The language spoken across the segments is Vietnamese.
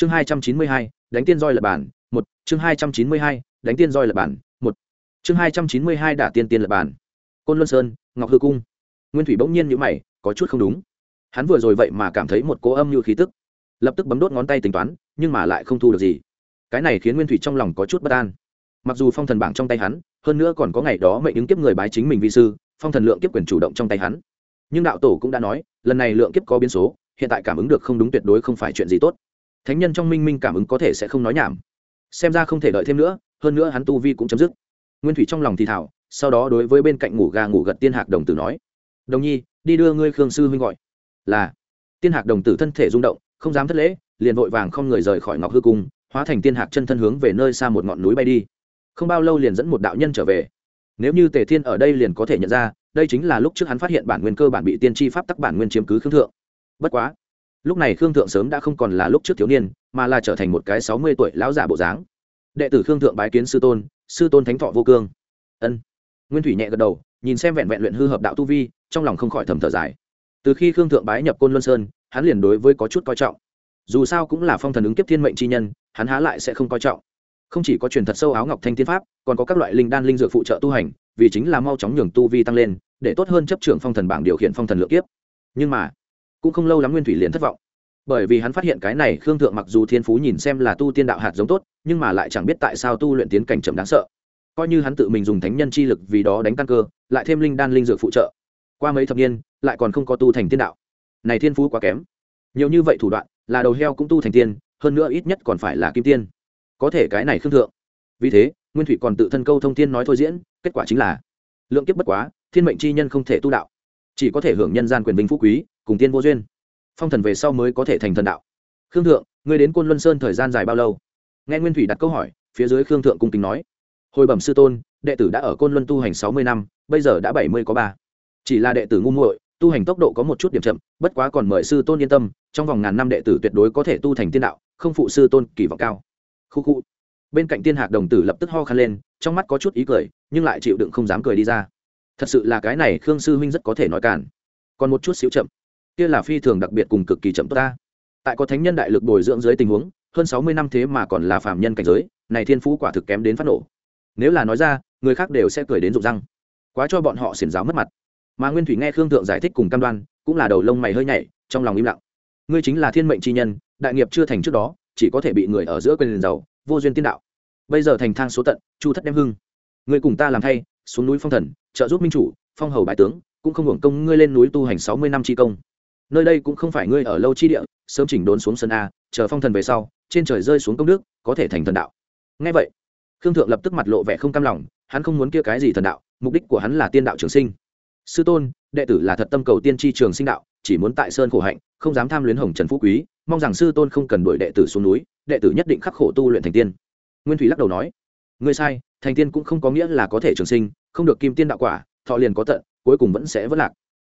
chương hai trăm chín mươi hai, đánh tiên roi lập bản, một. Chương hai trăm chín mươi hai, đánh tiên roi lập bản, một. Chương hai trăm chín mươi hai, đả tiên tiên lập bản. Côn luân sơn, ngọc hư cung. Nguyên thủy bỗng nhiên nhữ mày, có chút không đúng. Hắn vừa rồi vậy mà cảm thấy một cỗ âm như khí tức, lập tức bấm đốt ngón tay tính toán, nhưng mà lại không thu được gì. Cái này khiến nguyên thủy trong lòng có chút bất an. Mặc dù phong thần bảng trong tay hắn, hơn nữa còn có ngày đó mệnh ứng kiếp người bái chính mình vi sư, phong thần lượng kiếp quyền chủ động trong tay hắn. Nhưng đạo tổ cũng đã nói, lần này lượng kiếp có biến số, hiện tại cảm ứng được không đúng tuyệt đối không phải chuyện gì tốt thánh nhân trong minh minh cảm ứng có thể sẽ không nói nhảm. Xem ra không thể đợi thêm nữa, hơn nữa hắn tu vi cũng chấm dứt. Nguyên thủy trong lòng thì thảo sau đó đối với bên cạnh ngủ gà ngủ gật tiên hạc đồng tử nói, đồng nhi, đi đưa ngươi khương sư huynh gọi. Là. Tiên hạc đồng tử thân thể rung động, không dám thất lễ, liền vội vàng không người rời khỏi ngọc hư cung, hóa thành tiên hạc chân thân hướng về nơi xa một ngọn núi bay đi. Không bao lâu liền dẫn một đạo nhân trở về. Nếu như tề thiên ở đây liền có thể nhận ra, đây chính là lúc trước hắn phát hiện bản nguyên cơ bản bị tiên tri pháp tắc bản nguyên chiếm cứ khương thượng. Bất quá lúc này khương thượng sớm đã không còn là lúc trước thiếu niên, mà là trở thành một cái sáu mươi tuổi lão giả bộ dáng. Đệ tử khương thượng bái kiến sư tôn sư tôn thánh thọ vô cương. Ân. Nguyên thủy nhẹ gật đầu, nhìn xem vẹn vẹn luyện hư hợp đạo tu vi, trong lòng không khỏi thầm thở dài. Từ khi khương thượng bái nhập côn luân sơn, hắn liền đối với có chút coi trọng. Dù sao cũng là phong thần ứng kiếp thiên mệnh chi nhân, hắn há lại sẽ không coi trọng. Không chỉ có truyền thật sâu áo ngọc thanh tiên pháp, còn có các loại linh đan linh dược phụ trợ tu hành, vì chính là mau chóng nhường tu vi tăng lên, để tốt hơn chấp trưởng phong thần bảng điều khiển phong thần lượng kiếp. Nhưng mà cũng không lâu lắm nguyên thủy liền thất vọng. Bởi vì hắn phát hiện cái này khương thượng mặc dù thiên phú nhìn xem là tu tiên đạo hạt giống tốt, nhưng mà lại chẳng biết tại sao tu luyện tiến cảnh chậm đáng sợ. Coi như hắn tự mình dùng thánh nhân chi lực vì đó đánh căn cơ, lại thêm linh đan linh dược phụ trợ. Qua mấy thập niên, lại còn không có tu thành tiên đạo. Này thiên phú quá kém. Nhiều như vậy thủ đoạn, là đầu heo cũng tu thành tiên, hơn nữa ít nhất còn phải là kim tiên. Có thể cái này khương thượng. Vì thế, nguyên thủy còn tự thân câu thông tiên nói thôi diễn, kết quả chính là, lượng kiếp bất quá, thiên mệnh chi nhân không thể tu đạo. Chỉ có thể hưởng nhân gian quyền vinh phú quý cùng tiên vô duyên. Phong thần về sau mới có thể thành thần đạo. Khương thượng, ngươi đến côn luân sơn thời gian dài bao lâu? Nghe nguyên thủy đặt câu hỏi, phía dưới khương thượng cung kính nói. Hồi bẩm sư tôn, đệ tử đã ở côn luân tu hành sáu mươi năm, bây giờ đã bảy mươi có ba. Chỉ là đệ tử ngu muội, tu hành tốc độ có một chút điểm chậm, bất quá còn mời sư tôn yên tâm, trong vòng ngàn năm đệ tử tuyệt đối có thể tu thành tiên đạo, không phụ sư tôn kỳ vọng cao. Khu khu. Bên cạnh tiên hạc đồng tử lập tức ho khăn lên, trong mắt có chút ý cười, nhưng lại chịu đựng không dám cười đi ra. Thật sự là cái này khương sư huynh rất có thể nói cản còn một chút xíu chậm kia là phi thường đặc biệt cùng cực kỳ chậm tốt ta. Tại có thánh nhân đại lực bồi dưỡng dưới tình huống, hơn sáu mươi năm thế mà còn là phạm nhân cảnh giới, này thiên phú quả thực kém đến phát nổ. Nếu là nói ra, người khác đều sẽ cười đến rụng răng. Quá cho bọn họ xiển giáo mất mặt. Mà nguyên thủy nghe khương thượng giải thích cùng cam đoan, cũng là đầu lông mày hơi nhảy, trong lòng im lặng. Ngươi chính là thiên mệnh chi nhân, đại nghiệp chưa thành trước đó, chỉ có thể bị người ở giữa quyền giàu, vô duyên tiên đạo. Bây giờ thành thang số tận, chu thất đem hưng. Ngươi cùng ta làm thay, xuống núi phong thần, trợ giúp minh chủ, phong hầu bại tướng, cũng không hưởng công ngươi lên núi tu hành sáu mươi năm chi công nơi đây cũng không phải ngươi ở lâu chi địa, sớm chỉnh đốn xuống sân a, chờ phong thần về sau, trên trời rơi xuống công đức, có thể thành thần đạo. Ngay vậy, khương thượng lập tức mặt lộ vẻ không cam lòng, hắn không muốn kia cái gì thần đạo, mục đích của hắn là tiên đạo trường sinh. Sư tôn, đệ tử là thật tâm cầu tiên tri trường sinh đạo, chỉ muốn tại sơn khổ hạnh, không dám tham luyến hồng trần phú quý, mong rằng sư tôn không cần đuổi đệ tử xuống núi, đệ tử nhất định khắc khổ tu luyện thành tiên. Nguyên thủy lắc đầu nói, ngươi sai, thành tiên cũng không có nghĩa là có thể trường sinh, không được kim tiên đạo quả, thọ liền có tận, cuối cùng vẫn sẽ vất lạc.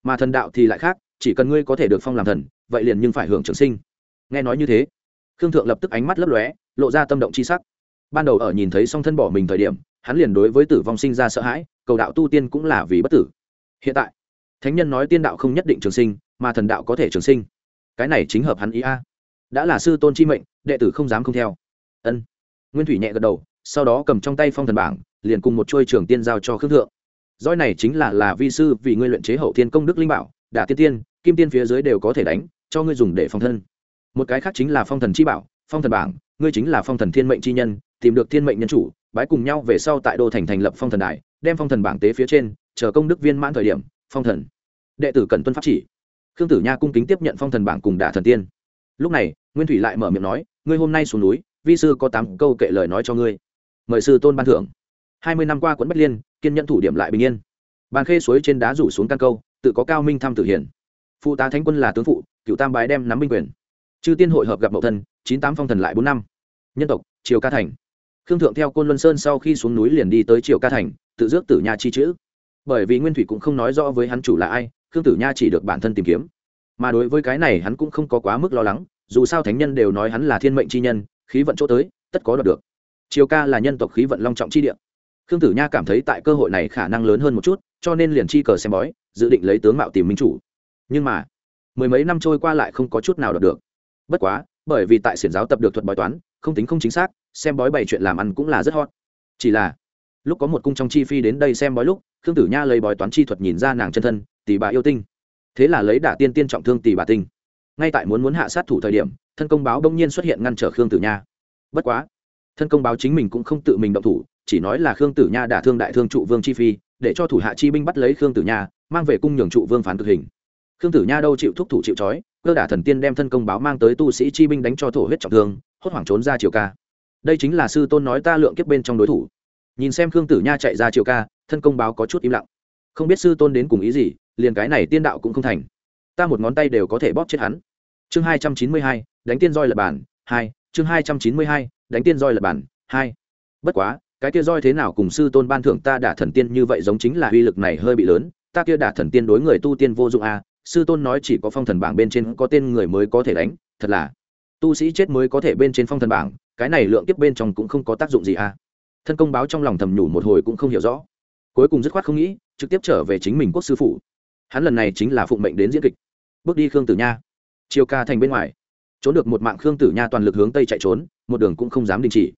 Mà thần đạo thì lại khác chỉ cần ngươi có thể được phong làm thần, vậy liền nhưng phải hưởng trường sinh. Nghe nói như thế, khương thượng lập tức ánh mắt lấp lóe, lộ ra tâm động c h i sắc. Ban đầu ở nhìn thấy song thân bỏ mình thời điểm, hắn liền đối với tử vong sinh ra sợ hãi, cầu đạo tu tiên cũng là vì bất tử. Hiện tại, thánh nhân nói tiên đạo không nhất định trường sinh, mà thần đạo có thể trường sinh. Cái này chính hợp hắn ý a. Đã là sư tôn chi mệnh, đệ tử không dám không theo. Ân. Nguyên thủy nhẹ gật đầu, sau đó cầm trong tay phong thần bảng, liền cùng một chuôi trường tiên giao cho khương thượng. Roi này chính là là vi sư vì ngươi luyện chế hậu thiên công đức linh bảo đả tiên tiên, kim tiên phía dưới đều có thể đánh, cho ngươi dùng để phòng thân. Một cái khác chính là phong thần chi bảo, phong thần bảng, ngươi chính là phong thần thiên mệnh chi nhân, tìm được thiên mệnh nhân chủ, bái cùng nhau về sau tại đô thành thành lập phong thần đài, đem phong thần bảng tế phía trên, chờ công đức viên mãn thời điểm, phong thần. Đệ tử cần tuân pháp chỉ. Khương tử nha cung kính tiếp nhận phong thần bảng cùng đả thần tiên. Lúc này, nguyên thủy lại mở miệng nói, ngươi hôm nay xuống núi, vi sư có tám câu kệ lời nói cho ngươi. Mời sư tôn ban thưởng. Hai mươi năm qua quẫn bách liên, kiên nhận thủ điểm lại bình yên. Bàn khê suối trên đá rủ xuống căn câu tự có cao minh tham tử hiển phụ tá thánh quân là tướng phụ, cựu tam bái đem nắm binh quyền. Chư tiên hội hợp gặp mậu thân, chín tám phong thần lại bốn năm. Nhân tộc, triều ca thành. Khương thượng theo côn luân sơn sau khi xuống núi liền đi tới triều ca thành, tự dước tử nha chi chữ. Bởi vì nguyên thủy cũng không nói rõ với hắn chủ là ai, khương tử nha chỉ được bản thân tìm kiếm. Mà đối với cái này hắn cũng không có quá mức lo lắng, dù sao thánh nhân đều nói hắn là thiên mệnh chi nhân, khí vận chỗ tới, tất có đoạt được. Triều ca là nhân tộc khí vận long trọng chi địa khương tử nha cảm thấy tại cơ hội này khả năng lớn hơn một chút, cho nên liền chi cờ xem bói, dự định lấy tướng mạo tìm minh chủ. Nhưng mà, mười mấy năm trôi qua lại không có chút nào đọc được. Bất quá, bởi vì tại xiển giáo tập được thuật bói toán, không tính không chính xác, xem bói bày chuyện làm ăn cũng là rất hot. Chỉ là, lúc có một cung trong chi phi đến đây xem bói lúc, khương tử nha lấy bói toán chi thuật nhìn ra nàng chân thân, tỷ bà yêu tinh. Thế là lấy đả tiên tiên trọng thương tỷ bà tinh. Ngay tại muốn muốn hạ sát thủ thời điểm, thân công báo bỗng nhiên xuất hiện ngăn trở khương tử nha. Bất quá, thân công báo chính mình cũng không tự mình động thủ chỉ nói là khương tử nha đả thương đại thương trụ vương chi phi, để cho thủ hạ chi binh bắt lấy khương tử nha, mang về cung nhường trụ vương phán cực hình. Khương tử nha đâu chịu thúc thủ chịu trói, cơ đả thần tiên đem thân công báo mang tới tu sĩ chi binh đánh cho thổ huyết trọng thương, hốt hoảng trốn ra triều ca. Đây chính là sư tôn nói ta lượng kiếp bên trong đối thủ. Nhìn xem khương tử nha chạy ra triều ca, thân công báo có chút im lặng. Không biết sư tôn đến cùng ý gì, liền cái này tiên đạo cũng không thành. Ta một ngón tay đều có thể bóp chết hắn. Chương hai trăm chín mươi hai, đánh tiên roi lập bản, hai, chương hai trăm chín mươi hai, đánh tiên roi lập bản, hai. Bất quá cái kia roi thế nào cùng sư tôn ban thưởng ta đả thần tiên như vậy giống chính là uy lực này hơi bị lớn ta kia đả thần tiên đối người tu tiên vô dụng a à, sư tôn nói chỉ có phong thần bảng bên trên có tên người mới có thể đánh thật là tu sĩ chết mới có thể bên trên phong thần bảng cái này lượng tiếp bên trong cũng không có tác dụng gì à. Thân công báo trong lòng thầm nhủ một hồi cũng không hiểu rõ cuối cùng dứt khoát không nghĩ trực tiếp trở về chính mình quốc sư phụ. Hắn lần này chính là phụng mệnh đến diễn kịch. Bước đi khương tử nha. Chiều ca thành bên ngoài. Trốn được một mạng khương tử nha toàn lực hướng tây chạy trốn một đường cũng không dám đình chỉ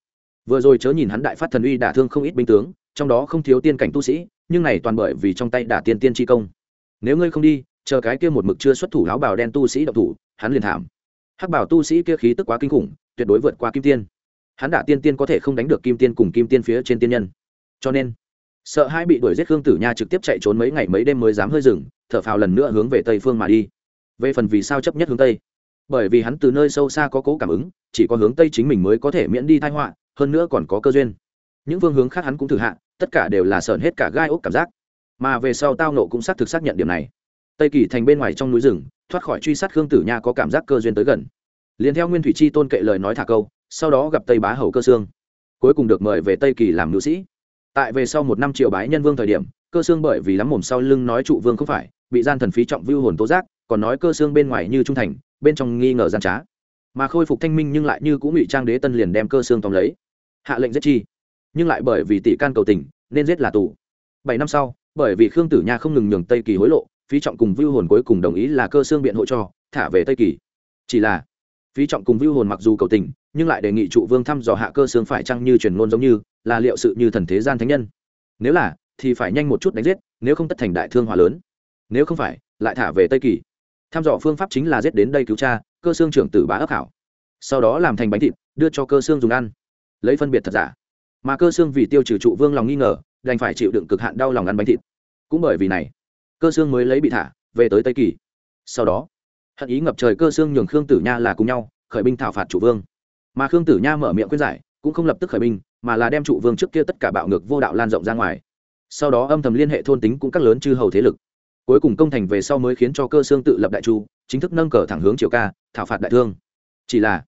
vừa rồi chớ nhìn hắn đại phát thần uy đả thương không ít binh tướng, trong đó không thiếu tiên cảnh tu sĩ, nhưng này toàn bởi vì trong tay đả tiên tiên chi công. Nếu ngươi không đi, chờ cái kia một mực chưa xuất thủ áo bào đen tu sĩ động thủ, hắn liền thảm. Hắc bảo tu sĩ kia khí tức quá kinh khủng, tuyệt đối vượt qua kim tiên. Hắn đả tiên tiên có thể không đánh được kim tiên cùng kim tiên phía trên tiên nhân. Cho nên, sợ hai bị đuổi giết khương tử nha trực tiếp chạy trốn mấy ngày mấy đêm mới dám hơi rừng thở phào lần nữa hướng về tây phương mà đi. Về phần vì sao chấp nhất hướng tây? Bởi vì hắn từ nơi sâu xa có cố cảm ứng, chỉ có hướng tây chính mình mới có thể miễn đi thai họa hơn nữa còn có cơ duyên. Những phương hướng khác hắn cũng thử hạ, tất cả đều là sờn hết cả gai ốc cảm giác. Mà về sau tao nộ cũng xác thực xác nhận điểm này. Tây kỳ thành bên ngoài trong núi rừng, thoát khỏi truy sát khương tử nha có cảm giác cơ duyên tới gần. Liền theo nguyên thủy chi tôn kệ lời nói thả câu, sau đó gặp tây bá hầu cơ sương. Cuối cùng được mời về tây kỳ làm nữ sĩ. Tại về sau một năm triệu bái nhân vương thời điểm, cơ sương bởi vì lắm mồm sau lưng nói trụ vương không phải, bị gian thần phí trọng vưu hồn tố giác, còn nói cơ sương bên ngoài như trung thành, bên trong nghi ngờ gian trá. Mà khôi phục thanh minh nhưng lại như cũng ngụy trang đế tân liền đem cơ xương tóm lấy hạ lệnh giết chi. Nhưng lại bởi vì tỷ can cầu tình, nên giết là tù. Bảy năm sau, bởi vì khương tử nha không ngừng nhường tây kỳ hối lộ, phí trọng cùng vưu hồn cuối cùng đồng ý là cơ xương biện hộ cho, thả về tây kỳ. Chỉ là, phí trọng cùng vưu hồn mặc dù cầu tình, nhưng lại đề nghị trụ vương thăm dò hạ cơ xương phải chăng như truyền ngôn giống như, là liệu sự như thần thế gian thánh nhân. Nếu là, thì phải nhanh một chút đánh giết, nếu không tất thành đại thương hòa lớn. Nếu không phải, lại thả về tây kỳ. Tham dò phương pháp chính là giết đến đây cứu cha, cơ xương trưởng tử bá ấp hảo. Sau đó làm thành bánh thịt, đưa cho cơ xương dùng ăn lấy phân biệt thật giả. Mà cơ xương vì tiêu trừ trụ vương lòng nghi ngờ, đành phải chịu đựng cực hạn đau lòng ăn bánh thịt. Cũng bởi vì này, cơ xương mới lấy bị thả, về tới tây kỳ. Sau đó, hận ý ngập trời cơ xương nhường khương tử nha là cùng nhau, khởi binh thảo phạt trụ vương. Mà khương tử nha mở miệng khuyên giải, cũng không lập tức khởi binh, mà là đem trụ vương trước kia tất cả bạo ngược vô đạo lan rộng ra ngoài. Sau đó âm thầm liên hệ thôn tính cũng các lớn chư hầu thế lực. Cuối cùng công thành về sau mới khiến cho cơ xương tự lập đại chu, chính thức nâng cờ thẳng hướng triều ca, thảo phạt đại thương. Chỉ là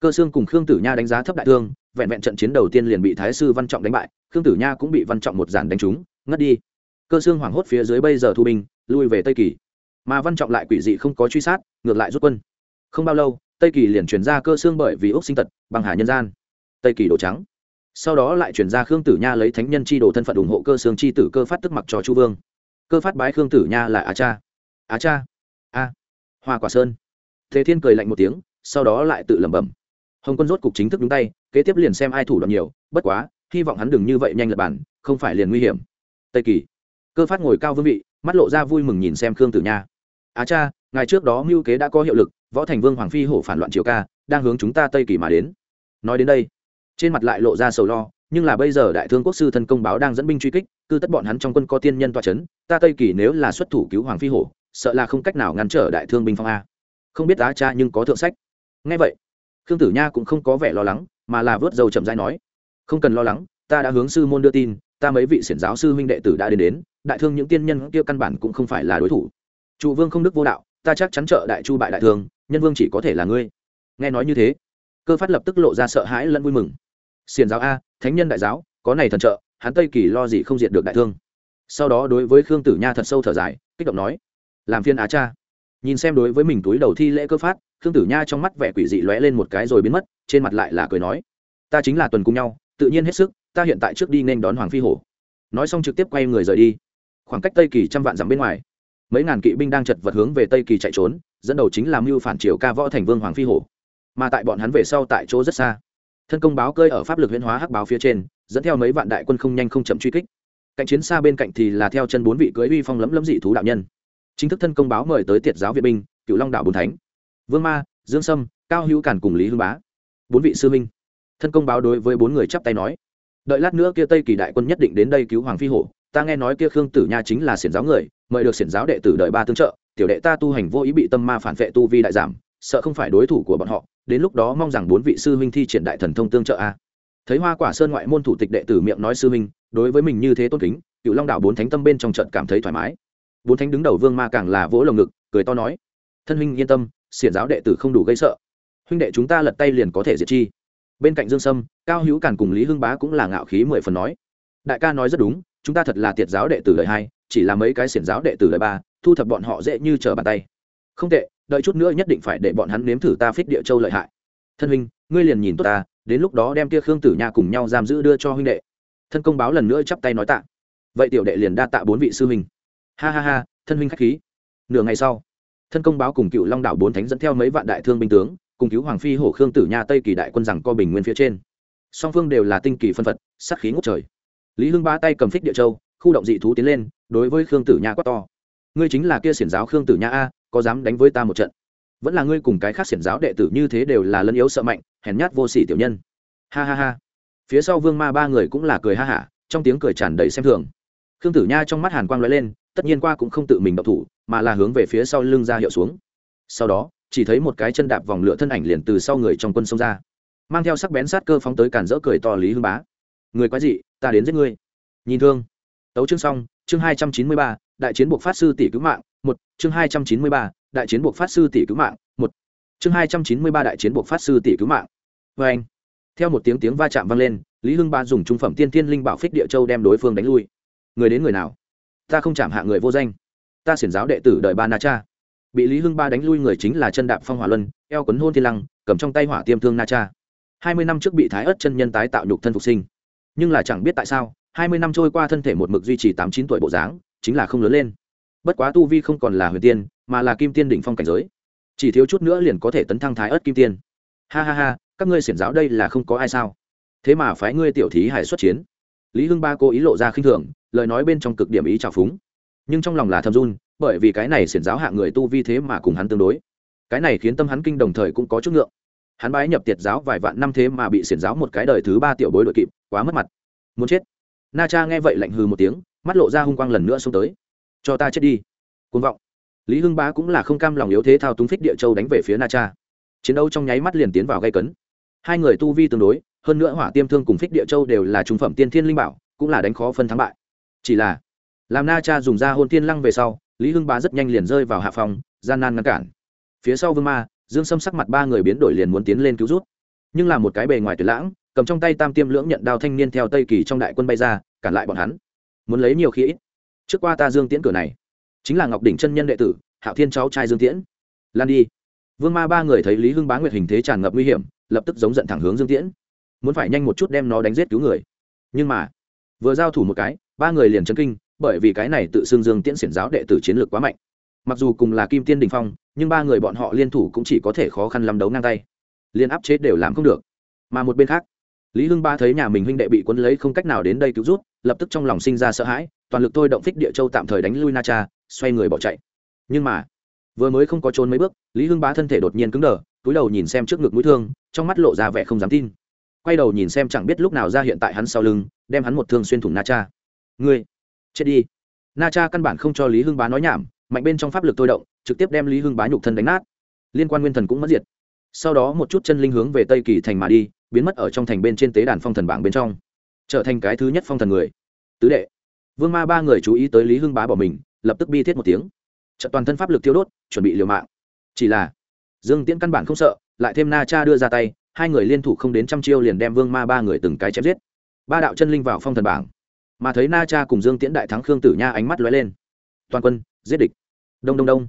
cơ xương cùng khương tử nha đánh giá thấp đại thương, vẹn vẹn trận chiến đầu tiên liền bị thái sư văn trọng đánh bại, khương tử nha cũng bị văn trọng một giản đánh trúng, ngất đi. Cơ xương hoảng hốt phía dưới bây giờ thu binh, lui về tây kỳ. Mà văn trọng lại quỷ dị không có truy sát, ngược lại rút quân. Không bao lâu, tây kỳ liền chuyển ra cơ xương bởi vì ốc sinh tật, bằng hà nhân gian. Tây kỳ đồ trắng. Sau đó lại chuyển ra khương tử nha lấy thánh nhân chi đồ thân phận ủng hộ cơ xương chi tử cơ phát tức mặc cho chu vương. Cơ phát bái khương tử nha là á cha. Á cha. A. Hoa quả sơn. Thế thiên cười lạnh một tiếng, sau đó lại tự lẩm bẩm hồng quân rốt cục chính thức đúng tay, kế tiếp liền xem ai thủ đoạn nhiều, bất quá, hy vọng hắn đừng như vậy nhanh lập bản, không phải liền nguy hiểm. Tây kỳ. Cơ phát ngồi cao vương vị, mắt lộ ra vui mừng nhìn xem khương tử nha. Á cha ngày trước đó mưu kế đã có hiệu lực, võ thành vương hoàng phi hổ phản loạn triều ca, đang hướng chúng ta tây kỳ mà đến. Nói đến đây, trên mặt lại lộ ra sầu lo, nhưng là bây giờ đại thương quốc sư thân công báo đang dẫn binh truy kích, cư tất bọn hắn trong quân có tiên nhân toa c h ấ n ta tây kỳ nếu là xuất thủ cứu hoàng phi hổ, sợ là không cách nào ngăn trở đại thương binh phong a. Không biết á cha nhưng có thượng sách. Ngay vậy khương tử nha cũng không có vẻ lo lắng, mà là vớt dầu chậm dãi nói, không cần lo lắng, ta đã hướng sư môn đưa tin, ta mấy vị xiển giáo sư huynh đệ tử đã đến đến, đại thương những tiên nhân kia căn bản cũng không phải là đối thủ. Trụ vương không đức vô đạo, ta chắc chắn trợ đại chu bại đại thương, nhân vương chỉ có thể là ngươi. Nghe nói như thế, cơ phát lập tức lộ ra sợ hãi lẫn vui mừng. Xiền giáo a, thánh nhân đại giáo, có này thần trợ, hắn tây kỳ lo gì không diệt được đại thương? Sau đó đối với khương tử nha thật sâu thở dài, kích động nói, làm phiên á cha. Nhìn xem đối với mình túi đầu thi lễ cơ phát khương tử nha trong mắt vẻ quỷ dị lóe lên một cái rồi biến mất, trên mặt lại là cười nói, ta chính là tuần cùng nhau, tự nhiên hết sức, ta hiện tại trước đi nên đón hoàng phi hổ. Nói xong trực tiếp quay người rời đi. Khoảng cách tây kỳ trăm vạn dặm bên ngoài, mấy ngàn kỵ binh đang chật vật hướng về tây kỳ chạy trốn, dẫn đầu chính là mưu phản triều ca võ thành vương hoàng phi hổ. Mà tại bọn hắn về sau tại chỗ rất xa. Thân công báo cơi ở pháp lực huyễn hóa hắc báo phía trên, dẫn theo mấy vạn đại quân không nhanh không chậm truy kích. Cạnh chiến xa bên cạnh thì là theo chân bốn vị cưới uy phong lẫm lẫm dị thú đạo nhân. Chính thức thân công báo mời tới tiệt giáo viện binh cựu long đạo Bùn thánh vương ma, dương sâm, cao hữu cản cùng lý hưng bá. Bốn vị sư minh thân công báo đối với bốn người chắp tay nói. Đợi lát nữa kia tây kỳ đại quân nhất định đến đây cứu hoàng phi hổ, ta nghe nói kia khương tử nha chính là xiển giáo người, mời được xiển giáo đệ tử đợi ba tương trợ, tiểu đệ ta tu hành vô ý bị tâm ma phản vệ tu vi đại giảm, sợ không phải đối thủ của bọn họ, đến lúc đó mong rằng bốn vị sư huynh thi triển đại thần thông tương trợ a. Thấy hoa quả sơn ngoại môn thủ tịch đệ tử miệng nói sư huynh, đối với mình như thế tôn kính cựu long đạo bốn thánh tâm bên trong trận cảm thấy thoải mái. Bốn thánh đứng đầu vương ma càng là vỗ lồng ngực, cười to nói. Thân huynh yên tâm xiển giáo đệ tử không đủ gây sợ. Huynh đệ chúng ta lật tay liền có thể diệt chi. Bên cạnh dương sâm, cao hữu càn cùng lý hưng bá cũng là ngạo khí mười phần nói. Đại ca nói rất đúng, chúng ta thật là tiệt giáo đệ tử đời hai, chỉ là mấy cái xiển giáo đệ tử đời ba, thu thập bọn họ dễ như trở bàn tay. Không tệ, đợi chút nữa nhất định phải để bọn hắn nếm thử ta phích địa châu lợi hại. Thân huynh, ngươi liền nhìn tốt ta, đến lúc đó đem tia khương tử nha cùng nhau giam giữ đưa cho huynh đệ. Thân công báo lần nữa chắp tay nói tạ. Vậy tiểu đệ liền đa tạ bốn vị sư huynh. Ha ha ha, thân huynh khách khí. Nửa ngày sau thân công báo cùng cựu long đảo bốn thánh dẫn theo mấy vạn đại thương binh tướng, cùng cứu hoàng phi, hổ khương tử nha, tây kỳ đại quân rằng co bình nguyên phía trên. Song phương đều là tinh kỳ phân phật sắc khí ngút trời. Lý hưng ba tay cầm phích địa châu, khu động dị thú tiến lên, đối với khương tử nha quát to. Ngươi chính là kia xiển giáo khương tử nha a, có dám đánh với ta một trận? Vẫn là ngươi cùng cái khác xiển giáo đệ tử như thế đều là lân yếu sợ mạnh, hèn nhát vô sỉ tiểu nhân. Ha ha ha. Phía sau vương ma ba người cũng là cười ha hả, trong tiếng cười tràn đầy xem thường. Khương tử nha trong mắt hàn quang l lên tất nhiên qua cũng không tự mình động thủ, mà là hướng về phía sau lưng ra hiệu xuống. Sau đó, chỉ thấy một cái chân đạp vòng lửa thân ảnh liền từ sau người trong quân xông ra, mang theo sắc bén sát cơ phóng tới cản rỡ cười to lý Hưng bá. Người quái dị, ta đến giết ngươi. Nhìn thương. Tấu chương xong, chương hai trăm chín mươi ba, đại chiến buộc phát sư tỷ cứu mạng, một, chương hai trăm chín mươi ba, đại chiến buộc phát sư tỷ cứu mạng, một, chương hai trăm chín mươi ba, đại chiến buộc phát sư tỷ cứu mạng. Vê anh, theo một tiếng tiếng va chạm vang lên, lý hưng ba dùng trung phẩm tiên thiên linh bảo phích địa châu đem đối phương đánh lui. Người đến người nào? Ta không chạm hạ người vô danh. Ta xiển giáo đệ tử đợi ba na cha. Bị lý hưng ba đánh lui người chính là chân đạp phong hỏa luân, eo quấn hôn thiên lăng, cầm trong tay hỏa tiêm thương na cha. Hai mươi năm trước bị thái ớt chân nhân tái tạo nhục thân phục sinh. Nhưng là chẳng biết tại sao, hai mươi năm trôi qua thân thể một mực duy trì tám chín tuổi bộ dáng, chính là không lớn lên. Bất quá tu vi không còn là huyền tiên, mà là kim tiên đỉnh phong cảnh giới. Chỉ thiếu chút nữa liền có thể tấn thăng thái ớt kim tiên. Ha ha ha, các ngươi xiển giáo đây là không có ai sao? Thế mà phái ngươi tiểu thí hải xuất chiến. Lý hưng ba cố ý lộ ra khinh thường lời nói bên trong cực điểm ý trào phúng. Nhưng trong lòng là thâm run, bởi vì cái này xiển giáo hạ người tu vi thế mà cùng hắn tương đối. Cái này khiến tâm hắn kinh đồng thời cũng có chút ngượng. Hắn bái nhập tiệt giáo vài vạn năm thế mà bị xiển giáo một cái đời thứ ba tiểu bối đội kịp, quá mất mặt. Muốn chết. Na cha nghe vậy lạnh hừ một tiếng, mắt lộ ra hung quang lần nữa xông tới. Cho ta chết đi. Côn vọng. Lý hưng bá cũng là không cam lòng yếu thế thao túng phích địa châu đánh về phía na cha. Chiến đấu trong nháy mắt liền tiến vào gây cấn. Hai người tu vi tương đối, hơn nữa hỏa tiêm thương cùng phích địa châu đều là trung phẩm tiên thiên linh bảo, cũng là đánh khó phân thắng bại chỉ là, làm na cha dùng ra hôn tiên lăng về sau, lý hưng bá rất nhanh liền rơi vào hạ phòng, gian nan ngăn cản. Phía sau vương ma, dương sâm sắc mặt ba người biến đổi liền muốn tiến lên cứu rút nhưng là một cái bề ngoài tuyệt lãng, cầm trong tay tam tiêm lưỡng nhận đao thanh niên theo tây kỳ trong đại quân bay ra, cản lại bọn hắn. Muốn lấy nhiều khí ít. Trước qua ta dương tiễn cửa này. Chính là ngọc đỉnh chân nhân đệ tử, hạo thiên cháu trai dương tiễn. Lan đi. Vương ma ba người thấy lý hưng bá nguyệt hình thế tràn ngập nguy hiểm, lập tức giống giận thẳng hướng dương tiễn. Muốn phải nhanh một chút đem nó đánh giết cứu người. Nhưng mà, vừa giao thủ một cái ba người liền chấn kinh, bởi vì cái này tự xưng dương tiễn xiển giáo đệ tử chiến lược quá mạnh. Mặc dù cùng là kim tiên đình phong, nhưng ba người bọn họ liên thủ cũng chỉ có thể khó khăn lắm đấu ngang tay. Liên áp chế đều làm không được. Mà một bên khác, lý hưng ba thấy nhà mình huynh đệ bị cuốn lấy không cách nào đến đây cứu rút lập tức trong lòng sinh ra sợ hãi, toàn lực thôi động phích địa châu tạm thời đánh lui na cha, xoay người bỏ chạy. Nhưng mà, vừa mới không có trốn mấy bước, lý hưng bá thân thể đột nhiên cứng đờ, túi đầu nhìn xem trước ngực mũi thương, trong mắt lộ ra vẻ không dám tin. Quay đầu nhìn xem chẳng biết lúc nào ra hiện tại hắn sau lưng, đem hắn một thương xuyên thủng na cha ngươi, chết đi. Na cha căn bản không cho lý hưng bá nói nhảm, mạnh bên trong pháp lực tôi động, trực tiếp đem lý hưng bá nhục thân đánh nát. Liên quan nguyên thần cũng mất diệt. Sau đó một chút chân linh hướng về tây kỳ thành mà đi, biến mất ở trong thành bên trên tế đàn phong thần bảng bên trong. Trở thành cái thứ nhất phong thần người. Tứ đệ. Vương ma ba người chú ý tới lý hưng bá bỏ mình, lập tức bi thiết một tiếng. Trận toàn thân pháp lực tiêu đốt, chuẩn bị liều mạng. Chỉ là, dương tiễn căn bản không sợ, lại thêm na cha đưa ra tay, hai người liên thủ không đến trăm chiêu liền đem vương ma ba người từng cái chém giết. Ba đạo chân linh vào phong thần bảng mà thấy na cha cùng dương tiễn đại thắng khương tử nha ánh mắt lóe lên. Toàn quân, giết địch. Đông đông đông.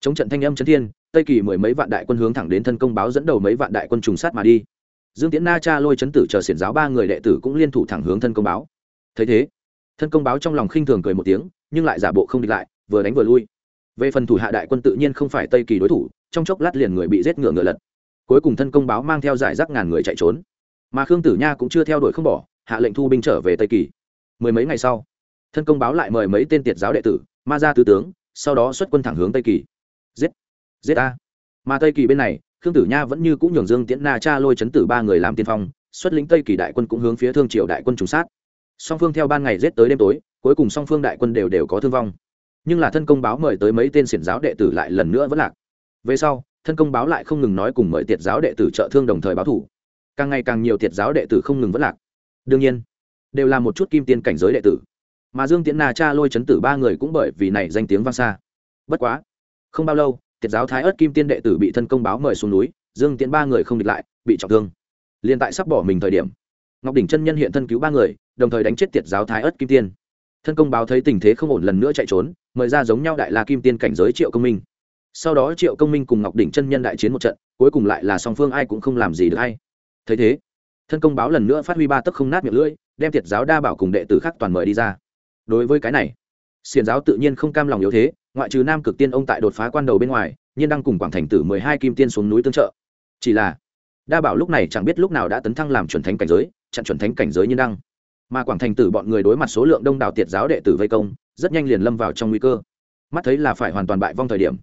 Chống trận thanh âm chấn thiên, tây kỳ mười mấy vạn đại quân hướng thẳng đến thân công báo dẫn đầu mấy vạn đại quân trùng sát mà đi. Dương tiễn na cha lôi chấn tử chờ xiển giáo ba người đệ tử cũng liên thủ thẳng hướng thân công báo. Thấy thế, thân công báo trong lòng khinh thường cười một tiếng, nhưng lại giả bộ không địch lại, vừa đánh vừa lui. Về phần thủ hạ đại quân tự nhiên không phải tây kỳ đối thủ, trong chốc lát liền người bị giết ngựa ngựa lật. Cuối cùng thân công báo mang theo giải rác ngàn người chạy trốn. Mà khương tử nha cũng chưa theo đuổi không bỏ, hạ lệnh thu binh trở về tây kỳ mười mấy ngày sau, thân công báo lại mời mấy tên tiệt giáo đệ tử, ma ra tứ tướng, sau đó xuất quân thẳng hướng tây kỳ. Giết! Giết a mà tây kỳ bên này, khương tử nha vẫn như cũng nhường dương tiễn na cha lôi chấn tử ba người làm tiên phong, xuất lĩnh tây kỳ đại quân cũng hướng phía thương triều đại quân trùng sát. Song phương theo ban ngày giết tới đêm tối, cuối cùng song phương đại quân đều đều có thương vong. Nhưng là thân công báo mời tới mấy tên xiển giáo đệ tử lại lần nữa vẫn lạc. Về sau, thân công báo lại không ngừng nói cùng mời tiệt giáo đệ tử trợ thương đồng thời báo thủ. Càng ngày càng nhiều tiệt giáo đệ tử không ngừng vẫn lạc. Đương nhiên đều là một chút kim tiên cảnh giới đệ tử. Mà dương tiễn na cha lôi chấn tử ba người cũng bởi vì này danh tiếng vang xa. Bất quá, không bao lâu, tiệt giáo thái ớt kim tiên đệ tử bị thân công báo mời xuống núi, dương tiễn ba người không địch lại, bị trọng thương. Liền tại sắp bỏ mình thời điểm, ngọc đỉnh chân nhân hiện thân cứu ba người, đồng thời đánh chết tiệt giáo thái ớt kim tiên. Thân công báo thấy tình thế không ổn lần nữa chạy trốn, mời ra giống nhau đại la kim tiên cảnh giới triệu công minh. Sau đó triệu công minh cùng ngọc đỉnh chân nhân đại chiến một trận, cuối cùng lại là song phương ai cũng không làm gì được hay. Thấy thế, thân công báo lần nữa phát huy ba tấc không nát miệng lưỡi đem thiệt giáo đa bảo cùng đệ tử khác toàn mời đi ra. Đối với cái này xiền giáo tự nhiên không cam lòng yếu thế, ngoại trừ nam cực tiên ông tại đột phá quan đầu bên ngoài nhiên đang cùng quảng thành tử mười hai kim tiên xuống núi tương trợ. Chỉ là, đa bảo lúc này chẳng biết lúc nào đã tấn thăng làm chuẩn thánh cảnh giới, chặn chuẩn thánh cảnh giới nhiên đăng. Mà quảng thành tử bọn người đối mặt số lượng đông đảo tiệt giáo đệ tử vây công, rất nhanh liền lâm vào trong nguy cơ. Mắt thấy là phải hoàn toàn bại vong thời điểm,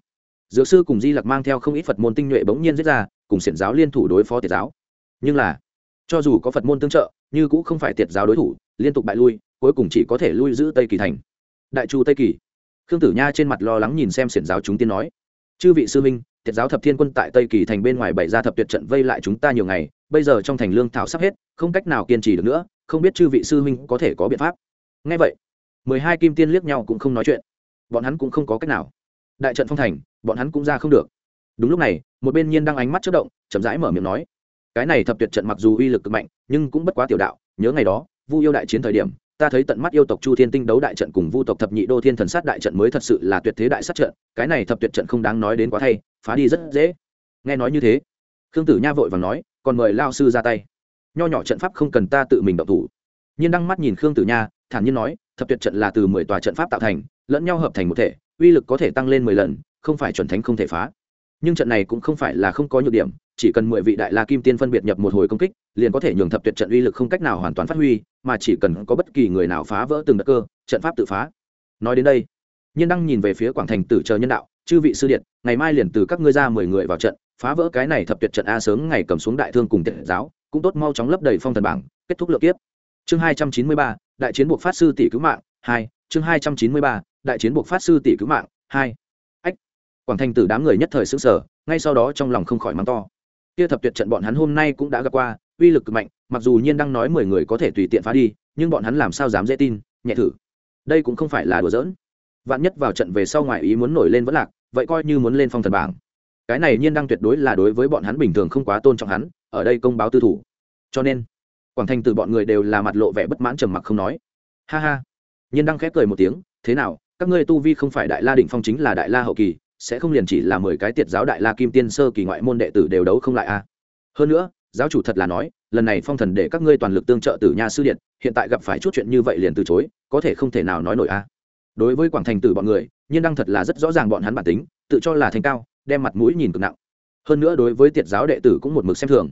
dược sư cùng di lặc mang theo không ít phật môn tinh nhuệ bỗng nhiên giết ra, cùng xiển giáo liên thủ đối phó tiệt giáo. Nhưng là cho dù có phật môn tương trợ, như cũng không phải tiệt giáo đối thủ, liên tục bại lui, cuối cùng chỉ có thể lui giữ tây kỳ thành. Đại chu tây kỳ. Khương tử nha trên mặt lo lắng nhìn xem xiển giáo chúng tiên nói, chư vị sư minh tiệt giáo thập thiên quân tại tây kỳ thành bên ngoài bày ra thập tuyệt trận vây lại chúng ta nhiều ngày, bây giờ trong thành lương thảo sắp hết, không cách nào kiên trì được nữa, không biết chư vị sư huynh có thể có biện pháp. Ngay vậy, mười hai kim tiên liếc nhau cũng không nói chuyện. Bọn hắn cũng không có cách nào. Đại trận phong thành, bọn hắn cũng ra không được. Đúng lúc này, một bên nhiên đang ánh mắt chất động, chậm rãi mở miệng nói cái này thập tuyệt trận mặc dù uy lực cực mạnh, nhưng cũng bất quá tiểu đạo, nhớ ngày đó, vu yêu đại chiến thời điểm, ta thấy tận mắt yêu tộc chu thiên tinh đấu đại trận cùng vu tộc thập nhị đô thiên thần sát đại trận mới thật sự là tuyệt thế đại sát trận, cái này thập tuyệt trận không đáng nói đến quá thay, phá đi rất dễ. Nghe nói như thế, khương tử nha vội và nói, còn mời lao sư ra tay. Nho nhỏ trận pháp không cần ta tự mình động thủ. Nhiên đăng mắt nhìn khương tử nha, thản nhiên nói, thập tuyệt trận là từ mười tòa trận pháp tạo thành, lẫn nhau hợp thành một thể, uy lực có thể tăng lên mười lần, không phải chuẩn thánh không thể phá nhưng trận này cũng không phải là không có nhược điểm, chỉ cần mười vị đại la kim tiên phân biệt nhập một hồi công kích, liền có thể nhường thập tuyệt trận uy lực không cách nào hoàn toàn phát huy, mà chỉ cần có bất kỳ người nào phá vỡ từng đợt cơ, trận pháp tự phá. Nói đến đây, nhiên đăng nhìn về phía quảng thành tử chờ nhân đạo, chư vị sư điện, ngày mai liền từ các ngươi ra mười người vào trận, phá vỡ cái này thập tuyệt trận a sớm ngày cầm xuống đại thương cùng tiện giáo, cũng tốt mau chóng lấp đầy phong thần bảng, kết thúc lượt tiếp chương hai trăm chín mươi ba, đại chiến buộc phát sư tỷ cứu mạng hai. Chương hai trăm chín mươi ba, đại chiến buộc phát sư tỷ cứu mạng hai quảng thành tử đám người nhất thời xứng sở ngay sau đó trong lòng không khỏi mắng to. Kia thập tuyệt trận bọn hắn hôm nay cũng đã gặp qua, uy lực cực mạnh, mặc dù nhiên đang nói mười người có thể tùy tiện phá đi, nhưng bọn hắn làm sao dám dễ tin, nhẹ thử. Đây cũng không phải là đùa giỡn. Vạn nhất vào trận về sau ngoài ý muốn nổi lên vẫn lạc, vậy coi như muốn lên phong thần bảng. Cái này nhiên đang tuyệt đối là đối với bọn hắn bình thường không quá tôn trọng hắn, ở đây công báo tư thủ. Cho nên, quảng thành từ bọn người đều là mặt lộ vẻ bất mãn trầm mặc không nói. Ha ha. Nhiên đang khép cười một tiếng, thế nào, các ngươi tu vi không phải đại la đỉnh phong chính là đại la hậu kỳ sẽ không liền chỉ là mười cái tiệt giáo đại la kim tiên sơ kỳ ngoại môn đệ tử đều đấu không lại a à. hơn nữa, giáo chủ thật là nói, lần này phong thần để các ngươi toàn lực tương trợ tử nha sư điện, hiện tại gặp phải chút chuyện như vậy liền từ chối, có thể không thể nào nói nổi a à. đối với quảng thành tử bọn người, nhiên đăng thật là rất rõ ràng bọn hắn bản tính, tự cho là thành cao, đem mặt mũi nhìn cực nặng hơn nữa đối với tiệt giáo đệ tử cũng một mực xem thường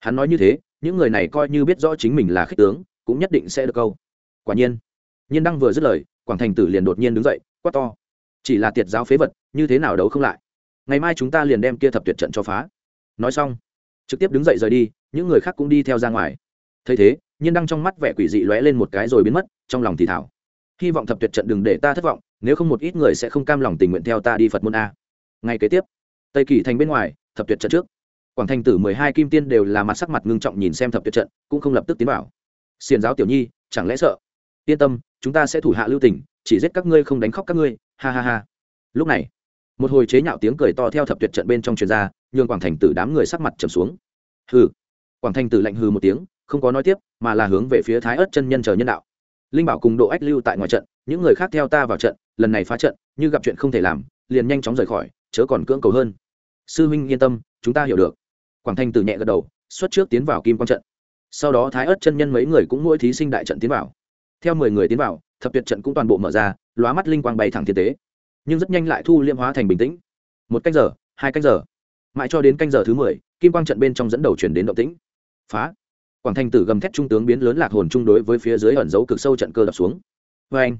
hắn nói như thế, những người này coi như biết rõ chính mình là khích tướng, cũng nhất định sẽ được câu quả nhiên nhiên đăng vừa dứt lời, quảng thành tử liền đột nhiên đứng dậy, quát to chỉ là tiệt giáo phế vật như thế nào đấu không lại? Ngày mai chúng ta liền đem kia thập tuyệt trận cho phá. Nói xong, trực tiếp đứng dậy rời đi, những người khác cũng đi theo ra ngoài. Thấy thế, nhiên đăng trong mắt vẻ quỷ dị lóe lên một cái rồi biến mất, trong lòng thì thảo. Hy vọng thập tuyệt trận đừng để ta thất vọng, nếu không một ít người sẽ không cam lòng tình nguyện theo ta đi phật môn a. Ngay kế tiếp, tây kỳ thành bên ngoài, thập tuyệt trận trước. Quảng thành tử mười hai kim tiên đều là mặt sắc mặt ngưng trọng nhìn xem thập tuyệt trận, cũng không lập tức tiến vào. Xiền giáo tiểu nhi, chẳng lẽ sợ? Yên tâm, chúng ta sẽ thủ hạ lưu tình, chỉ giết các ngươi không đánh khóc các ngươi, ha ha ha. Lúc này một hồi chế nhạo tiếng cười to theo thập tuyệt trận bên trong truyền ra, nhường quảng thành tử đám người sắc mặt trầm xuống. Hừ. Quảng thành tử lạnh hừ một tiếng, không có nói tiếp, mà là hướng về phía thái ớt chân nhân chờ nhân đạo. Linh bảo cùng độ ách lưu tại ngoài trận, những người khác theo ta vào trận, lần này phá trận, như gặp chuyện không thể làm, liền nhanh chóng rời khỏi, chớ còn cưỡng cầu hơn. Sư huynh yên tâm, chúng ta hiểu được. Quảng thành tử nhẹ gật đầu, xuất trước tiến vào kim quang trận. Sau đó thái ớt chân nhân mấy người cũng mỗi thí sinh đại trận tiến vào. Theo mười người tiến vào, thập tuyệt trận cũng toàn bộ mở ra, lóa mắt linh quang bay thẳng thiên tế nhưng rất nhanh lại thu liêm hóa thành bình tĩnh. Một canh giờ, hai canh giờ. Mãi cho đến canh giờ thứ mười, kim quang trận bên trong dẫn đầu chuyển đến động tĩnh. Phá! Quảng thành tử gầm thét trung tướng biến lớn lạc hồn chung đối với phía dưới ẩn dấu cực sâu trận cơ đập xuống. Vê anh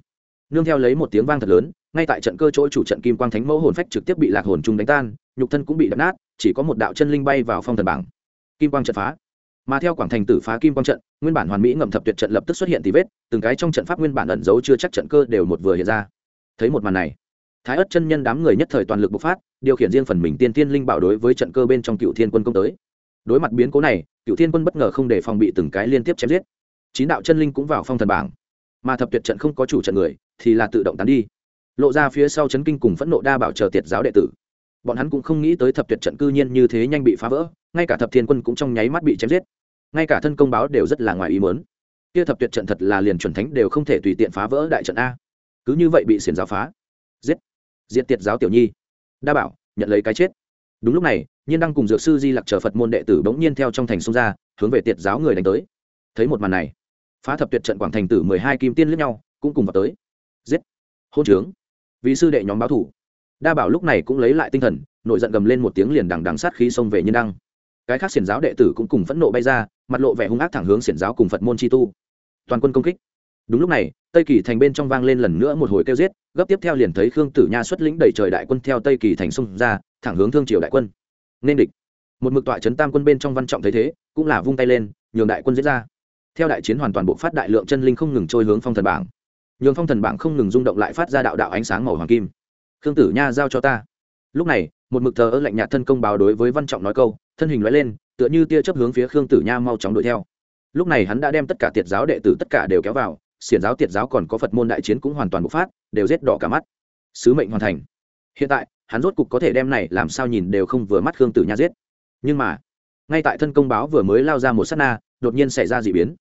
nương theo lấy một tiếng vang thật lớn, ngay tại trận cơ chỗ chủ trận kim quang thánh mẫu hồn phách trực tiếp bị lạc hồn chung đánh tan, nhục thân cũng bị đập nát, chỉ có một đạo chân linh bay vào phong thần bảng. Kim quang trận phá! Mà theo quảng thành tử phá kim quang trận, nguyên bản hoàn mỹ ngậm thập tuyệt trận lập tức xuất hiện tì vết, từng cái trong trận pháp nguyên bản ẩn giấu chưa chắc trận cơ đều một vừa hiện ra. Thấy một màn này thái ất chân nhân đám người nhất thời toàn lực bộc phát, điều khiển riêng phần mình tiên tiên linh bảo đối với trận cơ bên trong cựu thiên quân công tới. Đối mặt biến cố này, cựu thiên quân bất ngờ không để phòng bị từng cái liên tiếp chém giết. Chín đạo chân linh cũng vào phong thần bảng. Mà thập tuyệt trận không có chủ trận người, thì là tự động tán đi. Lộ ra phía sau chấn kinh cùng phẫn nộ đa bảo chờ tiệt giáo đệ tử. Bọn hắn cũng không nghĩ tới thập tuyệt trận cư nhiên như thế nhanh bị phá vỡ, ngay cả thập thiên quân cũng trong nháy mắt bị chém giết. Ngay cả thân công báo đều rất là ngoài ý mớn kia thập tuyệt trận thật là liền chuẩn thánh đều không thể tùy tiện phá vỡ đại trận a. Cứ như vậy bị xiển giáo phá diệt tiệt giáo tiểu nhi. Đa bảo, nhận lấy cái chết. Đúng lúc này, nhiên đăng cùng dược sư di lặc chờ phật môn đệ tử bỗng nhiên theo trong thành xông ra, hướng về tiệt giáo người đánh tới. Thấy một màn này, phá thập tuyệt trận quảng thành tử mười hai kim tiên lướt nhau, cũng cùng vào tới. Giết! Hôn trướng! Vì sư đệ nhóm báo thủ. Đa bảo lúc này cũng lấy lại tinh thần nội giận gầm lên một tiếng liền đằng đằng sát khí xông về nhiên đăng. Cái khác xiển giáo đệ tử cũng cùng phẫn nộ bay ra, mặt lộ vẻ hung ác thẳng hướng xiển giáo cùng phật môn chi tu. Toàn quân công kích đúng lúc này, tây kỳ thành bên trong vang lên lần nữa một hồi kêu giết, gấp tiếp theo liền thấy khương tử nha xuất lĩnh đầy trời đại quân theo tây kỳ thành xung ra, thẳng hướng thương triều đại quân. Nên địch. Một mực tọa trấn tam quân bên trong văn trọng thấy thế, cũng là vung tay lên, nhường đại quân diễn ra. Theo đại chiến hoàn toàn bộ phát đại lượng chân linh không ngừng trôi hướng phong thần bảng. Nhường phong thần bảng không ngừng rung động lại phát ra đạo đạo ánh sáng màu hoàng kim. Khương tử nha giao cho ta. Lúc này, một mực thờ ơ lạnh nhạt thân công báo đối với văn trọng nói câu, thân hình nói lên, tựa như tia chấp hướng phía khương tử nha mau chóng đuổi theo. Lúc này hắn đã đem tất cả tiệt giáo đệ tử tất cả đều kéo vào xiển giáo tiệt giáo còn có phật môn đại chiến cũng hoàn toàn bộc phát, đều rét đỏ cả mắt. Sứ mệnh hoàn thành. Hiện tại, hắn rốt cục có thể đem này làm sao nhìn đều không vừa mắt khương tử nha giết. Nhưng mà, ngay tại thân công báo vừa mới lao ra một s á t na, đột nhiên xảy ra d ị biến.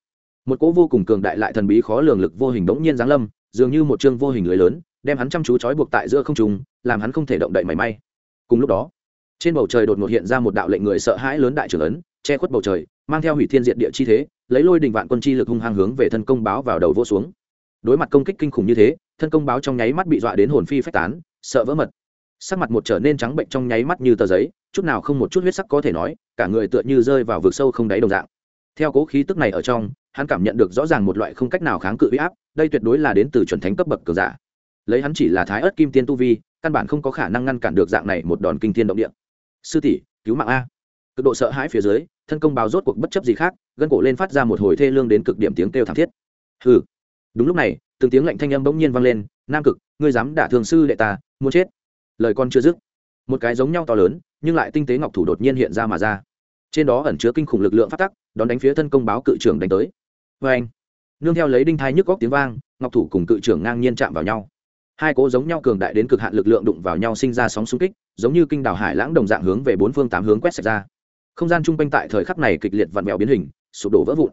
Một cỗ vô cùng cường đại lại thần bí khó lường lực vô hình đống nhiên giáng lâm, dường như một chương vô hình lưới lớn, đem hắn chăm chú trói buộc tại giữa không trùng làm hắn không thể động đậy mảy may. Cùng lúc đó, trên bầu trời đột ngột hiện ra một đạo lệnh người sợ hãi lớn đại trưởng ấn, che khuất bầu trời, mang theo hủy thiên diện địa chi thế lấy lôi đình vạn quân chi lực hung hăng hướng về thân công báo vào đầu vô xuống. Đối mặt công kích kinh khủng như thế, thân công báo trong nháy mắt bị dọa đến hồn phi phách tán, sợ vỡ mật. Sắc mặt một trở nên trắng bệnh trong nháy mắt như tờ giấy, chút nào không một chút huyết sắc có thể nói, cả người tựa như rơi vào vực sâu không đáy đồng dạng. Theo cố khí tức này ở trong, hắn cảm nhận được rõ ràng một loại không cách nào kháng cự huy áp, đây tuyệt đối là đến từ chuẩn thánh cấp bậc cường giả. Lấy hắn chỉ là thái ớt kim tiên tu vi, căn bản không có khả năng ngăn cản được dạng này một đòn kinh thiên động địa. Sư tỷ, cứu mạng a cực độ sợ hãi phía dưới, thân công báo rốt cuộc bất chấp gì khác, gân cổ lên phát ra một hồi thê lương đến cực điểm tiếng kêu thảm thiết. Hừ. Đúng lúc này, từng tiếng lạnh thanh âm bỗng nhiên vang lên, nam cực, ngươi dám đả thường sư đệ ta, muốn chết. Lời con chưa dứt, một cái giống nhau to lớn, nhưng lại tinh tế ngọc thủ đột nhiên hiện ra mà ra. Trên đó ẩn chứa kinh khủng lực lượng phát tắc, đón đánh phía thân công báo cự trưởng đánh tới. Vê anh nương theo lấy đinh thai nhức góc tiếng vang, ngọc thủ cùng cự trưởng ngang nhiên chạm vào nhau. Hai cỗ giống nhau cường đại đến cực hạn lực lượng đụng vào nhau sinh ra sóng xung kích, giống như kinh đảo hải lãng đồng dạng hướng về bốn phương tám hướng quét sạch ra không gian chung quanh tại thời khắc này kịch liệt vặn vẹo biến hình, sụp đổ vỡ vụn.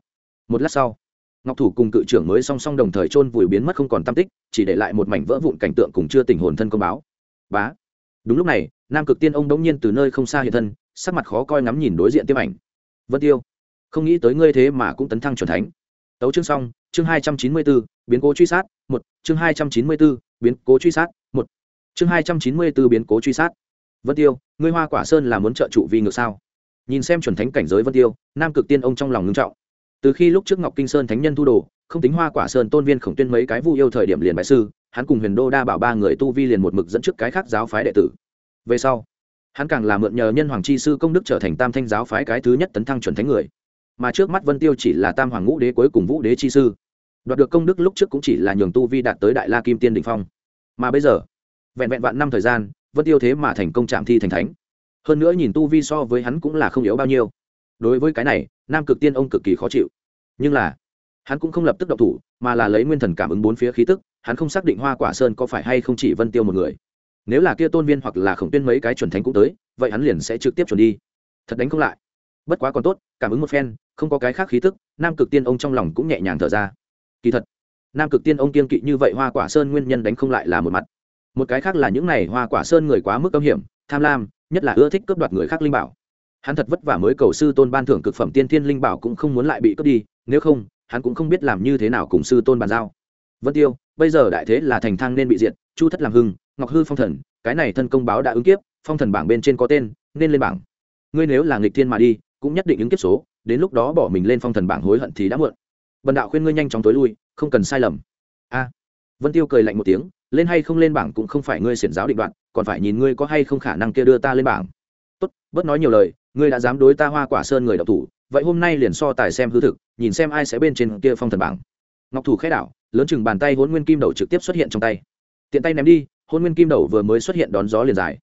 Một lát sau, ngọc thủ cùng cự trưởng mới song song đồng thời chôn vùi biến mất không còn tam tích, chỉ để lại một mảnh vỡ vụn cảnh tượng cùng chưa tình hồn thân công báo. Bá. Đúng lúc này, nam cực tiên ông đống nhiên từ nơi không xa hiện thân, sắc mặt khó coi ngắm nhìn đối diện tiếp ảnh. Vân tiêu, không nghĩ tới ngươi thế mà cũng tấn thăng c thánh. Tấu chương xong, chương hai trăm chín mươi bốn biến cố truy sát, một, chương hai trăm chín mươi bốn biến cố truy sát, một, chương hai trăm chín mươi bốn biến cố truy sát. Vân tiêu, ngươi hoa quả sơn là muốn trợ trụ vi ngược sao? Nhìn xem chuẩn thánh cảnh giới vân tiêu, nam cực tiên ông trong lòng ngưng trọng. Từ khi lúc trước ngọc kinh sơn thánh nhân thu đồ, không tính hoa quả sơn tôn viên khổng tuyên mấy cái vu yêu thời điểm liền bại sư, hắn cùng huyền đô đa bảo ba người tu vi liền một mực dẫn trước cái khác giáo phái đệ tử. Về sau, hắn càng là mượn nhờ nhân hoàng chi sư công đức trở thành tam thanh giáo phái cái thứ nhất tấn thăng chuẩn thánh người. Mà trước mắt vân tiêu chỉ là tam hoàng ngũ đế cuối cùng vũ đế chi sư. Đoạt được công đức lúc trước cũng chỉ là nhường tu vi đạt tới đại la kim tiên đình phong. Mà bây giờ, vẹn vẹn vạn năm thời gian, vân tiêu thế mà thành công trạm thi thành thánh hơn nữa nhìn tu vi so với hắn cũng là không yếu bao nhiêu. Đối với cái này, nam cực tiên ông cực kỳ khó chịu. Nhưng là, hắn cũng không lập tức độc thủ, mà là lấy nguyên thần cảm ứng bốn phía khí tức, hắn không xác định hoa quả sơn có phải hay không chỉ vân tiêu một người. Nếu là kia tôn viên hoặc là khổng tuyên mấy cái chuẩn thánh cũng tới, vậy hắn liền sẽ trực tiếp chuẩn đi. Thật đánh không lại. Bất quá còn tốt, cảm ứng một phen, không có cái khác khí tức, nam cực tiên ông trong lòng cũng nhẹ nhàng thở ra. Kỳ thật, nam cực tiên ông kiên kỵ như vậy hoa quả sơn nguyên nhân đánh không lại là một mặt. Một cái khác là những này hoa quả sơn người quá mức âm hiểm, tham lam nhất là ưa thích cướp đoạt người khác linh bảo. Hắn thật vất vả mới cầu sư tôn ban thưởng cực phẩm tiên thiên linh bảo cũng không muốn lại bị cướp đi, nếu không, hắn cũng không biết làm như thế nào cùng sư tôn bàn giao. Vân tiêu, bây giờ đại thế là thành thang nên bị diệt, chu thất làm hưng, ngọc hư phong thần, cái này thân công báo đã ứng kiếp, phong thần bảng bên trên có tên, nên lên bảng. Ngươi nếu là nghịch thiên mà đi, cũng nhất định ứng kiếp số, đến lúc đó bỏ mình lên phong thần bảng hối hận thì đã muộn. Bần đạo khuyên ngươi nhanh chóng tối lui, không cần sai lầm. A. Vân tiêu cười lạnh một tiếng, lên hay không lên bảng cũng không phải ngươi xiển giáo định đoạn còn phải nhìn ngươi có hay không khả năng kia đưa ta lên bảng. Tốt, bớt nói nhiều lời, ngươi đã dám đối ta hoa quả sơn người đọc thủ, vậy hôm nay liền so tài xem hư thực, nhìn xem ai sẽ bên trên kia phong thần bảng. Ngọc thủ khẽ đảo, lớn chừng bàn tay hôn nguyên kim đầu trực tiếp xuất hiện trong tay. Tiện tay ném đi hôn nguyên kim đầu vừa mới xuất hiện đón gió liền dài.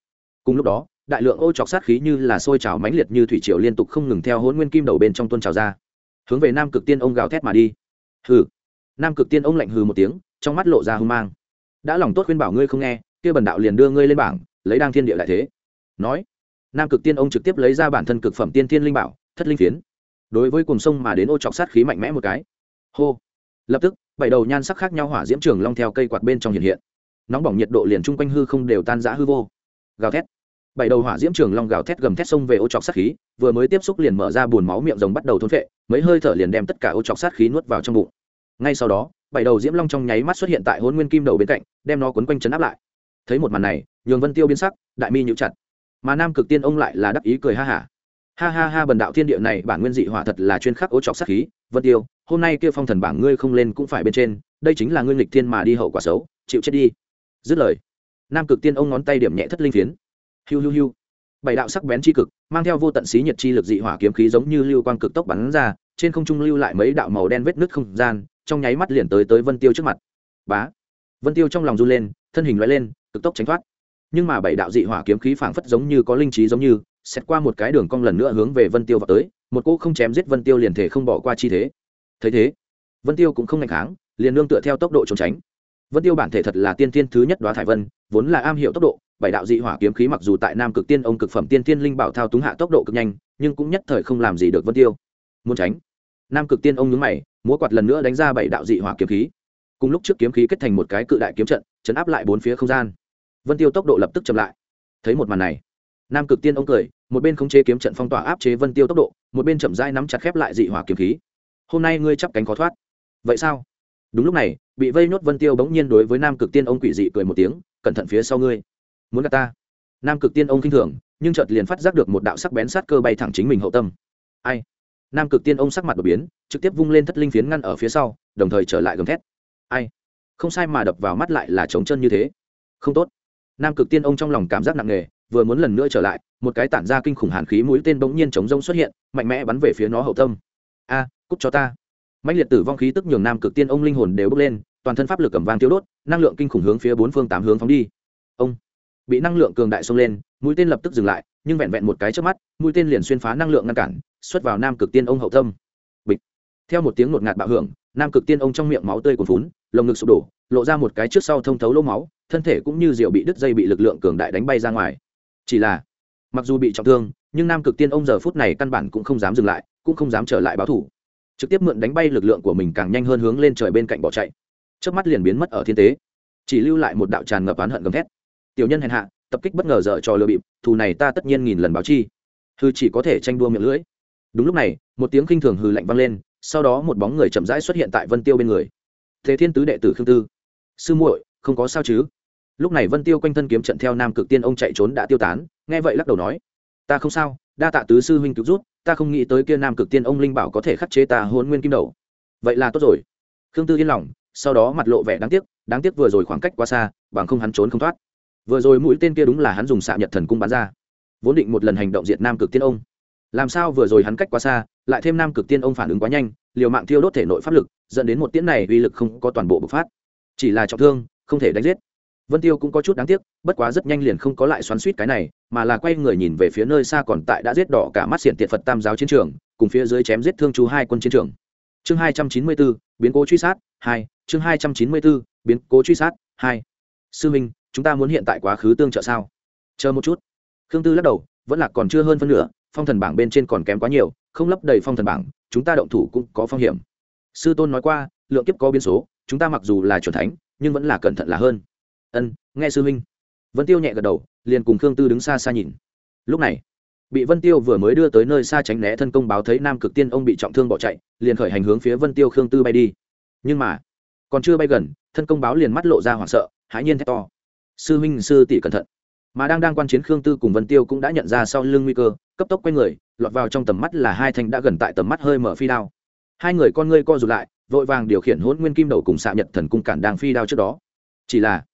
Cùng lúc đó, đại lượng ô chọc sát khí như là sôi trào mãnh liệt như thủy triều liên tục không ngừng theo hôn nguyên kim đầu bên trong tuôn trào ra. Hướng về nam cực tiên ông gào thét mà đi. Hừ. Nam cực tiên ông lạnh hừ một tiếng, trong mắt lộ ra hung mang. Đã lòng tốt khuyên bảo ngươi không nghe kia bần đạo liền đưa ngươi lên bảng, lấy đang thiên địa lại thế. Nói, nam cực tiên ông trực tiếp lấy ra bản thân cực phẩm tiên thiên linh bảo, thất linh phiến. Đối với cùng sông mà đến ô chọc sát khí mạnh mẽ một cái. Hô. Lập tức, bảy đầu nhan sắc khác nhau hỏa diễm trường long theo cây quạt bên trong hiện hiện. Nóng bỏng nhiệt độ liền chung quanh hư không đều tan rã hư vô. Gào thét. Bảy đầu hỏa diễm trường long gào thét gầm thét xông về ô chọc sát khí, vừa mới tiếp xúc liền mở ra bùn máu miệng rồng bắt đầu thôn phệ, mấy hơi thở liền đem tất cả ô chọc sát khí nuốt vào trong bụng. Ngay sau đó, bảy đầu diễm long trong nháy mắt xuất hiện tại hôn nguyên kim đầu bên cạnh, đem nó quấn quanh chấn áp lại thấy một màn này, nhường vân tiêu biến sắc, đại mi nhũ chặt. Mà nam cực tiên ông lại là đắc ý cười ha hả. Ha. ha ha ha bần đạo thiên địa này, bản nguyên dị hỏa thật là chuyên khắc ố trọc sát khí. Vân tiêu, hôm nay kia phong thần bảng ngươi không lên cũng phải bên trên, đây chính là ngươi nghịch thiên mà đi hậu quả xấu, chịu chết đi. Dứt lời, nam cực tiên ông ngón tay điểm nhẹ thất linh phiến. Hiu hiu hiu. Bảy đạo sắc bén chi cực, mang theo vô tận xí nhiệt chi lực dị hỏa kiếm khí giống như lưu quang cực tốc bắn ra, trên không trung lưu lại mấy đạo màu đen vết nứt không gian, trong nháy mắt liền tới tới vân tiêu trước mặt. Bá. Vân tiêu trong lòng run lên, thân hình loại lên cực tốc tránh thoát. Nhưng mà bảy đạo dị hỏa kiếm khí phảng phất giống như có linh trí giống như xét qua một cái đường cong lần nữa hướng về vân tiêu vào tới, một cỗ không chém giết vân tiêu liền thể không bỏ qua chi thế. Thấy thế, vân tiêu cũng không ngạch kháng, liền nương tựa theo tốc độ trốn tránh. Vân tiêu bản thể thật là tiên tiên thứ nhất đoá thải vân, vốn là am hiểu tốc độ, bảy đạo dị hỏa kiếm khí mặc dù tại nam cực tiên, ông cực phẩm tiên tiên linh bảo thao túng hạ tốc độ cực nhanh, nhưng cũng nhất thời không làm gì được vân tiêu. Muốn tránh, nam cực tiên ông nhướng mày, múa quạt lần nữa đánh ra bảy đạo dị hỏa kiếm khí. Cùng lúc trước kiếm khí kết thành một cái cự đại kiếm trận, chấn áp lại bốn phía không gian vân tiêu tốc độ lập tức chậm lại. Thấy một màn này, nam cực tiên ông cười, một bên khống chế kiếm trận phong tỏa áp chế vân tiêu tốc độ, một bên chậm rãi nắm chặt khép lại dị hỏa kiếm khí. Hôm nay ngươi chắp cánh khó thoát. Vậy sao? Đúng lúc này, bị vây nhốt vân tiêu bỗng nhiên đối với nam cực tiên ông quỷ dị cười một tiếng, cẩn thận phía sau ngươi. Muốn gặp ta? Nam cực tiên ông khinh thường, nhưng chợt liền phát giác được một đạo sắc bén sát cơ bay thẳng chính mình hậu tâm. Ai? Nam cực tiên ông sắc mặt đột biến, trực tiếp vung lên thất linh phiến ngăn ở phía sau, đồng thời trở lại gầm thét. Ai? Không sai mà đập vào mắt lại là trống chân như thế. Không tốt nam cực tiên ông trong lòng cảm giác nặng nề, vừa muốn lần nữa trở lại, một cái tản ra kinh khủng hàn khí mũi tên bỗng nhiên chống rông xuất hiện, mạnh mẽ bắn về phía nó hậu tâm. A cúc cho ta. Mạnh liệt tử vong khí tức nhường nam cực tiên ông linh hồn đều bước lên, toàn thân pháp lực cầm vang tiêu đốt, năng lượng kinh khủng hướng phía bốn phương tám hướng phóng đi. Ông, bị năng lượng cường đại xông lên, mũi tên lập tức dừng lại, nhưng vẹn vẹn một cái trước mắt, mũi tên liền xuyên phá năng lượng ngăn cản, xuất vào nam cực tiên ông hậu tâm. Bịch. Theo một tiếng ngột ngạt bạo hưởng, nam cực tiên ông trong miệng máu tươi cuồn phún lồng ngực sụp đổ, lộ ra một cái trước sau thông thấu lỗ máu thân thể cũng như rượu bị đứt dây bị lực lượng cường đại đánh bay ra ngoài. Chỉ là, mặc dù bị trọng thương, nhưng nam cực tiên ông giờ phút này căn bản cũng không dám dừng lại, cũng không dám trở lại báo thủ. Trực tiếp mượn đánh bay lực lượng của mình càng nhanh hơn hướng lên trời bên cạnh bỏ chạy. Trước mắt liền biến mất ở thiên tế. Chỉ lưu lại một đạo tràn ngập oán hận gầm thét. Tiểu nhân hèn hạ, tập kích bất ngờ dở trò lừa bịp, thù này ta tất nhiên nghìn lần báo chi. Hư chỉ có thể tranh đua miệng lưỡi. Đúng lúc này, một tiếng khinh thường hư lạnh vang lên, sau đó một bóng người chậm rãi xuất hiện tại vân tiêu bên người. Thế thiên tứ đệ tử khương tư. Sư muội, không có sao chứ? Lúc này vân tiêu quanh thân kiếm trận theo nam cực tiên ông chạy trốn đã tiêu tán, nghe vậy lắc đầu nói, ta không sao, đa tạ tứ sư huynh cứu rút ta không nghĩ tới kia nam cực tiên ông linh bảo có thể khắc chế ta hôn nguyên kim đầu. Vậy là tốt rồi. Khương tư yên lòng, sau đó mặt lộ vẻ đáng tiếc đáng tiếc vừa rồi khoảng cách quá xa, bằng không hắn trốn không thoát. Vừa rồi mũi tên kia đúng là hắn dùng xạ nhật thần cung bắn ra. Vốn định một lần hành động diệt nam cực tiên ông. Làm sao vừa rồi hắn cách quá xa, lại thêm nam cực tiên ông phản ứng quá nhanh, liều mạng thiêu đốt thể nội pháp lực, dẫn đến một tiễn này uy lực không có toàn bộ bộc phát. Chỉ là trọng thương, không thể đánh giết vân tiêu cũng có chút đáng tiếc, bất quá rất nhanh liền không có lại xoắn suýt cái này, mà là quay người nhìn về phía nơi xa còn tại đã giết đỏ cả mắt xiển tiệt phật tam giáo chiến trường, cùng phía dưới chém giết thương chú hai quân chiến trường. Chương hai trăm chín mươi bốn, biến cố truy sát, hai, chương hai trăm chín mươi bốn, biến cố truy sát, hai. Sư minh, chúng ta muốn hiện tại quá khứ tương trợ sao? Chờ một chút. Khương tư lắc đầu, vẫn là còn chưa hơn phân nửa, phong thần bảng bên trên còn kém quá nhiều, không lấp đầy phong thần bảng, chúng ta động thủ cũng có phong hiểm. Sư tôn nói qua, lượng kiếp có biến số, chúng ta mặc dù là c thánh, nhưng vẫn là cẩn thận là hơn ân, nghe sư huynh. Vân tiêu nhẹ gật đầu, liền cùng khương tư đứng xa xa nhìn. Lúc này, bị vân tiêu vừa mới đưa tới nơi xa tránh né thân công báo thấy nam cực tiên ông bị trọng thương bỏ chạy, liền khởi hành hướng phía vân tiêu khương tư bay đi. Nhưng mà, còn chưa bay gần, thân công báo liền mắt lộ ra hoảng sợ, hãi nhiên thét to. Sư huynh, sư tỷ cẩn thận. Mà đang đang quan chiến khương tư cùng vân tiêu cũng đã nhận ra sau lưng nguy cơ, cấp tốc quay người, lọt vào trong tầm mắt là hai thanh đã gần tại tầm mắt hơi mở phi đao. Hai người con ngươi co rụt lại, vội vàng điều khiển hôn nguyên kim đầu cùng xạ nhật thần cung cản đang phi đao trước đó. Chỉ là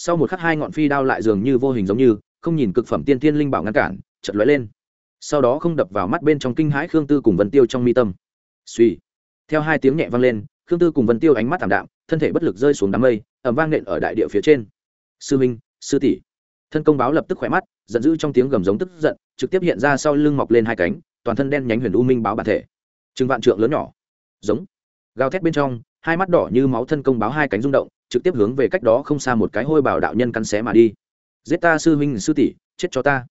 sau một khắc hai ngọn phi đao lại dường như vô hình giống như, không nhìn cực phẩm tiên tiên linh bảo ngăn cản chật lóe lên. Sau đó không đập vào mắt bên trong kinh hãi khương tư cùng vân tiêu trong mi tâm. Suy theo hai tiếng nhẹ vang lên, khương tư cùng vân tiêu ánh mắt thảm đạm, thân thể bất lực rơi xuống đám mây ẩm vang nện ở đại địa phía trên. Sư minh, sư tỷ. Thân công báo lập tức khỏe mắt, giận dữ trong tiếng gầm giống tức giận, trực tiếp hiện ra sau lưng mọc lên hai cánh, toàn thân đen nhánh huyền u minh báo bản thể. Chừng vạn trượng lớn nhỏ. Giống. Gào thét bên trong, hai mắt đỏ như máu thân công báo hai cánh rung động trực tiếp hướng về cách đó không xa một cái hôi bảo đạo nhân cắn xé mà đi. Giết ta sư huynh sư tỷ, chết cho ta.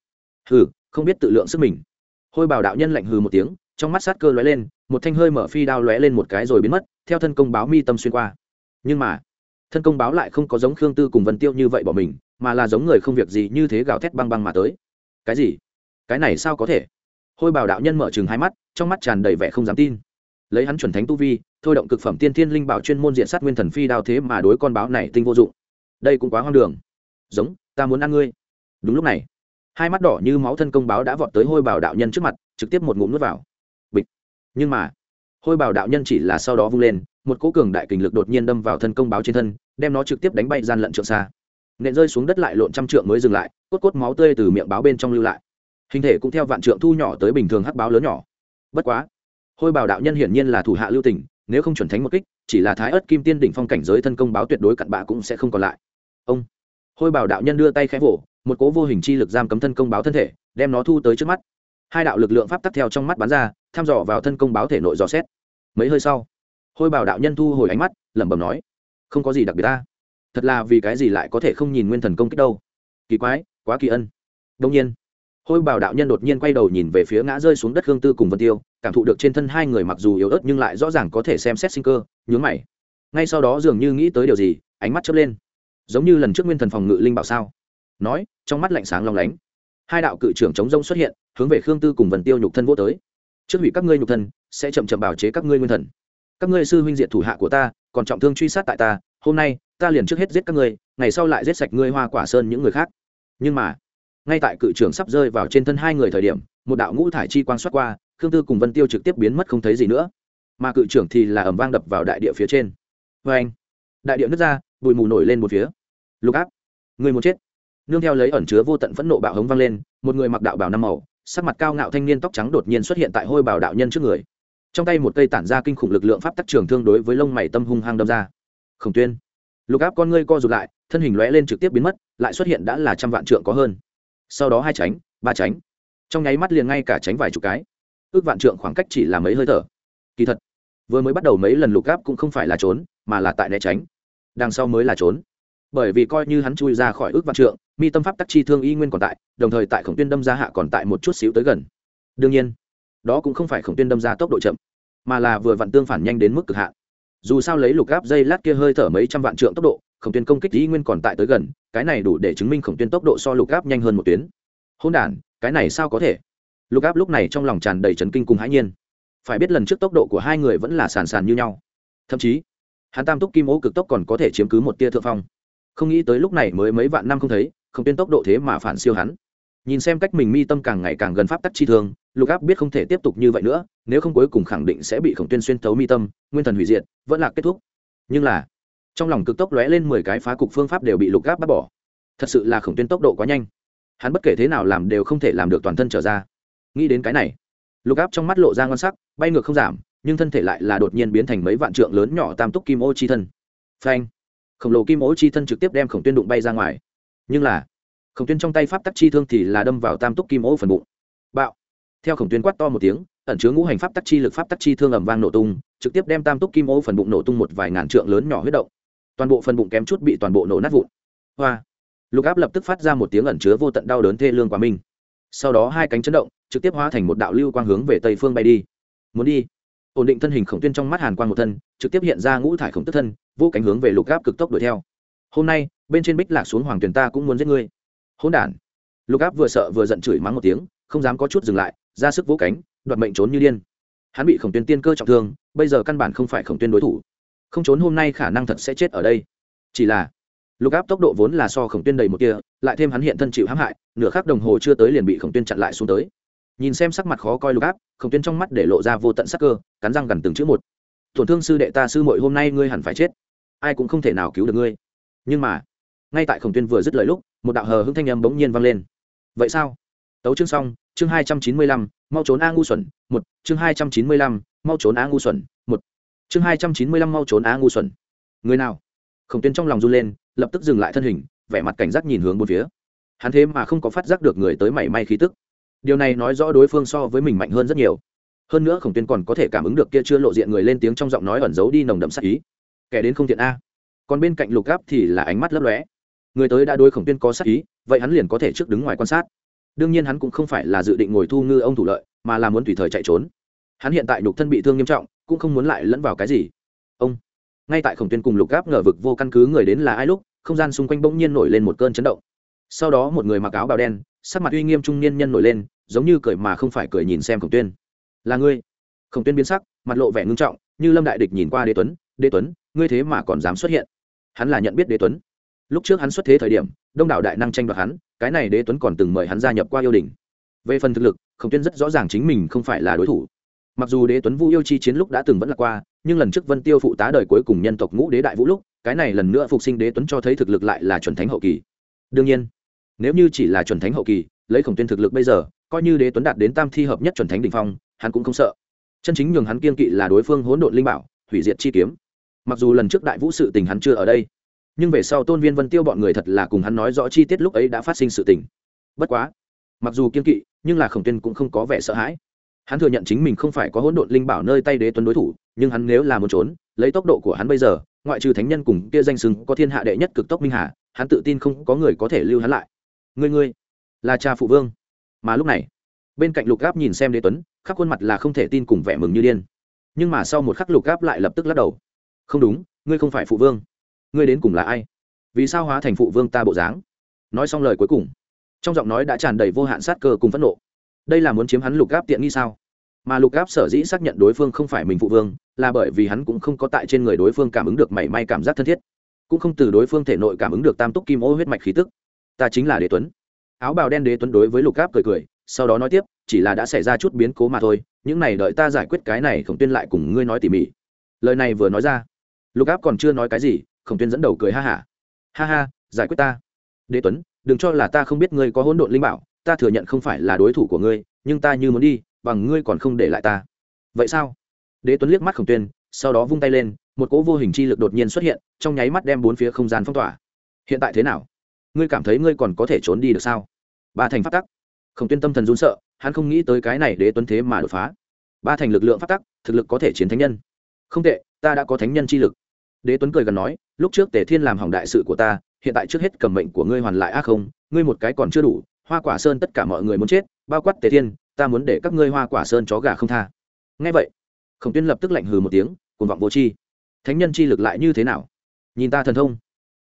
Hừ, không biết tự lượng sức mình. Hôi bảo đạo nhân lạnh hừ một tiếng, trong mắt sát cơ lóe lên, một thanh hơi mở phi đao lóe lên một cái rồi biến mất, theo thân công báo mi tâm xuyên qua. Nhưng mà, thân công báo lại không có giống khương tư cùng vân tiêu như vậy bỏ mình, mà là giống người không việc gì như thế gào thét băng băng mà tới. Cái gì? Cái này sao có thể? Hôi bảo đạo nhân mở chừng hai mắt, trong mắt tràn đầy vẻ không dám tin. Lấy hắn chuẩn thánh tu vi thôi động cực phẩm tiên thiên linh bảo chuyên môn diện sát nguyên thần phi đao thế mà đối con báo này tinh vô dụng. Đây cũng quá hoang đường. Giống, ta muốn ăn ngươi. Đúng lúc này, hai mắt đỏ như máu thân công báo đã vọt tới hôi bảo đạo nhân trước mặt, trực tiếp một ngụm nuốt vào. Bịch. Nhưng mà, hôi bảo đạo nhân chỉ là sau đó vung lên, một cỗ cường đại kình lực đột nhiên đâm vào thân công báo trên thân, đem nó trực tiếp đánh bay gian lận trượng xa. Nện rơi xuống đất lại lộn trăm trượng mới dừng lại, cốt cốt máu tươi từ miệng báo bên trong lưu lại. Hình thể cũng theo vạn trượng thu nhỏ tới bình thường hắc báo lớn nhỏ. Bất quá, hôi bảo đạo nhân hiển nhiên là thủ hạ lưu tình nếu không chuẩn thánh một kích, chỉ là thái ớt kim tiên đỉnh phong cảnh giới thân công báo tuyệt đối cặn bạ cũng sẽ không còn lại. Ông. Hôi bảo đạo nhân đưa tay khẽ vỗ, một cố vô hình chi lực giam cấm thân công báo thân thể, đem nó thu tới trước mắt. Hai đạo lực lượng pháp tắc theo trong mắt bắn ra thăm dò vào thân công báo thể nội dò xét. Mấy hơi sau, hôi bảo đạo nhân thu hồi ánh mắt, lẩm bẩm nói, không có gì đặc biệt ta. Thật là vì cái gì lại có thể không nhìn nguyên thần công kích đâu? Kỳ quái, quá kỳ ân. Đông nhiên hôi bảo đạo nhân đột nhiên quay đầu nhìn về phía ngã rơi xuống đất hương tư cùng vân tiêu, cảm thụ được trên thân hai người mặc dù yếu ớt nhưng lại rõ ràng có thể xem xét sinh cơ, nhướng mày. Ngay sau đó dường như nghĩ tới điều gì, ánh mắt chớp lên. Giống như lần trước nguyên thần phòng ngự linh bảo sao? Nói, trong mắt lạnh sáng long lánh. Hai đạo cự trưởng chống rông xuất hiện, hướng về khương tư cùng vần tiêu nhục thân vô tới. Trước hủy các ngươi nhục thân, sẽ chậm chậm bảo chế các ngươi nguyên thần. Các ngươi sư huynh diệt thủ hạ của ta, còn trọng thương truy sát tại ta, hôm nay, ta liền trước hết giết các ngươi, ngày sau lại giết sạch ngươi hoa quả sơn những người khác. Nhưng mà ngay tại cự trưởng sắp rơi vào trên thân hai người thời điểm, một đạo ngũ thải chi quang xoát qua, khương tư cùng vân tiêu trực tiếp biến mất không thấy gì nữa. Mà cự trưởng thì là ẩm vang đập vào đại địa phía trên. Vê anh, đại địa nứt ra, bụi mù nổi lên một phía. Lục áp, người muốn chết. Nương theo lấy ẩn chứa vô tận phẫn nộ bạo hống vang lên, một người mặc đạo bảo năm màu, sắc mặt cao ngạo thanh niên tóc trắng đột nhiên xuất hiện tại hôi bảo đạo nhân trước người. Trong tay một cây tản ra kinh khủng lực lượng pháp tắc trường thương đối với lông mày tâm hung hăng đâm ra. Khổng tuyên, lục áp con ngươi co rụt lại, thân hình lóe lên trực tiếp biến mất, lại xuất hiện đã là trăm vạn trượng có hơn sau đó hai tránh, ba tránh. Trong nháy mắt liền ngay cả tránh vài chục cái. Ước vạn trượng khoảng cách chỉ là mấy hơi thở. Kỳ thật, vừa mới bắt đầu mấy lần lục áp cũng không phải là trốn, mà là tại né tránh. Đằng sau mới là trốn. Bởi vì coi như hắn chui ra khỏi ước vạn trượng, mi tâm pháp tắc chi thương y nguyên còn tại, đồng thời tại khổng tuyên đâm ra hạ còn tại một chút xíu tới gần. Đương nhiên, đó cũng không phải khổng tuyên đâm ra tốc độ chậm, mà là vừa vặn tương phản nhanh đến mức cực hạn. Dù sao lấy lục gáp dây lát kia hơi thở mấy trăm vạn trượng tốc độ khổng tuyên công kích dĩ nguyên còn tại tới gần, cái này đủ để chứng minh khổng tuyên tốc độ so lục áp nhanh hơn một tuyến. Hôn đản, cái này sao có thể? Lục áp lúc này trong lòng tràn đầy trấn kinh cùng hãi nhiên. Phải biết lần trước tốc độ của hai người vẫn là sàn sàn như nhau. Thậm chí, hắn tam túc kim ô cực tốc còn có thể chiếm cứ một tia thượng phong. Không nghĩ tới lúc này mới mấy vạn năm không thấy không tiên tốc độ thế mà phản siêu hắn. Nhìn xem cách mình mi tâm càng ngày càng gần pháp tắc chi thương, lục áp biết không thể tiếp tục như vậy nữa, nếu không cuối cùng khẳng định sẽ bị khổng tuyên xuyên tấu mi tâm, nguyên thần hủy diệt, vẫn là kết thúc. Nhưng là trong lòng cực tốc lóe lên mười cái phá cục phương pháp đều bị lục áp bắt bỏ. Thật sự là khổng tuyên tốc độ quá nhanh. Hắn bất kể thế nào làm đều không thể làm được toàn thân trở ra. Nghĩ đến cái này, lục áp trong mắt lộ ra ngon sắc, bay ngược không giảm, nhưng thân thể lại là đột nhiên biến thành mấy vạn trượng lớn nhỏ tam túc kim ô chi thân. Phanh! Khổng lồ kim ô chi thân trực tiếp đem khổng tuyên đụng bay ra ngoài. Nhưng là, khổng tuyên trong tay pháp tắc chi thương thì là đâm vào tam túc kim ô phần bụng. Bạo! Theo khổng tuyên quát to một tiếng, ẩn chứa ngũ hành pháp tắc chi lực pháp tắc chi thương ầm vang nổ tung, trực tiếp đem tam túc kim ô phần bụng nổ tung một vài ngàn trượng lớn nhỏ huyết động toàn bộ phần bụng kém chút bị toàn bộ nổ nát vụn. Hoa. Lục áp lập tức phát ra một tiếng ẩn chứa vô tận đau đớn thê lương quả minh sau đó hai cánh chấn động, trực tiếp hóa thành một đạo lưu quang hướng về tây phương bay đi. Muốn đi. Ổn định thân hình khổng tuyên trong mắt hàn quang một thân, trực tiếp hiện ra ngũ thải khổng tức thân, vô cánh hướng về lục áp cực tốc đuổi theo. Hôm nay, bên trên bích lạc xuống hoàng tuyền ta cũng muốn giết ngươi. Hỗn đản. Lục áp vừa sợ vừa giận chửi mắng một tiếng, không dám có chút dừng lại, ra sức vỗ cánh, đoạt mệnh trốn như điên. Hắn bị khổng tuyên tiên cơ trọng thương, bây giờ căn bản không phải khổng tuyên đối thủ không trốn hôm nay khả năng thật sẽ chết ở đây. Chỉ là, lục áp tốc độ vốn là so khổng tuyên đầy một kia, lại thêm hắn hiện thân chịu hãm hại, nửa khắc đồng hồ chưa tới liền bị khổng tuyên chặn lại xuống tới. Nhìn xem sắc mặt khó coi lục áp, khổng tuyên trong mắt để lộ ra vô tận sắc cơ, cắn răng gần từng chữ một. Tổn thương sư đệ ta sư muội hôm nay ngươi hẳn phải chết. Ai cũng không thể nào cứu được ngươi. Nhưng mà, ngay tại khổng tuyên vừa dứt lời lúc, một đạo hờ hững thanh âm bỗng nhiên vang lên. Vậy sao? Tấu chương xong, chương hai trăm chín mươi lăm, mau trốn a ngu xuẩn, một, chương hai trăm chín mươi lăm, mau trốn a ngu xuẩn chương hai trăm chín mươi lăm mau trốn a ngu xuẩn. Người nào? Khổng tuyên trong lòng run lên, lập tức dừng lại thân hình, vẻ mặt cảnh giác nhìn hướng bốn phía. Hắn thế mà không có phát giác được người tới mảy may khí tức. Điều này nói rõ đối phương so với mình mạnh hơn rất nhiều. Hơn nữa khổng tuyên còn có thể cảm ứng được kia chưa lộ diện người lên tiếng trong giọng nói ẩn giấu đi nồng đậm sắc ý. Kẻ đến không thiện a. Còn bên cạnh lục gáp thì là ánh mắt lấp lóe. Người tới đã đối khổng tuyên có sắc ý, vậy hắn liền có thể trước đứng ngoài quan sát. Đương nhiên hắn cũng không phải là dự định ngồi thu ngư ông thủ lợi, mà là muốn tùy thời chạy trốn hắn hiện tại nhục thân bị thương nghiêm trọng, cũng không muốn lại lẫn vào cái gì. Ông, ngay tại khổng tuyên cùng lục gáp ngờ vực vô căn cứ người đến là ai lúc, không gian xung quanh bỗng nhiên nổi lên một cơn chấn động. Sau đó một người mặc áo bào đen, sắc mặt uy nghiêm trung niên nhân nổi lên, giống như cười mà không phải cười nhìn xem khổng tuyên. Là ngươi? Khổng tuyên biến sắc, mặt lộ vẻ ngưng trọng, như lâm đại địch nhìn qua đế tuấn đế tuấn, ngươi thế mà còn dám xuất hiện? Hắn là nhận biết đế tuấn. Lúc trước hắn xuất thế thời điểm, đông đảo đại năng tranh đoạt hắn, cái này đế tuấn còn từng mời hắn gia nhập qua yêu đình. Về phần thực lực, khổng tuyên rất rõ ràng chính mình không phải là đối thủ mặc dù đế tuấn vũ yêu chi chiến lúc đã từng vẫn là qua, nhưng lần trước vân tiêu phụ tá đời cuối cùng nhân tộc ngũ đế đại vũ lúc, cái này lần nữa phục sinh đế tuấn cho thấy thực lực lại là chuẩn thánh hậu kỳ. Đương nhiên, nếu như chỉ là chuẩn thánh hậu kỳ, lấy khổng tuyên thực lực bây giờ, coi như đế tuấn đạt đến tam thi hợp nhất chuẩn thánh đình phong, hắn cũng không sợ. Chân chính nhường hắn kiên kỵ là đối phương hỗn độn linh bảo, hủy diệt chi kiếm. Mặc dù lần trước đại vũ sự tình hắn chưa ở đây, nhưng về sau tôn viên vân tiêu bọn người thật là cùng hắn nói rõ chi tiết lúc ấy đã phát sinh sự tình. Bất quá, mặc dù kiên kỵ, nhưng là khổng tuyên cũng không có vẻ sợ hãi hắn thừa nhận chính mình không phải có hỗn độn linh bảo nơi tay đế tuấn đối thủ, nhưng hắn nếu là muốn trốn, lấy tốc độ của hắn bây giờ, ngoại trừ thánh nhân cùng kia danh sừng có thiên hạ đệ nhất cực tốc minh hà, hắn tự tin không có người có thể lưu hắn lại. Ngươi ngươi, là cha phụ vương. Mà lúc này, bên cạnh lục gáp nhìn xem đế tuấn, khắp khuôn mặt là không thể tin cùng vẻ mừng như điên. Nhưng mà sau một khắc lục gáp lại lập tức lắc đầu. Không đúng, ngươi không phải phụ vương. Ngươi đến cùng là ai? Vì sao hóa thành phụ vương ta bộ dáng? Nói xong lời cuối cùng, trong giọng nói đã tràn đầy vô hạn sát cơ cùng phẫn nộ đây là muốn chiếm hắn lục gáp tiện nghi sao? Mà lục gáp sở dĩ xác nhận đối phương không phải mình phụ vương, là bởi vì hắn cũng không có tại trên người đối phương cảm ứng được mảy may cảm giác thân thiết, cũng không từ đối phương thể nội cảm ứng được tam túc kim ô huyết mạch khí tức. Ta chính là đế tuấn. Áo bào đen đế tuấn đối với lục gáp cười cười, sau đó nói tiếp, chỉ là đã xảy ra chút biến cố mà thôi, những này đợi ta giải quyết cái này, khổng tuyên lại cùng ngươi nói tỉ mỉ. Lời này vừa nói ra, lục áp còn chưa nói cái gì, khổng tuyên dẫn đầu cười ha hả. Ha. ha ha, giải quyết ta. Đế tuấn, đừng cho là ta không biết ngươi có hỗn độn linh bảo ta thừa nhận không phải là đối thủ của ngươi, nhưng ta như muốn đi, bằng ngươi còn không để lại ta. Vậy sao? Đế tuấn liếc mắt khổng tuyên, sau đó vung tay lên, một cỗ vô hình chi lực đột nhiên xuất hiện, trong nháy mắt đem bốn phía không gian phong tỏa. Hiện tại thế nào? Ngươi cảm thấy ngươi còn có thể trốn đi được sao? Ba thành phát tắc. Khổng tuyên tâm thần run sợ, hắn không nghĩ tới cái này đế tuấn thế mà đột phá. Ba thành lực lượng phát tắc, thực lực có thể chiến thánh nhân. Không tệ, ta đã có thánh nhân chi lực. Đế tuấn cười gần nói, lúc trước tề thiên làm hỏng đại sự của ta, hiện tại trước hết cầm mệnh của ngươi hoàn lại ác không, ngươi một cái còn chưa đủ hoa quả sơn tất cả mọi người muốn chết, bao quát tề thiên, ta muốn để các ngươi hoa quả sơn chó gà không tha. Ngay vậy, khổng tuyên lập tức lạnh hừ một tiếng, cuồng vọng vô chi thánh nhân chi lực lại như thế nào? Nhìn ta thần thông.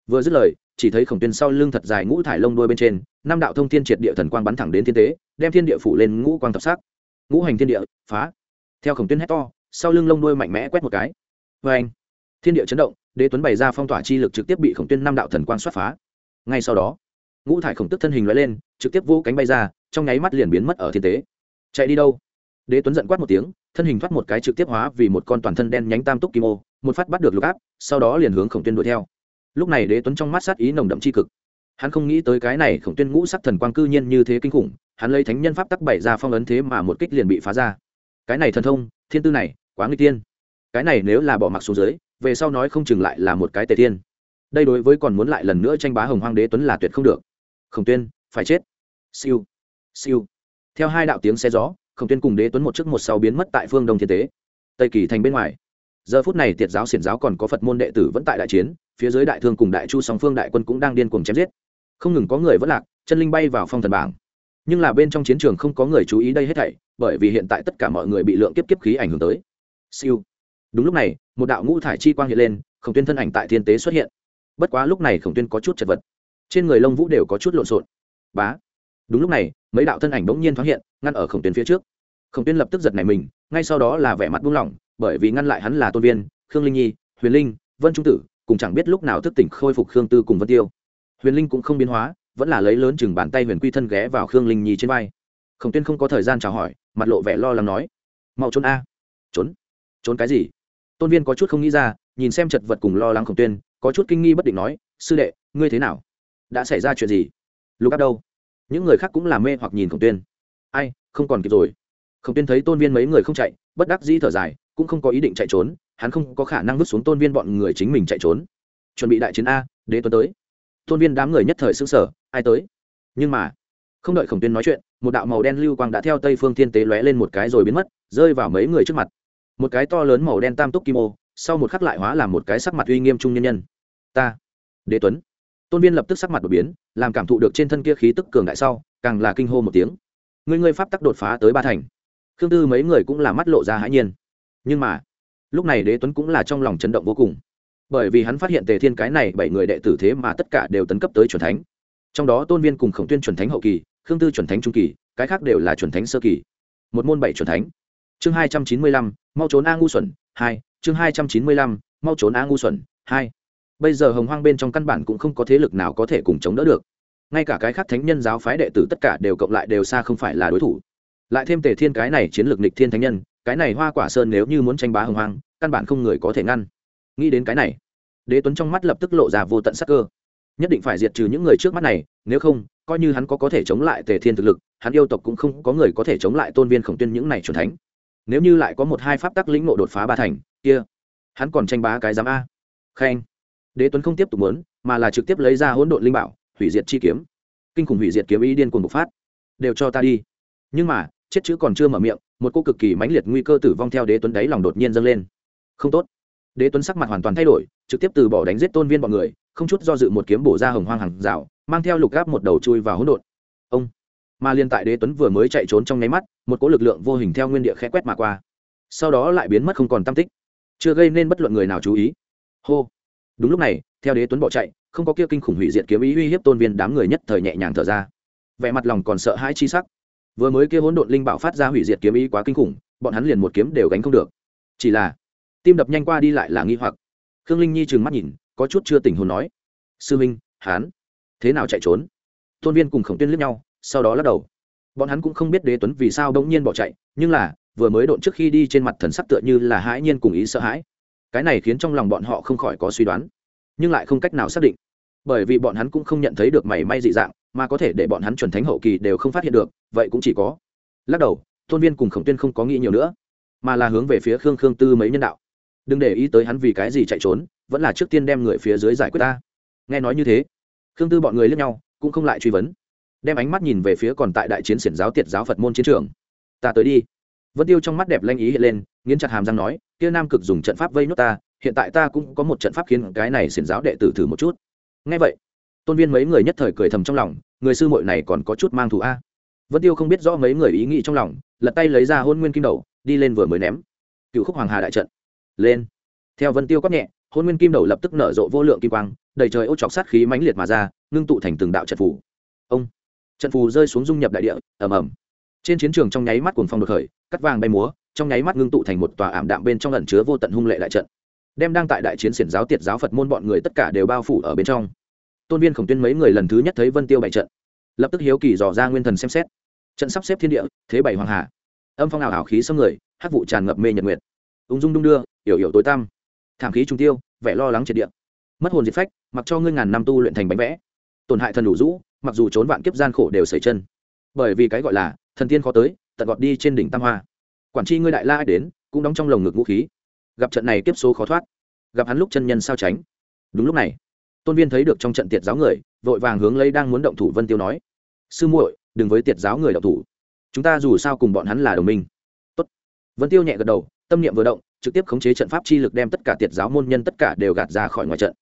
Vừa dứt lời, chỉ thấy khổng tuyên sau lưng thật dài ngũ thải lông đuôi bên trên, năm đạo thông thiên triệt địa thần quang bắn thẳng đến thiên tế, đem thiên địa phủ lên ngũ quang thập sắc. Ngũ hành thiên địa, phá. Theo khổng tuyên hét to, sau lưng lông đuôi mạnh mẽ quét một cái. Vê anh, thiên địa chấn động, đế tuấn bày ra phong tỏa chi lực trực tiếp bị khổng tuyên năm đạo thần quang xoát phá. Ngay sau đó, ngũ thải khổng tức thân hình loại lên trực tiếp vô cánh bay ra, trong nháy mắt liền biến mất ở thiên tế. Chạy đi đâu? Đế tuấn giận quát một tiếng, thân hình thoát một cái trực tiếp hóa vì một con toàn thân đen nhánh tam túc kim ô, một phát bắt được lục áp, sau đó liền hướng khổng tuyên đuổi theo. Lúc này đế tuấn trong mắt sát ý nồng đậm c h i cực. Hắn không nghĩ tới cái này khổng tuyên ngũ sắc thần quang cư nhiên như thế kinh khủng, hắn lấy thánh nhân pháp tắc bảy ra phong ấn thế mà một kích liền bị phá ra. Cái này thần thông, thiên tư này, quá nguy tiên. Cái này nếu là bỏ mặc xuống dưới, về sau nói không chừng lại là một cái tề thiên. Đây đối với còn muốn lại lần nữa tranh bá hồng hoang đế tuấn là tuyệt không được. Khổng tuyên phải chết. Siêu. Siêu. Theo hai đạo tiếng xe gió, khổng tuyên cùng đế tuấn một trước một sau biến mất tại phương đông thiên tế. Tây kỳ thành bên ngoài. Giờ phút này tiệt giáo xiển giáo còn có phật môn đệ tử vẫn tại đại chiến, phía dưới đại thương cùng đại chu song phương đại quân cũng đang điên cuồng chém giết. Không ngừng có người vẫn lạc, chân linh bay vào phong thần bảng. Nhưng là bên trong chiến trường không có người chú ý đây hết thảy, bởi vì hiện tại tất cả mọi người bị lượng kiếp kiếp khí ảnh hưởng tới. Siêu. Đúng lúc này, một đạo ngũ thải chi quang hiện lên, khổng tuyên thân ảnh tại thiên tế xuất hiện. Bất quá lúc này khổng tuyên có chút chật vật. Trên người lông vũ đều có chút lộn xộn bá. Đúng lúc này, mấy đạo thân ảnh bỗng nhiên thoáng hiện, ngăn ở khổng tuyến phía trước. Khổng tuyến lập tức giật này mình, ngay sau đó là vẻ mặt buông lỏng, bởi vì ngăn lại hắn là tôn viên, khương linh nhi, huyền linh, vân trung tử, cùng chẳng biết lúc nào thức tỉnh khôi phục khương tư cùng vân tiêu. Huyền linh cũng không biến hóa, vẫn là lấy lớn chừng bàn tay huyền quy thân ghé vào khương linh nhi trên vai. Khổng tuyên không có thời gian chào hỏi, mặt lộ vẻ lo lắng nói, mau trốn a. Trốn? Trốn cái gì? Tôn viên có chút không nghĩ ra, nhìn xem chật vật cùng lo lắng khổng tuyên, có chút kinh nghi bất định nói, sư đệ, ngươi thế nào? Đã xảy ra chuyện gì? Lục áp đâu? Những người khác cũng làm mê hoặc nhìn khổng tuyên. Ai, không còn kịp rồi. Khổng tuyên thấy tôn viên mấy người không chạy, bất đắc dĩ thở dài, cũng không có ý định chạy trốn, hắn không có khả năng vứt xuống tôn viên bọn người chính mình chạy trốn. Chuẩn bị đại chiến a, đế tuấn tới. Tôn viên đám người nhất thời xứng sở ai tới? Nhưng mà, không đợi khổng tuyên nói chuyện, một đạo màu đen lưu quang đã theo tây phương thiên tế lóe lên một cái rồi biến mất, rơi vào mấy người trước mặt. Một cái to lớn màu đen tam túc kim ô, sau một khắc lại hóa làm một cái sắc mặt uy nghiêm trung nhân nhân. Ta, đế tuấn tôn viên lập tức sắc mặt đột biến, làm cảm thụ được trên thân kia khí tức cường đại sau, càng là kinh hô một tiếng. Người người pháp tắc đột phá tới ba thành. Khương tư mấy người cũng là mắt lộ ra hãi nhiên. Nhưng mà, lúc này đế tuấn cũng là trong lòng chấn động vô cùng. Bởi vì hắn phát hiện tề thiên cái này bảy người đệ tử thế mà tất cả đều tấn cấp tới chuẩn thánh. Trong đó tôn viên cùng khổng tuyên chuẩn thánh hậu kỳ, khương tư chuẩn thánh trung kỳ, cái khác đều là chuẩn thánh sơ kỳ. Một môn bảy chuẩn thánh. Chương hai trăm chín mươi lăm, mau trốn a ngu xuẩn, hai, chương hai trăm chín mươi lăm, mau trốn a ngu xuẩn, hai bây giờ hồng hoang bên trong căn bản cũng không có thế lực nào có thể cùng chống đỡ được. Ngay cả cái khác thánh nhân giáo phái đệ tử tất cả đều cộng lại đều xa không phải là đối thủ. Lại thêm tề thiên cái này chiến lược nịch thiên thánh nhân, cái này hoa quả sơn nếu như muốn tranh bá hồng hoang, căn bản không người có thể ngăn. Nghĩ đến cái này, đế tuấn trong mắt lập tức lộ ra vô tận sắc cơ. Nhất định phải diệt trừ những người trước mắt này, nếu không, coi như hắn có có thể chống lại tề thiên thực lực, hắn yêu tộc cũng không có người có thể chống lại tôn viên khổng tuyên những này c thánh. Nếu như lại có một hai pháp tắc lĩnh nộ đột phá ba thành, kia, hắn còn tranh bá cái giám a. Khen đế tuấn không tiếp tục muốn, mà là trực tiếp lấy ra hỗn độn linh bảo, hủy diệt chi kiếm. Kinh khủng hủy diệt kiếm ý điên cuồng bộc phát. Đều cho ta đi. Nhưng mà, chết chữ còn chưa mở miệng, một cô cực kỳ mãnh liệt nguy cơ tử vong theo đế tuấn đáy lòng đột nhiên dâng lên. Không tốt. Đế tuấn sắc mặt hoàn toàn thay đổi, trực tiếp từ bỏ đánh giết tôn viên bọn người, không chút do dự một kiếm bổ ra hồng hoang hàng rào, mang theo lục gáp một đầu chui vào hỗn độn. Ông. Mà liên tại đế tuấn vừa mới chạy trốn trong nháy mắt, một cỗ lực lượng vô hình theo nguyên địa khẽ quét mà qua. Sau đó lại biến mất không còn tam tích. Chưa gây nên bất luận người nào chú ý. Hô đúng lúc này, theo đế tuấn bỏ chạy, không có kia kinh khủng hủy diệt kiếm ý uy hiếp tôn viên đám người nhất thời nhẹ nhàng thở ra. Vẻ mặt lòng còn sợ hãi chi sắc. Vừa mới kia hỗn độn linh bảo phát ra hủy diệt kiếm ý quá kinh khủng, bọn hắn liền một kiếm đều gánh không được. Chỉ là, tim đập nhanh qua đi lại là nghi hoặc. Khương linh nhi trừng mắt nhìn, có chút chưa tỉnh hồn nói. Sư minh hán thế nào chạy trốn? Tôn viên cùng khổng tuyên lướt nhau, sau đó lắc đầu. Bọn hắn cũng không biết đế tuấn vì sao đ ỗ n g nhiên bỏ chạy, nhưng là, vừa mới độn trước khi đi trên mặt thần sắc tựa như là hãi nhiên cùng ý sợ hãi cái này khiến trong lòng bọn họ không khỏi có suy đoán, nhưng lại không cách nào xác định. Bởi vì bọn hắn cũng không nhận thấy được mảy may dị dạng, mà có thể để bọn hắn chuẩn thánh hậu kỳ đều không phát hiện được, vậy cũng chỉ có. Lắc đầu, tôn viên cùng khổng tuyên không có nghĩ nhiều nữa, mà là hướng về phía khương khương tư mấy nhân đạo. Đừng để ý tới hắn vì cái gì chạy trốn, vẫn là trước tiên đem người phía dưới giải quyết ta. Nghe nói như thế, khương tư bọn người lướt nhau, cũng không lại truy vấn. Đem ánh mắt nhìn về phía còn tại đại chiến xiển giáo tiệt giáo phật môn chiến trường. Ta tới đi vân tiêu trong mắt đẹp lanh ý hiện lên, nghiến chặt hàm răng nói, kia nam cực dùng trận pháp vây nốt ta, hiện tại ta cũng có một trận pháp khiến cái này xiển giáo đệ tử thử một chút. Ngay vậy, tôn viên mấy người nhất thời cười thầm trong lòng, người sư muội này còn có chút mang thù a. Vân tiêu không biết rõ mấy người ý nghĩ trong lòng, lật tay lấy ra hôn nguyên kim đầu, đi lên vừa mới ném. Cựu khúc hoàng hà đại trận. Lên. Theo vân tiêu quát nhẹ, hôn nguyên kim đầu lập tức nở rộ vô lượng kim quang, đầy trời ô chọc sát khí mãnh liệt mà ra, ngưng tụ thành từng đạo trận phù. Ông. Trận phù rơi xuống dung nhập đại địa, ầm ầm. Trên chiến trường trong nháy mắt cuồng phong được khởi cắt vàng bay múa, trong nháy mắt ngưng tụ thành một tòa ảm đạm bên trong ẩn chứa vô tận hung lệ đại trận. Đem đang tại đại chiến xiển giáo tiệt giáo phật môn bọn người tất cả đều bao phủ ở bên trong. Tôn viên khổng tuyên mấy người lần thứ nhất thấy vân tiêu bày trận, lập tức hiếu kỳ dò ra nguyên thần xem xét. Trận sắp xếp thiên địa, thế bảy hoàng hà. Âm phong ảo ảo khí xâm người, hắc vụ tràn ngập mê nhật nguyệt. Ung dung đung đưa, yểu yểu tối tăm. Thảm khí trung tiêu, vẻ lo lắng triệt địa. Mất hồn diệt phách, mặc cho ngươi ngàn năm tu luyện thành bánh vẽ. Tổn hại thần đủ rũ, mặc dù trốn vạn kiếp gian khổ đều sẩy chân. Bởi vì cái gọi là, thần tiên khó tới tận gọt đi trên đỉnh tam hoa. Quản tri ngươi đại la đến, cũng đóng trong lồng ngực vũ khí. Gặp trận này tiếp số khó thoát. Gặp hắn lúc chân nhân sao tránh. Đúng lúc này, tôn viên thấy được trong trận tiệt giáo người, vội vàng hướng lấy đang muốn động thủ vân tiêu nói, sư muội, đừng với tiệt giáo người động thủ. Chúng ta dù sao cùng bọn hắn là đồng minh. Tốt. vân tiêu nhẹ gật đầu, tâm niệm vừa động, trực tiếp khống chế trận pháp chi lực đem tất cả tiệt giáo môn nhân tất cả đều gạt ra khỏi ngoài trận.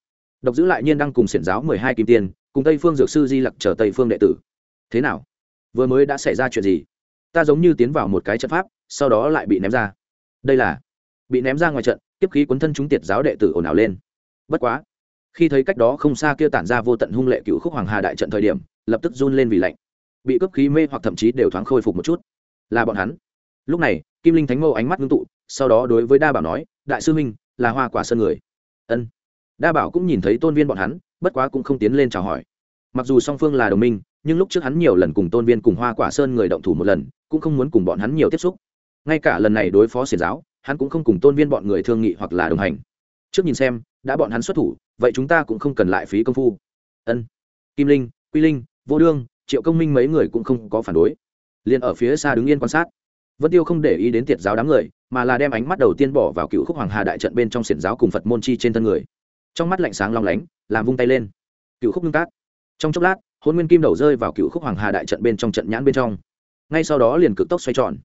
Độc giữ lại nhiên đang cùng xiển giáo mười hai kim tiền cùng tây phương dược sư di lặc chờ tây phương đệ tử. Thế nào? Vừa mới đã xảy ra chuyện gì? Ta giống như tiến vào một cái trận pháp, sau đó lại bị ném ra. Đây là, bị ném ra ngoài trận tiếp khí cuốn thân chúng tiệt giáo đệ tử ồn ào lên. Bất quá, khi thấy cách đó không xa kia tản ra vô tận hung lệ cựu khúc hoàng hà đại trận thời điểm, lập tức run lên vì lạnh. Bị cướp khí mê hoặc thậm chí đều thoáng khôi phục một chút. Là bọn hắn. Lúc này, kim linh thánh mâu ánh mắt ngưng tụ, sau đó đối với đa bảo nói, đại sư minh là hoa quả sơn người. Ân. Đa bảo cũng nhìn thấy tôn viên bọn hắn, bất quá cũng không tiến lên chào hỏi. Mặc dù song phương là đồng minh nhưng lúc trước hắn nhiều lần cùng tôn viên cùng hoa quả sơn người động thủ một lần, cũng không muốn cùng bọn hắn nhiều tiếp xúc. Ngay cả lần này đối phó xiển giáo, hắn cũng không cùng tôn viên bọn người thương nghị hoặc là đồng hành. Trước nhìn xem, đã bọn hắn xuất thủ, vậy chúng ta cũng không cần lại phí công phu. Ân. Kim linh, quy linh, vô đương, triệu công minh mấy người cũng không có phản đối. Liền ở phía xa đứng yên quan sát. Vân tiêu không để ý đến tiệt giáo đám người, mà là đem ánh mắt đầu tiên bỏ vào cựu khúc hoàng hà đại trận bên trong xiển giáo cùng phật môn chi trên thân người. Trong mắt lạnh sáng long lánh, làm vung tay lên. Cựu khúc ngưng cát trong chốc lát hôn nguyên kim đầu rơi vào cựu khúc hoàng hà đại trận bên trong trận nhãn bên trong. Ngay sau đó liền cực tốc xoay tròn.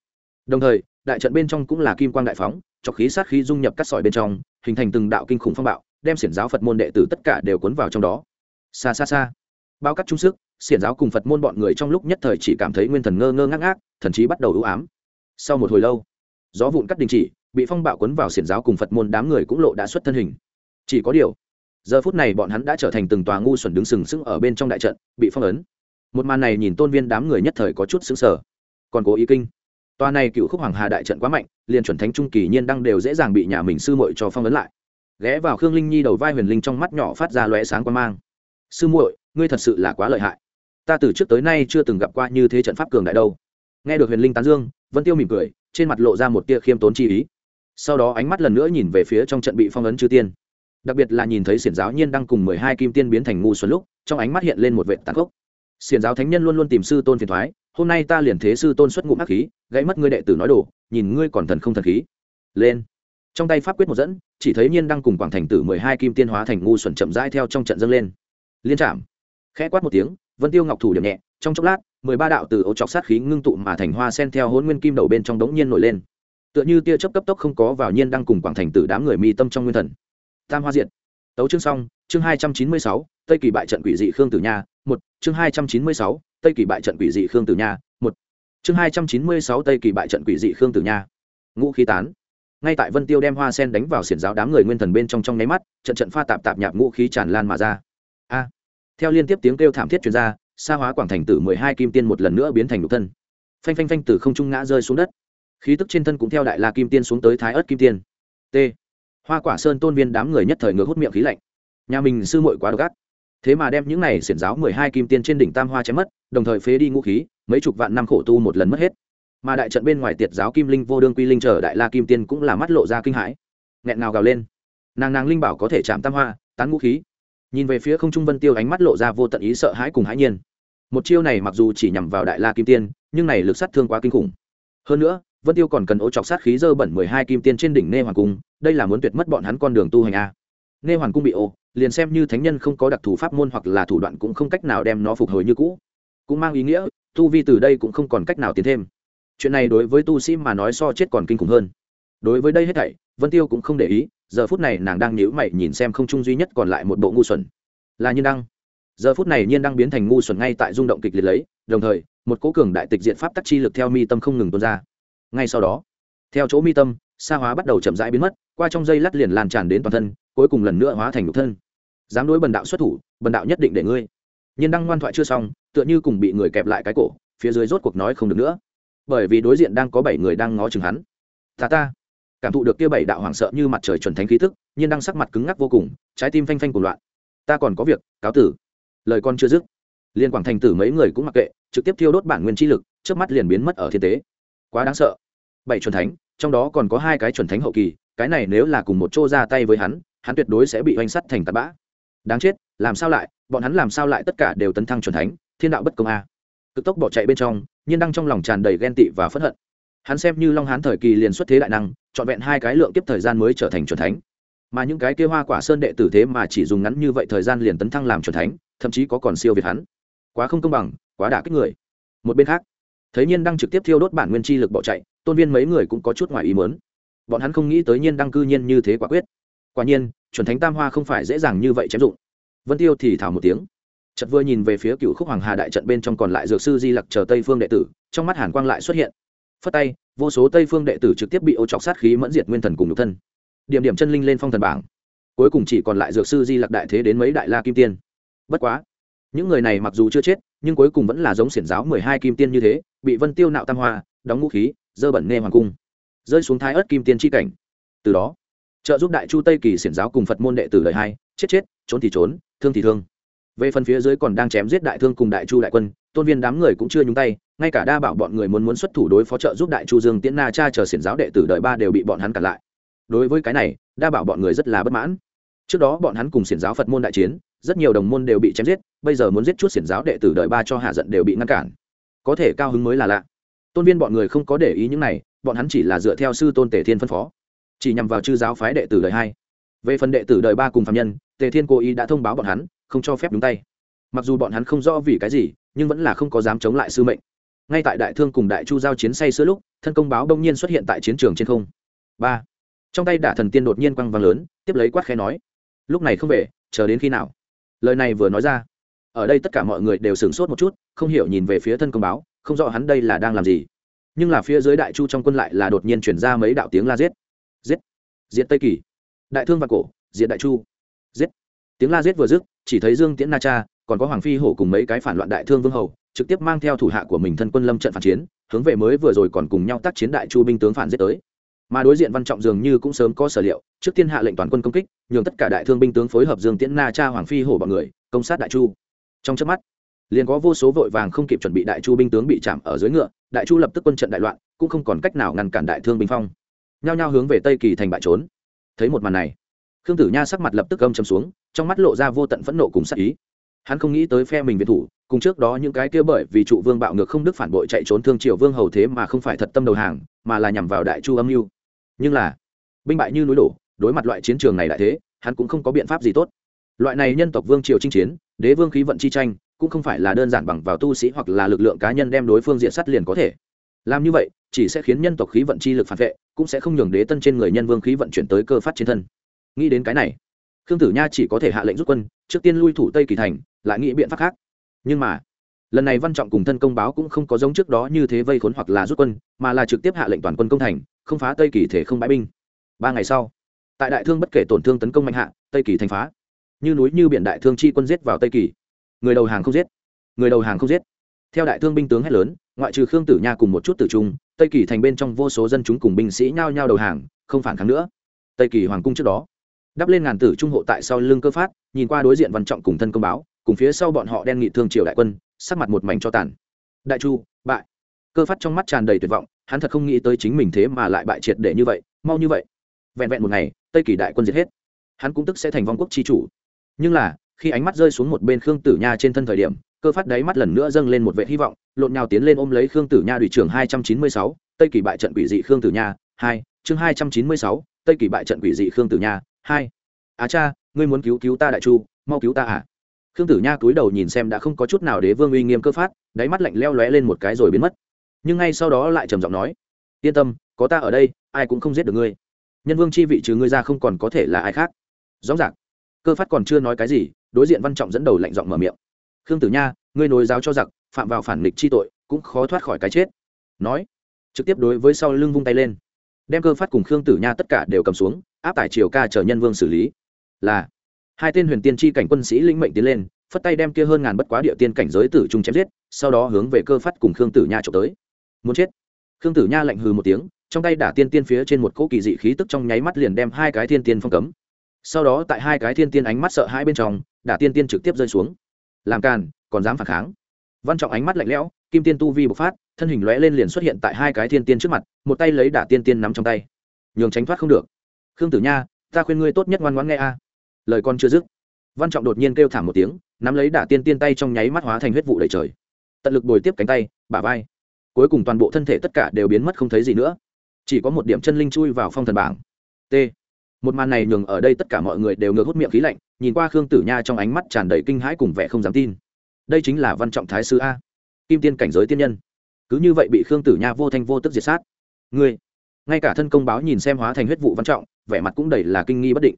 Đồng thời, đại trận bên trong cũng là kim quang đại phóng, cho khí sát khí dung nhập cắt sỏi bên trong, hình thành từng đạo kinh khủng phong bạo, đem xiển giáo phật môn đệ tử tất cả đều cuốn vào trong đó. Xa xa xa, bao cắt trung sức, xiển giáo cùng phật môn bọn người trong lúc nhất thời chỉ cảm thấy nguyên thần ngơ ngơ ngác ngác, thần chí bắt đầu ưu ám. Sau một hồi lâu, gió vụn cắt đình chỉ, bị phong bạo cuốn vào xiển giáo cùng phật môn đám người cũng lộ đã xuất thân hình. Chỉ có điều giờ phút này bọn hắn đã trở thành từng tòa ngu xuẩn đứng sừng sững ở bên trong đại trận, bị phong ấn. Một màn này nhìn tôn viên đám người nhất thời có chút xứng sở còn cố ý kinh. Tòa này cựu khúc hoàng hà đại trận quá mạnh, liền chuẩn thánh trung kỳ nhiên đăng đều dễ dàng bị nhà mình sư muội cho phong ấn lại. Ghé vào khương linh nhi đầu vai huyền linh trong mắt nhỏ phát ra lóe sáng quan mang. Sư muội, ngươi thật sự là quá lợi hại. Ta từ trước tới nay chưa từng gặp qua như thế trận pháp cường đại đâu. Nghe được huyền linh tán dương, vân tiêu mỉm cười, trên mặt lộ ra một tia khiêm tốn chi ý. Sau đó ánh mắt lần nữa nhìn về phía trong trận bị phong ấn chư tiên đặc biệt là nhìn thấy xiển giáo nhiên đang cùng mười hai kim tiên biến thành ngu xuân lúc, trong ánh mắt hiện lên một vệ tàn khốc. Xiển giáo thánh nhân luôn luôn tìm sư tôn phiền thoái, hôm nay ta liền thế sư tôn xuất ngụm hắc khí, gãy mất ngươi đệ tử nói đồ nhìn ngươi còn thần không thần khí. Lên. Trong tay pháp quyết một dẫn, chỉ thấy nhiên đang cùng quảng thành tử mười hai kim tiên hóa thành ngu xuẩn chậm rãi theo trong trận dâng lên. Liên trạm khẽ quát một tiếng, vân tiêu ngọc thủ điểm nhẹ, trong chốc lát, mười ba đạo từ ấu chọc sát khí ngưng tụ mà thành hoa sen theo hôn nguyên kim đầu bên trong đống nhiên nổi lên. Tựa như tia chớp cấp tốc không có vào nhiên đang cùng quảng thành tử đám người mi tâm trong nguyên thần tam hoa diện tấu chương xong, chương hai trăm chín mươi sáu, tây kỳ bại trận quỷ dị khương tử nha, một. Chương hai trăm chín mươi sáu, tây kỳ bại trận quỷ dị khương tử nha, một. Chương hai trăm chín mươi sáu, tây kỳ bại trận quỷ dị khương tử nha. Ngũ khí tán. Ngay tại vân tiêu đem hoa sen đánh vào xiển giáo đám người nguyên thần bên trong trong nháy mắt, trận trận pha tạp tạp nhạp ngũ khí tràn lan mà ra. A. Theo liên tiếp tiếng kêu thảm thiết truyền ra xa hóa quảng thành tử mười hai kim tiên một lần nữa biến thành nhục thân. Phanh phanh phanh từ không trung ngã rơi xuống đất. Khí tức trên thân cũng theo đại la kim tiên xuống tới thái ớt kim tiên. T hoa quả sơn tôn viên đám người nhất thời ngược hút miệng khí lạnh. Nhà mình sư muội quá độc ác. Thế mà đem những này xiển giáo mười hai kim tiên trên đỉnh tam hoa chém mất, đồng thời phế đi ngũ khí, mấy chục vạn năm khổ tu một lần mất hết. Mà đại trận bên ngoài tiệt giáo kim linh vô đương quy linh chờ đại la kim tiên cũng là mắt lộ ra kinh hãi. Nghẹn ngào gào lên. Nàng nàng linh bảo có thể chạm tam hoa, tán ngũ khí. Nhìn về phía không trung vân tiêu ánh mắt lộ ra vô tận ý sợ hãi cùng hãi nhiên. Một chiêu này mặc dù chỉ nhằm vào đại la kim tiên, nhưng này lực sát thương quá kinh khủng. Hơn nữa, vân tiêu còn cần ô chọc sát khí dơ bẩn mười hai kim tiên trên đỉnh nê hoàng cung đây là muốn tuyệt mất bọn hắn con đường tu hành a. Nghe hoàng cung bị ô, liền xem như thánh nhân không có đặc thù pháp môn hoặc là thủ đoạn cũng không cách nào đem nó phục hồi như cũ. Cũng mang ý nghĩa, tu vi từ đây cũng không còn cách nào tiến thêm. Chuyện này đối với tu sĩ mà nói so chết còn kinh khủng hơn. Đối với đây hết thảy, vân tiêu cũng không để ý, giờ phút này nàng đang nhíu mày nhìn xem không trung duy nhất còn lại một bộ ngu xuẩn. Là nhiên đăng. Giờ phút này nhiên đăng biến thành ngu xuẩn ngay tại rung động kịch liệt lấy, đồng thời, một cố cường đại tịch diện pháp tắc chi lực theo mi tâm không ngừng tuôn ra. Ngay sau đó, theo chỗ mi tâm sa hóa bắt đầu chậm rãi biến mất, qua trong dây lắt liền lan tràn đến toàn thân, cuối cùng lần nữa hóa thành nhục thân. Dám đối bần đạo xuất thủ, bần đạo nhất định để ngươi. Nhiên đăng ngoan thoại chưa xong, tựa như cùng bị người kẹp lại cái cổ, phía dưới rốt cuộc nói không được nữa. Bởi vì đối diện đang có bảy người đang ngó chừng hắn. Ta ta. Cảm thụ được kia bảy đạo hoảng sợ như mặt trời chuẩn thánh khí thức nhiên đang sắc mặt cứng ngắc vô cùng, trái tim phanh phanh cùng loạn. Ta còn có việc, cáo tử. Lời con chưa dứt, liên quảng thành tử mấy người cũng mặc kệ, trực tiếp thiêu đốt bản nguyên chi lực trước mắt liền biến mất ở thiên tế. Quá đáng sợ. Bảy chuẩn thánh trong đó còn có hai cái chuẩn thánh hậu kỳ, cái này nếu là cùng một chỗ ra tay với hắn hắn tuyệt đối sẽ bị oanh sắt thành tạt bã. Đáng chết, làm sao lại, bọn hắn làm sao lại tất cả đều tấn thăng chuẩn thánh, thiên đạo bất công a. Cực tốc bỏ chạy bên trong, nhiên đăng trong lòng tràn đầy ghen tị và phẫn hận. Hắn xem như long hán thời kỳ liền xuất thế đại năng, trọn vẹn hai cái lượng tiếp thời gian mới trở thành chuẩn thánh. Mà những cái kia hoa quả sơn đệ tử thế mà chỉ dùng ngắn như vậy thời gian liền tấn thăng làm chuẩn thánh, thậm chí có còn siêu việt hắn. Quá không công bằng, quá đả kích người. Một bên khác, thấy nhiên đang trực tiếp thiêu đốt bản nguyên chi lực bỏ chạy tôn viên mấy người cũng có chút ngoài ý mớn bọn hắn không nghĩ tới nhiên đăng cư nhiên như thế quả quyết. Quả nhiên, chuẩn thánh tam hoa không phải dễ dàng như vậy chém dụng. Vân tiêu thì thảo một tiếng. Chật vừa nhìn về phía cựu khúc hoàng hà đại trận bên trong còn lại dược sư di lặc chờ tây phương đệ tử, trong mắt hàn quang lại xuất hiện. Phất tay, vô số tây phương đệ tử trực tiếp bị ô chọc sát khí mẫn diệt nguyên thần cùng nhục thân. Điểm điểm chân linh lên phong thần bảng. Cuối cùng chỉ còn lại dược sư di lặc đại thế đến mấy đại la kim tiên. Bất quá, những người này mặc dù chưa chết, nhưng cuối cùng vẫn là giống xiển giáo mười hai kim tiên như thế, bị vân tiêu nạo tam hoa, đóng ngũ khí dơ bẩn nê hoàng cung. Rơi xuống thái ớt kim tiên tri cảnh. Từ đó, trợ giúp đại chu tây kỳ xiển giáo cùng phật môn đệ tử lời hai, chết chết, trốn thì trốn, thương thì thương. Về phần phía dưới còn đang chém giết đại thương cùng đại chu đại quân, tôn viên đám người cũng chưa nhúng tay, ngay cả đa bảo bọn người muốn muốn xuất thủ đối phó trợ giúp đại chu dương tiễn na cha chờ xiển giáo đệ tử đời ba đều bị bọn hắn cản lại. Đối với cái này, đa bảo bọn người rất là bất mãn. Trước đó bọn hắn cùng xiển giáo phật môn đại chiến, rất nhiều đồng môn đều bị chém giết, bây giờ muốn giết chút xiển giáo đệ tử đời ba cho hạ giận đều bị ngăn cản. Có thể cao hứng mới là lạ tôn viên bọn người không có để ý những này, bọn hắn chỉ là dựa theo sư tôn tề thiên phân phó, chỉ nhằm vào chư giáo phái đệ tử đời hai. Về phần đệ tử đời ba cùng phạm nhân, tề thiên cố ý đã thông báo bọn hắn, không cho phép đúng tay. Mặc dù bọn hắn không rõ vì cái gì, nhưng vẫn là không có dám chống lại sư mệnh. Ngay tại đại thương cùng đại chu giao chiến say sữa lúc, thân công báo đông nhiên xuất hiện tại chiến trường trên không. Ba. Trong tay đả thần tiên đột nhiên quăng vang lớn, tiếp lấy quát khẽ nói. Lúc này không về, chờ đến khi nào? Lời này vừa nói ra, ở đây tất cả mọi người đều sửng sốt một chút, không hiểu nhìn về phía thân công báo không rõ hắn đây là đang làm gì. Nhưng là phía dưới đại chu trong quân lại là đột nhiên chuyển ra mấy đạo tiếng la giết. Giết. Diệt tây kỳ. Đại thương và cổ. Diệt đại chu. Giết. Tiếng la giết vừa dứt, chỉ thấy dương tiễn na cha, còn có hoàng phi hổ cùng mấy cái phản loạn đại thương vương hầu, trực tiếp mang theo thủ hạ của mình thân quân lâm trận phản chiến, hướng về mới vừa rồi còn cùng nhau tác chiến đại chu binh tướng phản giết tới. Mà đối diện văn trọng dường như cũng sớm có sở liệu, trước tiên hạ lệnh toàn quân công kích, nhường tất cả đại thương binh tướng phối hợp dương tiễn na cha, hoàng phi hổ bọn người, công sát đại chu. Trong chớp mắt liền có vô số vội vàng không kịp chuẩn bị đại chu binh tướng bị chạm ở dưới ngựa, đại chu lập tức quân trận đại loạn, cũng không còn cách nào ngăn cản đại thương binh phong. Nhao nhao hướng về tây kỳ thành bại trốn. Thấy một màn này, khương tử nha sắc mặt lập tức âm chầm xuống, trong mắt lộ ra vô tận phẫn nộ cùng sắc ý. Hắn không nghĩ tới phe mình viện thủ, cùng trước đó những cái kia bởi vì trụ vương bạo ngược không đức phản bội chạy trốn thương triều vương hầu thế mà không phải thật tâm đầu hàng, mà là nhằm vào đại chu âm mưu. Nhưng là, binh bại như núi đổ, đối mặt loại chiến trường này đại thế, hắn cũng không có biện pháp gì tốt. Loại này nhân tộc vương triều chinh chiến, đế vương khí vận chi tranh cũng không phải là đơn giản bằng vào tu sĩ hoặc là lực lượng cá nhân đem đối phương diện sắt liền có thể. Làm như vậy, chỉ sẽ khiến nhân tộc khí vận chi lực phản vệ, cũng sẽ không nhường đế tân trên người nhân vương khí vận chuyển tới cơ phát trên thân. Nghĩ đến cái này, khương tử nha chỉ có thể hạ lệnh rút quân, trước tiên lui thủ tây kỳ thành, lại nghĩ biện pháp khác. Nhưng mà, lần này văn trọng cùng thân công báo cũng không có giống trước đó như thế vây khốn hoặc là rút quân, mà là trực tiếp hạ lệnh toàn quân công thành, không phá tây kỳ thể không bãi binh. Ba ngày sau, tại đại thương bất kể tổn thương tấn công mạnh hạ, tây kỳ thành phá. Như núi như biển đại thương chi quân giết vào tây kỳ người đầu hàng không giết. Người đầu hàng không giết. Theo đại thương binh tướng hét lớn, ngoại trừ khương tử nha cùng một chút tử trung, tây kỳ thành bên trong vô số dân chúng cùng binh sĩ nhao nhao đầu hàng, không phản kháng nữa. Tây kỳ hoàng cung trước đó, đắp lên ngàn tử trung hộ tại sau lưng cơ phát, nhìn qua đối diện văn trọng cùng thân công báo, cùng phía sau bọn họ đen nghị thương triều đại quân, sắc mặt một mảnh cho tàn. Đại chu, bại. Cơ phát trong mắt tràn đầy tuyệt vọng, hắn thật không nghĩ tới chính mình thế mà lại bại triệt để như vậy, mau như vậy. Vẹn vẹn một ngày, tây kỳ đại quân diệt hết. Hắn cũng tức sẽ thành vong quốc chi chủ. Nhưng là khi ánh mắt rơi xuống một bên khương tử nha trên thân thời điểm, cơ phát đáy mắt lần nữa dâng lên một vệ hy vọng, lộn nhào tiến lên ôm lấy khương tử nha đùi trưởng hai trăm chín mươi sáu, tây kỳ bại trận quỷ dị khương tử nha, hai, chương hai trăm chín mươi sáu, tây kỳ bại trận quỷ dị khương tử nha, hai. Á cha, ngươi muốn cứu cứu ta đại chu, mau cứu ta à? Khương tử nha cúi đầu nhìn xem đã không có chút nào đế vương uy nghiêm cơ phát, đáy mắt lạnh leo lóe lên một cái rồi biến mất. Nhưng ngay sau đó lại trầm giọng nói, yên tâm, có ta ở đây, ai cũng không giết được ngươi. Nhân vương chi vị trừ ngươi ra không còn có thể là ai khác. Rõ ràng, cơ phát còn chưa nói cái gì đối diện văn trọng dẫn đầu lạnh giọng mở miệng. Khương tử nha, ngươi nối giáo cho giặc, phạm vào phản nghịch chi tội, cũng khó thoát khỏi cái chết. Nói, trực tiếp đối với sau lưng vung tay lên. Đem cơ phát cùng khương tử nha tất cả đều cầm xuống, áp tải triều ca chờ nhân vương xử lý. Là, hai tên huyền tiên tri cảnh quân sĩ linh mệnh tiến lên, phất tay đem kia hơn ngàn bất quá địa tiên cảnh giới tử trung chém giết, sau đó hướng về cơ phát cùng khương tử nha trộm tới. Muốn chết. Khương tử nha lạnh hừ một tiếng, trong tay đả tiên tiên phía trên một cỗ kỳ dị khí tức trong nháy mắt liền đem hai cái thiên tiên phong cấm sau đó tại hai cái thiên tiên ánh mắt sợ hai bên trong, đả tiên tiên trực tiếp rơi xuống. Làm càn, còn dám phản kháng. Văn trọng ánh mắt lạnh lẽo, kim tiên tu vi bộc phát, thân hình lóe lên liền xuất hiện tại hai cái thiên tiên trước mặt, một tay lấy đả tiên tiên nắm trong tay. Nhường tránh thoát không được. Khương tử nha, ta khuyên ngươi tốt nhất ngoan ngoãn nghe a. Lời con chưa dứt, văn trọng đột nhiên kêu thảm một tiếng, nắm lấy đả tiên tiên tay trong nháy mắt hóa thành huyết vụ đầy trời. Tận lực bồi tiếp cánh tay, bả vai. Cuối cùng toàn bộ thân thể tất cả đều biến mất không thấy gì nữa. Chỉ có một điểm chân linh chui vào phong thần bảng. T một màn này nhường ở đây tất cả mọi người đều ngược hút miệng khí lạnh, nhìn qua khương tử nha trong ánh mắt tràn đầy kinh hãi cùng vẻ không dám tin. Đây chính là văn trọng thái sư a. Kim tiên cảnh giới tiên nhân. Cứ như vậy bị khương tử nha vô thanh vô tức diệt sát. Ngươi, ngay cả thân công báo nhìn xem hóa thành huyết vụ văn trọng, vẻ mặt cũng đầy là kinh nghi bất định.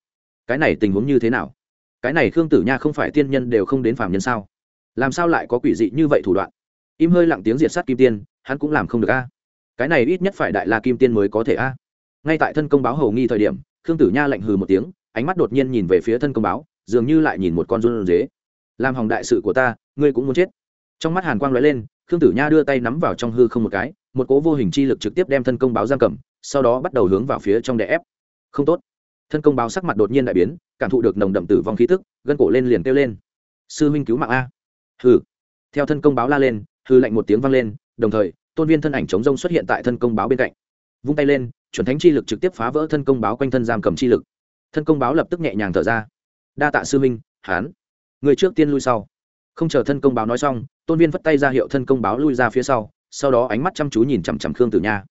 Cái này tình huống như thế nào? Cái này khương tử nha không phải tiên nhân đều không đến phạm nhân sao? Làm sao lại có quỷ dị như vậy thủ đoạn? Im hơi lặng tiếng diệt sát kim tiên, hắn cũng làm không được a. Cái này ít nhất phải đại la kim tiên mới có thể a. Ngay tại thân công báo hầu nghi thời điểm khương tử nha lạnh hừ một tiếng, ánh mắt đột nhiên nhìn về phía thân công báo, dường như lại nhìn một con run dế làm hỏng đại sự của ta, ngươi cũng muốn chết. Trong mắt hàn quang lóe lên, khương tử nha đưa tay nắm vào trong hư không một cái, một cố vô hình chi lực trực tiếp đem thân công báo giam cầm, sau đó bắt đầu hướng vào phía trong đè ép. Không tốt. Thân công báo sắc mặt đột nhiên đại biến, cảm thụ được nồng đậm tử vong khí tức, gân cổ lên liền kêu lên. Sư huynh cứu mạng a. Hừ. Theo thân công báo la lên, hư lạnh một tiếng vang lên, đồng thời, tôn viên thân ảnh chống rông xuất hiện tại thân công báo bên cạnh. Vung tay lên chuẩn thánh chi lực trực tiếp phá vỡ thân công báo quanh thân giam cầm chi lực. Thân công báo lập tức nhẹ nhàng thở ra. Đa tạ sư minh hán. Người trước tiên lui sau. Không chờ thân công báo nói xong, tôn viên vất tay ra hiệu thân công báo lui ra phía sau sau đó ánh mắt chăm chú nhìn chằm chằm khương tử nha.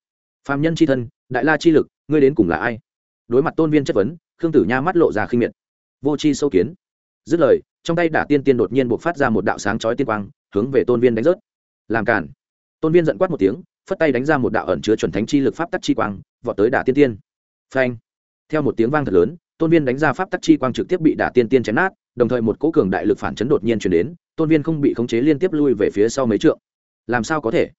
Phạm nhân c h i thân, đại la chi lực, ngươi đến cùng là ai? Đối mặt tôn viên chất vấn, khương tử nha mắt lộ ra khinh miệt. Vô c h i sâu kiến. Dứt lời, trong tay đả tiên tiên đột nhiên buộc phát ra một đạo sáng chói tiên quang, hướng về tôn viên đánh rớt. Làm cản tôn viên giận quát một tiếng phất tay đánh ra một đạo ẩn chứa chuẩn thánh chi lực pháp tắc chi quang, vọt tới đả tiên tiên. Phanh! Theo một tiếng vang thật lớn, tôn viên đánh ra pháp tắc chi quang trực tiếp bị đả tiên tiên chém nát, đồng thời một cỗ cường đại lực phản chấn đột nhiên truyền đến, tôn viên không bị khống chế liên tiếp lui về phía sau mấy trượng. Làm sao có thể?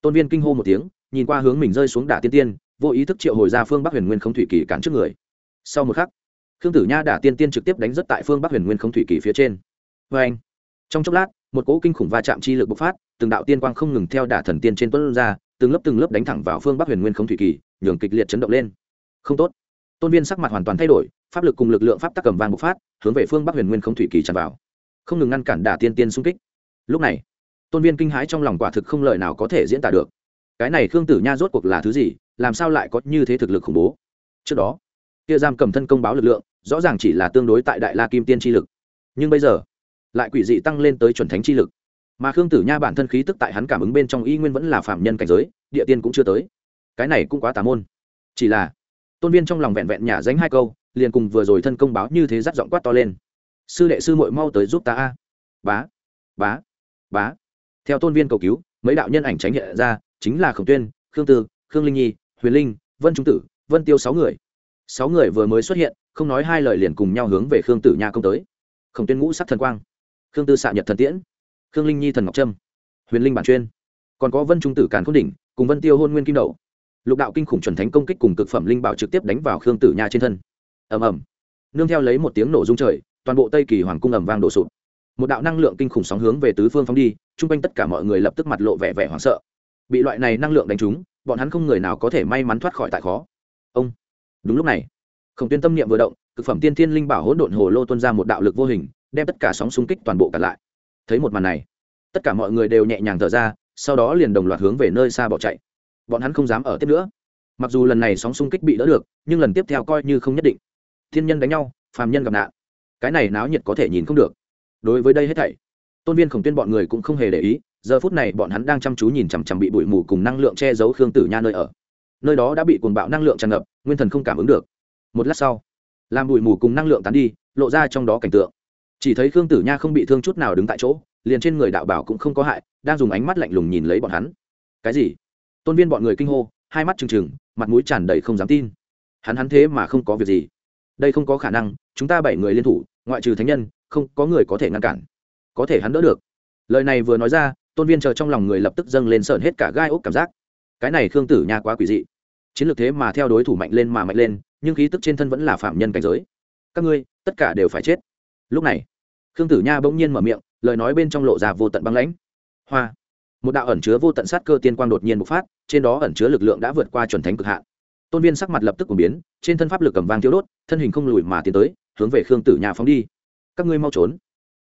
Tôn viên kinh hô một tiếng, nhìn qua hướng mình rơi xuống đả tiên tiên, vô ý thức triệu hồi ra phương bắc huyền nguyên không thủy kỳ cản trước người. Sau một khắc, khương tử nha đả tiên tiên trực tiếp đánh rất tại phương bắc huyền nguyên không thủy kỳ phía trên. Vê trong chốc lát, một cỗ kinh khủng va chạm chi lực bộc phát, từng đạo tiên quang không ngừng theo đả thần tiên trên tuấn ra từng lớp từng lớp đánh thẳng vào phương bắc huyền nguyên không thủy kỳ, nhường kịch liệt chấn động lên. Không tốt. Tôn viên sắc mặt hoàn toàn thay đổi, pháp lực cùng lực lượng pháp tắc cầm vàng bộc phát, hướng về phương bắc huyền nguyên không thủy kỳ tràn vào. Không ngừng ngăn cản đả tiên tiên xung kích. Lúc này, tôn viên kinh hãi trong lòng quả thực không lời nào có thể diễn tả được. Cái này khương tử nha rốt cuộc là thứ gì, làm sao lại có như thế thực lực khủng bố? Trước đó, kia giam cầm thân công báo lực lượng, rõ ràng chỉ là tương đối tại đại la kim tiên chi lực. Nhưng bây giờ, lại quỷ dị tăng lên tới chuẩn thánh chi lực mà khương tử nha bản thân khí tức tại hắn cảm ứng bên trong y nguyên vẫn là phạm nhân cảnh giới, địa tiên cũng chưa tới. Cái này cũng quá tà môn. Chỉ là, tôn viên trong lòng vẹn vẹn nhả dánh hai câu, liền cùng vừa rồi thân công báo như thế dắt giọng quát to lên. Sư đệ sư mội mau tới giúp ta a. Bá bá bá. Theo tôn viên cầu cứu, mấy đạo nhân ảnh tránh hiện ra, chính là khổng tuyên, khương tư, khương linh nhi, huyền linh, vân trung tử, vân tiêu sáu người. Sáu người vừa mới xuất hiện, không nói hai lời liền cùng nhau hướng về khương tử nha công tới. Khổng tuyên ngũ sắc thần quang. Khương tư xạ nhật thần tiễn khương linh nhi thần ngọc trâm, huyền linh bản chuyên. Còn có vân trung tử càn khôn đỉnh, cùng vân tiêu hôn nguyên kim đậu lục đạo kinh khủng chuẩn thánh công kích cùng cực phẩm linh bảo trực tiếp đánh vào khương tử nha trên thân. Ầm ầm. Nương theo lấy một tiếng nổ rung trời, toàn bộ tây kỳ hoàng cung ầm vang đổ sụp. Một đạo năng lượng kinh khủng sóng hướng về tứ phương phóng đi, chung quanh tất cả mọi người lập tức mặt lộ vẻ vẻ hoảng sợ. Bị loại này năng lượng đánh trúng, bọn hắn không người nào có thể may mắn thoát khỏi tại khó. Ông. Đúng lúc này, khổng tuyên tâm niệm vừa động, cực phẩm tiên thiên linh bảo hỗn độn hồ lô tuân ra một đạo lực vô hình, đem tất cả sóng xung kích toàn bộ cả lại thấy một màn này, tất cả mọi người đều nhẹ nhàng thở ra, sau đó liền đồng loạt hướng về nơi xa bỏ chạy. Bọn hắn không dám ở tiếp nữa. Mặc dù lần này sóng xung kích bị đỡ được, nhưng lần tiếp theo coi như không nhất định. Thiên nhân đánh nhau, phàm nhân gặp nạn. Cái này náo nhiệt có thể nhìn không được. Đối với đây hết thảy, tôn viên khổng tuyên bọn người cũng không hề để ý, giờ phút này bọn hắn đang chăm chú nhìn chằm chằm bị bụi mù cùng năng lượng che giấu khương tử nha nơi ở. Nơi đó đã bị cuồng bạo năng lượng tràn ngập, nguyên thần không cảm ứng được. Một lát sau, làm bụi mù cùng năng lượng tán đi, lộ ra trong đó cảnh tượng chỉ thấy khương tử nha không bị thương chút nào đứng tại chỗ, liền trên người đạo bảo cũng không có hại, đang dùng ánh mắt lạnh lùng nhìn lấy bọn hắn. Cái gì? Tôn viên bọn người kinh hô, hai mắt trừng trừng, mặt mũi tràn đầy không dám tin. Hắn hắn thế mà không có việc gì. Đây không có khả năng, chúng ta bảy người liên thủ, ngoại trừ thánh nhân, không có người có thể ngăn cản. Có thể hắn đỡ được. Lời này vừa nói ra, tôn viên chờ trong lòng người lập tức dâng lên sợn hết cả gai ốc cảm giác. Cái này khương tử nha quá quỷ dị. Chiến lược thế mà theo đối thủ mạnh lên mà mạnh lên, nhưng khí tức trên thân vẫn là phạm nhân cảnh giới. Các ngươi, tất cả đều phải chết. Lúc này khương tử nha bỗng nhiên mở miệng, lời nói bên trong lộ ra vô tận băng lãnh. Hoa! Một đạo ẩn chứa vô tận sát cơ tiên quang đột nhiên bộc phát, trên đó ẩn chứa lực lượng đã vượt qua chuẩn thánh cực hạn. Tôn viên sắc mặt lập tức của biến, trên thân pháp lực cầm vang thiếu đốt, thân hình không lùi mà tiến tới, hướng về khương tử nha phóng đi. Các ngươi mau trốn.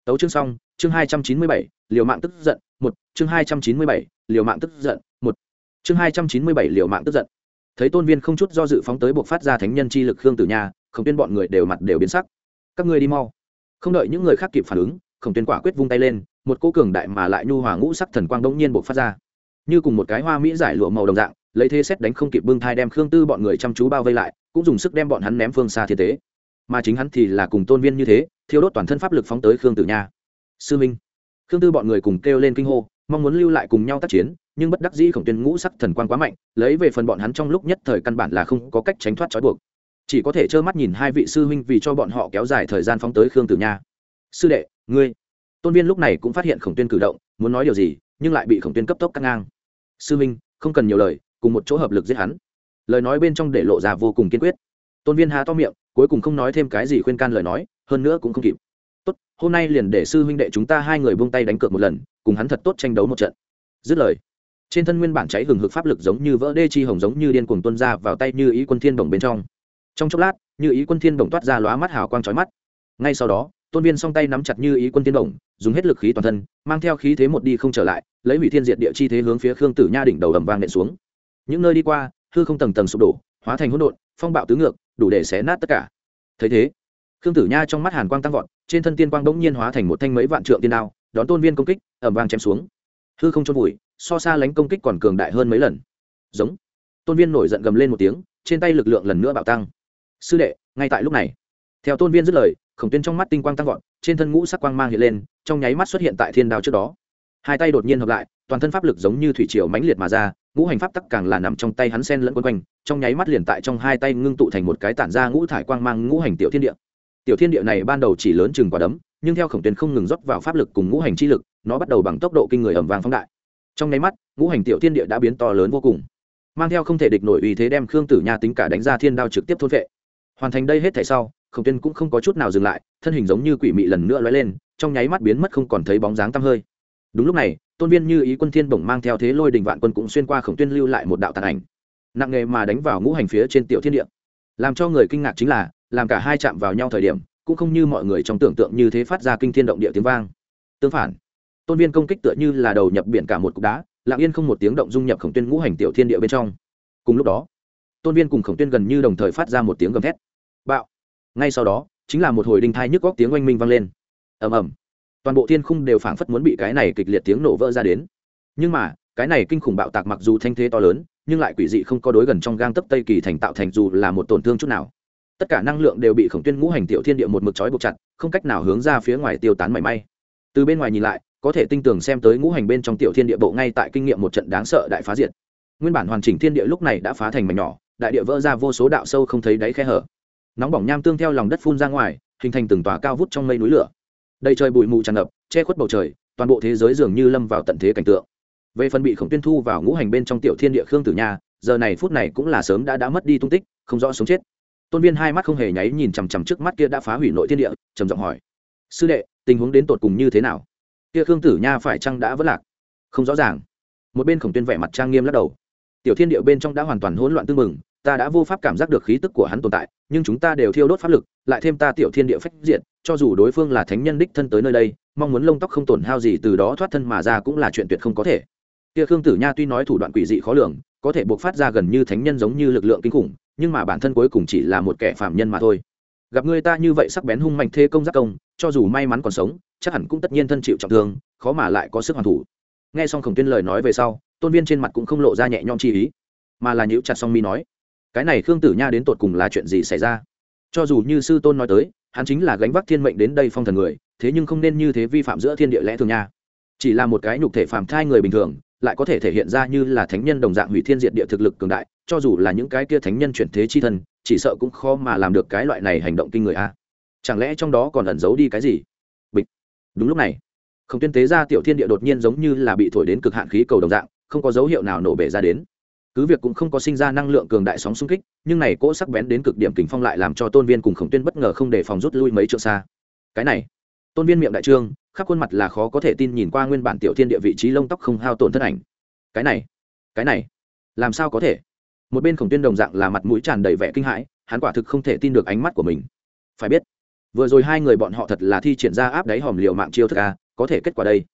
Tấu chương xong, chương hai trăm chín mươi bảy, liều mạng tức giận, một, chương hai trăm chín mươi bảy, liều mạng tức giận, một, chương hai trăm chín mươi bảy, liều mạng tức giận. Thấy tôn viên không chút do dự phóng tới buộc phát ra thánh nhân chi lực khương tử nha, không tuyên bọn người đều mặt đều biến sắc. Các ngươi đi mau không đợi những người khác kịp phản ứng, khổng tuyên quả quyết vung tay lên, một cô cường đại mà lại nhu hòa ngũ sắc thần quang đông nhiên buộc phát ra. Như cùng một cái hoa mỹ giải lụa màu đồng dạng, lấy thế xét đánh không kịp bưng thai đem khương tư bọn người chăm chú bao vây lại, cũng dùng sức đem bọn hắn ném phương xa thiên tế. Mà chính hắn thì là cùng tôn viên như thế, thiêu đốt toàn thân pháp lực phóng tới khương tử nha. Sư minh. Khương tư bọn người cùng kêu lên kinh hô, mong muốn lưu lại cùng nhau tác chiến, nhưng bất đắc dĩ khổng tuyên ngũ sắc thần quang quá mạnh, lấy về phần bọn hắn trong lúc nhất thời căn bản là không có cách tránh thoát trói buộc chỉ có thể trơ mắt nhìn hai vị sư huynh vì cho bọn họ kéo dài thời gian phóng tới khương tử nha. Sư đệ, ngươi. Tôn viên lúc này cũng phát hiện khổng tuyên cử động, muốn nói điều gì, nhưng lại bị khổng tuyên cấp tốc cắt ngang. Sư huynh, không cần nhiều lời, cùng một chỗ hợp lực giết hắn. Lời nói bên trong để lộ ra vô cùng kiên quyết. Tôn viên há to miệng, cuối cùng không nói thêm cái gì khuyên can lời nói, hơn nữa cũng không kịp. Tốt, hôm nay liền để sư huynh đệ chúng ta hai người buông tay đánh cược một lần, cùng hắn thật tốt tranh đấu một trận. Dứt lời, trên thân nguyên bản cháy hừng hực pháp lực giống như vỡ đê chi hồng giống như điên cuồng tuân ra vào tay như ý quân thiên đồng bên trong trong chốc lát, như ý quân thiên đồng toát ra lóa mắt hào quang chói mắt. Ngay sau đó, tôn viên song tay nắm chặt như ý quân tiên đồng dùng hết lực khí toàn thân, mang theo khí thế một đi không trở lại, lấy hủy thiên diệt địa chi thế hướng phía khương tử nha đỉnh đầu ầm vang nện xuống. Những nơi đi qua, hư không tầng tầng sụp đổ, hóa thành hỗn độn, phong bạo tứ ngược, đủ để xé nát tất cả. Thấy thế, khương tử nha trong mắt hàn quang tăng vọt, trên thân tiên quang bỗng nhiên hóa thành một thanh mấy vạn trượng tiên đao, đón tôn viên công kích, ầm vang chém xuống. Hư không trôn vùi, so xa lánh công kích còn cường đại hơn mấy lần. Giống. Tôn viên nổi giận gầm lên một tiếng, trên tay lực lượng lần nữa bạo tăng sư đệ, ngay tại lúc này. Theo tôn viên dứt lời, khổng tuyên trong mắt tinh quang tăng vọt, trên thân ngũ sắc quang mang hiện lên, trong nháy mắt xuất hiện tại thiên đao trước đó. Hai tay đột nhiên hợp lại, toàn thân pháp lực giống như thủy triều mãnh liệt mà ra, ngũ hành pháp tắc càng là nằm trong tay hắn sen lẫn quấn quanh, trong nháy mắt liền tại trong hai tay ngưng tụ thành một cái tản ra ngũ thải quang mang ngũ hành tiểu thiên địa. Tiểu thiên địa này ban đầu chỉ lớn chừng quả đấm, nhưng theo khổng tuyên không ngừng rót vào pháp lực cùng ngũ hành chi lực, nó bắt đầu bằng tốc độ kinh người ẩm vàng phóng đại. Trong nháy mắt, ngũ hành tiểu thiên địa đã biến to lớn vô cùng, mang theo không thể địch nổi uy thế đem khương tử nha tính cả đánh ra thiên đao trực tiếp thôn vệ hoàn thành đây hết thể sau, khổng tuyên cũng không có chút nào dừng lại, thân hình giống như quỷ mị lần nữa lóe lên, trong nháy mắt biến mất không còn thấy bóng dáng tăm hơi. Đúng lúc này, tôn viên như ý quân thiên bổng mang theo thế lôi đình vạn quân cũng xuyên qua khổng tuyên lưu lại một đạo tàn ảnh, nặng nghề mà đánh vào ngũ hành phía trên tiểu thiên địa. Làm cho người kinh ngạc chính là, làm cả hai chạm vào nhau thời điểm, cũng không như mọi người trong tưởng tượng như thế phát ra kinh thiên động địa tiếng vang. Tương phản, tôn viên công kích tựa như là đầu nhập biển cả một cục đá, lặng yên không một tiếng động dung nhập khổng tuyên ngũ hành tiểu thiên địa bên trong. Cùng lúc đó, tôn viên cùng khổng tuyên gần như đồng thời phát ra một tiếng gầm thét bạo. Ngay sau đó, chính là một hồi đinh thai nhức góc tiếng oanh minh vang lên. Ầm ầm. Toàn bộ thiên khung đều phảng phất muốn bị cái này kịch liệt tiếng nổ vỡ ra đến. Nhưng mà, cái này kinh khủng bạo tạc mặc dù thanh thế to lớn, nhưng lại quỷ dị không có đối gần trong gang tấp tây kỳ thành tạo thành dù là một tổn thương chút nào. Tất cả năng lượng đều bị khổng tuyên ngũ hành tiểu thiên địa một mực trói buộc chặt, không cách nào hướng ra phía ngoài tiêu tán mảy may. Từ bên ngoài nhìn lại, có thể tinh tường xem tới ngũ hành bên trong tiểu thiên địa bộ ngay tại kinh nghiệm một trận đáng sợ đại phá diệt. Nguyên bản hoàn chỉnh thiên địa lúc này đã phá thành mảnh nhỏ, đại địa vỡ ra vô số đạo sâu không thấy đáy khe hở nóng bỏng nham tương theo lòng đất phun ra ngoài, hình thành từng tòa cao vút trong mây núi lửa. Đầy trời bụi mù tràn ngập, che khuất bầu trời, toàn bộ thế giới dường như lâm vào tận thế cảnh tượng. Về phần bị khổng tuyên thu vào ngũ hành bên trong tiểu thiên địa khương tử nha, giờ này phút này cũng là sớm đã đã mất đi tung tích, không rõ sống chết. Tôn viên hai mắt không hề nháy nhìn chằm chằm trước mắt kia đã phá hủy nội thiên địa, trầm giọng hỏi, sư đệ, tình huống đến tột cùng như thế nào? Kia khương tử nha phải chăng đã vất lạc? Không rõ ràng. Một bên khổng tuyên vẻ mặt trang nghiêm lắc đầu. Tiểu thiên địa bên trong đã hoàn toàn hỗn loạn tương mừng ta đã vô pháp cảm giác được khí tức của hắn tồn tại, nhưng chúng ta đều thiêu đốt pháp lực, lại thêm ta tiểu thiên địa phách diện cho dù đối phương là thánh nhân đích thân tới nơi đây, mong muốn lông tóc không tổn hao gì từ đó thoát thân mà ra cũng là chuyện tuyệt không có thể. Kia khương tử nha tuy nói thủ đoạn quỷ dị khó lường, có thể buộc phát ra gần như thánh nhân giống như lực lượng kinh khủng, nhưng mà bản thân cuối cùng chỉ là một kẻ phạm nhân mà thôi. Gặp người ta như vậy sắc bén hung mạnh thê công giác công, cho dù may mắn còn sống, chắc hẳn cũng tất nhiên thân chịu trọng thương, khó mà lại có sức hoàn thủ. Nghe xong khổng tuyên lời nói về sau, tôn viên trên mặt cũng không lộ ra nhẹ nhõm chi ý, mà là nhíu chặt song mi nói cái này khương tử nha đến tột cùng là chuyện gì xảy ra? Cho dù như sư tôn nói tới, hắn chính là gánh vác thiên mệnh đến đây phong thần người, thế nhưng không nên như thế vi phạm giữa thiên địa lẽ thường nha. Chỉ là một cái nhục thể phàm thai người bình thường, lại có thể thể hiện ra như là thánh nhân đồng dạng hủy thiên diệt địa thực lực cường đại, cho dù là những cái kia thánh nhân chuyển thế chi thân, chỉ sợ cũng khó mà làm được cái loại này hành động kinh người a. Chẳng lẽ trong đó còn ẩn giấu đi cái gì? Bịch. Đúng lúc này, không tuyên tế ra tiểu thiên địa đột nhiên giống như là bị thổi đến cực hạn khí cầu đồng dạng, không có dấu hiệu nào nổ bể ra đến cứ việc cũng không có sinh ra năng lượng cường đại sóng xung kích, nhưng này cỗ sắc bén đến cực điểm kình phong lại làm cho tôn viên cùng khổng tuyên bất ngờ không để phòng rút lui mấy trượng xa. Cái này, tôn viên miệng đại trương, khắp khuôn mặt là khó có thể tin nhìn qua nguyên bản tiểu thiên địa vị trí lông tóc không hao tổn thân ảnh. Cái này cái này, làm sao có thể? Một bên khổng tuyên đồng dạng là mặt mũi tràn đầy vẻ kinh hãi, hắn quả thực không thể tin được ánh mắt của mình. Phải biết, vừa rồi hai người bọn họ thật là thi triển ra áp đáy hòm liều mạng chiêu thức a, có thể kết quả đây.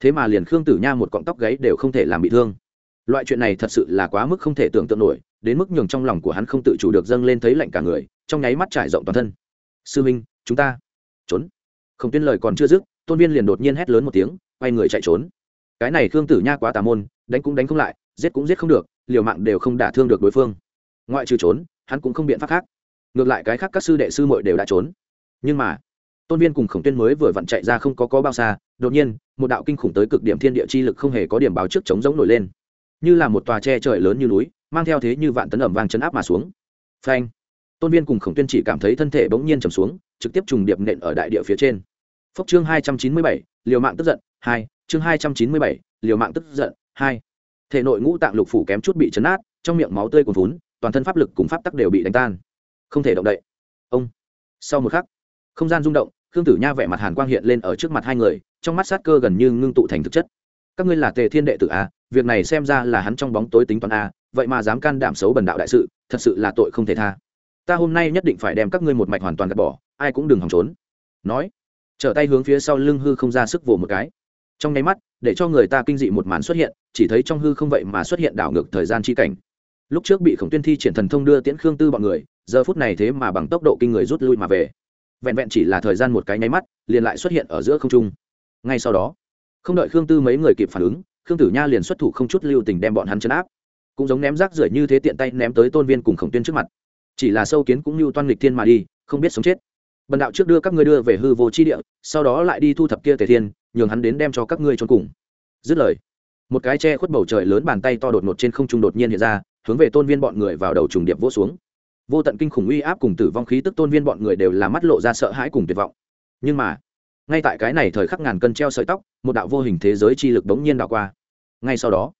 Thế mà liền khương tử nha một cọng tóc gáy đều không thể làm bị thương loại chuyện này thật sự là quá mức không thể tưởng tượng nổi, đến mức nhường trong lòng của hắn không tự chủ được dâng lên thấy lạnh cả người, trong nháy mắt trải rộng toàn thân. Sư minh, chúng ta trốn. Không tuyên lời còn chưa dứt, tôn viên liền đột nhiên hét lớn một tiếng, quay người chạy trốn. Cái này khương tử nha quá tà môn, đánh cũng đánh không lại, giết cũng giết không được, liều mạng đều không đả thương được đối phương. Ngoại trừ trốn, hắn cũng không biện pháp khác. Ngược lại cái khác các sư đệ sư muội đều đã trốn. Nhưng mà, tôn viên cùng khổng tuyên mới vừa vặn chạy ra không có có bao xa, đột nhiên, một đạo kinh khủng tới cực điểm thiên địa chi lực không hề có điểm báo trước chống giống nổi lên như là một tòa tre trời lớn như núi, mang theo thế như vạn tấn ẩm vang chấn áp mà xuống. Phanh. Tôn viên cùng khổng tuyên chỉ cảm thấy thân thể bỗng nhiên trầm xuống, trực tiếp trùng điệp nện ở đại địa phía trên. Phốc chương hai trăm chín mươi bảy, liều mạng tức giận, hai, chương hai trăm chín mươi bảy, liều mạng tức giận, hai. Thể nội ngũ tạng lục phủ kém chút bị chấn át trong miệng máu tươi cuồn vún toàn thân pháp lực cùng pháp tắc đều bị đánh tan. Không thể động đậy. Ông. Sau một khắc, không gian rung động, khương tử nha vẻ mặt hàn quang hiện lên ở trước mặt hai người, trong mắt sát cơ gần như ngưng tụ thành thực chất. Các ngươi là tề thiên đệ tử à? Việc này xem ra là hắn trong bóng tối tính toán a, vậy mà dám can đảm xấu bần đạo đại sự, thật sự là tội không thể tha. Ta hôm nay nhất định phải đem các ngươi một mạch hoàn toàn gạt bỏ, ai cũng đừng hòng trốn. Nói, trở tay hướng phía sau lưng hư không ra sức vồ một cái. Trong nháy mắt, để cho người ta kinh dị một màn xuất hiện, chỉ thấy trong hư không vậy mà xuất hiện đảo ngược thời gian chi cảnh. Lúc trước bị khổng tuyên thi triển thần thông đưa tiễn khương tư bọn người, giờ phút này thế mà bằng tốc độ kinh người rút lui mà về. Vẹn vẹn chỉ là thời gian một cái nháy mắt, liền lại xuất hiện ở giữa không trung. Ngay sau đó, không đợi khương tư mấy người kịp phản ứng khương tử nha liền xuất thủ không chút lưu tình đem bọn hắn chấn áp. Cũng giống ném rác rưởi như thế tiện tay ném tới tôn viên cùng khổng tuyên trước mặt. Chỉ là sâu kiến cũng như toan lịch thiên mà đi, không biết sống chết. Bần đạo trước đưa các ngươi đưa về hư vô chi địa, sau đó lại đi thu thập kia tề thiên, nhường hắn đến đem cho các ngươi trốn cùng. Dứt lời, một cái che khuất bầu trời lớn bàn tay to đột ngột trên không trung đột nhiên hiện ra, hướng về tôn viên bọn người vào đầu trùng điệp vỗ xuống. Vô tận kinh khủng uy áp cùng tử vong khí tức tôn viên bọn người đều là mắt lộ ra sợ hãi cùng tuyệt vọng. Nhưng mà, ngay tại cái này thời khắc ngàn cân treo sợi tóc, một đạo vô hình thế giới chi lực bỗng nhiên đảo qua ngay sau đó,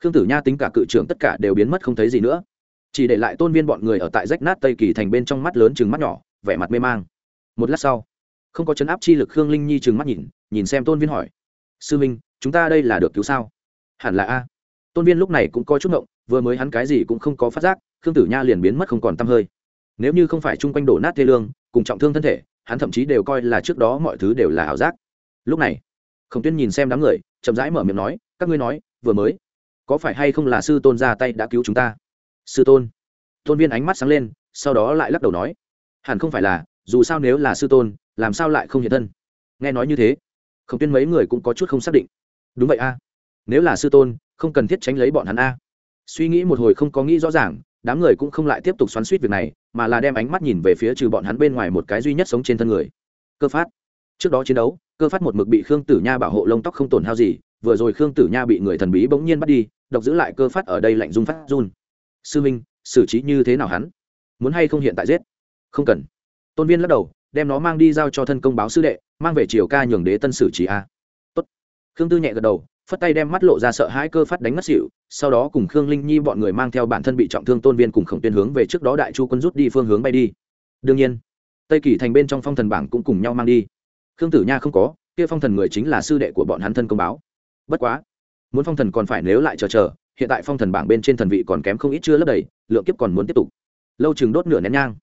khương tử nha tính cả cự trưởng tất cả đều biến mất không thấy gì nữa. Chỉ để lại tôn viên bọn người ở tại rách nát tây kỳ thành bên trong mắt lớn chừng mắt nhỏ, vẻ mặt mê mang. Một lát sau, không có chấn áp chi lực khương linh nhi chừng mắt nhìn nhìn xem tôn viên hỏi, sư minh, chúng ta đây là được cứu sao? Hẳn là a. Tôn viên lúc này cũng có chút ngộng, vừa mới hắn cái gì cũng không có phát giác, khương tử nha liền biến mất không còn t hơi. Nếu như không phải chung quanh đổ nát thê lương, cùng trọng thương thân thể, hắn thậm chí đều coi là trước đó mọi thứ đều là ảo giác. Lúc này, khổng tuyên nhìn xem đám người, chậm rãi mở miệng nói các ngươi nói, vừa mới, có phải hay không là sư tôn ra tay đã cứu chúng ta? Sư tôn. Tôn viên ánh mắt sáng lên, sau đó lại lắc đầu nói, hẳn không phải là, dù sao nếu là sư tôn, làm sao lại không hiện thân? Nghe nói như thế, khổng tuyên mấy người cũng có chút không xác định. Đúng vậy a, nếu là sư tôn, không cần thiết tránh lấy bọn hắn a. Suy nghĩ một hồi không có nghĩ rõ ràng, đám người cũng không lại tiếp tục xoắn suýt việc này, mà là đem ánh mắt nhìn về phía trừ bọn hắn bên ngoài một cái duy nhất sống trên thân người. Cơ phát. Trước đó chiến đấu, cơ phát một mực bị khương tử nha bảo hộ lông tóc không tổn hao gì vừa rồi khương tử nha bị người thần bí bỗng nhiên bắt đi, độc giữ lại cơ phát ở đây lạnh run phát run. Sư minh, xử trí như thế nào hắn? Muốn hay không hiện tại giết? Không cần. Tôn viên lắc đầu, đem nó mang đi giao cho thân công báo sư đệ, mang về triều ca nhường đế tân xử trí a. Tốt. Khương tư nhẹ gật đầu, phất tay đem mắt lộ ra sợ hãi cơ phát đánh mất xỉu, sau đó cùng khương linh nhi bọn người mang theo bản thân bị trọng thương tôn viên cùng khổng tuyên hướng về trước đó đại chu quân rút đi phương hướng bay đi. Đương nhiên, tây kỳ thành bên trong phong thần bảng cũng cùng nhau mang đi. Khương tử nha không có, kia phong thần người chính là sư đệ của bọn hắn thân công báo bất quá, muốn phong thần còn phải nếu lại chờ chờ, hiện tại phong thần bảng bên trên thần vị còn kém không ít chưa lấp đầy, lượng kiếp còn muốn tiếp tục. Lâu chừng đốt nửa nén nhang.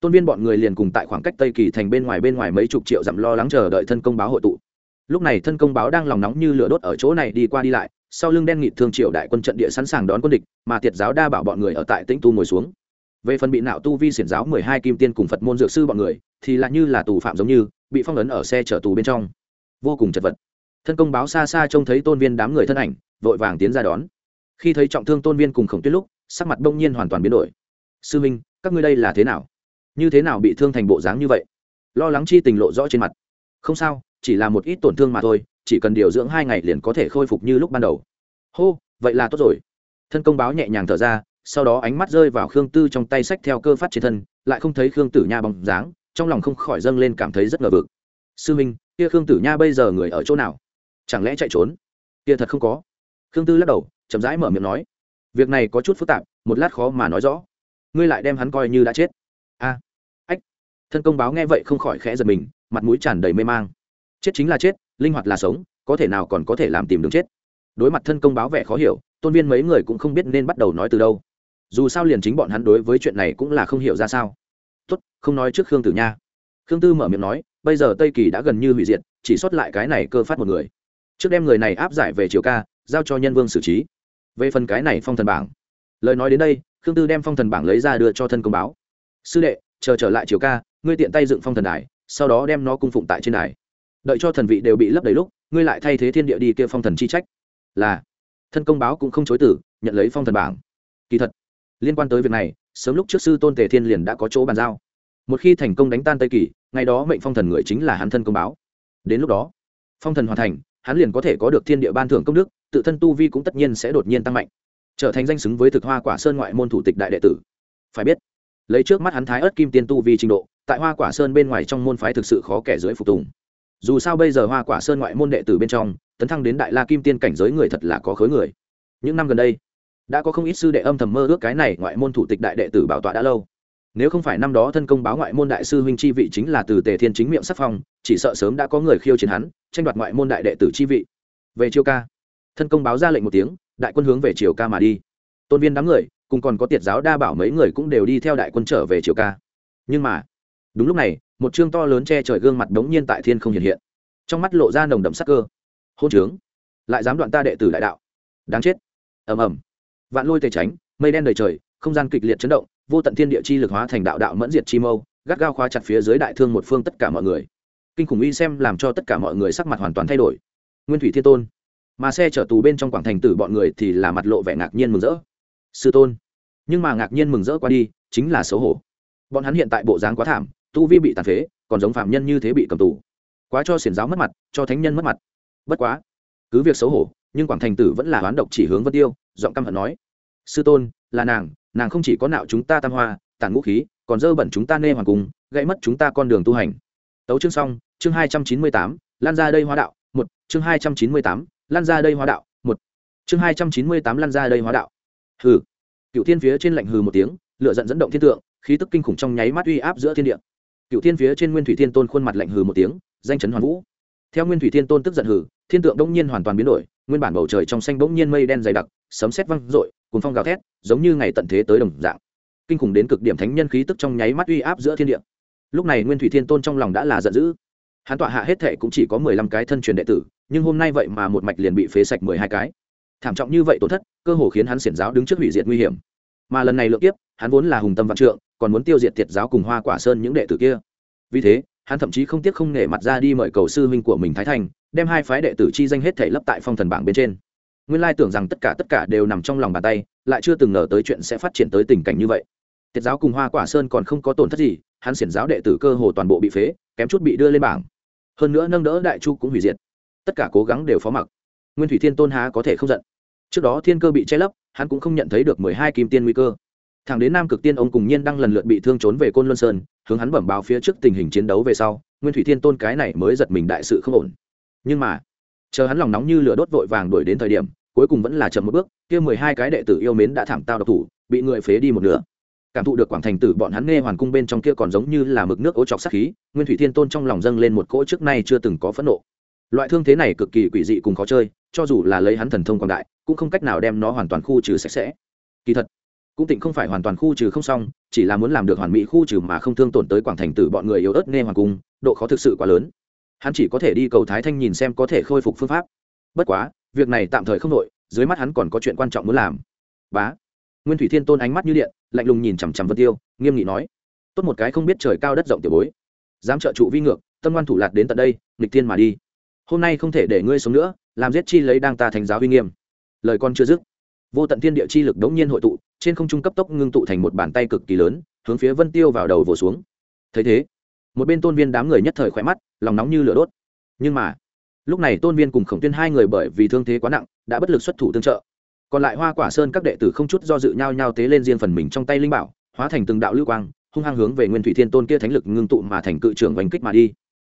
Tôn viên bọn người liền cùng tại khoảng cách tây kỳ thành bên ngoài bên ngoài mấy chục triệu dặm lo lắng chờ đợi thân công báo hội tụ. Lúc này thân công báo đang lòng nóng như lửa đốt ở chỗ này đi qua đi lại, sau lưng đen nghị thương triệu đại quân trận địa sẵn sàng đón quân địch, mà tiệt giáo đa bảo bọn người ở tại tĩnh tu ngồi xuống. Về phần bị nạo tu vi xiển giáo mười hai kim tiên cùng phật môn dược sư bọn người, thì lại như là tù phạm giống như, bị phong ấn ở xe chở tù bên trong. Vô cùng chật vật thân công báo xa xa trông thấy tôn viên đám người thân ảnh, vội vàng tiến ra đón. Khi thấy trọng thương tôn viên cùng khổng tuyết lúc, sắc mặt đông nhiên hoàn toàn biến đổi. Sư minh, các ngươi đây là thế nào? Như thế nào bị thương thành bộ dáng như vậy? Lo lắng chi tình lộ rõ trên mặt. Không sao, chỉ là một ít tổn thương mà thôi, chỉ cần điều dưỡng hai ngày liền có thể khôi phục như lúc ban đầu. Hô, vậy là tốt rồi. Thân công báo nhẹ nhàng thở ra, sau đó ánh mắt rơi vào khương tư trong tay sách theo cơ phát trên thân, lại không thấy khương tử nha bóng dáng, trong lòng không khỏi dâng lên cảm thấy rất ngờ vực. Sư minh, kia khương tử nha bây giờ người ở chỗ nào? Chẳng lẽ chạy trốn? Kia thật không có. Khương tư lắc đầu, chậm rãi mở miệng nói. Việc này có chút phức tạp, một lát khó mà nói rõ. Ngươi lại đem hắn coi như đã chết. A. Ách. Thân công báo nghe vậy không khỏi khẽ giật mình, mặt mũi tràn đầy mê mang. Chết chính là chết, linh hoạt là sống, có thể nào còn có thể làm tìm đường chết? Đối mặt thân công báo vẻ khó hiểu, tôn viên mấy người cũng không biết nên bắt đầu nói từ đâu. Dù sao liền chính bọn hắn đối với chuyện này cũng là không hiểu ra sao. Tốt, không nói trước khương tử nha. Khương tư mở miệng nói, bây giờ tây kỳ đã gần như hủy diệt, chỉ sót lại cái này cơ phát một người trước đem người này áp giải về triều ca, giao cho nhân vương xử trí. Về phần cái này phong thần bảng. Lời nói đến đây, khương tư đem phong thần bảng lấy ra đưa cho thân công báo. Sư đệ, chờ trở lại triều ca, ngươi tiện tay dựng phong thần đài, sau đó đem nó cung phụng tại trên đài. Đợi cho thần vị đều bị lấp đầy lúc, ngươi lại thay thế thiên địa đi kia phong thần chi trách. Là. Thân công báo cũng không chối tử nhận lấy phong thần bảng. Kỳ thật, liên quan tới việc này, sớm lúc trước sư tôn tề thiên liền đã có chỗ bàn giao. Một khi thành công đánh tan tây kỳ, ngày đó mệnh phong thần người chính là hắn thân công báo. Đến lúc đó, phong thần hoàn thành hắn liền có thể có được thiên địa ban thưởng công đức, tự thân tu vi cũng tất nhiên sẽ đột nhiên tăng mạnh, trở thành danh xứng với thực hoa quả sơn ngoại môn thủ tịch đại đệ tử. Phải biết, lấy trước mắt hắn thái ớt kim tiên tu vi trình độ, tại hoa quả sơn bên ngoài trong môn phái thực sự khó kẻ dưới phục tùng. Dù sao bây giờ hoa quả sơn ngoại môn đệ tử bên trong, tấn thăng đến đại la kim tiên cảnh giới người thật là có khối người. Những năm gần đây, đã có không ít sư đệ âm thầm mơ ước cái này ngoại môn thủ tịch đại đệ tử bảo tọa đã lâu nếu không phải năm đó thân công báo ngoại môn đại sư huynh chi vị chính là từ tề thiên chính miệng sắc phong, chỉ sợ sớm đã có người khiêu chiến hắn, tranh đoạt ngoại môn đại đệ tử chi vị. Về triều ca. Thân công báo ra lệnh một tiếng, đại quân hướng về triều ca mà đi. Tôn viên đám người, cùng còn có tiệt giáo đa bảo mấy người cũng đều đi theo đại quân trở về triều ca. Nhưng mà, đúng lúc này, một chương to lớn che trời gương mặt đống nhiên tại thiên không hiện hiện. Trong mắt lộ ra nồng đậm sắc cơ. Hôn trướng. Lại dám đoạn ta đệ tử đại đạo. Đáng chết. Ầm ầm. Vạn lôi tề tránh, mây đen đầy trời, không gian kịch liệt chấn động vô tận thiên địa chi lực hóa thành đạo đạo mẫn diệt chi mâu, gắt gao khóa chặt phía dưới đại thương một phương tất cả mọi người. Kinh khủng uy xem làm cho tất cả mọi người sắc mặt hoàn toàn thay đổi. Nguyên thủy thiên tôn. Mà xe chở tù bên trong quảng thành tử bọn người thì là mặt lộ vẻ ngạc nhiên mừng rỡ. Sư tôn. Nhưng mà ngạc nhiên mừng rỡ qua đi, chính là xấu hổ. Bọn hắn hiện tại bộ dáng quá thảm, tu vi bị tàn phế, còn giống phạm nhân như thế bị cầm tù. Quá cho xiển giáo mất mặt, cho thánh nhân mất mặt. Bất quá, cứ việc xấu hổ, nhưng quảng thành tử vẫn là oán độc chỉ hướng vân tiêu, giọng căm hận nói. Sư tôn, là nàng nàng không chỉ có nạo chúng ta tam hoa, tản ngũ khí, còn dơ bẩn chúng ta nê hoàng cung gây mất chúng ta con đường tu hành. Tấu chương xong, chương hai trăm chín mươi tám, lan ra đây hóa đạo, một, chương hai trăm chín mươi tám, lan ra đây hóa đạo, một, chương hai trăm chín mươi tám, lan ra đây hóa đạo. Hừ. Cựu thiên phía trên lạnh hừ một tiếng lựa giận dẫn động thiên tượng, khí tức kinh khủng trong nháy mắt uy áp giữa thiên địa. Cựu thiên phía trên nguyên thủy thiên tôn khuôn mặt lạnh hừ một tiếng, danh chấn hoàn vũ. Theo nguyên thủy thiên tôn tức giận hừ, thiên tượng đông nhiên hoàn toàn biến đổi, nguyên bản bầu trời trong xanh bỗng nhiên mây đen dày đặc sấm sét vang rội cùng phong gào thét, giống như ngày tận thế tới đồng dạng. Kinh khủng đến cực điểm thánh nhân khí tức trong nháy mắt uy áp giữa thiên địa. Lúc này nguyên thủy thiên tôn trong lòng đã là giận dữ. Hắn tọa hạ hết thệ cũng chỉ có mười lăm cái thân truyền đệ tử, nhưng hôm nay vậy mà một mạch liền bị phế sạch mười hai cái. Thảm trọng như vậy tổn thất, cơ hồ khiến hắn xiển giáo đứng trước hủy diệt nguy hiểm. Mà lần này lượng tiếp hắn vốn là hùng tâm vạn trượng, còn muốn tiêu diệt tiệt giáo cùng hoa quả sơn những đệ tử kia. Vì thế, hắn thậm chí không tiếc không nể mặt ra đi mời cầu sư huynh của mình thái thành, đem hai phái đệ tử chi danh hết thể lấp tại phong thần bảng bên trên nguyên lai tưởng rằng tất cả tất cả đều nằm trong lòng bàn tay, lại chưa từng ngờ tới chuyện sẽ phát triển tới tình cảnh như vậy. Tiết giáo cùng hoa quả sơn còn không có tổn thất gì, hắn xiển giáo đệ tử cơ hồ toàn bộ bị phế, kém chút bị đưa lên bảng. Hơn nữa nâng đỡ đại chu cũng hủy diệt. Tất cả cố gắng đều phó mặc. Nguyên thủy thiên tôn há có thể không giận? Trước đó thiên cơ bị che lấp, hắn cũng không nhận thấy được mười hai kim tiên nguy cơ. Thằng đến nam cực tiên ông cùng nhiên đang lần lượt bị thương trốn về côn luân sơn, hướng hắn bẩm báo phía trước tình hình chiến đấu về sau, nguyên thủy thiên tôn cái này mới giật mình đại sự không ổn. Nhưng mà, chờ hắn lòng nóng như lửa đốt vội vàng đuổi đến thời điểm cuối cùng vẫn là chậm một bước, kia mười hai cái đệ tử yêu mến đã thảm tao độc thủ, bị người phế đi một nửa. Cảm thụ được quảng thành tử bọn hắn nghe hoàn cung bên trong kia còn giống như là mực nước ố chọc sát khí, nguyên thủy thiên tôn trong lòng dâng lên một cỗ trước nay chưa từng có phẫn nộ. Loại thương thế này cực kỳ quỷ dị cùng khó chơi, cho dù là lấy hắn thần thông quảng đại, cũng không cách nào đem nó hoàn toàn khu trừ sạch sẽ. Kỳ thật, cũng tịnh không phải hoàn toàn khu trừ không xong, chỉ là muốn làm được hoàn mỹ khu trừ mà không thương tổn tới quảng thành tử bọn người yếu ớt nghe hoàng cung, độ khó thực sự quá lớn. Hắn chỉ có thể đi cầu thái thanh nhìn xem có thể khôi phục phương pháp. Bất quá việc này tạm thời không đội dưới mắt hắn còn có chuyện quan trọng muốn làm. Bá. Nguyên thủy thiên tôn ánh mắt như điện, lạnh lùng nhìn chằm chằm vân tiêu, nghiêm nghị nói. Tốt một cái không biết trời cao đất rộng tiểu bối. Dám trợ trụ vi ngược, tâm ngoan thủ lạt đến tận đây, nghịch thiên mà đi. Hôm nay không thể để ngươi sống nữa, làm giết chi lấy đang ta thành giáo uy nghiêm. Lời con chưa dứt, vô tận thiên địa chi lực đống nhiên hội tụ, trên không trung cấp tốc ngưng tụ thành một bàn tay cực kỳ lớn, hướng phía vân tiêu vào đầu vồ xuống. Thấy thế, một bên tôn viên đám người nhất thời khỏe mắt, lòng nóng như lửa đốt. Nhưng mà lúc này tôn viên cùng khổng tuyên hai người bởi vì thương thế quá nặng, đã bất lực xuất thủ tương trợ. Còn lại hoa quả sơn các đệ tử không chút do dự nhau nhau tế lên riêng phần mình trong tay linh bảo, hóa thành từng đạo lưu quang, hung hăng hướng về nguyên thủy thiên tôn kia thánh lực ngưng tụ mà thành cự trưởng oanh kích mà đi.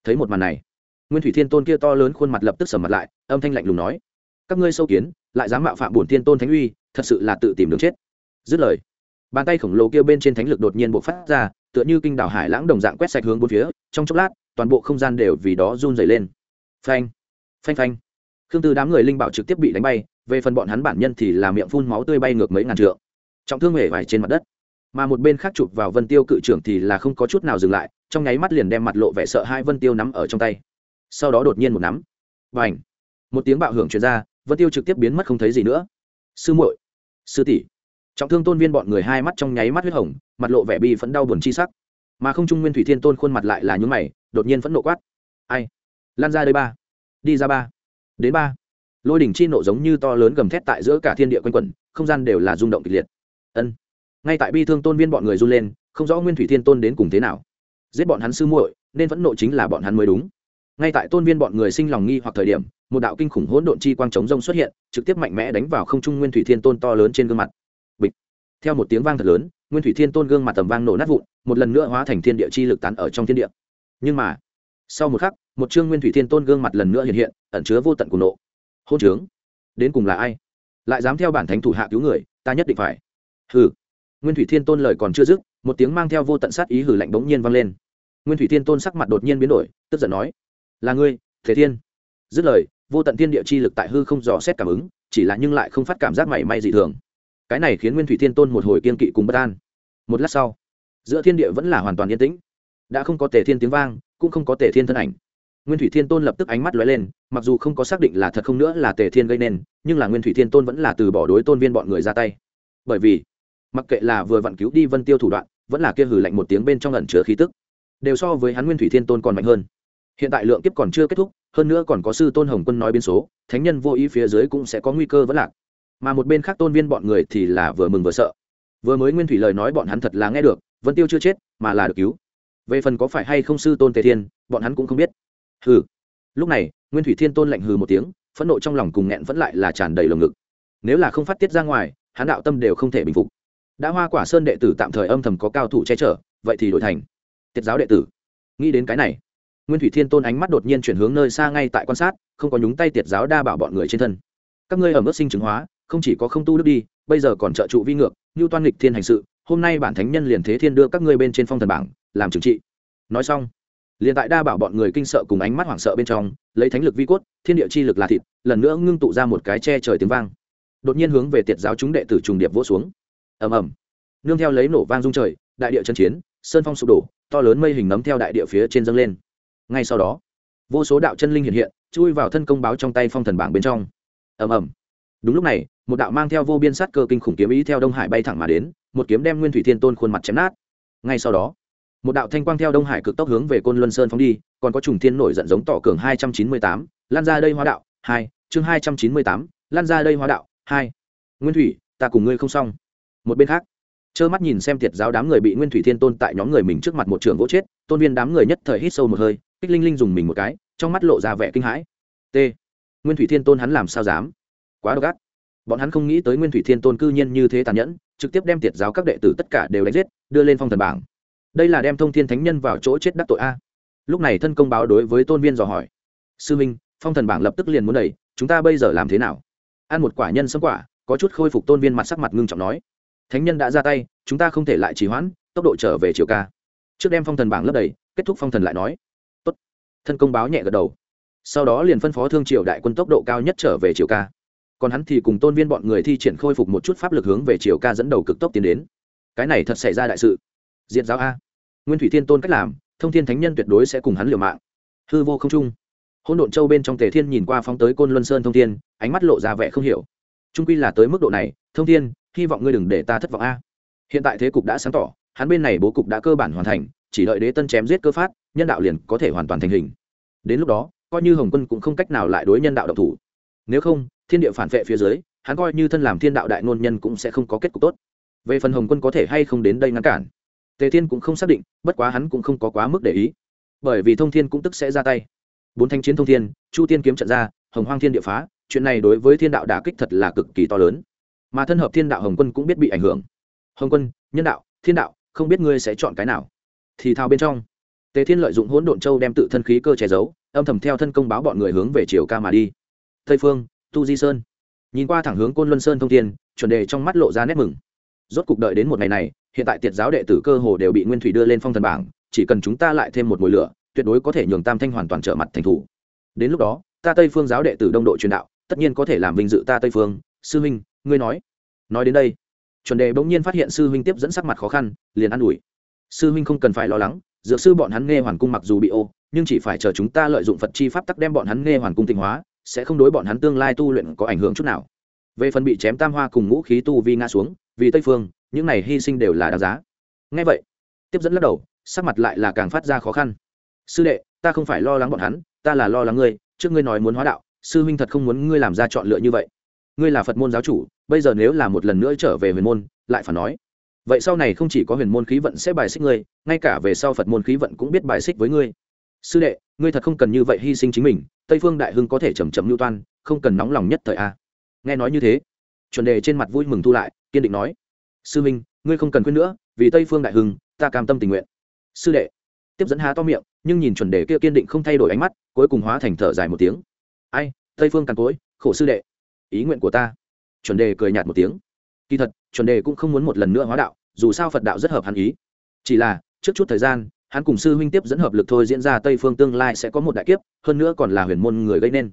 Thấy một màn này, nguyên thủy thiên tôn kia to lớn khuôn mặt lập tức sầm mặt lại, âm thanh lạnh lùng nói, các ngươi sâu kiến, lại dám mạo phạm bổn thiên tôn thánh uy, thật sự là tự tìm đường chết. Dứt lời, bàn tay khổng lồ kia bên trên thánh lực đột nhiên bộc phát ra, tựa như kinh đảo hải lãng đồng dạng quét sạch hướng bốn phía, trong chốc lát, toàn bộ không gian đều vì đó run dày lên. Phanh! Phanh phanh. Khương tư đám người linh bảo trực tiếp bị đánh bay, về phần bọn hắn bản nhân thì là miệng phun máu tươi bay ngược mấy ngàn trượng. Trọng thương hề vải trên mặt đất. Mà một bên khác chụp vào vân tiêu cự trưởng thì là không có chút nào dừng lại, trong nháy mắt liền đem mặt lộ vẻ sợ hai vân tiêu nắm ở trong tay. Sau đó đột nhiên một nắm. Và ảnh một tiếng bạo hưởng truyền ra, vân tiêu trực tiếp biến mất không thấy gì nữa. Sư muội. Sư tỷ. Trọng thương tôn viên bọn người hai mắt trong nháy mắt huyết hồng, mặt lộ vẻ bi phẫn đau buồn chi sắc. Mà không trung nguyên thủy thiên tôn khuôn mặt lại là nhún mày, đột nhiên phẫn nộ quát. Ai? Lan ra đây ba đi ra ba. Đến ba. Lôi đỉnh chi nộ giống như to lớn gầm thét tại giữa cả thiên địa quanh quẩn, không gian đều là rung động kịch liệt. Ân. Ngay tại bi thương tôn viên bọn người run lên, không rõ nguyên thủy thiên tôn đến cùng thế nào. Giết bọn hắn sư muội, nên vẫn nộ chính là bọn hắn mới đúng. Ngay tại tôn viên bọn người sinh lòng nghi hoặc thời điểm, một đạo kinh khủng hỗn độn chi quang chống rông xuất hiện, trực tiếp mạnh mẽ đánh vào không trung nguyên thủy thiên tôn to lớn trên gương mặt. Bịch. Theo một tiếng vang thật lớn, nguyên thủy thiên tôn gương mặt tầm vang nổ nát vụn, một lần nữa hóa thành thiên địa chi lực tán ở trong thiên địa. Nhưng mà sau một khắc, một chương nguyên thủy thiên tôn gương mặt lần nữa hiện hiện, ẩn chứa vô tận của nộ. Hôn trướng. Đến cùng là ai? Lại dám theo bản thánh thủ hạ cứu người, ta nhất định phải. Hừ. Nguyên thủy thiên tôn lời còn chưa dứt, một tiếng mang theo vô tận sát ý hử lạnh bỗng nhiên vang lên. Nguyên thủy thiên tôn sắc mặt đột nhiên biến đổi, tức giận nói, là ngươi, thế thiên. Dứt lời, vô tận thiên địa chi lực tại hư không dò xét cảm ứng, chỉ là nhưng lại không phát cảm giác mảy may dị thường. Cái này khiến nguyên thủy thiên tôn một hồi kiên kỵ cùng bất an. Một lát sau, giữa thiên địa vẫn là hoàn toàn yên tĩnh đã không có tề thiên tiếng vang, cũng không có tề thiên thân ảnh. Nguyên thủy thiên tôn lập tức ánh mắt lóe lên, mặc dù không có xác định là thật không nữa là tề thiên gây nên, nhưng là nguyên thủy thiên tôn vẫn là từ bỏ đối tôn viên bọn người ra tay. Bởi vì, mặc kệ là vừa vặn cứu đi vân tiêu thủ đoạn, vẫn là kia hử lạnh một tiếng bên trong ẩn chứa khí tức, đều so với hắn nguyên thủy thiên tôn còn mạnh hơn. Hiện tại lượng kiếp còn chưa kết thúc, hơn nữa còn có sư tôn hồng quân nói biến số, thánh nhân vô ý phía dưới cũng sẽ có nguy cơ vẫn lạc. Mà một bên khác tôn viên bọn người thì là vừa mừng vừa sợ. Vừa mới nguyên thủy lời nói bọn hắn thật là nghe được, vân tiêu chưa chết, mà là được cứu về phần có phải hay không sư tôn tề thiên, bọn hắn cũng không biết. Hừ. Lúc này, nguyên thủy thiên tôn lạnh hừ một tiếng, phẫn nộ trong lòng cùng nghẹn vẫn lại là tràn đầy lồng ngực. Nếu là không phát tiết ra ngoài, hắn đạo tâm đều không thể bình phục. Đã hoa quả sơn đệ tử tạm thời âm thầm có cao thủ che chở, vậy thì đổi thành tiết giáo đệ tử. Nghĩ đến cái này, nguyên thủy thiên tôn ánh mắt đột nhiên chuyển hướng nơi xa ngay tại quan sát, không có nhúng tay tiệt giáo đa bảo bọn người trên thân. Các ngươi ở mức sinh chứng hóa, không chỉ có không tu đức đi, bây giờ còn trợ trụ vi ngược như toan nghịch thiên hành sự, hôm nay bản thánh nhân liền thế thiên đưa các ngươi bên trên phong thần bảng làm trừng trị. Nói xong, liền tại đa bảo bọn người kinh sợ cùng ánh mắt hoảng sợ bên trong, lấy thánh lực vi cốt, thiên địa chi lực là thịt, lần nữa ngưng tụ ra một cái che trời tiếng vang. Đột nhiên hướng về tiệt giáo chúng đệ tử trùng điệp vỗ xuống. Ầm ầm. Nương theo lấy nổ vang dung trời, đại địa chân chiến, sơn phong sụp đổ, to lớn mây hình nấm theo đại địa phía trên dâng lên. Ngay sau đó, vô số đạo chân linh hiện hiện, chui vào thân công báo trong tay phong thần bảng bên trong. Ầm ầm. Đúng lúc này, một đạo mang theo vô biên sát cơ kinh khủng kiếm ý theo đông hải bay thẳng mà đến, một kiếm đem nguyên thủy thiên tôn khuôn mặt chém nát. Ngay sau đó một đạo thanh quang theo đông hải cực tốc hướng về côn luân sơn phóng đi, còn có trùng thiên nổi giận giống tỏ cường hai trăm chín mươi tám, lan ra đây hóa đạo, hai, chương hai trăm chín mươi tám, lan ra đây hóa đạo, hai. Nguyên thủy, ta cùng ngươi không xong. Một bên khác, trơ mắt nhìn xem tiệt giáo đám người bị nguyên thủy thiên tôn tại nhóm người mình trước mặt một trường gỗ chết, tôn viên đám người nhất thời hít sâu một hơi, kích linh linh dùng mình một cái, trong mắt lộ ra vẻ kinh hãi. T. Nguyên thủy thiên tôn hắn làm sao dám? Quá độc ác. Bọn hắn không nghĩ tới nguyên thủy thiên tôn cư nhiên như thế tàn nhẫn, trực tiếp đem tiệt giáo các đệ tử tất cả đều đánh giết, đưa lên phong thần bảng đây là đem thông thiên thánh nhân vào chỗ chết đắc tội a. Lúc này thân công báo đối với tôn viên dò hỏi. Sư minh, phong thần bảng lập tức liền muốn đẩy, chúng ta bây giờ làm thế nào? Ăn một quả nhân sâm quả, có chút khôi phục tôn viên mặt sắc mặt ngưng trọng nói. Thánh nhân đã ra tay, chúng ta không thể lại trì hoãn, tốc độ trở về chiều ca. Trước đem phong thần bảng lấp đầy, kết thúc phong thần lại nói. Tốt. Thân công báo nhẹ gật đầu. Sau đó liền phân phó thương triều đại quân tốc độ cao nhất trở về chiều ca. Còn hắn thì cùng tôn viên bọn người thi triển khôi phục một chút pháp lực hướng về chiều ca dẫn đầu cực tốc tiến đến. Cái này thật xảy ra đại sự diện giáo a. Nguyên thủy thiên tôn cách làm, thông thiên thánh nhân tuyệt đối sẽ cùng hắn liều mạng. Hư vô không trung hôn độn châu bên trong tề thiên nhìn qua phóng tới côn luân sơn thông thiên, ánh mắt lộ ra vẻ không hiểu. Trung quy là tới mức độ này, thông thiên, hy vọng ngươi đừng để ta thất vọng a. Hiện tại thế cục đã sáng tỏ, hắn bên này bố cục đã cơ bản hoàn thành, chỉ đợi đế tân chém giết cơ phát, nhân đạo liền có thể hoàn toàn thành hình. Đến lúc đó, coi như hồng quân cũng không cách nào lại đối nhân đạo độc thủ. Nếu không, thiên địa phản vệ phía dưới, hắn coi như thân làm thiên đạo đại ngôn nhân cũng sẽ không có kết cục tốt. Về phần hồng quân có thể hay không đến đây ngăn cản tề thiên cũng không xác định, bất quá hắn cũng không có quá mức để ý. Bởi vì thông thiên cũng tức sẽ ra tay. Bốn thanh chiến thông thiên, chu tiên kiếm trận ra, hồng hoang thiên địa phá, chuyện này đối với thiên đạo đà kích thật là cực kỳ to lớn. Mà thân hợp thiên đạo hồng quân cũng biết bị ảnh hưởng. Hồng quân, nhân đạo, thiên đạo, không biết ngươi sẽ chọn cái nào. Thì thao bên trong, tề thiên lợi dụng hỗn độn châu đem tự thân khí cơ che giấu, âm thầm theo thân công báo bọn người hướng về chiều ca mà đi. Tây phương, tu di sơn. Nhìn qua thẳng hướng côn luân sơn thông thiên, chuẩn đề trong mắt lộ ra nét mừng. Rốt cục đợi đến một ngày này hiện tại tiệt giáo đệ tử cơ hồ đều bị nguyên thủy đưa lên phong thần bảng, chỉ cần chúng ta lại thêm một mùi lửa, tuyệt đối có thể nhường tam thanh hoàn toàn trở mặt thành thủ. Đến lúc đó, ta tây phương giáo đệ tử đông độ truyền đạo, tất nhiên có thể làm vinh dự ta tây phương. Sư huynh ngươi nói. Nói đến đây, chuẩn đề bỗng nhiên phát hiện sư huynh tiếp dẫn sắc mặt khó khăn, liền an ủi. Sư huynh không cần phải lo lắng, dược sư bọn hắn nghe hoàn cung mặc dù bị ô, nhưng chỉ phải chờ chúng ta lợi dụng phật chi pháp tắc đem bọn hắn nghe hoàn cung tịnh hóa, sẽ không đối bọn hắn tương lai tu luyện có ảnh hưởng chút nào. Về phần bị chém tam hoa cùng ngũ khí tu vi ngã xuống, vì tây phương những này hy sinh đều là đáng giá. Ngay vậy, tiếp dẫn lắc đầu, sắc mặt lại là càng phát ra khó khăn. Sư đệ, ta không phải lo lắng bọn hắn, ta là lo lắng ngươi, trước ngươi nói muốn hóa đạo, sư huynh thật không muốn ngươi làm ra chọn lựa như vậy. Ngươi là phật môn giáo chủ, bây giờ nếu là một lần nữa trở về huyền môn, lại phải nói. Vậy sau này không chỉ có huyền môn khí vận sẽ bài xích ngươi, ngay cả về sau phật môn khí vận cũng biết bài xích với ngươi. Sư đệ, ngươi thật không cần như vậy hy sinh chính mình, tây phương đại hưng có thể chầm chậm lưu toan, không cần nóng lòng nhất thời a. Nghe nói như thế, chuẩn đề trên mặt vui mừng thu lại, kiên định nói sư minh, ngươi không cần quên nữa, vì tây phương đại hưng, ta cam tâm tình nguyện. Sư đệ. Tiếp dẫn há to miệng, nhưng nhìn chuẩn đề kia kiên định không thay đổi ánh mắt, cuối cùng hóa thành thở dài một tiếng. Ai, tây phương càn cối, khổ sư đệ. Ý nguyện của ta. Chuẩn đề cười nhạt một tiếng. Kỳ thật, chuẩn đề cũng không muốn một lần nữa hóa đạo, dù sao phật đạo rất hợp hắn ý. Chỉ là, trước chút thời gian, hắn cùng sư huynh tiếp dẫn hợp lực thôi diễn ra tây phương tương lai sẽ có một đại kiếp, hơn nữa còn là huyền môn người gây nên.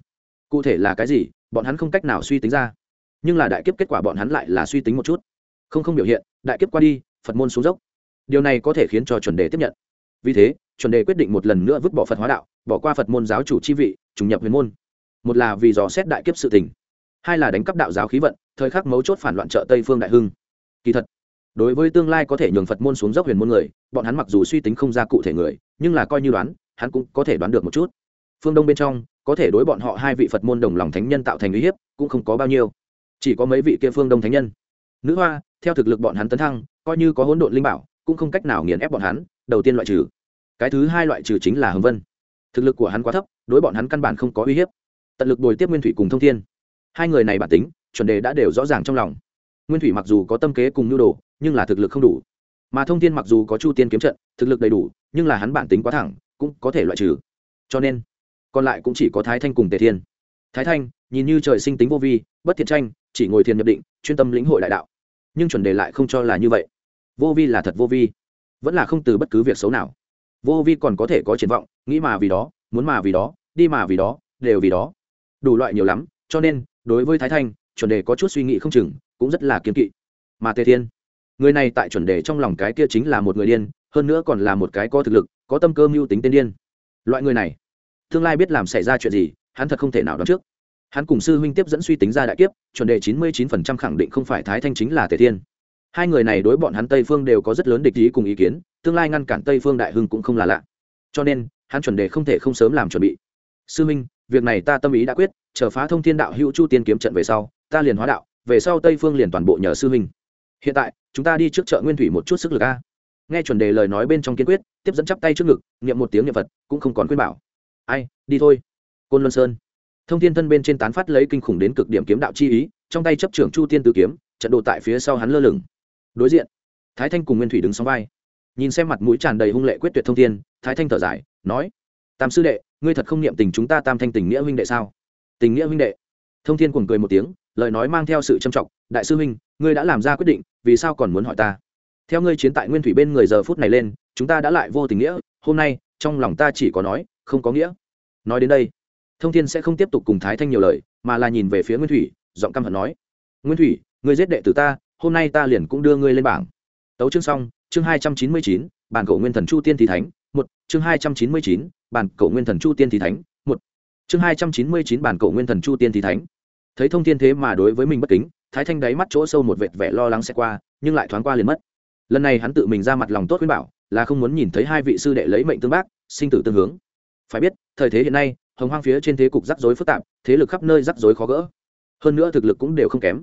Cụ thể là cái gì, bọn hắn không cách nào suy tính ra. Nhưng là đại kiếp kết quả bọn hắn lại là suy tính một chút không không biểu hiện, đại kiếp qua đi, phật môn xuống dốc. Điều này có thể khiến cho chuẩn đề tiếp nhận. Vì thế, chuẩn đề quyết định một lần nữa vứt bỏ phật hóa đạo, bỏ qua phật môn giáo chủ chi vị, trùng nhập huyền môn. Một là vì dò xét đại kiếp sự tình, hai là đánh cắp đạo giáo khí vận, thời khắc mấu chốt phản loạn trợ tây phương đại hưng. Kỳ thật, đối với tương lai có thể nhường phật môn xuống dốc huyền môn người, bọn hắn mặc dù suy tính không ra cụ thể người, nhưng là coi như đoán, hắn cũng có thể đoán được một chút. Phương đông bên trong, có thể đối bọn họ hai vị phật môn đồng lòng thánh nhân tạo thành uy hiếp, cũng không có bao nhiêu. Chỉ có mấy vị kia phương đông thánh nhân. Nữ hoa theo thực lực bọn hắn tấn thăng, coi như có hỗn độn linh bảo, cũng không cách nào nghiền ép bọn hắn, đầu tiên loại trừ. Cái thứ hai loại trừ chính là hồng vân. Thực lực của hắn quá thấp, đối bọn hắn căn bản không có uy hiếp. Tận lực bồi tiếp nguyên thủy cùng thông thiên. Hai người này bản tính, chuẩn đề đã đều rõ ràng trong lòng. Nguyên thủy mặc dù có tâm kế cùng nhu đồ, nhưng là thực lực không đủ. Mà thông thiên mặc dù có chu tiên kiếm trận, thực lực đầy đủ, nhưng là hắn bản tính quá thẳng, cũng có thể loại trừ. Cho nên, còn lại cũng chỉ có thái thanh cùng tề thiên. Thái thanh, nhìn như trời sinh tính vô vi, bất thiện tranh, chỉ ngồi thiền nhập định, chuyên tâm lĩnh hội đại đạo nhưng chuẩn đề lại không cho là như vậy. Vô vi là thật vô vi, vẫn là không từ bất cứ việc xấu nào. Vô vi còn có thể có triển vọng, nghĩ mà vì đó, muốn mà vì đó, đi mà vì đó, đều vì đó. Đủ loại nhiều lắm, cho nên, đối với thái thanh, chuẩn đề có chút suy nghĩ không chừng, cũng rất là kiếm kỵ. Mà tề thiên, người này tại chuẩn đề trong lòng cái kia chính là một người điên, hơn nữa còn là một cái có thực lực, có tâm cơ mưu tính tên điên. Loại người này, tương lai biết làm xảy ra chuyện gì, hắn thật không thể nào đoán trước hắn cùng sư huynh tiếp dẫn suy tính ra đại kiếp, chuẩn đề chín mươi chín phần trăm khẳng định không phải thái thanh chính là tề thiên. Hai người này đối bọn hắn tây phương đều có rất lớn địch ý cùng ý kiến, tương lai ngăn cản tây phương đại hưng cũng không là lạ. Cho nên, hắn chuẩn đề không thể không sớm làm chuẩn bị. Sư huynh, việc này ta tâm ý đã quyết, chờ phá thông thiên đạo hữu chu tiên kiếm trận về sau, ta liền hóa đạo, về sau tây phương liền toàn bộ nhờ sư huynh. Hiện tại, chúng ta đi trước chợ nguyên thủy một chút sức lực a. Nghe chuẩn đề lời nói bên trong kiên quyết, tiếp dẫn chắp tay trước ngực, niệm một tiếng niệm vật cũng không còn khuyên bảo. Ai, đi thôi. Côn luân sơn thông thiên thân bên trên tán phát lấy kinh khủng đến cực điểm kiếm đạo chi ý, trong tay chấp trưởng chu tiên tử kiếm, trận đồ tại phía sau hắn lơ lửng. Đối diện, thái thanh cùng nguyên thủy đứng sóng vai. Nhìn xem mặt mũi tràn đầy hung lệ quyết tuyệt thông thiên, thái thanh thở dài, nói, tam sư đệ, ngươi thật không niệm tình chúng ta tam thanh tình nghĩa huynh đệ sao? Tình nghĩa huynh đệ? Thông thiên cùng cười một tiếng, lời nói mang theo sự trâm trọng, đại sư huynh, ngươi đã làm ra quyết định, vì sao còn muốn hỏi ta? Theo ngươi chiến tại nguyên thủy bên người giờ phút này lên, chúng ta đã lại vô tình nghĩa, hôm nay, trong lòng ta chỉ có nói, không có nghĩa. Nói đến đây thông thiên sẽ không tiếp tục cùng thái thanh nhiều lời, mà là nhìn về phía nguyên thủy, giọng căm hận nói, nguyên thủy, ngươi giết đệ tử ta, hôm nay ta liền cũng đưa ngươi lên bảng. Tấu chương xong, chương hai trăm chín mươi chín, bản cổ nguyên thần chu tiên thì thánh, một, chương hai trăm chín mươi chín, bản cổ nguyên thần chu tiên thì thánh, một. Chương hai trăm chín mươi chín, bản cổ nguyên thần chu tiên thì thánh. Thấy thông thiên thế mà đối với mình bất kính, thái thanh đáy mắt chỗ sâu một vệt vẻ lo lắng sẽ qua, nhưng lại thoáng qua liền mất. Lần này hắn tự mình ra mặt lòng tốt khuyên bảo, là không muốn nhìn thấy hai vị sư đệ lấy mệnh tương bác, sinh tử tương hướng. Phải biết, thời thế hiện nay hồng hoang phía trên thế cục rắc rối phức tạp, thế lực khắp nơi rắc rối khó gỡ. Hơn nữa thực lực cũng đều không kém.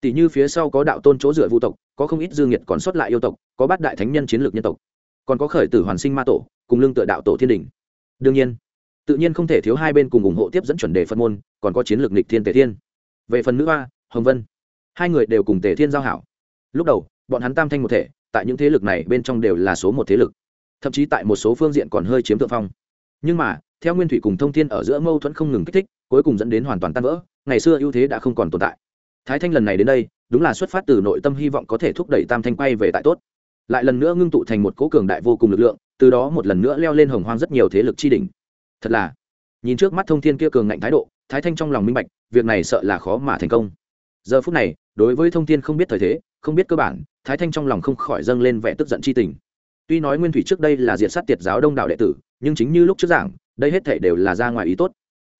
Tỷ như phía sau có đạo tôn chỗ dựa vũ tộc, có không ít dương nhiệt còn sót lại yêu tộc, có bát đại thánh nhân chiến lược nhân tộc. Còn có khởi tử hoàn sinh ma tổ, cùng lương tựa đạo tổ thiên đình. Đương nhiên, tự nhiên không thể thiếu hai bên cùng ủng hộ tiếp dẫn chuẩn đề phân môn, còn có chiến lược nịch thiên tề thiên. Về phần nữ hoa, hồng vân, hai người đều cùng tề thiên giao hảo. Lúc đầu, bọn hắn tam thanh một thể, tại những thế lực này bên trong đều là số một thế lực. Thậm chí tại một số phương diện còn hơi chiếm thượng phong. Nhưng mà theo nguyên thủy cùng thông thiên ở giữa mâu thuẫn không ngừng kích thích, cuối cùng dẫn đến hoàn toàn tan vỡ, ngày xưa ưu thế đã không còn tồn tại. Thái thanh lần này đến đây, đúng là xuất phát từ nội tâm hy vọng có thể thúc đẩy tam thanh quay về tại tốt. Lại lần nữa ngưng tụ thành một cố cường đại vô cùng lực lượng, từ đó một lần nữa leo lên hồng hoang rất nhiều thế lực chi đỉnh. Thật là, nhìn trước mắt thông thiên kia cường ngạnh thái độ, thái thanh trong lòng minh bạch, việc này sợ là khó mà thành công. Giờ phút này, đối với thông thiên không biết thời thế, không biết cơ bản, thái thanh trong lòng không khỏi dâng lên vẻ tức giận chi tình. Tuy nói nguyên thủy trước đây là diệt sát tiệt giáo đông đảo đệ tử, nhưng chính như lúc trước giảng đây hết thể đều là ra ngoài ý tốt.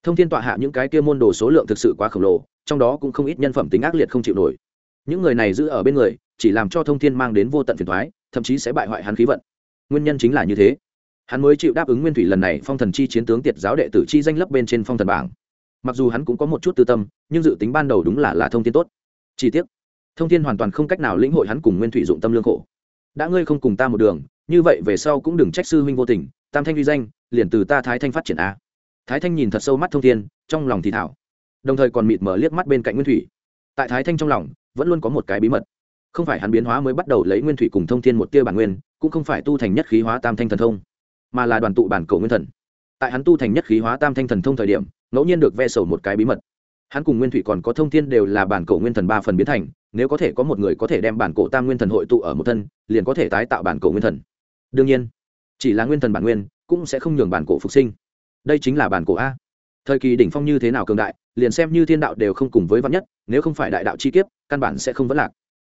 Thông thiên tọa hạ những cái kia môn đồ số lượng thực sự quá khổng lồ, trong đó cũng không ít nhân phẩm tính ác liệt không chịu nổi. Những người này giữ ở bên người, chỉ làm cho thông thiên mang đến vô tận phiền thoái thậm chí sẽ bại hoại hắn khí vận. Nguyên nhân chính là như thế. Hắn mới chịu đáp ứng nguyên thủy lần này phong thần chi chiến tướng tiệt giáo đệ tử chi danh lấp bên trên phong thần bảng. Mặc dù hắn cũng có một chút tư tâm, nhưng dự tính ban đầu đúng là là thông tin tốt. Chi tiết thông tin hoàn toàn không cách nào lĩnh hội hắn cùng nguyên thủy dụng tâm lương khổ. Đã ngươi không cùng ta một đường, như vậy về sau cũng đừng trách sư huynh vô tình tam thanh uy danh, liền từ ta thái thanh phát triển a. Thái thanh nhìn thật sâu mắt thông thiên, trong lòng thì thảo. Đồng thời còn mịt mở liếc mắt bên cạnh nguyên thủy. Tại thái thanh trong lòng, vẫn luôn có một cái bí mật. Không phải hắn biến hóa mới bắt đầu lấy nguyên thủy cùng thông thiên một tia bản nguyên, cũng không phải tu thành nhất khí hóa tam thanh thần thông, mà là đoàn tụ bản cầu nguyên thần. Tại hắn tu thành nhất khí hóa tam thanh thần thông thời điểm, ngẫu nhiên được ve sầu một cái bí mật. Hắn cùng nguyên thủy còn có thông thiên đều là bản cổ nguyên thần ba phần biến thành, nếu có thể có một người có thể đem bản cổ tam nguyên thần hội tụ ở một thân, liền có thể tái tạo bản cổ nguyên thần. Đương nhiên chỉ là nguyên thần bản nguyên, cũng sẽ không nhường bản cổ phục sinh. Đây chính là bản cổ a. Thời kỳ đỉnh phong như thế nào cường đại, liền xem như thiên đạo đều không cùng với vắn nhất, nếu không phải đại đạo chi kiếp, căn bản sẽ không vẫn lạc.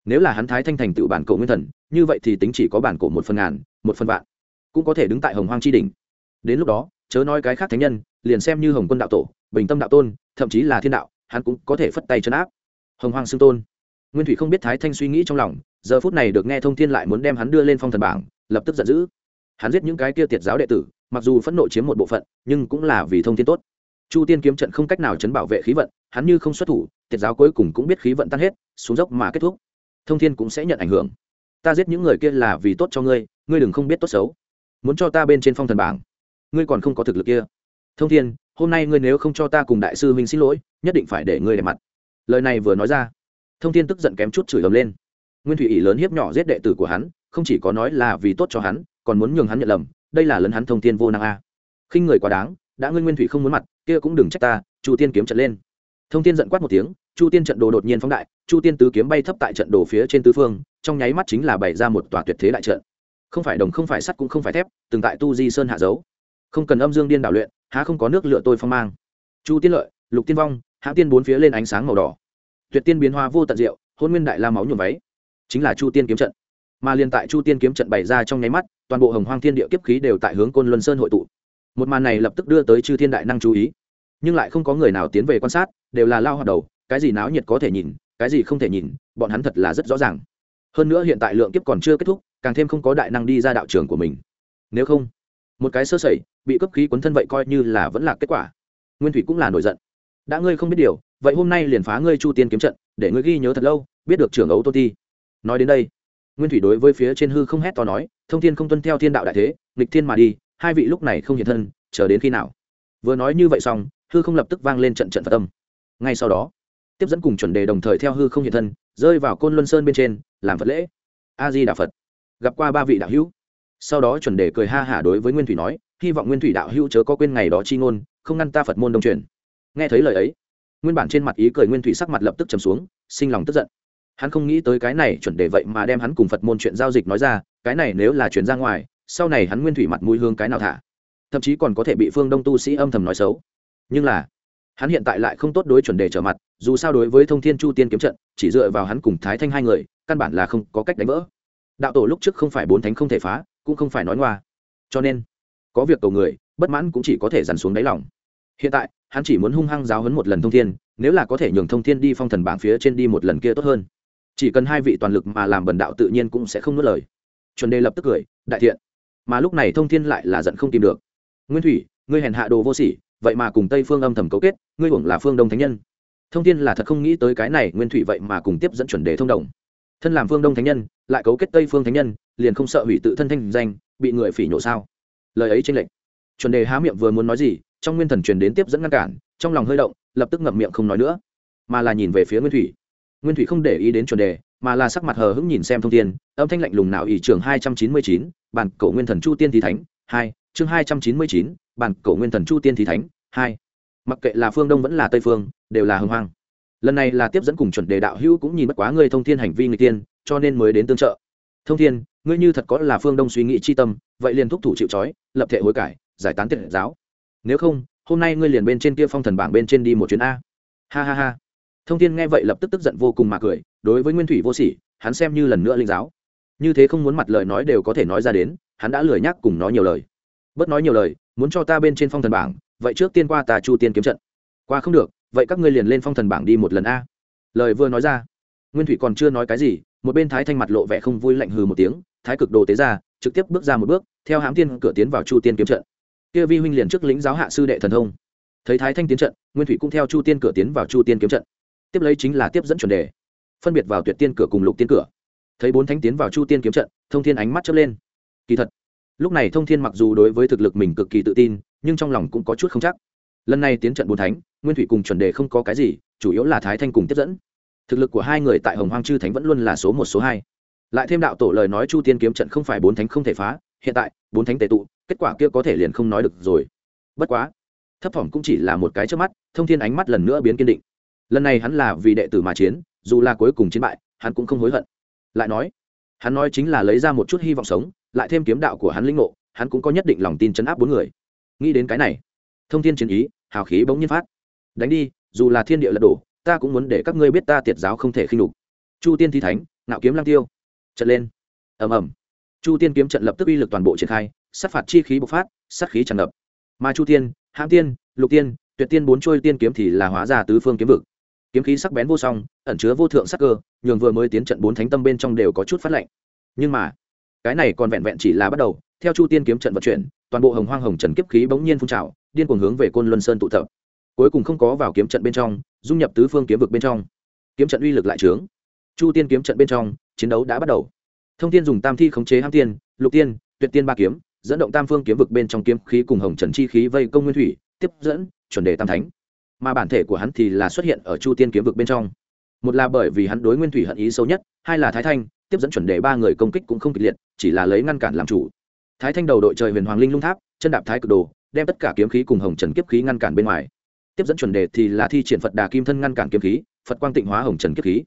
Nếu là hắn thái thanh thành tựu bản cổ nguyên thần, như vậy thì tính chỉ có bản cổ một phần ngàn, một phần vạn. Cũng có thể đứng tại hồng hoang tri đình đến lúc đó, chớ nói cái khác thánh nhân, liền xem như hồng quân đạo tổ, bình tâm đạo tôn, thậm chí là thiên đạo, hắn cũng có thể phất tay chấn áp. Hồng hoang xưng tôn. Nguyên thủy không biết thái thanh suy nghĩ trong lòng, giờ phút này được nghe thông thiên lại muốn đem hắn đưa lên phong thần bảng, lập tức giận dữ hắn giết những cái kia tiệt giáo đệ tử, mặc dù phẫn nộ chiếm một bộ phận, nhưng cũng là vì thông thiên tốt. Chu tiên kiếm trận không cách nào chấn bảo vệ khí vận, hắn như không xuất thủ, tiệt giáo cuối cùng cũng biết khí vận tan hết, xuống dốc mà kết thúc. Thông thiên cũng sẽ nhận ảnh hưởng. Ta giết những người kia là vì tốt cho ngươi ngươi đừng không biết tốt xấu. Muốn cho ta bên trên phong thần bảng. Ngươi còn không có thực lực kia. Thông thiên, hôm nay ngươi nếu không cho ta cùng đại sư huynh xin lỗi, nhất định phải để ngươi đẹp mặt. Lời này vừa nói ra, thông thiên tức giận kém chút chửi ầm lên. Nguyên thủy ỷ lớn hiếp nhỏ giết đệ tử của hắn, không chỉ có nói là vì tốt cho hắn còn muốn nhường hắn nhận lầm, đây là lấn hắn thông thiên vô năng a. Khinh người quá đáng, đã ngươi nguyên thủy không muốn mặt, kia cũng đừng trách ta, chu tiên kiếm trận lên. Thông thiên giận quát một tiếng, chu tiên trận đồ đột nhiên phóng đại, chu tiên tứ kiếm bay thấp tại trận đồ phía trên tứ phương, trong nháy mắt chính là bày ra một tòa tuyệt thế đại trận. Không phải đồng, không phải sắt cũng không phải thép, từng tại tu di sơn hạ dấu. Không cần âm dương điên đảo luyện, há không có nước lựa tôi phong mang. Chu tiên lợi, lục tiên vong, hãng tiên bốn phía lên ánh sáng màu đỏ. Tuyệt tiên biến hoa vô tận diệu hôn nguyên đại la máu nhuộm váy. Chính là chu tiên kiếm trận mà liền tại chu tiên kiếm trận bày ra trong nháy mắt, toàn bộ hồng hoang thiên địa kiếp khí đều tại hướng côn luân sơn hội tụ. Một màn này lập tức đưa tới chư thiên đại năng chú ý. Nhưng lại không có người nào tiến về quan sát, đều là lao hoạt đầu, cái gì náo nhiệt có thể nhìn, cái gì không thể nhìn, bọn hắn thật là rất rõ ràng. Hơn nữa hiện tại lượng kiếp còn chưa kết thúc, càng thêm không có đại năng đi ra đạo trường của mình. Nếu không, một cái sơ sẩy, bị cấp khí cuốn thân vậy coi như là vẫn là kết quả. Nguyên thủy cũng là nổi giận. Đã ngươi không biết điều, vậy hôm nay liền phá ngươi chu tiên kiếm trận, để ngươi ghi nhớ thật lâu, biết được trưởng ấu tô ti. Nói đến đây nguyên thủy đối với phía trên hư không hét to nói, thông thiên không tuân theo thiên đạo đại thế, nghịch thiên mà đi, hai vị lúc này không hiện thân, chờ đến khi nào? Vừa nói như vậy xong, hư không lập tức vang lên trận trận phật âm. Ngay sau đó, tiếp dẫn cùng chuẩn đề đồng thời theo hư không hiện thân, rơi vào côn luân sơn bên trên, làm phật lễ. A di đà phật, gặp qua ba vị đạo hữu. Sau đó chuẩn đề cười ha hả đối với nguyên thủy nói, hy vọng nguyên thủy đạo hữu chớ có quên ngày đó chi ngôn, không ngăn ta phật môn đông truyền. Nghe thấy lời ấy, nguyên bản trên mặt ý cười nguyên thủy sắc mặt lập tức trầm xuống, sinh lòng tức giận hắn không nghĩ tới cái này chuẩn đề vậy mà đem hắn cùng phật môn chuyện giao dịch nói ra, cái này nếu là chuyển ra ngoài, sau này hắn nguyên thủy mặt mũi hương cái nào thả? Thậm chí còn có thể bị phương đông tu sĩ âm thầm nói xấu. Nhưng là, hắn hiện tại lại không tốt đối chuẩn đề trở mặt, dù sao đối với thông thiên chu tiên kiếm trận, chỉ dựa vào hắn cùng thái thanh hai người, căn bản là không có cách đánh vỡ. Đạo tổ lúc trước không phải bốn thánh không thể phá, cũng không phải nói ngoa. Cho nên, có việc cầu người, bất mãn cũng chỉ có thể dằn xuống đáy lòng. Hiện tại, hắn chỉ muốn hung hăng giáo hấn một lần thông thiên, nếu là có thể nhường thông thiên đi phong thần bảng phía trên đi một lần kia tốt hơn chỉ cần hai vị toàn lực mà làm bần đạo tự nhiên cũng sẽ không nuốt lời. Chuẩn đề lập tức cười, đại thiện, mà lúc này thông thiên lại là giận không tìm được. Nguyên thủy, ngươi hèn hạ đồ vô sỉ, vậy mà cùng tây phương âm thầm cấu kết, ngươi hưởng là phương đông thánh nhân. Thông thiên là thật không nghĩ tới cái này, nguyên thủy vậy mà cùng tiếp dẫn chuẩn đề thông đồng. Thân làm phương đông thánh nhân, lại cấu kết tây phương thánh nhân, liền không sợ hủy tự thân thanh danh, bị người phỉ nhổ sao? Lời ấy trên lệnh chuẩn đề há miệng vừa muốn nói gì, trong nguyên thần truyền đến tiếp dẫn ngăn cản, trong lòng hơi động, lập tức ngậm miệng không nói nữa, mà là nhìn về phía nguyên thủy nguyên thủy không để ý đến chuẩn đề, mà là sắc mặt hờ hững nhìn xem thông tin âm thanh lạnh lùng nào ỷ trường hai trăm chín mươi chín, bản cổ nguyên thần chu tiên Thí thánh, hai, chương hai trăm chín mươi chín, bản cổ nguyên thần chu tiên Thí thánh, hai. Mặc kệ là phương đông vẫn là tây phương, đều là hưng hoang. Lần này là tiếp dẫn cùng chuẩn đề đạo hữu cũng nhìn bất quá ngươi thông thiên hành vi người tiên, cho nên mới đến tương trợ. Thông thiên, ngươi như thật có là phương đông suy nghĩ chi tâm, vậy liền thúc thủ chịu trói, lập thể hối cải, giải tán tiện giáo. Nếu không, hôm nay ngươi liền bên trên kia phong thần bảng bên trên đi một chuyến a. Ha ha ha thông thiên nghe vậy lập tức tức giận vô cùng mà cười, đối với nguyên thủy vô sỉ, hắn xem như lần nữa linh giáo. Như thế không muốn mặt lời nói đều có thể nói ra đến, hắn đã lười nhắc cùng nói nhiều lời. Bớt nói nhiều lời, muốn cho ta bên trên phong thần bảng, vậy trước tiên qua ta chu tiên kiếm trận. Qua không được, vậy các ngươi liền lên phong thần bảng đi một lần a. Lời vừa nói ra, nguyên thủy còn chưa nói cái gì, một bên thái thanh mặt lộ vẻ không vui lạnh hừ một tiếng, thái cực đồ tế ra, trực tiếp bước ra một bước, theo hãm tiên cửa tiến vào chu tiên kiếm trận. Kia vi huynh liền trước lĩnh giáo hạ sư đệ thần thông. Thấy thái thanh tiến trận, nguyên thủy cũng theo chu tiên cửa tiến vào chu tiên kiếm trận tiếp lấy chính là tiếp dẫn chuẩn đề. Phân biệt vào tuyệt tiên cửa cùng lục tiên cửa. Thấy bốn thánh tiến vào chu tiên kiếm trận, thông thiên ánh mắt chớp lên. Kỳ thật, lúc này thông thiên mặc dù đối với thực lực mình cực kỳ tự tin, nhưng trong lòng cũng có chút không chắc. Lần này tiến trận bốn thánh, nguyên thủy cùng chuẩn đề không có cái gì, chủ yếu là thái thanh cùng tiếp dẫn. Thực lực của hai người tại hồng hoang chư thánh vẫn luôn là số một, số hai. Lại thêm đạo tổ lời nói chu tiên kiếm trận không phải bốn thánh không thể phá, hiện tại, bốn thánh tệ tụ, kết quả kia có thể liền không nói được rồi. Bất quá, thấp thỏm cũng chỉ là một cái trước mắt, thông thiên ánh mắt lần nữa biến kiên định lần này hắn là vì đệ tử mà chiến, dù là cuối cùng chiến bại, hắn cũng không hối hận. Lại nói, hắn nói chính là lấy ra một chút hy vọng sống, lại thêm kiếm đạo của hắn linh ngộ, hắn cũng có nhất định lòng tin chấn áp bốn người. Nghĩ đến cái này, thông tin chiến ý, hào khí bỗng nhiên phát. Đánh đi, dù là thiên địa lật đổ, ta cũng muốn để các ngươi biết ta tiệt giáo không thể khinh đục chu tiên thi thánh nạo kiếm lang tiêu. Trận lên. Ầm ầm. Chu tiên kiếm trận lập tức uy lực toàn bộ triển khai, sát phạt chi khí bộc phát, sát khí tràn ngập. Mà chu tiên, hãm tiên, lục tiên, tuyệt tiên bốn trôi tiên kiếm thì là hóa ra tứ phương kiếm vực kiếm khí sắc bén vô song, ẩn chứa vô thượng sắc cơ, nhường vừa mới tiến trận bốn thánh tâm bên trong đều có chút phát lạnh. nhưng mà, cái này còn vẹn vẹn chỉ là bắt đầu, theo chu tiên kiếm trận vận chuyển, toàn bộ hồng hoang hồng trần kiếp khí bỗng nhiên phun trào, điên cuồng hướng về côn luân sơn tụ tập. Cuối cùng không có vào kiếm trận bên trong, dung nhập tứ phương kiếm vực bên trong. Kiếm trận uy lực lại trướng. Chu tiên kiếm trận bên trong, chiến đấu đã bắt đầu. Thông tiên dùng tam thi khống chế ham tiên, lục tiên, tuyệt tiên ba kiếm, dẫn động tam phương kiếm vực bên trong kiếm khí cùng hồng trần chi khí vây công nguyên thủy, tiếp dẫn, chuẩn đề tam thánh mà bản thể của hắn thì là xuất hiện ở chu tiên kiếm vực bên trong. Một là bởi vì hắn đối nguyên thủy hận ý sâu nhất, hai là thái thanh, tiếp dẫn chuẩn đề ba người công kích cũng không kịch liệt, chỉ là lấy ngăn cản làm chủ. Thái thanh đầu đội trời huyền hoàng linh lung tháp, chân đạp thái cực đồ, đem tất cả kiếm khí cùng hồng trần kiếp khí ngăn cản bên ngoài. Tiếp dẫn chuẩn đề thì là thi triển phật đà kim thân ngăn cản kiếm khí, phật quang tịnh hóa hồng trần kiếp khí.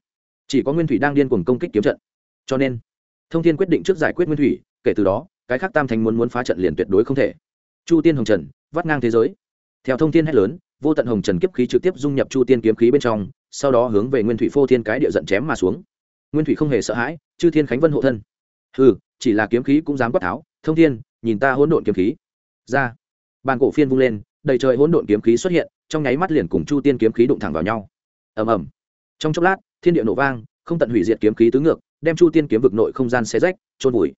Chỉ có nguyên thủy đang điên cuồng công kích kiếm trận. Cho nên, thông thiên quyết định trước giải quyết nguyên thủy, kể từ đó, cái khác tam Thanh muốn muốn phá trận liền tuyệt đối không thể. Chu tiên hồng trần, vắt ngang thế giới. Theo thông thiên hét lớn vô tận hồng trần kiếp khí trực tiếp dung nhập chu tiên kiếm khí bên trong, sau đó hướng về nguyên thủy phô thiên cái địa giận chém mà xuống. Nguyên thủy không hề sợ hãi, chư thiên khánh vân hộ thân. Ừ chỉ là kiếm khí cũng dám quát tháo, thông thiên, nhìn ta hỗn độn kiếm khí. Ra. Bàn cổ phiên vung lên, đầy trời hỗn độn kiếm khí xuất hiện, trong nháy mắt liền cùng chu tiên kiếm khí đụng thẳng vào nhau. Ầm ầm. Trong chốc lát, thiên địa nổ vang, không tận hủy diệt kiếm khí tứ ngược, đem chu tiên kiếm vực nội không gian xé rách trôn vùi.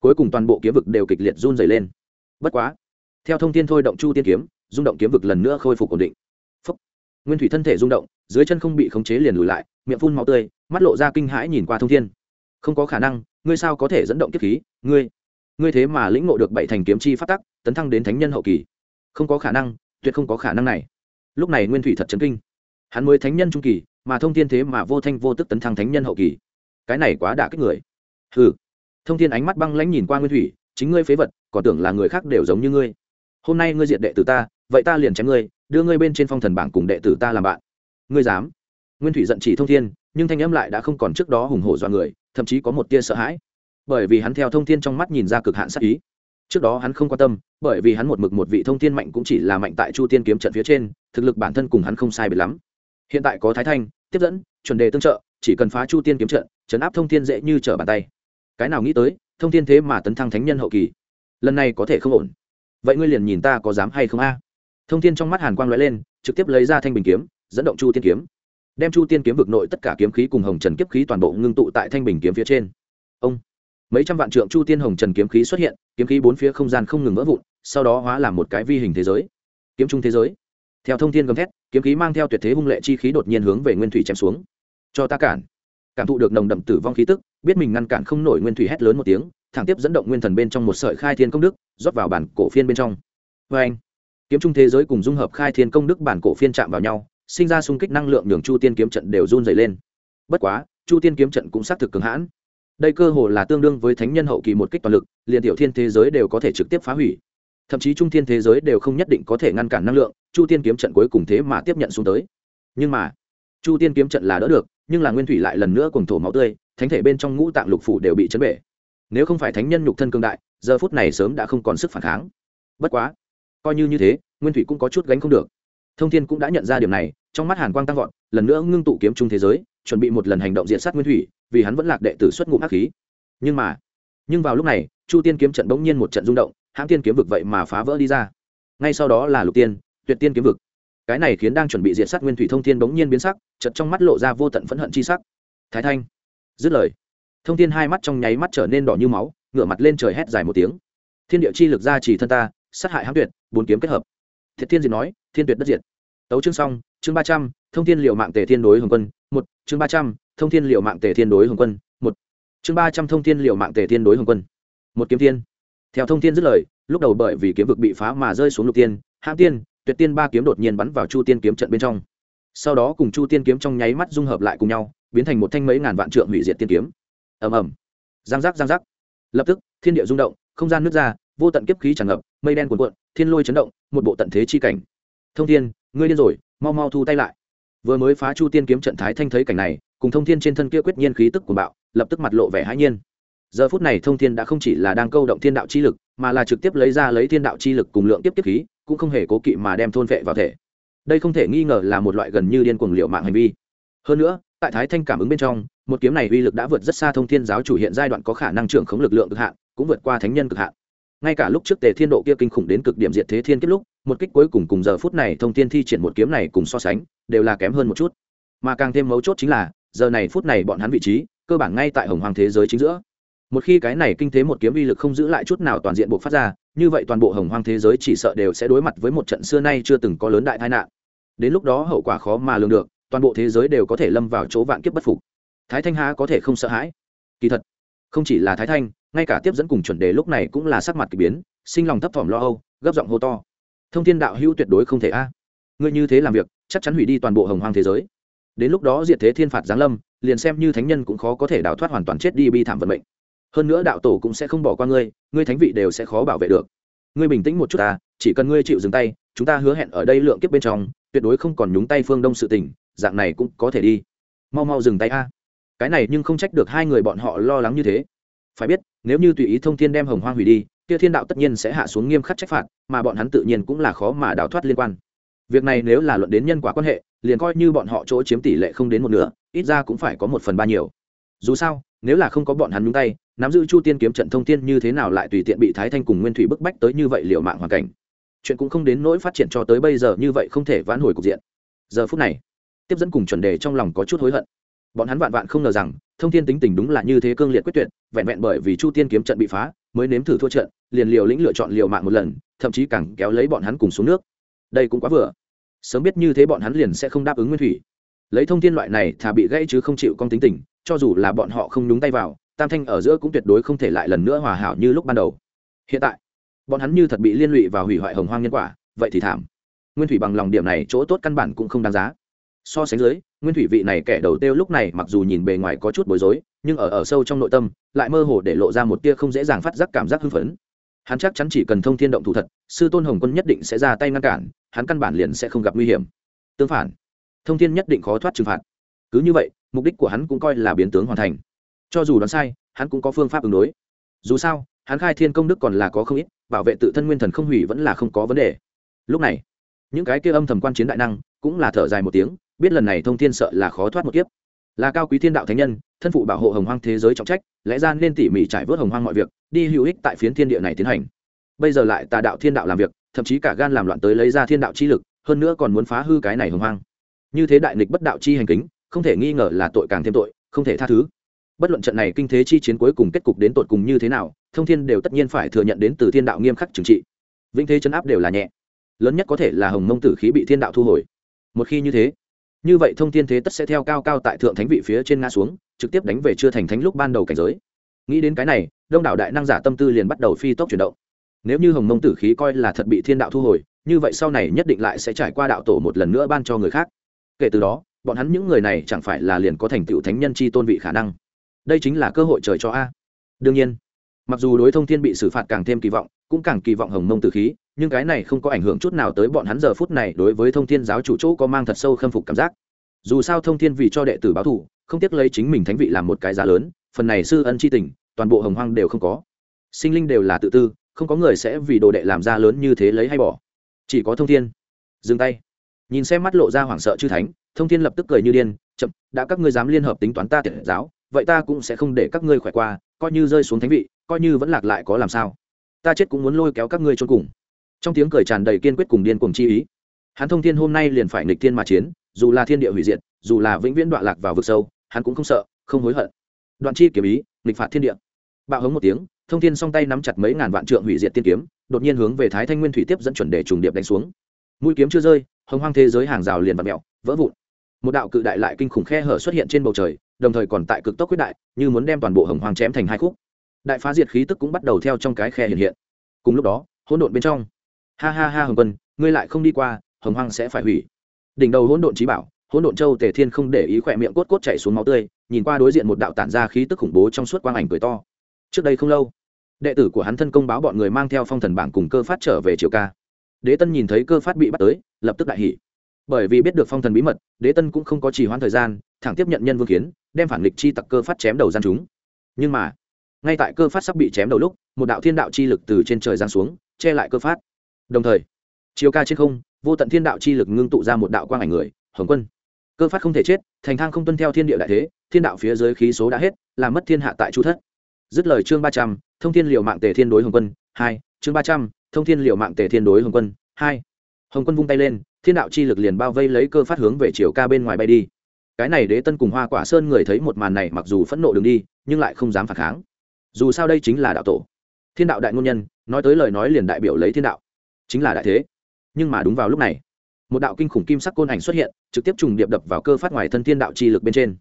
Cuối cùng toàn bộ kiếm vực đều kịch liệt run dày lên. Bất quá, theo thông tin thôi động chu tiên kiếm rung động kiếm vực lần nữa khôi phục ổn định. Phúc. nguyên thủy thân thể rung động, dưới chân không bị khống chế liền lùi lại, miệng phun máu tươi, mắt lộ ra kinh hãi nhìn qua thông thiên. Không có khả năng, ngươi sao có thể dẫn động kiếp khí? Ngươi ngươi thế mà lĩnh ngộ được bảy thành kiếm chi phát tắc, tấn thăng đến thánh nhân hậu kỳ. Không có khả năng, tuyệt không có khả năng này. Lúc này nguyên thủy thật chấn kinh. Hắn mới thánh nhân trung kỳ, mà thông thiên thế mà vô thanh vô tức tấn thăng thánh nhân hậu kỳ. Cái này quá đả kích người. Hừ. Thông thiên ánh mắt băng lãnh nhìn qua nguyên thủy, chính ngươi phế vật, còn tưởng là người khác đều giống như ngươi. Hôm nay ngươi diệt đệ tử ta vậy ta liền chém ngươi, đưa ngươi bên trên phong thần bảng cùng đệ tử ta làm bạn. Ngươi dám? Nguyên thủy giận chỉ thông thiên, nhưng thanh âm lại đã không còn trước đó hùng hổ do người, thậm chí có một tia sợ hãi. Bởi vì hắn theo thông thiên trong mắt nhìn ra cực hạn sắc ý. Trước đó hắn không quan tâm, bởi vì hắn một mực một vị thông thiên mạnh cũng chỉ là mạnh tại chu tiên kiếm trận phía trên, thực lực bản thân cùng hắn không sai biệt lắm. Hiện tại có thái thanh, tiếp dẫn, chuẩn đề tương trợ, chỉ cần phá chu tiên kiếm trận chấn áp thông thiên dễ như trở bàn tay. Cái nào nghĩ tới, thông thiên thế mà tấn thăng thánh nhân hậu kỳ. Lần này có thể không ổn. Vậy ngươi liền nhìn ta có dám hay không a? Thông thiên trong mắt hàn quang l ó e lên, trực tiếp lấy ra thanh bình kiếm, dẫn động chu tiên kiếm. Đem chu tiên kiếm vực nội tất cả kiếm khí cùng hồng trần kiếp khí toàn bộ ngưng tụ tại thanh bình kiếm phía trên. Ông, mấy trăm vạn trượng chu tiên hồng trần kiếm khí xuất hiện, kiếm khí bốn phía không gian không ngừng vỡ vụn, sau đó hóa làm một cái vi hình thế giới. Kiếm trung thế giới. Theo thông thiên gầm thét, kiếm khí mang theo tuyệt thế hung lệ chi khí đột nhiên hướng về nguyên thủy chém xuống. Cho ta cản. Cảm thụ được nồng đậm tử vong khí tức, biết mình ngăn cản không nổi nguyên thủy hét lớn một tiếng, thẳng tiếp dẫn động nguyên thần bên trong một sợi khai thiên công đức, rót vào bản cổ phiên bên trong. Vê anh kiếm trung thế giới cùng dung hợp khai thiên công đức bản cổ phiên chạm vào nhau, sinh ra xung kích năng lượng nhường chu tiên kiếm trận đều run dày lên. Bất quá, chu tiên kiếm trận cũng xác thực cường hãn. Đây cơ hồ là tương đương với thánh nhân hậu kỳ một kích toàn lực, liền tiểu thiên thế giới đều có thể trực tiếp phá hủy. Thậm chí trung thiên thế giới đều không nhất định có thể ngăn cản năng lượng, chu tiên kiếm trận cuối cùng thế mà tiếp nhận xuống tới. Nhưng mà, chu tiên kiếm trận là đỡ được, nhưng là nguyên thủy lại lần nữa cùng thổ máu tươi, thánh thể bên trong ngũ tạng lục phủ đều bị chấn bể. Nếu không phải thánh nhân nhục thân cương đại, giờ phút này sớm đã không còn sức phản kháng. Bất quá coi như như thế, nguyên thủy cũng có chút gánh không được. Thông thiên cũng đã nhận ra điểm này, trong mắt hàn quang tăng vọt, lần nữa ngưng tụ kiếm trung thế giới, chuẩn bị một lần hành động diện sát nguyên thủy, vì hắn vẫn lạc đệ tử xuất ngụm ác khí. Nhưng mà, nhưng vào lúc này, chu tiên kiếm trận bỗng nhiên một trận rung động, hãng tiên kiếm vực vậy mà phá vỡ đi ra. Ngay sau đó là lục tiên, tuyệt tiên kiếm vực. Cái này khiến đang chuẩn bị diện sát nguyên thủy thông thiên bỗng nhiên biến sắc chật trong mắt lộ ra vô tận phẫn hận chi sắc. Thái thanh, dứt lời, thông thiên hai mắt trong nháy mắt trở nên đỏ như máu, ngửa mặt lên trời hét dài một tiếng. Thiên địa chi lực ra chỉ thân ta sát hại hãm tuyệt, bốn kiếm kết hợp. Thiệt thiên diệt nói, thiên tuyệt đất diệt. Tấu chương xong, chương ba trăm, thông thiên liệu mạng tề thiên đối hồng quân, một, chương ba trăm, thông thiên liệu mạng tề thiên đối hồng quân, một, chương ba trăm thông thiên liệu mạng tề thiên đối hồng quân, một kiếm thiên. Theo thông thiên dứt lời, lúc đầu bởi vì kiếm vực bị phá mà rơi xuống lục tiên hãm tiên, tuyệt tiên ba kiếm đột nhiên bắn vào chu tiên kiếm trận bên trong. Sau đó cùng chu tiên kiếm trong nháy mắt dung hợp lại cùng nhau, biến thành một thanh mấy ngàn vạn trượng hủy diệt tiên kiếm. Ầm ầm. Giang giác giang giác. Lập tức, thiên địa rung động, không gian nứt ra vô tận kiếp khí tràn ngập, mây đen cuồn cuộn, thiên lôi chấn động, một bộ tận thế chi cảnh. Thông thiên, ngươi điên rồi, mau mau thu tay lại. Vừa mới phá chu tiên kiếm trận thái thanh thấy cảnh này, cùng thông thiên trên thân kia quyết nhiên khí tức của bạo, lập tức mặt lộ vẻ hãi nhiên. Giờ phút này thông thiên đã không chỉ là đang câu động thiên đạo chi lực, mà là trực tiếp lấy ra lấy thiên đạo chi lực cùng lượng tiếp tiếp khí, cũng không hề cố kỵ mà đem thôn vệ vào thể. Đây không thể nghi ngờ là một loại gần như điên cuồng liệu mạng hành vi. Hơn nữa, tại thái thanh cảm ứng bên trong, một kiếm này uy lực đã vượt rất xa thông thiên giáo chủ hiện giai đoạn có khả năng trưởng khống lực lượng cực hạn, cũng vượt qua thánh nhân cực hạn ngay cả lúc trước tề thiên độ kia kinh khủng đến cực điểm diệt thế thiên kết lúc, một kích cuối cùng cùng giờ phút này thông tiên thi triển một kiếm này cùng so sánh, đều là kém hơn một chút. Mà càng thêm mấu chốt chính là, giờ này phút này bọn hắn vị trí, cơ bản ngay tại hồng hoàng thế giới chính giữa. Một khi cái này kinh thế một kiếm uy lực không giữ lại chút nào toàn diện buộc phát ra, như vậy toàn bộ hồng Hoàng thế giới chỉ sợ đều sẽ đối mặt với một trận xưa nay chưa từng có lớn đại tai nạn. Đến lúc đó hậu quả khó mà lường được, toàn bộ thế giới đều có thể lâm vào chỗ vạn kiếp bất phục. Thái thanh há có thể không sợ hãi? Kỳ thật, không chỉ là thái thanh ngay cả tiếp dẫn cùng chuẩn đề lúc này cũng là sắc mặt k ỳ biến, sinh lòng thấp thỏm lo âu, gấp giọng hô to. Thông thiên đạo hữu tuyệt đối không thể a. Ngươi như thế làm việc, chắc chắn hủy đi toàn bộ hồng hoang thế giới. Đến lúc đó diệt thế thiên phạt giáng lâm, liền xem như thánh nhân cũng khó có thể đào thoát hoàn toàn chết đi bi thảm vận mệnh. Hơn nữa đạo tổ cũng sẽ không bỏ qua ngươi ngươi thánh vị đều sẽ khó bảo vệ được. Ngươi bình tĩnh một chút ta, chỉ cần ngươi chịu dừng tay, chúng ta hứa hẹn ở đây lượng kiếp bên trong, tuyệt đối không còn nhúng tay phương đông sự tình, dạng này cũng có thể đi. Mau mau dừng tay a. Cái này nhưng không trách được hai người bọn họ lo lắng như thế. Phải biết nếu như tùy ý thông thiên đem hồng hoang hủy đi, kia thiên đạo tất nhiên sẽ hạ xuống nghiêm khắc trách phạt, mà bọn hắn tự nhiên cũng là khó mà đào thoát liên quan. Việc này nếu là luận đến nhân quả quan hệ, liền coi như bọn họ chỗ chiếm tỷ lệ không đến một nửa, ít ra cũng phải có một phần ba nhiều. Dù sao, nếu là không có bọn hắn nhúng tay, nắm giữ chu tiên kiếm trận thông tiên như thế nào lại tùy tiện bị thái thanh cùng nguyên thủy bức bách tới như vậy liệu mạng hoàn cảnh? Chuyện cũng không đến nỗi phát triển cho tới bây giờ như vậy không thể vãn hồi cục diện. Giờ phút này, tiếp dẫn cùng chuẩn đề trong lòng có chút hối hận bọn hắn vạn vạn không ngờ rằng, thông thiên tính tình đúng là như thế cương liệt quyết tuyệt, vẹn vẹn bởi vì chu tiên kiếm trận bị phá, mới nếm thử thua trận, liền liều lĩnh lựa chọn liều mạng một lần, thậm chí càng kéo lấy bọn hắn cùng xuống nước. Đây cũng quá vừa. Sớm biết như thế bọn hắn liền sẽ không đáp ứng nguyên thủy. Lấy thông tin loại này thà bị gãy chứ không chịu con tính tình, cho dù là bọn họ không nhúng tay vào, tam thanh ở giữa cũng tuyệt đối không thể lại lần nữa hòa hảo như lúc ban đầu. Hiện tại, bọn hắn như thật bị liên lụy và hủy hoại hồng hoang nhân quả, vậy thì thảm. Nguyên thủy bằng lòng điểm này chỗ tốt căn bản cũng không đáng giá so sánh dưới, nguyên thủy vị này kẻ đầu tiêu lúc này mặc dù nhìn bề ngoài có chút bối rối, nhưng ở ở sâu trong nội tâm, lại mơ hồ để lộ ra một tia không dễ dàng phát giác cảm giác hưng phấn. Hắn chắc chắn chỉ cần thông thiên động thủ thật, sư tôn hồng quân nhất định sẽ ra tay ngăn cản, hắn căn bản liền sẽ không gặp nguy hiểm. Tương phản, thông thiên nhất định khó thoát trừng phạt. Cứ như vậy, mục đích của hắn cũng coi là biến tướng hoàn thành. Cho dù đoán sai, hắn cũng có phương pháp ứng đối. Dù sao, hắn khai thiên công đức còn là có không ít, bảo vệ tự thân nguyên thần không hủy vẫn là không có vấn đề. Lúc này, những cái kia âm thầm quan chiến đại năng cũng là thở dài một tiếng biết lần này thông thiên sợ là khó thoát một kiếp. Là cao quý thiên đạo thánh nhân, thân phụ bảo hộ hồng hoang thế giới trọng trách, lẽ ra nên tỉ mỉ trải vớt hồng hoang mọi việc, đi hữu ích tại phiến thiên địa này tiến hành. Bây giờ lại tà đạo thiên đạo làm việc, thậm chí cả gan làm loạn tới lấy ra thiên đạo chi lực, hơn nữa còn muốn phá hư cái này hồng hoang. Như thế đại nghịch bất đạo chi hành kính, không thể nghi ngờ là tội càng thêm tội, không thể tha thứ. Bất luận trận này kinh thế chi chiến cuối cùng kết cục đến tội cùng như thế nào, thông thiên đều tất nhiên phải thừa nhận đến từ thiên đạo nghiêm khắc trừng trị. Vĩnh thế chấn áp đều là nhẹ. Lớn nhất có thể là hồng mông tử khí bị thiên đạo thu hồi. Một khi như thế như vậy thông thiên thế tất sẽ theo cao cao tại thượng thánh vị phía trên nga xuống, trực tiếp đánh về chưa thành thánh lúc ban đầu cảnh giới. Nghĩ đến cái này, đông đảo đại năng giả tâm tư liền bắt đầu phi tốc chuyển động. Nếu như hồng mông tử khí coi là thật bị thiên đạo thu hồi, như vậy sau này nhất định lại sẽ trải qua đạo tổ một lần nữa ban cho người khác. Kể từ đó, bọn hắn những người này chẳng phải là liền có thành tựu thánh nhân chi tôn vị khả năng. Đây chính là cơ hội trời cho a. Đương nhiên mặc dù đối thông thiên bị xử phạt càng thêm kỳ vọng, cũng càng kỳ vọng hồng mông tử khí, nhưng cái này không có ảnh hưởng chút nào tới bọn hắn giờ phút này đối với thông thiên giáo chủ chỗ có mang thật sâu khâm phục cảm giác. Dù sao thông thiên vì cho đệ tử báo thù, không tiếc lấy chính mình thánh vị làm một cái giá lớn, phần này sư ân c h i tình, toàn bộ hồng hoang đều không có. Sinh linh đều là tự tư, không có người sẽ vì đồ đệ làm ra lớn như thế lấy hay bỏ. Chỉ có thông thiên. Dừng tay. Nhìn xem mắt lộ ra hoảng sợ chư thánh, thông thiên lập tức cười như điên, chậm, đã các ngươi dám liên hợp tính toán ta tiện giáo, vậy ta cũng sẽ không để các ngươi khỏe qua, coi như rơi xuống thánh vị coi như vẫn lạc lại có làm sao? Ta chết cũng muốn lôi kéo các ngươi cho cùng. Trong tiếng cười tràn đầy kiên quyết cùng điên cùng chi ý. Hắn thông thiên hôm nay liền phải nghịch thiên mà chiến, dù là thiên địa hủy diệt, dù là vĩnh viễn đoạn lạc vào vực sâu, hắn cũng không sợ, không hối hận. Đoạn chi kiếm ý, nghịch phạt thiên địa. Bạo hống một tiếng, thông thiên song tay nắm chặt mấy ngàn vạn trượng hủy diệt tiên kiếm, đột nhiên hướng về thái thanh nguyên thủy tiếp dẫn chuẩn đề trùng điệp đánh xuống. Mũi kiếm chưa rơi, hồng hoang thế giới hàng rào liền vặt mẹo vỡ vụn. Một đạo cự đại lại kinh khủng khe hở xuất hiện trên bầu trời, đồng thời còn tại cực tốc quyết đại, như muốn đem toàn bộ hồng hoang chém thành hai khúc đại phá diệt khí tức cũng bắt đầu theo trong cái khe hiện hiện. Cùng lúc đó, hỗn độn bên trong. Ha ha ha hồng quân, ngươi lại không đi qua, hồng hoang sẽ phải hủy. Đỉnh đầu hỗn độn trí bảo, hỗn độn châu tề thiên không để ý khỏe miệng cốt cốt chảy xuống máu tươi, nhìn qua đối diện một đạo tản ra khí tức khủng bố trong suốt quang ảnh cười to. Trước đây không lâu, đệ tử của hắn thân công báo bọn người mang theo phong thần bảng cùng cơ phát trở về triều ca. Đế tân nhìn thấy cơ phát bị bắt tới, lập tức đại hỉ. Bởi vì biết được phong thần bí mật, đế tân cũng không có trì hoãn thời gian, thẳng tiếp nhận nhân vương kiến, đem phản lịch chi tặc cơ phát chém đầu gian chúng. Nhưng mà ngay tại cơ phát sắp bị chém đầu lúc, một đạo thiên đạo chi lực từ trên trời giáng xuống, che lại cơ phát. Đồng thời, chiều ca trên không, vô tận thiên đạo chi lực ngưng tụ ra một đạo quang ảnh người, hồng quân. Cơ phát không thể chết, thành thang không tuân theo thiên địa đại thế, thiên đạo phía dưới khí số đã hết, làm mất thiên hạ tại chu thất. Dứt lời chương ba trăm, thông thiên liệu mạng tề thiên đối hồng quân, hai, chương ba trăm, thông thiên liệu mạng tề thiên đối hồng quân, hai. Hồng quân vung tay lên, thiên đạo chi lực liền bao vây lấy cơ phát hướng về chiều ca bên ngoài bay đi. Cái này đế tân cùng hoa quả sơn người thấy một màn này mặc dù phẫn nộ đường đi, nhưng lại không dám phản kháng dù sao đây chính là đạo tổ. Thiên đạo đại ngôn nhân, nói tới lời nói liền đại biểu lấy thiên đạo. Chính là đại thế. Nhưng mà đúng vào lúc này, một đạo kinh khủng kim sắc côn ảnh xuất hiện, trực tiếp trùng điệp đập vào cơ phát ngoài thân thiên đạo chi lực bên trên.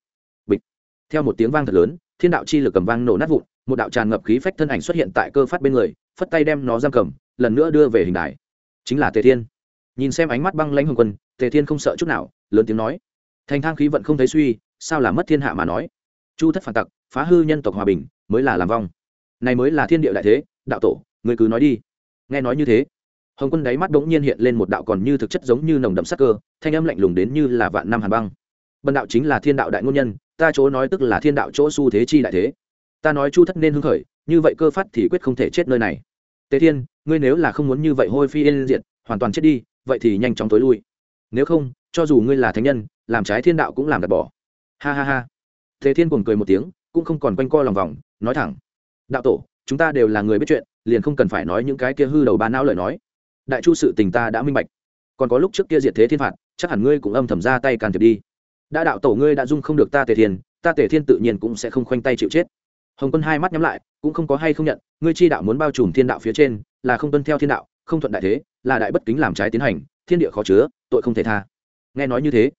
Bịch. Theo một tiếng vang thật lớn, thiên đạo chi lực cầm vang nổ nát vụn, một đạo tràn ngập khí phách thân ảnh xuất hiện tại cơ phát bên người, phất tay đem nó giam cầm, lần nữa đưa về hình đài. Chính là tề thiên. Nhìn xem ánh mắt băng lãnh hồng quân, tề thiên không sợ chút nào, lớn tiếng nói. Thành thang khí vận không thấy suy, sao là mất thiên hạ mà nói? Chu thất phản tặc phá hư nhân tộc hòa bình mới là làm vong. Này mới là thiên địa đại thế, đạo tổ người cứ nói đi. Nghe nói như thế, hồng quân đáy mắt bỗng nhiên hiện lên một đạo còn như thực chất giống như nồng đậm sắc cơ, thanh âm lạnh lùng đến như là vạn năm hàn băng. Bần đạo chính là thiên đạo đại ngôn nhân, ta chỗ nói tức là thiên đạo chỗ s u thế chi đại thế. Ta nói chu thất nên hưng khởi, như vậy cơ phát thì quyết không thể chết nơi này. Tề thiên, ngươi nếu là không muốn như vậy hôi phi yên diệt, hoàn toàn chết đi, vậy thì nhanh chóng tối lui. Nếu không, cho dù ngươi là thánh nhân, làm trái thiên đạo cũng làm đặt bỏ. Ha ha ha. Tề thiên cùng cười một tiếng cũng không còn quanh co lòng vòng, nói thẳng, đạo tổ, chúng ta đều là người biết chuyện, liền không cần phải nói những cái kia hư đầu ba não lời nói. Đại chu sự tình ta đã minh bạch. Còn có lúc trước kia diệt thế thiên phạt, chắc hẳn ngươi cũng âm thầm ra tay can thiệp đi. Đã đạo tổ ngươi đã dung không được ta tề thiên ta tề thiên tự nhiên cũng sẽ không khoanh tay chịu chết. Hồng quân hai mắt nhắm lại, cũng không có hay không nhận, ngươi chi đạo muốn bao trùm thiên đạo phía trên, là không tuân theo thiên đạo, không thuận đại thế, là đại bất kính làm trái tiến hành, thiên địa khó chứa, tội không thể tha. Nghe nói như thế,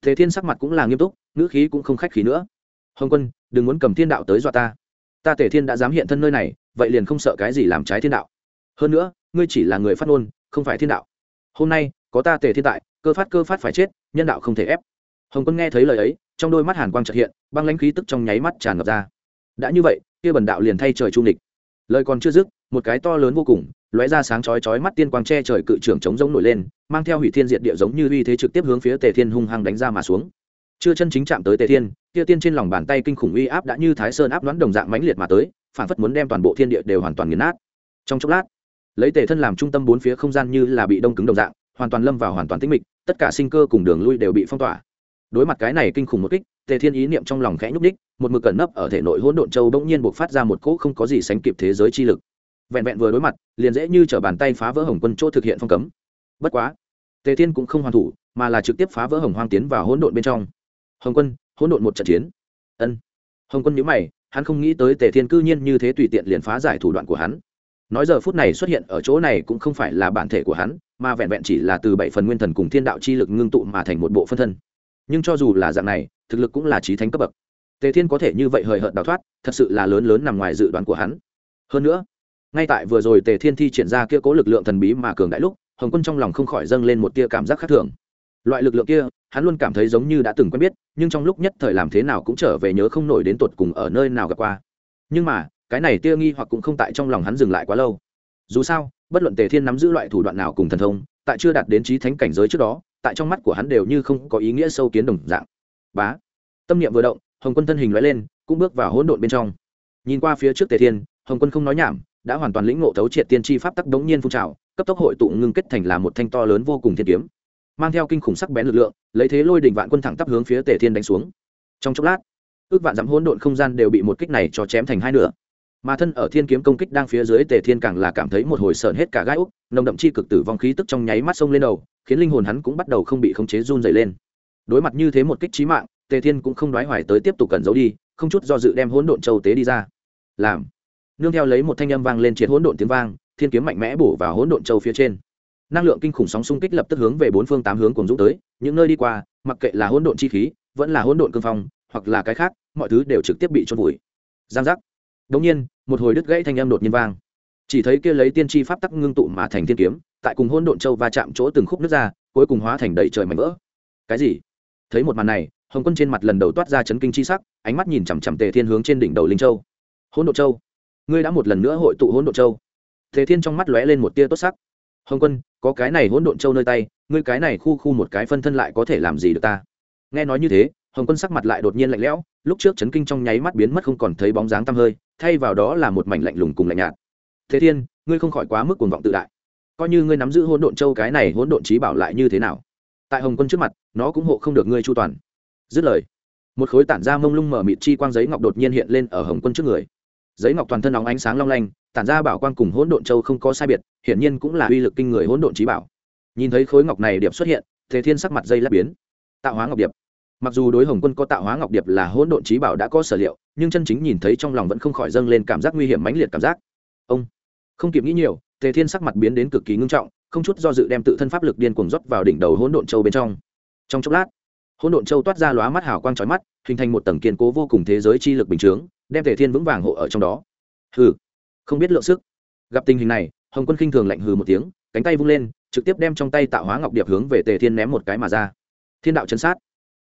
tề thiên sắc mặt cũng là nghiêm túc, ngữ khí cũng không khách khí nữa. Hồng quân đừng muốn cầm thiên đạo tới dọa ta. Ta tề thiên đã dám hiện thân nơi này, vậy liền không sợ cái gì làm trái thiên đạo. Hơn nữa, ngươi chỉ là người phát ngôn, không phải thiên đạo. Hôm nay, có ta tề thiên tại, cơ phát cơ phát phải chết, nhân đạo không thể ép. Hồng quân nghe thấy lời ấy, trong đôi mắt hàn quang trật hiện, băng lãnh khí tức trong nháy mắt tràn ngập ra. Đã như vậy, kia bần đạo liền thay trời trung địch lời còn chưa dứt, một cái to lớn vô cùng, lóe ra sáng chói chói mắt tiên quang che trời cự trưởng chống giống nổi lên, mang theo hủy thiên diệt địa giống như uy thế trực tiếp hướng phía tề thiên hung hăng đánh ra mà xuống chưa chân chính chạm tới tề thiên, kia tiên trên lòng bàn tay kinh khủng uy áp đã như thái sơn áp đoán đồng dạng mãnh liệt mà tới, phản phất muốn đem toàn bộ thiên địa đều hoàn toàn nghiền nát. Trong chốc lát, lấy tề thân làm trung tâm bốn phía không gian như là bị đông cứng đồng dạng, hoàn toàn lâm vào hoàn toàn tĩnh mịch, tất cả sinh cơ cùng đường lui đều bị phong tỏa. Đối mặt cái này kinh khủng một kích, tề thiên ý niệm trong lòng khẽ nhúc ních một mực cẩn nấp ở thể nội hỗn độn châu bỗng nhiên buộc phát ra một cỗ không có gì sánh kịp thế giới chi lực. Vẹn vẹn vừa đối mặt, liền dễ như t bàn tay phá vỡ hồng quân chỗ thực hiện phong cấm. Bất quá, tề thiên cũng không hoàn thủ, mà là trực tiếp phá vỡ hồng hoang tiến vào hỗn độn bên trong hồng quân, hỗn độn một trận chiến. Ân. Hồng quân nhớ mày, hắn không nghĩ tới tề thiên cư nhiên như thế tùy tiện liền phá giải thủ đoạn của hắn. Nói giờ phút này xuất hiện ở chỗ này cũng không phải là bản thể của hắn, mà vẹn vẹn chỉ là từ bảy phần nguyên thần cùng thiên đạo chi lực ngưng tụ mà thành một bộ phân thân. Nhưng cho dù là dạng này, thực lực cũng là trí thánh cấp bậc. Tề thiên có thể như vậy hời hợt đào thoát, thật sự là lớn lớn nằm ngoài dự đoán của hắn. Hơn nữa, ngay tại vừa rồi tề thiên thi triển ra kia cố lực lượng thần bí mà cường đại lúc, hồng quân trong lòng không khỏi dâng lên một tia cảm giác khác thường. Loại lực lượng kia hắn luôn cảm thấy giống như đã từng quen biết, nhưng trong lúc nhất thời làm thế nào cũng trở về nhớ không nổi đến tột cùng ở nơi nào gặp qua. Nhưng mà, cái này tia nghi hoặc cũng không tại trong lòng hắn dừng lại quá lâu. Dù sao, bất luận tề thiên nắm giữ loại thủ đoạn nào cùng thần thông, tại chưa đạt đến trí thánh cảnh giới trước đó, tại trong mắt của hắn đều như không có ý nghĩa sâu kiến đồng dạng. Bá. Tâm niệm vừa động, hồng quân thân hình loại lên, cũng bước vào hỗn độn bên trong. Nhìn qua phía trước tề thiên, hồng quân không nói nhảm, đã hoàn toàn lĩnh ngộ thấu triệt tiên tri pháp tắc đống nhiên phun trào, cấp tốc hội tụ ngưng kết thành là một thanh to lớn vô cùng thiên kiếm mang theo kinh khủng sắc bén lực lượng, lấy thế lôi đỉnh vạn quân thẳng tắp hướng phía tề thiên đánh xuống. Trong chốc lát, ước vạn dám hỗn độn không gian đều bị một kích này cho chém thành hai nửa. Mà thân ở thiên kiếm công kích đang phía dưới tề thiên càng là cảm thấy một hồi sợn hết cả gai úc, nồng đậm chi cực tử vong khí tức trong nháy mắt sông lên đầu, khiến linh hồn hắn cũng bắt đầu không bị khống chế run dày lên. Đối mặt như thế một kích trí mạng, tề thiên cũng không đoái hoài tới tiếp tục cần giấu đi, không chút do dự đem hỗn độn châu tế đi ra. Làm. Nương theo lấy một thanh âm vang lên triệt hỗn độn tiếng vang, thiên kiếm mạnh mẽ bổ vào hỗn độn châu phía trên năng lượng kinh khủng sóng xung kích lập tức hướng về bốn phương tám hướng cùng dũng tới, những nơi đi qua, mặc kệ là hỗn độn chi khí, vẫn là hỗn độn cương phong, hoặc là cái khác, mọi thứ đều trực tiếp bị trôn vùi. Giang giác. Đống nhiên, một hồi đứt gãy thanh âm đột nhiên vang. Chỉ thấy kia lấy tiên tri pháp tắc ngưng tụ mà thành thiên kiếm, tại cùng hỗn độn châu va chạm chỗ từng khúc nước ra, cuối cùng hóa thành đầy trời mảnh vỡ. Cái gì? Thấy một màn này, hồng quân trên mặt lần đầu toát ra chấn kinh chi sắc, ánh mắt nhìn chằm chằm tề thiên hướng trên đỉnh đầu linh châu. Hỗn độn châu? Ngươi đã một lần nữa hội tụ hỗn độn châu. Tề thiên trong mắt lóe lên một tia tốt sắc hồng quân, có cái này hỗn độn châu nơi tay, ngươi cái này khu khu một cái phân thân lại có thể làm gì được ta? Nghe nói như thế, hồng quân sắc mặt lại đột nhiên lạnh lẽo, lúc trước chấn kinh trong nháy mắt biến mất không còn thấy bóng dáng tăm hơi, thay vào đó là một mảnh lạnh lùng cùng lạnh nhạt. Thế thiên, ngươi không khỏi quá mức cuồng vọng tự đại. Coi như ngươi nắm giữ hỗn độn châu cái này hỗn độn trí bảo lại như thế nào? Tại hồng quân trước mặt, nó cũng hộ không được ngươi chu toàn. Dứt lời, một khối tản ra mông lung mở mịt chi quang giấy ngọc đột nhiên hiện lên ở hồng quân trước người giấy ngọc toàn thân óng ánh sáng long lanh, tản ra bảo quang cùng hỗn độn châu không có sai biệt, hiển nhiên cũng là uy lực kinh người hỗn độn trí bảo. Nhìn thấy khối ngọc này điệp xuất hiện, thế thiên sắc mặt dây lắp biến. Tạo hóa ngọc điệp. Mặc dù đối hồng quân có tạo hóa ngọc điệp là hỗn độn trí bảo đã có sở liệu, nhưng chân chính nhìn thấy trong lòng vẫn không khỏi dâng lên cảm giác nguy hiểm mãnh liệt cảm giác. Ông. Không kịp nghĩ nhiều tề thiên sắc mặt biến đến cực kỳ ngưng trọng, không chút do dự đem tự thân pháp lực điên cuồng rót vào đỉnh đầu hỗn độn châu bên trong. Trong chốc lát, hỗn độn châu toát ra lóa mắt hào quang chói mắt, hình thành một tầng kiên cố vô cùng thế giới chi lực bình chướng đem tề thiên vững vàng hộ ở trong đó. Hừ, không biết lượng sức. Gặp tình hình này, hồng quân khinh thường lạnh hừ một tiếng, cánh tay vung lên, trực tiếp đem trong tay tạo hóa ngọc điệp hướng về tề thiên ném một cái mà ra. Thiên đạo chân sát.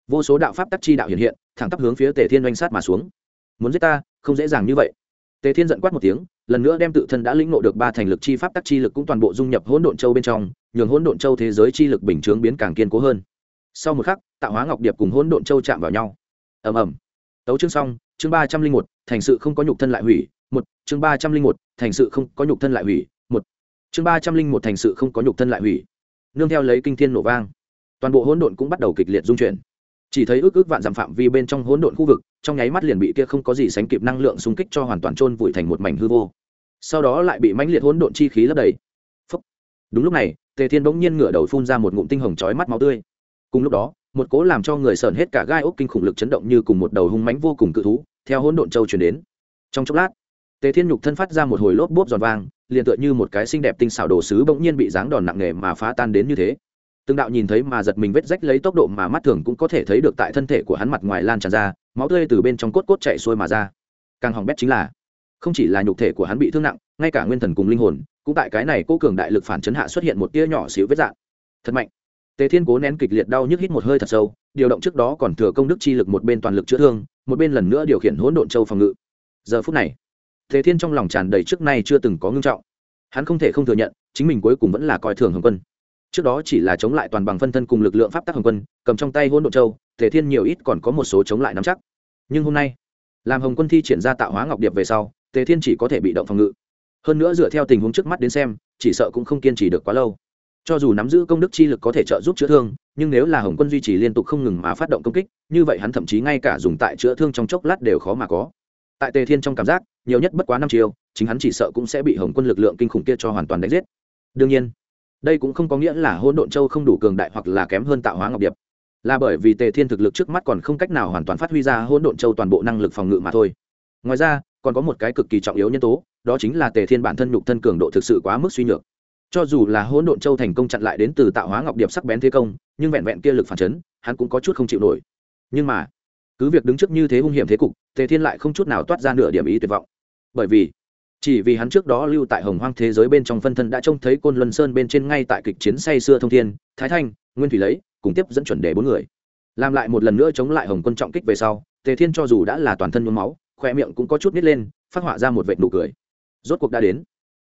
Vô số đạo pháp tắc chi đạo hiện hiện, thẳng tắp hướng phía tề thiên oanh sát mà xuống. Muốn giết ta, không dễ dàng như vậy. Tề thiên giận quát một tiếng, lần nữa đem tự thân đã lĩnh ngộ được ba thành lực chi pháp tắc chi lực cũng toàn bộ dung nhập hỗn độn châu bên trong, nhường hỗn độn châu thế giới chi lực bình chướng biến càng kiên cố hơn. Sau một khắc tạo hóa ngọc điệp cùng hỗn độn châu chạm vào nhau. Ầm ầm. Tấu chương xong, chương ba trăm linh một thành sự không có nhục thân lại hủy, một, chương ba trăm linh một, thành sự không có nhục thân lại hủy, một, chương ba trăm linh một, thành sự không có nhục thân lại hủy. Nương theo lấy kinh thiên nổ vang, toàn bộ hỗn độn cũng bắt đầu kịch liệt dung chuyển. Chỉ thấy ước ước vạn dặm phạm vi bên trong hỗn độn khu vực, trong nháy mắt liền bị kia không có gì sánh kịp năng lượng xung kích cho hoàn toàn trôn vùi thành một mảnh hư vô. Sau đó lại bị mãnh liệt hỗn độn chi khí lấp đầy. Phúc. đúng lúc này, tề thiên bỗng nhiên ngửa đầu phun ra một ngụm tinh hồng chói mắt máu tươi. Cùng lúc đó, một cố làm cho người sờn hết cả gai ốc kinh khủng lực chấn động như cùng một đầu hung mãnh vô cùng cự thú theo hỗn độn châu truyền đến. Trong chốc lát, tề thiên nhục thân phát ra một hồi lốp bốp giòn vang, liền tựa như một cái xinh đẹp tinh xảo đồ sứ bỗng nhiên bị giáng đòn nặng nề mà phá tan đến như thế. Từng đạo nhìn thấy mà giật mình vết rách lấy tốc độ mà mắt thường cũng có thể thấy được tại thân thể của hắn mặt ngoài lan tràn ra, máu tươi từ bên trong cốt cốt chạy xuôi mà ra. Càng hỏng bét chính là, không chỉ là nhục thể của hắn bị thương nặng, ngay cả nguyên thần cùng linh hồn, cũng tại cái này cố cường đại lực phản chấn hạ xuất hiện một tia nhỏ xíu vết dạng. Thật mạnh. Tề thiên cố nén kịch liệt đau nhức hít một hơi thật sâu, điều động trước đó còn thừa công đức chi lực một bên toàn lực chữa thương một bên lần nữa điều khiển hỗn độn châu phòng ngự. Giờ phút này thế thiên trong lòng tràn đầy trước nay chưa từng có ngưng trọng. Hắn không thể không thừa nhận, chính mình cuối cùng vẫn là coi thường hồng quân. Trước đó chỉ là chống lại toàn bằng phân thân cùng lực lượng pháp tắc hồng quân, cầm trong tay hỗn độn châu thế thiên nhiều ít còn có một số chống lại nắm chắc. Nhưng hôm nay, làm hồng quân thi triển ra tạo hóa ngọc điệp về sau, tề thiên chỉ có thể bị động phòng ngự. Hơn nữa dựa theo tình huống trước mắt đến xem, chỉ sợ cũng không kiên trì được quá lâu. Cho dù nắm giữ công đức chi lực có thể trợ giúp chữa thương nhưng nếu là hồng quân duy trì liên tục không ngừng mà phát động công kích, như vậy hắn thậm chí ngay cả dùng tại chữa thương trong chốc lát đều khó mà có. Tại tề thiên trong cảm giác, nhiều nhất bất quá năm chiều chính hắn chỉ sợ cũng sẽ bị hồng quân lực lượng kinh khủng kia cho hoàn toàn đánh giết. Đương nhiên, đây cũng không có nghĩa là hỗn độn châu không đủ cường đại hoặc là kém hơn tạo hóa ngọc điệp. Là bởi vì tề thiên thực lực trước mắt còn không cách nào hoàn toàn phát huy ra hỗn độn châu toàn bộ năng lực phòng ngự mà thôi. Ngoài ra, còn có một cái cực kỳ trọng yếu nhân tố, đó chính là tề thiên bản thân nhục thân cường độ thực sự quá mức suy nhược cho dù là hỗn độn châu thành công chặn lại đến từ tạo hóa ngọc điệp sắc bén thế công, nhưng vẹn vẹn kia lực phản chấn, hắn cũng có chút không chịu nổi. Nhưng mà, cứ việc đứng trước như thế hung hiểm thế cục, tề thiên lại không chút nào toát ra nửa điểm ý tuyệt vọng. Bởi vì, chỉ vì hắn trước đó lưu tại hồng hoang thế giới bên trong phân thân đã trông thấy côn luân sơn bên trên ngay tại kịch chiến say xưa thông thiên, thái thanh, nguyên thủy lấy, cùng tiếp dẫn chuẩn đề bốn người. Làm lại một lần nữa chống lại hồng quân trọng kích về sau, tề thiên cho dù đã là toàn thân nhuốm máu khoe miệng cũng có chút nít lên, phát họa ra một vệt nụ cười. Rốt cuộc đã đến.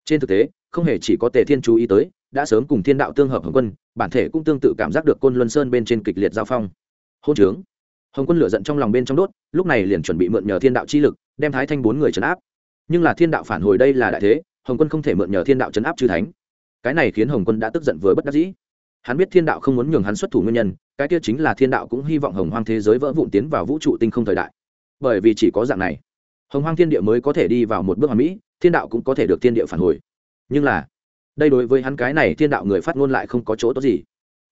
Trên thực tế không hề chỉ có tề thiên chú ý tới, đã sớm cùng thiên đạo tương hợp hồng quân, bản thể cũng tương tự cảm giác được côn luân sơn bên trên kịch liệt giao phong. Hôn trướng. Hồng quân lửa giận trong lòng bên trong đốt, lúc này liền chuẩn bị mượn nhờ thiên đạo chi lực, đem thái thanh bốn người trấn áp. Nhưng là thiên đạo phản hồi đây là đại thế, hồng quân không thể mượn nhờ thiên đạo chấn áp chư thánh. Cái này khiến hồng quân đã tức giận với bất đắc dĩ. Hắn biết thiên đạo không muốn nhường hắn xuất thủ nguyên nhân, cái kia chính là thiên đạo cũng hy vọng hồng hoang thế giới vỡ vụn tiến vào vũ trụ tinh không thời đại. Bởi vì chỉ có dạng này, hồng hoang thiên địa mới có thể đi vào một bước hoàn mỹ, thiên đạo cũng có thể được thiên địa phản hồi nhưng là, đây đối với hắn cái này thiên đạo người phát ngôn lại không có chỗ tốt gì.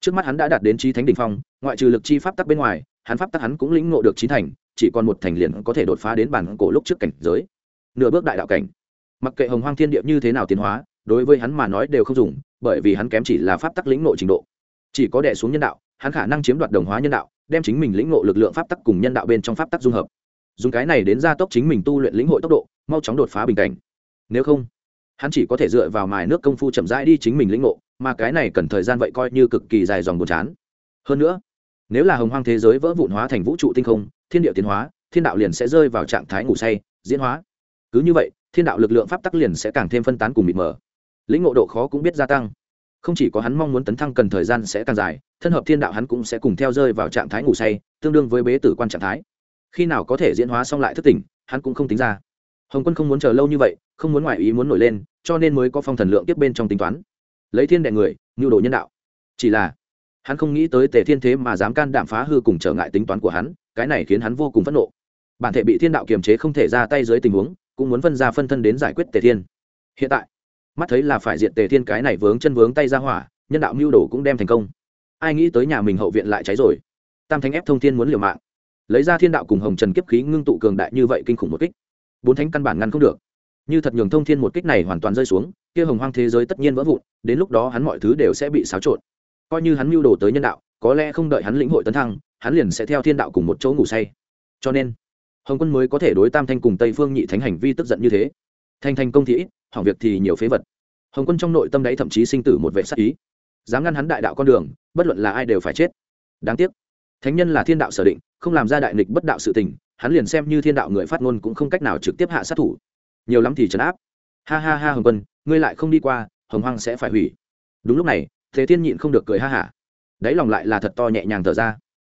Trước mắt hắn đã đạt đến trí thánh đ ỉ n h phong, ngoại trừ lực chi pháp tắc bên ngoài, hắn pháp tắc hắn cũng lĩnh ngộ được trí thành, chỉ còn một thành liền có thể đột phá đến bản cổ lúc trước cảnh giới. Nửa bước đại đạo cảnh. Mặc kệ hồng hoang thiên địa như thế nào tiến hóa, đối với hắn mà nói đều không dùng, bởi vì hắn kém chỉ là pháp tắc lĩnh ngộ trình độ. Chỉ có đẻ xuống nhân đạo, hắn khả năng chiếm đoạt đồng hóa nhân đạo, đem chính mình lĩnh ngộ lực lượng pháp tắc cùng nhân đạo bên trong pháp tắc dung hợp. Dùng cái này đến gia tốc chính mình tu luyện lĩnh hội tốc độ, mau chóng đột phá bình cảnh. Nếu không hắn chỉ có thể dựa vào mài nước công phu chậm rãi đi chính mình lĩnh ngộ, mà cái này cần thời gian vậy coi như cực kỳ dài dòng buồn chán. Hơn nữa, nếu là hồng hoang thế giới vỡ vụn hóa thành vũ trụ tinh không, thiên địa tiến hóa, thiên đạo liền sẽ rơi vào trạng thái ngủ say, diễn hóa. Cứ như vậy, thiên đạo lực lượng pháp tắc liền sẽ càng thêm phân tán cùng mịt mờ. Lĩnh ngộ độ khó cũng biết gia tăng. Không chỉ có hắn mong muốn tấn thăng cần thời gian sẽ càng dài, thân hợp thiên đạo hắn cũng sẽ cùng theo rơi vào trạng thái ngủ say, tương đương với bế tử quan trạng thái. Khi nào có thể diễn hóa xong lại thức tỉnh, hắn cũng không tính ra hồng quân không muốn chờ lâu như vậy, không muốn ngoại ý muốn nổi lên, cho nên mới có phong thần lượng tiếp bên trong tính toán. Lấy thiên đệ người, nhu đồ nhân đạo. Chỉ là, hắn không nghĩ tới tề thiên thế mà dám can đảm phá hư cùng trở ngại tính toán của hắn, cái này khiến hắn vô cùng phẫn nộ. Bản thể bị thiên đạo kiềm chế không thể ra tay dưới tình huống, cũng muốn phân ra phân thân đến giải quyết tề thiên. Hiện tại, mắt thấy là phải diện tề thiên cái này vướng chân vướng tay ra hỏa, nhân đạo mưu đồ cũng đem thành công. Ai nghĩ tới nhà mình hậu viện lại cháy rồi. Tam thánh ép thông thiên muốn liều mạng. Lấy ra thiên đạo cùng hồng trần kiếp khí ngưng tụ cường đại như vậy kinh khủng một kích bốn thánh căn bản ngăn không được. Như thật nhường thông thiên một kích này hoàn toàn rơi xuống, kia hồng hoang thế giới tất nhiên vỡ vụn, đến lúc đó hắn mọi thứ đều sẽ bị xáo trộn. Coi như hắn mưu đồ tới nhân đạo, có lẽ không đợi hắn lĩnh hội tấn thăng, hắn liền sẽ theo thiên đạo cùng một chỗ ngủ say. Cho nên, hồng quân mới có thể đối tam thanh cùng tây phương nhị thánh hành vi tức giận như thế. Thanh thành công thì ít, hỏng việc thì nhiều phế vật. Hồng quân trong nội tâm đấy thậm chí sinh tử một vệ sát ý. Dám ngăn hắn đại đạo con đường, bất luận là ai đều phải chết. Đáng tiếc, thánh nhân là thiên đạo sở định, không làm ra đại nghịch bất đạo sự tình hắn liền xem như thiên đạo người phát ngôn cũng không cách nào trực tiếp hạ sát thủ. Nhiều lắm thì trấn áp. Ha ha ha hồng quân, ngươi lại không đi qua, hồng hoang sẽ phải hủy. Đúng lúc này, thế thiên nhịn không được cười ha hả. Đáy lòng lại là thật to nhẹ nhàng thở ra.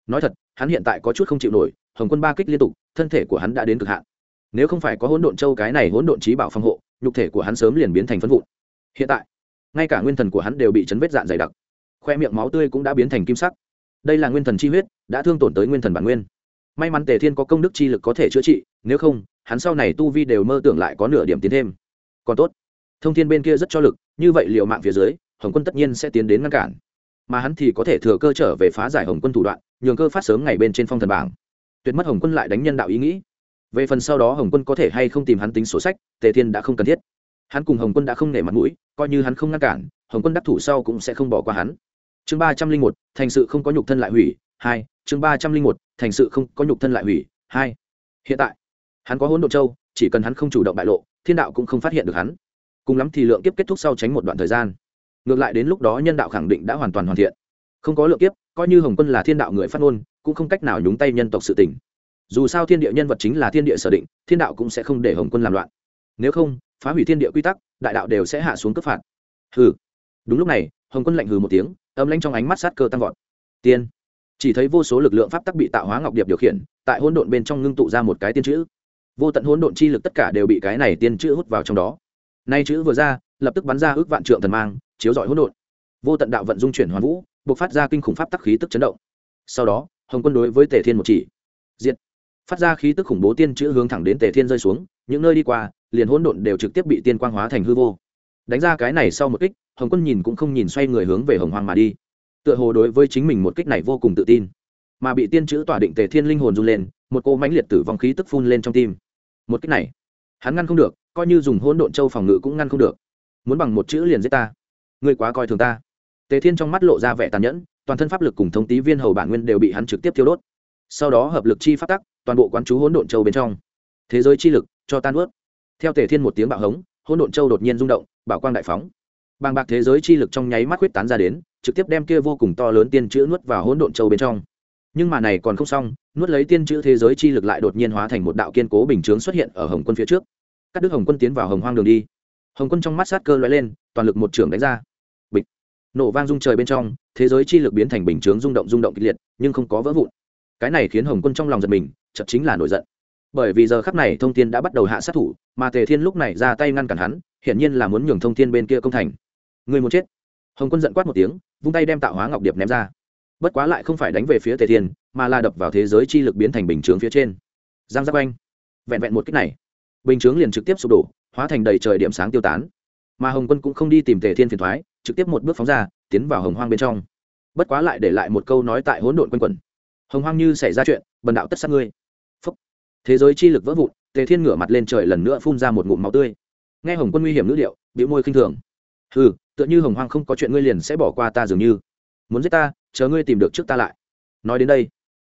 Nói thật, hắn hiện tại có chút không chịu nổi, hồng quân ba kích liên tục, thân thể của hắn đã đến cực hạn. Nếu không phải có hỗn độn châu cái này hỗn độn trí bảo phòng hộ, nhục thể của hắn sớm liền biến thành phân vụn. Hiện tại, ngay cả nguyên thần của hắn đều bị chấn vết dạn dày đặc. Khoe miệng máu tươi cũng đã biến thành kim sắc. Đây là nguyên thần chi huyết, đã thương tổn tới nguyên thần bản nguyên may mắn tề thiên có công đức chi lực có thể chữa trị, nếu không, hắn sau này tu vi đều mơ tưởng lại có nửa điểm tiến thêm. Còn tốt, thông thiên bên kia rất cho lực, như vậy liệu mạng phía dưới, hồng quân tất nhiên sẽ tiến đến ngăn cản. Mà hắn thì có thể thừa cơ trở về phá giải hồng quân thủ đoạn, nhường cơ phát sớm ngày bên trên phong thần bảng. Tuyệt mất hồng quân lại đánh nhân đạo ý nghĩ. Về phần sau đó hồng quân có thể hay không tìm hắn tính sổ sách, tề thiên đã không cần thiết. Hắn cùng hồng quân đã không nể mặt mũi, coi như hắn không ngăn cản, hồng quân đắc thủ sau cũng sẽ không bỏ qua hắn. Chương ba trăm linh một, thành sự không có nhục thân lại hủy. Hai, chương ba trăm linh một thành sự không có nhục thân lại hủy. Hai, hiện tại, hắn có hỗn độ châu, chỉ cần hắn không chủ động bại lộ, thiên đạo cũng không phát hiện được hắn. Cùng lắm thì lượng kiếp kết thúc sau tránh một đoạn thời gian. Ngược lại đến lúc đó nhân đạo khẳng định đã hoàn toàn hoàn thiện. Không có lượng kiếp, coi như hồng quân là thiên đạo người phát ngôn, cũng không cách nào nhúng tay nhân tộc sự tình. Dù sao thiên địa nhân vật chính là thiên địa sở định, thiên đạo cũng sẽ không để hồng quân làm loạn. Nếu không, phá hủy thiên địa quy tắc, đại đạo đều sẽ hạ xuống cấp phạt. Hừ. Đúng lúc này, hồng quân lạnh hừ một tiếng, âm lanh trong ánh mắt sát cơ tăng vọt. Tiên chỉ thấy vô số lực lượng pháp tắc bị tạo hóa ngọc điệp điều khiển, tại hỗn độn bên trong ngưng tụ ra một cái tiên chữ. Vô tận hỗn độn chi lực tất cả đều bị cái này tiên chữ hút vào trong đó. Nay chữ vừa ra, lập tức bắn ra ước vạn trượng thần mang, chiếu rọi hỗn độn. Vô tận đạo vận dung chuyển hoàn vũ buộc phát ra kinh khủng pháp tắc khí tức chấn động. Sau đó, hồng quân đối với tề thiên một chỉ. Diện phát ra khí tức khủng bố tiên chữ hướng thẳng đến tề thiên rơi xuống, những nơi đi qua, liền hỗn độn đều trực tiếp bị tiên quang hóa thành hư vô. Đánh ra cái này sau một kích, hồng quân nhìn cũng không nhìn xoay người hướng về hồng hoàng mà đi tựa hồ đối với chính mình một kích này vô cùng tự tin. Mà bị tiên chữ tỏa định tề thiên linh hồn run lên, một cô mãnh liệt tử vong khí tức phun lên trong tim. Một kích này, hắn ngăn không được, coi như dùng hỗn độn châu phòng ngự cũng ngăn không được. Muốn bằng một chữ liền giết ta. Ngươi quá coi thường ta. Tề thiên trong mắt lộ ra vẻ tàn nhẫn, toàn thân pháp lực cùng thông tý viên hầu bản nguyên đều bị hắn trực tiếp thiêu đốt. Sau đó hợp lực chi phát tắc, toàn bộ quán chú hỗn độn châu bên trong. Thế giới chi lực cho tan ướt. Theo tề thiên một tiếng bạo hống, hỗn độn châu đột nhiên rung động, bảo quang đại phóng bàng bạc thế giới chi lực trong nháy mắt huyết tán ra đến, trực tiếp đem kia vô cùng to lớn tiên chữ nuốt vào hỗn độn châu bên trong. Nhưng mà này còn không xong, nuốt lấy tiên chữ thế giới chi lực lại đột nhiên hóa thành một đạo kiên cố bình chướng xuất hiện ở hồng quân phía trước. Các đức hồng quân tiến vào hồng hoang đường đi. Hồng quân trong mắt sát cơ l lên, toàn lực một trưởng đánh ra. Bịch. Nổ vang rung trời bên trong, thế giới chi lực biến thành bình chướng rung động rung động kịch liệt, nhưng không có vỡ vụn. Cái này khiến hồng quân trong lòng giật mình chật chính là nổi giận. Bởi vì giờ khắp này thông thiên đã bắt đầu hạ sát thủ, mà tề thiên lúc này ra tay ngăn cản hắn, hiển nhiên là muốn nhường thông thiên bên kia công thành người muốn chết. Hồng quân giận quát một tiếng, vung tay đem tạo hóa ngọc điệp ném ra. Bất quá lại không phải đánh về phía tề thiên, mà là đập vào thế giới chi lực biến thành bình chướng phía trên. Giang giáp anh vẹn vẹn một cách này, bình chướng liền trực tiếp sụp đổ, hóa thành đầy trời điểm sáng tiêu tán. Mà hồng quân cũng không đi tìm tề thiên phiền thoái, trực tiếp một bước phóng ra, tiến vào hồng hoang bên trong. Bất quá lại để lại một câu nói tại hỗn độn quanh quẩn. Hồng hoang như xảy ra chuyện, bần đạo tất sát ngươi. Phúc. thế giới chi lực vỡ vụn, tề thiên ngửa mặt lên trời lần nữa phun ra một ngụm máu tươi. Nghe hồng quân nguy hiểm nữ điệu bị môi khinh thường. Ừ tựa như hồng hoang không có chuyện ngươi liền sẽ bỏ qua ta dường như. Muốn giết ta, chờ ngươi tìm được trước ta lại. Nói đến đây,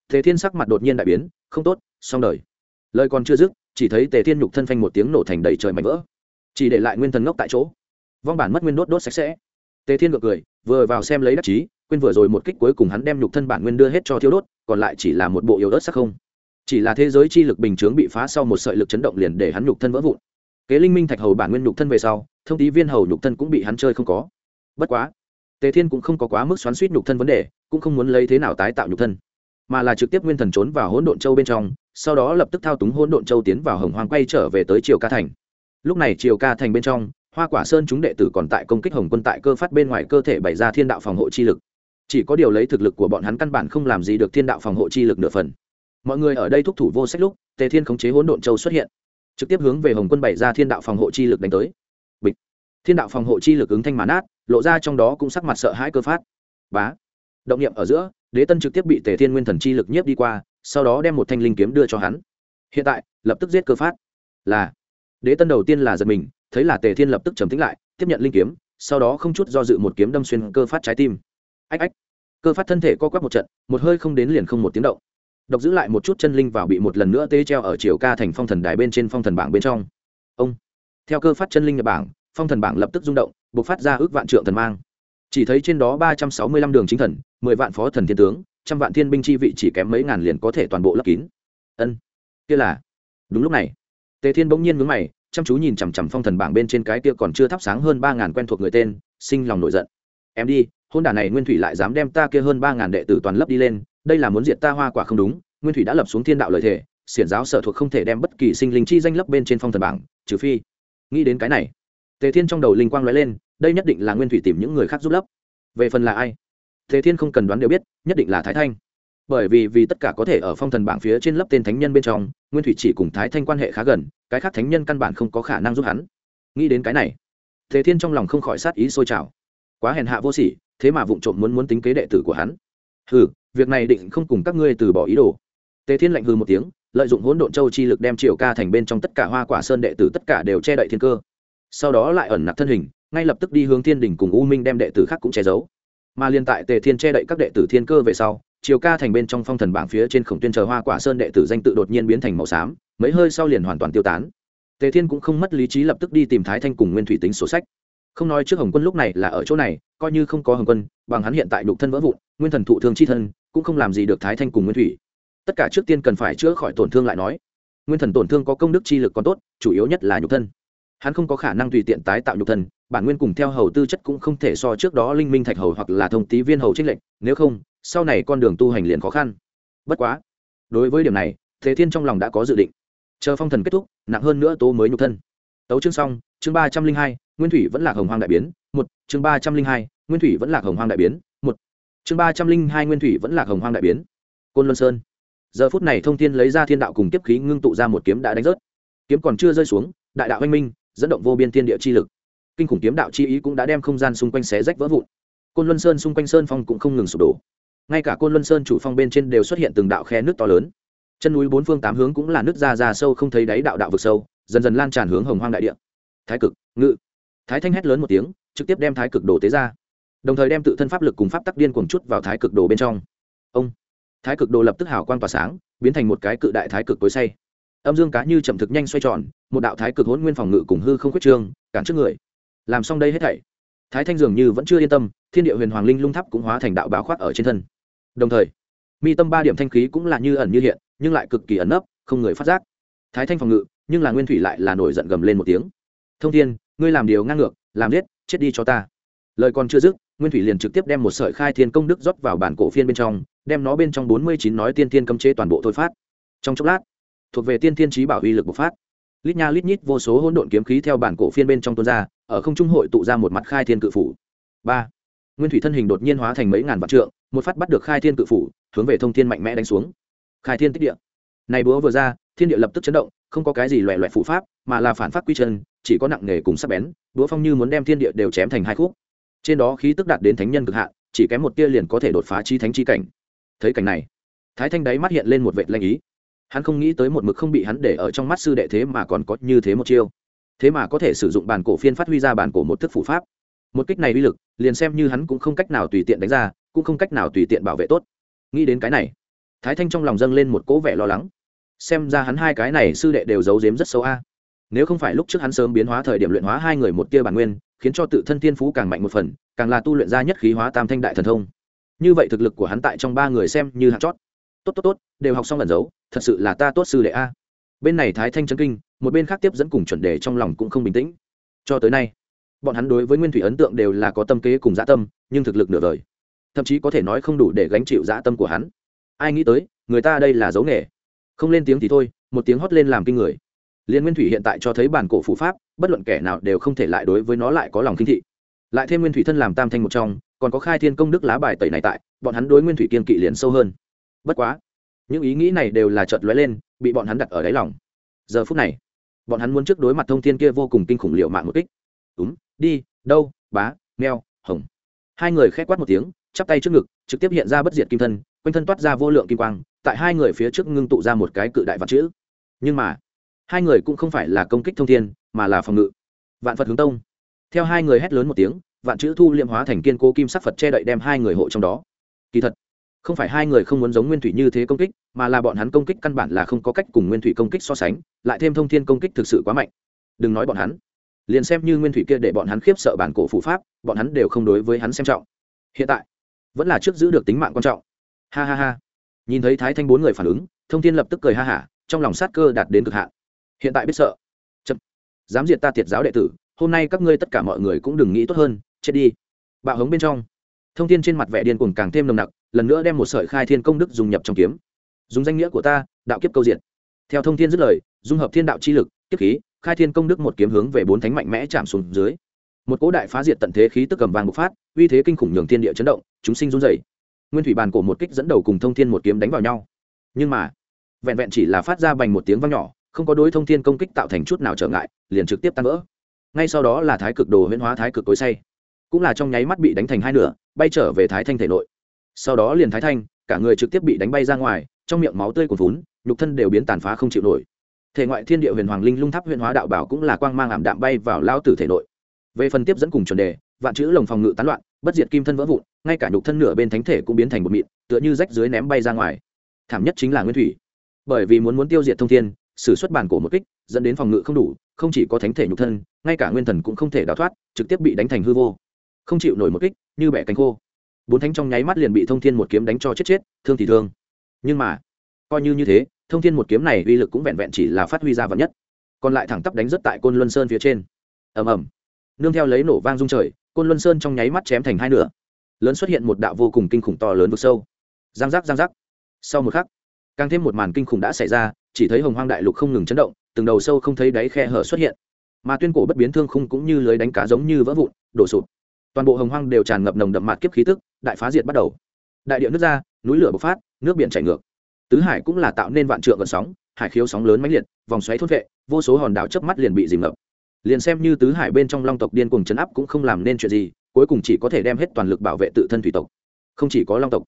tề thiên sắc mặt đột nhiên đại biến, không tốt, xong đời. Lời còn chưa dứt, chỉ thấy tề thiên nhục thân phanh một tiếng nổ thành đầy trời mảnh vỡ. Chỉ để lại nguyên thần ngốc tại chỗ. Vong bản mất nguyên đốt đốt sạch sẽ. Tề thiên ngược cười, vừa vào xem lấy đắc chí, quên vừa rồi một kích cuối cùng hắn đem nhục thân bản nguyên đưa hết cho thiếu đốt, còn lại chỉ là một bộ yếu ớt sắc không. Chỉ là thế giới chi lực bình chướng bị phá sau một sợi lực chấn động liền để hắn nhục thân vỡ vụn kế linh minh thạch hầu bản nguyên nhục thân về sau, thông tí viên hầu nhục thân cũng bị hắn chơi không có. Bất quá, tề thiên cũng không có quá mức xoắn suýt nhục thân vấn đề, cũng không muốn lấy thế nào tái tạo nhục thân, mà là trực tiếp nguyên thần trốn vào hỗn độn châu bên trong, sau đó lập tức thao túng hỗn độn châu tiến vào hồng hoang quay trở về tới triều ca thành. Lúc này triều ca thành bên trong, hoa quả sơn chúng đệ tử còn tại công kích hồng quân tại cơ phát bên ngoài cơ thể bày ra thiên đạo phòng hộ chi lực. Chỉ có điều lấy thực lực của bọn hắn căn bản không làm gì được thiên đạo phòng hộ chi lực nửa phần. Mọi người ở đây thúc thủ vô sách lúc, tề thiên khống chế hỗn độn châu xuất hiện trực tiếp hướng về hồng quân bày ra thiên đạo phòng hộ chi lực đánh tới. Bịch. Thiên đạo phòng hộ chi lực ứng thanh mán át lộ ra trong đó cũng sắc mặt sợ hãi cơ phát. Bá. Động niệm ở giữa, đế tân trực tiếp bị tề thiên nguyên thần chi lực nhiếp đi qua, sau đó đem một thanh linh kiếm đưa cho hắn. Hiện tại, lập tức giết cơ phát. Là. Đế tân đầu tiên là giật mình, thấy là tề thiên lập tức trầm tính lại, tiếp nhận linh kiếm, sau đó không chút do dự một kiếm đâm xuyên cơ phát trái tim. Ách ách. Cơ phát thân thể co quắp một trận, một hơi không đến liền không một tiếng động độc giữ lại một chút chân linh vào bị một lần nữa tê treo ở chiều ca thành phong thần đài bên trên phong thần bảng bên trong. Ông. Theo cơ phát chân linh nhập bảng, phong thần bảng lập tức rung động buộc phát ra ước vạn trượng thần mang. Chỉ thấy trên đó ba trăm sáu mươi lăm đường chính thần, mười vạn phó thần thiên tướng, trăm vạn thiên binh chi vị chỉ kém mấy ngàn liền có thể toàn bộ lấp kín. Ân. Kia là. Đúng lúc này, tề thiên bỗng nhiên mướn mày, chăm chú nhìn chằm chằm phong thần bảng bên trên cái kia còn chưa thắp sáng hơn ba ngàn quen thuộc người tên, sinh lòng nổi giận. Em đi, hôn đả này nguyên thủy lại dám đem ta kia hơn ba ngàn đệ tử toàn lấp đi lên đây là muốn diệt ta hoa quả không đúng, nguyên thủy đã lập xuống thiên đạo lợi thể xiển giáo sở thuộc không thể đem bất kỳ sinh linh chi danh lấp bên trên phong thần bảng, trừ phi. Nghĩ đến cái này, tề thiên trong đầu linh quang nói lên, đây nhất định là nguyên thủy tìm những người khác giúp lấp. Về phần là ai? Tề thiên không cần đoán đều biết, nhất định là thái thanh. Bởi vì vì tất cả có thể ở phong thần bảng phía trên lấp tên thánh nhân bên trong, nguyên thủy chỉ cùng thái thanh quan hệ khá gần, cái khác thánh nhân căn bản không có khả năng giúp hắn. Nghĩ đến cái này, tề thiên trong lòng không khỏi sát ý sôi trào. Quá hèn hạ vô sỉ, thế mà vụng trộm muốn muốn tính kế đệ tử của hắn hừ, việc này định không cùng các ngươi từ bỏ ý đồ. Tề thiên lạnh hừ một tiếng, lợi dụng hỗn độn châu chi lực đem triều ca thành bên trong tất cả hoa quả sơn đệ tử tất cả đều che đậy thiên cơ. Sau đó lại ẩn nặc thân hình, ngay lập tức đi hướng thiên đình cùng u minh đem đệ tử khác cũng che giấu. Mà liên tại tề thiên che đậy các đệ tử thiên cơ về sau, triều ca thành bên trong phong thần bảng phía trên khổng tuyên chờ hoa quả sơn đệ tử danh tự đột nhiên biến thành màu xám, mấy hơi sau liền hoàn toàn tiêu tán. Tề thiên cũng không mất lý trí lập tức đi tìm thái thanh cùng nguyên thủy tính sổ sách. Không nói trước hồng quân lúc này là ở chỗ này, coi như không có hồng quân, bằng hắn hiện tại nhục thân vỡ vụn nguyên thần thụ thương chi thân, cũng không làm gì được thái thanh cùng nguyên thủy. Tất cả trước tiên cần phải chữa khỏi tổn thương lại nói. Nguyên thần tổn thương có công đức chi lực còn tốt, chủ yếu nhất là nhục thân. Hắn không có khả năng tùy tiện tái tạo nhục thân, bản nguyên cùng theo hầu tư chất cũng không thể so trước đó linh minh thạch hầu hoặc là thông tý viên hầu trích lệnh nếu không, sau này con đường tu hành liền khó khăn. Bất quá, đối với điểm này, thế thiên trong lòng đã có dự định. Chờ phong thần kết thúc, nặng hơn nữa tố mới nhục thân. Tấu chương xong, chương ba trăm linh hai, nguyên thủy vẫn là hồng hoang đại biến. Một, chương ba trăm linh hai, nguyên thủy vẫn là hồng hoang đại biến chương ba trăm linh hai nguyên thủy vẫn là hồng hoang đại biến. Côn luân sơn. Giờ phút này thông thiên lấy ra thiên đạo cùng kiếp khí ngưng tụ ra một kiếm đã đánh rớt. Kiếm còn chưa rơi xuống, đại đạo anh minh, dẫn động vô biên thiên địa chi lực. Kinh khủng kiếm đạo chi ý cũng đã đem không gian xung quanh xé rách vỡ vụn. Côn luân sơn xung quanh sơn phong cũng không ngừng sụp đổ. Ngay cả côn luân sơn chủ phong bên trên đều xuất hiện từng đạo khe nước to lớn. Chân núi bốn phương tám hướng cũng là nước ra ra sâu không thấy đáy đạo đạo vực sâu, dần dần lan tràn hướng hồng hoang đại địa. Thái cực, ngự. Thái thanh hét lớn một tiếng, trực tiếp đem thái cực đồ tế ra đồng thời đem tự thân pháp lực cùng pháp tắc điên cuồng chút vào thái cực đồ bên trong. Ông, thái cực đồ lập tức hào quang tỏa sáng, biến thành một cái cự đại thái cực tối say. Âm dương cá như chậm thực nhanh xoay tròn, một đạo thái cực hỗn nguyên phòng ngự cùng hư không khuyết trương, cản trước người. Làm xong đây hết thảy, thái thanh dường như vẫn chưa yên tâm, thiên địa huyền hoàng linh lung tháp cũng hóa thành đạo báo khoác ở trên thân. Đồng thời, mi tâm ba điểm thanh khí cũng là như ẩn như hiện, nhưng lại cực kỳ ẩn nấp, không người phát giác. Thái thanh phòng ngự, nhưng là nguyên thủy lại là nổi giận gầm lên một tiếng. Thông thiên, ngươi làm điều ngang ngược, làm giết, chết đi cho ta. Lời còn chưa dứt nguyên thủy liền trực tiếp đem một sợi khai thiên công đức rót vào bản cổ phiên bên trong, đem nó bên trong bốn mươi chín nói tiên thiên cấm chế toàn bộ thôi phát. Trong chốc lát, thuộc về tiên thiên trí bảo uy lực bộc phát. Lít nha lít nhít vô số hỗn độn kiếm khí theo bản cổ phiên bên trong tuôn ra, ở không trung hội tụ ra một mặt khai thiên cự phủ. Ba, nguyên thủy thân hình đột nhiên hóa thành mấy ngàn vạn trượng, một phát bắt được khai thiên cự phủ, hướng về thông thiên mạnh mẽ đánh xuống. Khai thiên tích địa. Này búa vừa ra, thiên địa lập tức chấn động, không có cái gì loẹ loẹt phụ pháp, mà là phản phát quy chân, chỉ có nặng nghề cùng sắc bén, búa phong như muốn đem thiên địa đều chém thành hai khúc trên đó khí tức đạt đến thánh nhân cực hạn, chỉ kém một tia liền có thể đột phá chi thánh chi cảnh. Thấy cảnh này, thái thanh đáy mắt hiện lên một vệt lanh ý. Hắn không nghĩ tới một mực không bị hắn để ở trong mắt sư đệ thế mà còn có như thế một chiêu. Thế mà có thể sử dụng bản cổ phiên phát huy ra bản cổ một thức phủ pháp. Một kích này uy lực, liền xem như hắn cũng không cách nào tùy tiện đánh ra, cũng không cách nào tùy tiện bảo vệ tốt. Nghĩ đến cái này, thái thanh trong lòng dâng lên một cỗ vẻ lo lắng. Xem ra hắn hai cái này sư đệ đều giấu giếm rất sâu a. Nếu không phải lúc trước hắn sớm biến hóa thời điểm luyện hóa hai người một tia bản nguyên khiến cho tự thân thiên phú càng mạnh một phần, càng là tu luyện ra nhất khí hóa tam thanh đại thần thông. Như vậy thực lực của hắn tại trong ba người xem như hạt chót. Tốt tốt tốt, đều học xong lần giấu thật sự là ta tốt sư đệ a. Bên này thái thanh chân kinh, một bên khác tiếp dẫn cùng chuẩn đề trong lòng cũng không bình tĩnh. Cho tới nay, bọn hắn đối với nguyên thủy ấn tượng đều là có tâm kế cùng dã tâm, nhưng thực lực nửa vời. Thậm chí có thể nói không đủ để gánh chịu dã tâm của hắn. Ai nghĩ tới, người ta đây là dấu nghề. Không lên tiếng thì thôi, một tiếng hót lên làm kinh người liên nguyên thủy hiện tại cho thấy bản cổ phù pháp, bất luận kẻ nào đều không thể lại đối với nó lại có lòng kinh thị. Lại thêm nguyên thủy thân làm tam thanh một trong, còn có khai thiên công đức lá bài tẩy này tại, bọn hắn đối nguyên thủy kiên kỵ liền sâu hơn. Bất quá, những ý nghĩ này đều là chợt lóe lên, bị bọn hắn đặt ở đáy lòng. Giờ phút này, bọn hắn muốn trước đối mặt thông thiên kia vô cùng kinh khủng liệu mạng một kích. Đúng đi, đâu, bá neo hồng. Hai người khét quát một tiếng, chắp tay trước ngực, trực tiếp hiện ra bất diệt kim thân, quanh thân toát ra vô lượng kim quang, tại hai người phía trước ngưng tụ ra một cái cự đại vật chữ. Nhưng mà hai người cũng không phải là công kích thông thiên, mà là phòng ngự. Vạn phật hướng tông. Theo hai người hét lớn một tiếng, vạn chữ thu liệm hóa thành kiên cố kim sắc phật che đậy đem hai người hộ trong đó. Kỳ thật, không phải hai người không muốn giống nguyên thủy như thế công kích, mà là bọn hắn công kích căn bản là không có cách cùng nguyên thủy công kích so sánh, lại thêm thông thiên công kích thực sự quá mạnh. Đừng nói bọn hắn. Liền xem như nguyên thủy kia để bọn hắn khiếp sợ bản cổ phụ pháp, bọn hắn đều không đối với hắn xem trọng. Hiện tại, vẫn là trước giữ được tính mạng quan trọng. Ha ha ha. Nhìn thấy thái thanh bốn người phản ứng, thông thiên lập tức cười ha hả, trong lòng sát cơ đạt đến cực hạn hiện tại biết sợ. Chậm. Dám diệt ta tiệt giáo đệ tử, hôm nay các ngươi tất cả mọi người cũng đừng nghĩ tốt hơn, chết đi. Bạo hống bên trong. Thông tin trên mặt vẻ điên cuồng càng thêm nồng nặc, lần nữa đem một sợi khai thiên công đức dùng nhập trong kiếm. Dùng danh nghĩa của ta, đạo kiếp câu diện theo thông tin dứt lời, dung hợp thiên đạo chi lực, kiếp khí, khai thiên công đức một kiếm hướng về bốn thánh mạnh mẽ chạm xuống dưới. Một cỗ đại phá diệt tận thế khí tức cầm vàng bộc phát, uy thế kinh khủng nhường thiên địa chấn động, chúng sinh run rẩy. Nguyên thủy bàn cổ một kích dẫn đầu cùng thông thiên một kiếm đánh vào nhau. Nhưng mà, vẹn vẹn chỉ là phát ra bành một tiếng vang nhỏ không có đối thông thiên công kích tạo thành chút nào trở ngại, liền trực tiếp tan vỡ. Ngay sau đó là thái cực đồ huyễn hóa thái cực cối say. Cũng là trong nháy mắt bị đánh thành hai nửa, bay trở về thái thanh thể nội. Sau đó liền thái thanh, cả người trực tiếp bị đánh bay ra ngoài, trong miệng máu tươi của vún nhục thân đều biến tàn phá không chịu nổi. Thể ngoại thiên địa huyền hoàng linh lung tháp huyền hóa đạo bảo cũng là quang mang ảm đạm bay vào lao tử thể nội. Về phần tiếp dẫn cùng chuẩn đề, vạn chữ lồng phòng ngự tán loạn, bất diệt kim thân vỡ vụn, ngay cả nhục thân nửa bên thánh thể cũng biến thành một mịn, tựa như rách dưới ném bay ra ngoài. Thảm nhất chính là nguyên thủy. Bởi vì muốn muốn tiêu diệt thông thiên sử xuất bản cổ một kích, dẫn đến phòng ngự không đủ, không chỉ có thánh thể nhục thân, ngay cả nguyên thần cũng không thể đào thoát, trực tiếp bị đánh thành hư vô. Không chịu nổi một kích, như bẻ cánh khô. Bốn thánh trong nháy mắt liền bị thông thiên một kiếm đánh cho chết chết, thương thì thương. Nhưng mà, coi như như thế, thông thiên một kiếm này uy lực cũng vẹn vẹn chỉ là phát huy ra vật nhất. Còn lại thẳng tắp đánh rất tại côn luân sơn phía trên. Ầm ầm. Nương theo lấy nổ vang rung trời, côn luân sơn trong nháy mắt chém thành hai nửa. Lớn xuất hiện một đạo vô cùng kinh khủng to lớn vực sâu. Giang giác giang giác. Sau một khắc, càng thêm một màn kinh khủng đã xảy ra chỉ thấy hồng hoang đại lục không ngừng chấn động, từng đầu sâu không thấy đáy khe hở xuất hiện. Mà tuyên cổ bất biến thương khung cũng như lưới đánh cá giống như vỡ vụn, đổ sụp. Toàn bộ hồng hoang đều tràn ngập nồng đậm mạt kiếp khí tức, đại phá diệt bắt đầu. Đại địa nước ra, núi lửa bộc phát, nước biển chảy ngược. Tứ hải cũng là tạo nên vạn trượng gần sóng, hải khiếu sóng lớn mãnh liệt, vòng xoáy thốt vệ, vô số hòn đảo chớp mắt liền bị dìm ngập. Liền xem như tứ hải bên trong long tộc điên cuồng chấn áp cũng không làm nên chuyện gì, cuối cùng chỉ có thể đem hết toàn lực bảo vệ tự thân thủy tộc. Không chỉ có long tộc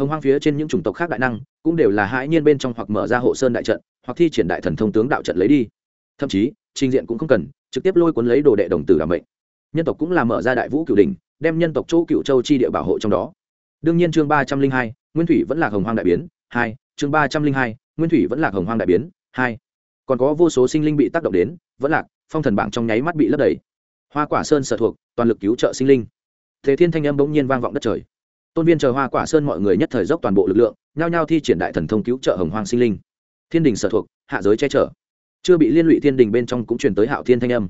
hồng hoang phía trên những chủng tộc khác đại năng cũng đều là hãi nhiên bên trong hoặc mở ra hộ sơn đại trận, hoặc thi triển đại thần thông tướng đạo trận lấy đi. Thậm chí, trình diện cũng không cần, trực tiếp lôi cuốn lấy đồ đệ đồng tử làm mệnh. Nhân tộc cũng là mở ra đại vũ cửu đình đem nhân tộc chỗ cựu châu chi địa bảo hộ trong đó. Đương nhiên chương ba trăm linh hai, nguyên thủy vẫn là hồng hoang đại biến. Hai, chương ba trăm linh hai, nguyên thủy vẫn là hồng hoang đại biến. Hai, còn có vô số sinh linh bị tác động đến, vẫn lạc, phong thần bảng trong nháy mắt bị lấp đầy. Hoa quả sơn sở thuộc, toàn lực cứu trợ sinh linh. Thế thiên thanh âm bỗng nhiên vang vọng đất trời tôn viên chờ hoa quả sơn mọi người nhất thời dốc toàn bộ lực lượng, nhao nhao thi triển đại thần thông cứu trợ hồng hoang sinh linh. Thiên đình sở thuộc, hạ giới che chở. Chưa bị liên lụy thiên đình bên trong cũng truyền tới hạo thiên thanh âm.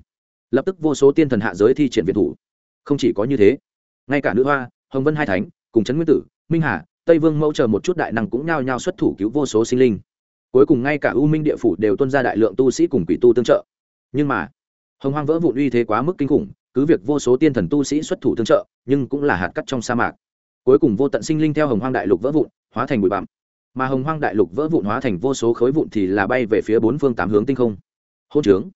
Lập tức vô số tiên thần hạ giới thi triển việt thủ. Không chỉ có như thế, ngay cả nữ hoa, hồng vân hai thánh, cùng trấn nguyên tử, minh hà, tây vương mẫu chờ một chút đại năng cũng nhao nhao xuất thủ cứu vô số sinh linh. Cuối cùng ngay cả u minh địa phủ đều tuân ra đại lượng tu sĩ cùng quỷ tu tương trợ. Nhưng mà, hồng hoang vỡ vụn uy thế quá mức kinh khủng, cứ việc vô số tiên thần tu sĩ xuất thủ tương trợ, nhưng cũng là hạt cắt trong sa mạc cuối cùng vô tận sinh linh theo hồng hoang đại lục vỡ vụn, hóa thành bụi bặm. Mà hồng hoang đại lục vỡ vụn hóa thành vô số khối vụn thì là bay về phía bốn phương tám hướng tinh không. Hôn trướng.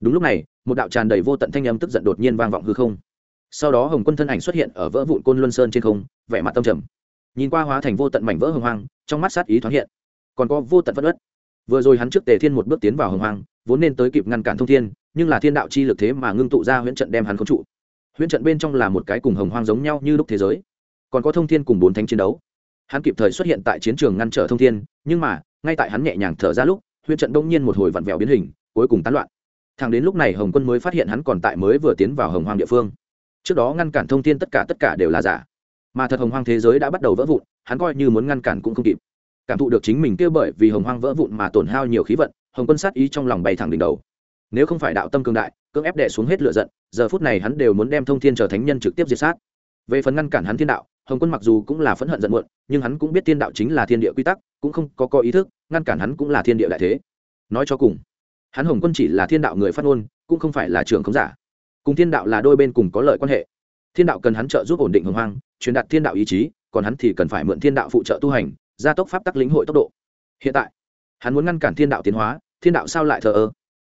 Đúng lúc này, một đạo tràn đầy vô tận thanh âm tức giận đột nhiên vang vọng hư không. Sau đó hồng quân thân ảnh xuất hiện ở vỡ vụn côn luân sơn trên không, vẻ mặt tâm trầm. Nhìn qua hóa thành vô tận mảnh vỡ hồng hoang, trong mắt sát ý thoáng hiện. Còn có vô tận vất ất vừa rồi hắn trước tề thiên một bước tiến vào hồng hoang, vốn nên tới kịp ngăn cản thông thiên, nhưng là thiên đạo chi lực thế mà ngưng tụ ra huyễn trận đem hắn khống trụ. Huyễn trận bên trong là một cái cùng hồng hoang giống nhau như lúc thế giới còn có thông thiên cùng bốn thánh chiến đấu. Hắn kịp thời xuất hiện tại chiến trường ngăn trở thông thiên, nhưng mà, ngay tại hắn nhẹ nhàng thở ra lúc, huyễn trận đông nhiên một hồi vặn vẹo biến hình, cuối cùng tán loạn. Thằng đến lúc này hồng quân mới phát hiện hắn còn tại mới vừa tiến vào hồng hoang địa phương. Trước đó ngăn cản thông tin tất cả tất cả đều là giả. Mà thật hồng hoang thế giới đã bắt đầu vỡ vụn, hắn coi như muốn ngăn cản cũng không kịp. Cảm thụ được chính mình kêu bởi vì hồng hoang vỡ vụn mà tổn hao nhiều khí vận, hồng quân sát ý trong lòng bay thẳng đỉnh đầu. Nếu không phải đạo tâm cường đại, cưỡng ép đệ xuống hết lựa giận, giờ phút này hắn đều muốn đem thông thiên trở thánh nhân trực tiếp diệt sát. Về phần ngăn cản hắn thiên đạo hồng quân mặc dù cũng là phẫn hận giận muộn, nhưng hắn cũng biết thiên đạo chính là thiên địa quy tắc, cũng không có có ý thức, ngăn cản hắn cũng là thiên địa đại thế. Nói cho cùng, hắn hồng quân chỉ là thiên đạo người phát ngôn, cũng không phải là trường khống giả. Cùng thiên đạo là đôi bên cùng có lợi quan hệ. Thiên đạo cần hắn trợ giúp ổn định hồng hoang, truyền đạt thiên đạo ý chí, còn hắn thì cần phải mượn thiên đạo phụ trợ tu hành, gia tốc pháp tắc lĩnh hội tốc độ. Hiện tại, hắn muốn ngăn cản thiên đạo tiến hóa, thiên đạo sao lại thờ ơ?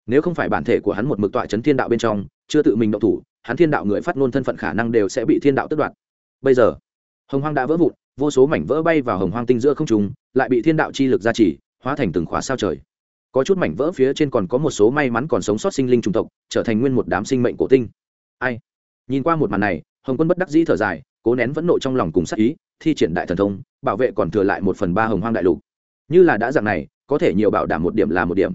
Nếu không phải bản thể của hắn một mực tọa chấn thiên đạo bên trong, chưa tự mình động thủ, hắn thiên đạo người phát ngôn thân phận khả năng đều sẽ bị thiên đạo tước đoạt. Bây giờ hồng hoang đã vỡ vụn, vô số mảnh vỡ bay vào hồng hoang tinh giữa không trùng lại bị thiên đạo chi lực gia trì, hóa thành từng khóa sao trời. Có chút mảnh vỡ phía trên còn có một số may mắn còn sống sót sinh linh trung tộc, trở thành nguyên một đám sinh mệnh cổ tinh. Ai? Nhìn qua một màn này, hồng quân bất đắc dĩ thở dài, cố nén vẫn nộ trong lòng cùng sắc ý, thi triển đại thần thông, bảo vệ còn thừa lại một phần ba hồng hoang đại lục. Như là đã dạng này, có thể nhiều bảo đảm một điểm là một điểm.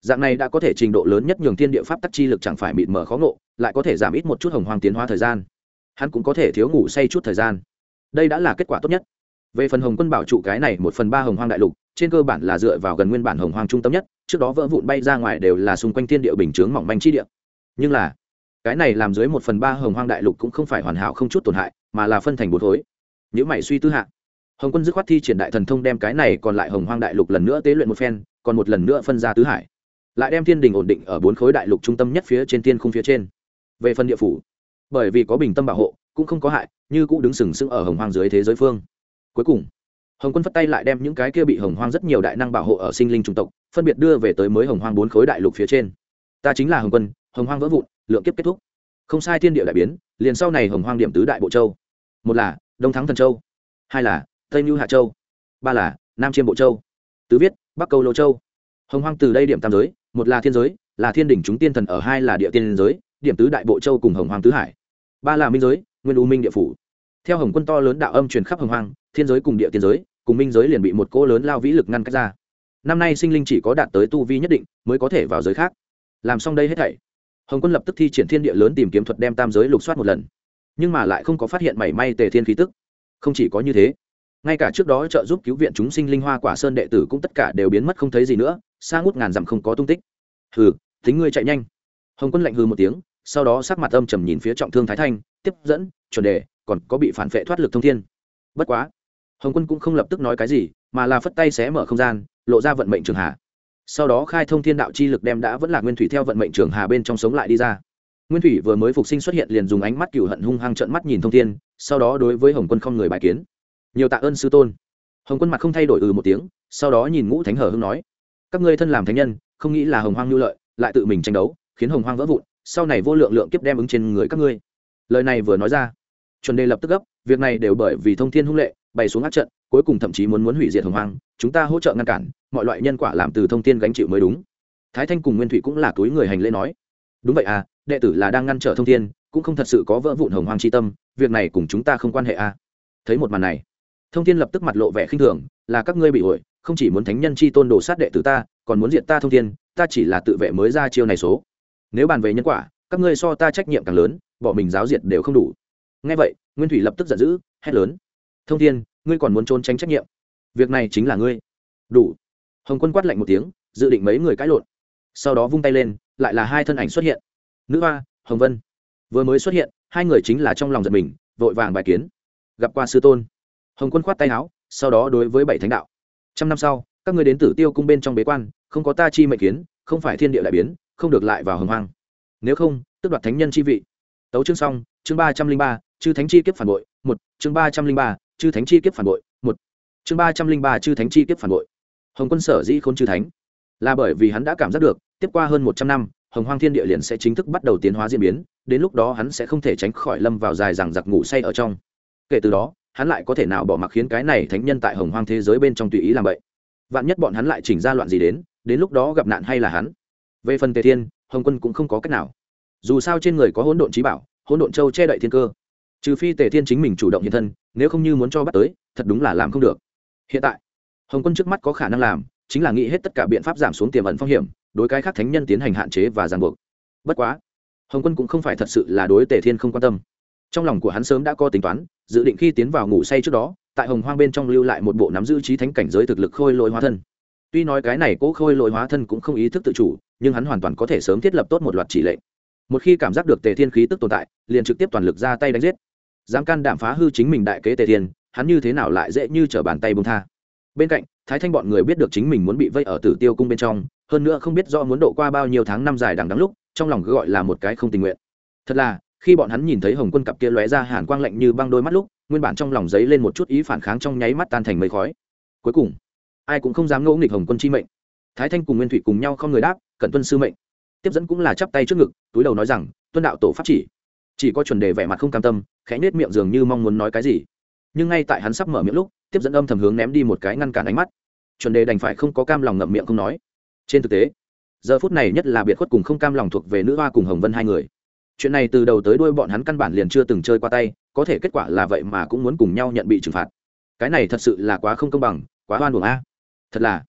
Dạng này đã có thể trình độ lớn nhất nhường thiên địa pháp tắc chi lực chẳng phải mịt mờ khó ngộ, lại có thể giảm ít một chút hồng hoang tiến hóa thời gian. Hắn cũng có thể thiếu ngủ say chút thời gian đây đã là kết quả tốt nhất. Về phần hồng quân bảo trụ cái này một phần ba hồng hoang đại lục, trên cơ bản là dựa vào gần nguyên bản hồng hoang trung tâm nhất, trước đó vỡ vụn bay ra ngoài đều là xung quanh thiên địa bình chướng mỏng manh chi địa. Nhưng là, cái này làm dưới một phần ba hồng hoang đại lục cũng không phải hoàn hảo không chút tổn hại, mà là phân thành bốn khối. Nếu mày suy tư hạ, hồng quân dứt khoát thi triển đại thần thông đem cái này còn lại hồng hoang đại lục lần nữa tế luyện một phen, còn một lần nữa phân ra tứ hải. Lại đem thiên đình ổn định ở bốn khối đại lục trung tâm nhất phía trên thiên khung phía trên. Về phần địa phủ, bởi vì có bình tâm bảo hộ, cũng không có hại như cũ đứng sừng sững ở hồng hoang dưới thế giới phương. Cuối cùng, hồng quân phất tay lại đem những cái kia bị hồng hoang rất nhiều đại năng bảo hộ ở sinh linh t tộc, phân biệt đưa về tới mới hồng hoang bốn khối đại lục phía trên. Ta chính là hồng quân, hồng hoang vỡ vụn, lượng kiếp kết thúc. Không sai thiên địa đại biến, liền sau này hồng hoang điểm tứ đại bộ châu. Một là đông thắng thần châu, hai là tây mưu hạ châu, ba là nam chiêm bộ châu. Tứ viết, bắc câu lô châu. Hồng hoang từ đây điểm tam giới, một là thiên giới, là thiên đỉnh chúng tiên thần ở hai là địa tiên giới, điểm tứ đại bộ châu cùng hồng hoang tứ hải ba là minh giới, nguyên u minh địa phủ. Theo hồng quân to lớn đạo âm truyền khắp hồng hoang, thiên giới cùng địa tiên giới, cùng minh giới liền bị một cỗ lớn lao vĩ lực ngăn cách ra. Năm nay sinh linh chỉ có đạt tới tu vi nhất định mới có thể vào giới khác. Làm xong đây hết thảy, hồng quân lập tức thi triển thiên địa lớn tìm kiếm thuật đem tam giới lục soát một lần. Nhưng mà lại không có phát hiện mảy may tề thiên khí tức. Không chỉ có như thế, ngay cả trước đó trợ giúp cứu viện chúng sinh linh hoa quả sơn đệ tử cũng tất cả đều biến mất không thấy gì nữa, xa ngút ngàn dặm không có tung tích. Hừ tính ngươi chạy nhanh. Hồng quân lạnh hừ một tiếng sau đó sắc mặt âm trầm nhìn phía trọng thương thái thanh, tiếp dẫn, chuẩn đề, còn có bị phản vệ thoát lực thông thiên. Bất quá, hồng quân cũng không lập tức nói cái gì, mà là phất tay xé mở không gian, lộ ra vận mệnh trường hà. Sau đó khai thông thiên đạo chi lực đem đã vẫn là nguyên thủy theo vận mệnh trường hà bên trong sống lại đi ra. Nguyên thủy vừa mới phục sinh xuất hiện liền dùng ánh mắt cựu hận hung hăng trợn mắt nhìn thông thiên, sau đó đối với hồng quân không người bài kiến. Nhiều tạ ơn sư tôn. Hồng quân mặt không thay đổi ừ một tiếng, sau đó nhìn ngũ thánh hở hưng nói, các ngươi thân làm thánh nhân, không nghĩ là hồng hoang nhu lợi, lại tự mình tranh đấu, khiến hồng hoang vỡ vụn sau này vô lượng lượng kiếp đem ứng trên người các ngươi. Lời này vừa nói ra, chuẩn đề lập tức gấp, việc này đều bởi vì thông thiên hung lệ, bày xuống áp trận, cuối cùng thậm chí muốn muốn hủy diệt hồng hoang, chúng ta hỗ trợ ngăn cản, mọi loại nhân quả làm từ thông thiên gánh chịu mới đúng. Thái thanh cùng nguyên thủy cũng là túi người hành lễ nói, đúng vậy à đệ tử là đang ngăn trở thông thiên, cũng không thật sự có vỡ vụn hồng hoang chi tâm, việc này cùng chúng ta không quan hệ à. Thấy một màn này, thông thiên lập tức mặt lộ vẻ khinh thường, là các ngươi bị ổi không chỉ muốn thánh nhân chi tôn đồ sát đệ tử ta, còn muốn diệt ta thông thiên, ta chỉ là tự vệ mới ra chiêu này số nếu bàn về nhân quả, các ngươi so ta trách nhiệm càng lớn bỏ mình giáo diệt đều không đủ. Ngay vậy, nguyên thủy lập tức giận dữ, hét lớn. Thông thiên, ngươi còn muốn trốn tránh trách nhiệm? Việc này chính là ngươi. Đủ. Hồng quân quát lạnh một tiếng, dự định mấy người cãi lộn. Sau đó vung tay lên, lại là hai thân ảnh xuất hiện. Nữ hoa, hồng vân. Vừa mới xuất hiện, hai người chính là trong lòng giật mình, vội vàng bài kiến. Gặp qua sư tôn. Hồng quân khoát tay áo, sau đó đối với bảy thánh đạo. Trăm năm sau, các người đến tử tiêu cung bên trong bế quan, không có ta chi mệnh kiến, không phải thiên địa đại biến không được lại vào hồng hoang. Nếu không tức đoạt thánh nhân chi vị. Tấu chương xong, chương ba trăm linh ba, chư thánh chi kiếp phản bội, một, chương ba trăm linh ba, chư thánh chi kiếp phản bội, một, chương ba trăm linh ba, chư thánh chi kiếp phản bội. Hồng quân sở dĩ khôn chư thánh, là bởi vì hắn đã cảm giác được, tiếp qua hơn một trăm năm, hồng hoang thiên địa liền sẽ chính thức bắt đầu tiến hóa diễn biến, đến lúc đó hắn sẽ không thể tránh khỏi lâm vào dài rằng giặc ngủ say ở trong. Kể từ đó, hắn lại có thể nào bỏ mặc khiến cái này thánh nhân tại hồng hoang thế giới bên trong tùy ý làm vậy vạn nhất bọn hắn lại chỉnh ra loạn gì đến đến lúc đó gặp nạn hay là hắn? Về phần tề thiên, hồng quân cũng không có cách nào. Dù sao trên người có hỗn độn trí bảo, hỗn độn châu che đậy thiên cơ. Trừ phi tề thiên chính mình chủ động hiện thân, nếu không như muốn cho bắt tới, thật đúng là làm không được. Hiện tại, hồng quân trước mắt có khả năng làm, chính là nghĩ hết tất cả biện pháp giảm xuống tiềm ẩn phong hiểm, đối cái khác thánh nhân tiến hành hạn chế và ràng buộc. Bất quá, hồng quân cũng không phải thật sự là đối tề thiên không quan tâm. Trong lòng của hắn sớm đã có tính toán, dự định khi tiến vào ngủ say trước đó, tại hồng hoang bên trong lưu lại một bộ nắm giữ trí thánh cảnh giới thực lực khôi lỗi hóa thân. Tuy nói cái này cố khôi lỗi hóa thân cũng không ý thức tự chủ nhưng hắn hoàn toàn có thể sớm thiết lập tốt một loạt chỉ lệnh. Một khi cảm giác được tề thiên khí tức tồn tại, liền trực tiếp toàn lực ra tay đánh giết. Dám can đảm phá hư chính mình đại kế tề thiên, hắn như thế nào lại dễ như t r ở bàn tay bông tha? Bên cạnh, thái thanh bọn người biết được chính mình muốn bị vây ở tử tiêu cung bên trong, hơn nữa không biết do muốn độ qua bao nhiêu tháng năm dài đằng đắng lúc, trong lòng cứ gọi là một cái không tình nguyện. Thật là, khi bọn hắn nhìn thấy hồng quân cặp kia lóe ra hàn quang lạnh như băng đôi mắt lúc, nguyên bản trong lòng giấy lên một chút ý phản kháng trong nháy mắt tan thành mây khói. Cuối cùng, ai cũng không dám ngẫu nghịch hồng quân chi mệnh. Thái thanh cùng nguyên thủy cùng nhau không người đáp cẩn tuân sư mệnh. Tiếp dẫn cũng là chắp tay trước ngực, túi đầu nói rằng, tuân đạo tổ pháp chỉ. Chỉ có chuẩn đề vẻ mặt không cam tâm, khẽ nết miệng dường như mong muốn nói cái gì. Nhưng ngay tại hắn sắp mở miệng lúc, tiếp dẫn âm thầm hướng ném đi một cái ngăn cản ánh mắt. Chuẩn đề đành phải không có cam lòng ngậm miệng không nói. Trên thực tế, giờ phút này nhất là biệt khuất cùng không cam lòng thuộc về nữ hoa cùng hồng vân hai người. Chuyện này từ đầu tới đuôi bọn hắn căn bản liền chưa từng chơi qua tay, có thể kết quả là vậy mà cũng muốn cùng nhau nhận bị trừng phạt. Cái này thật sự là quá không công bằng, quá hoan buồng a. Thật là,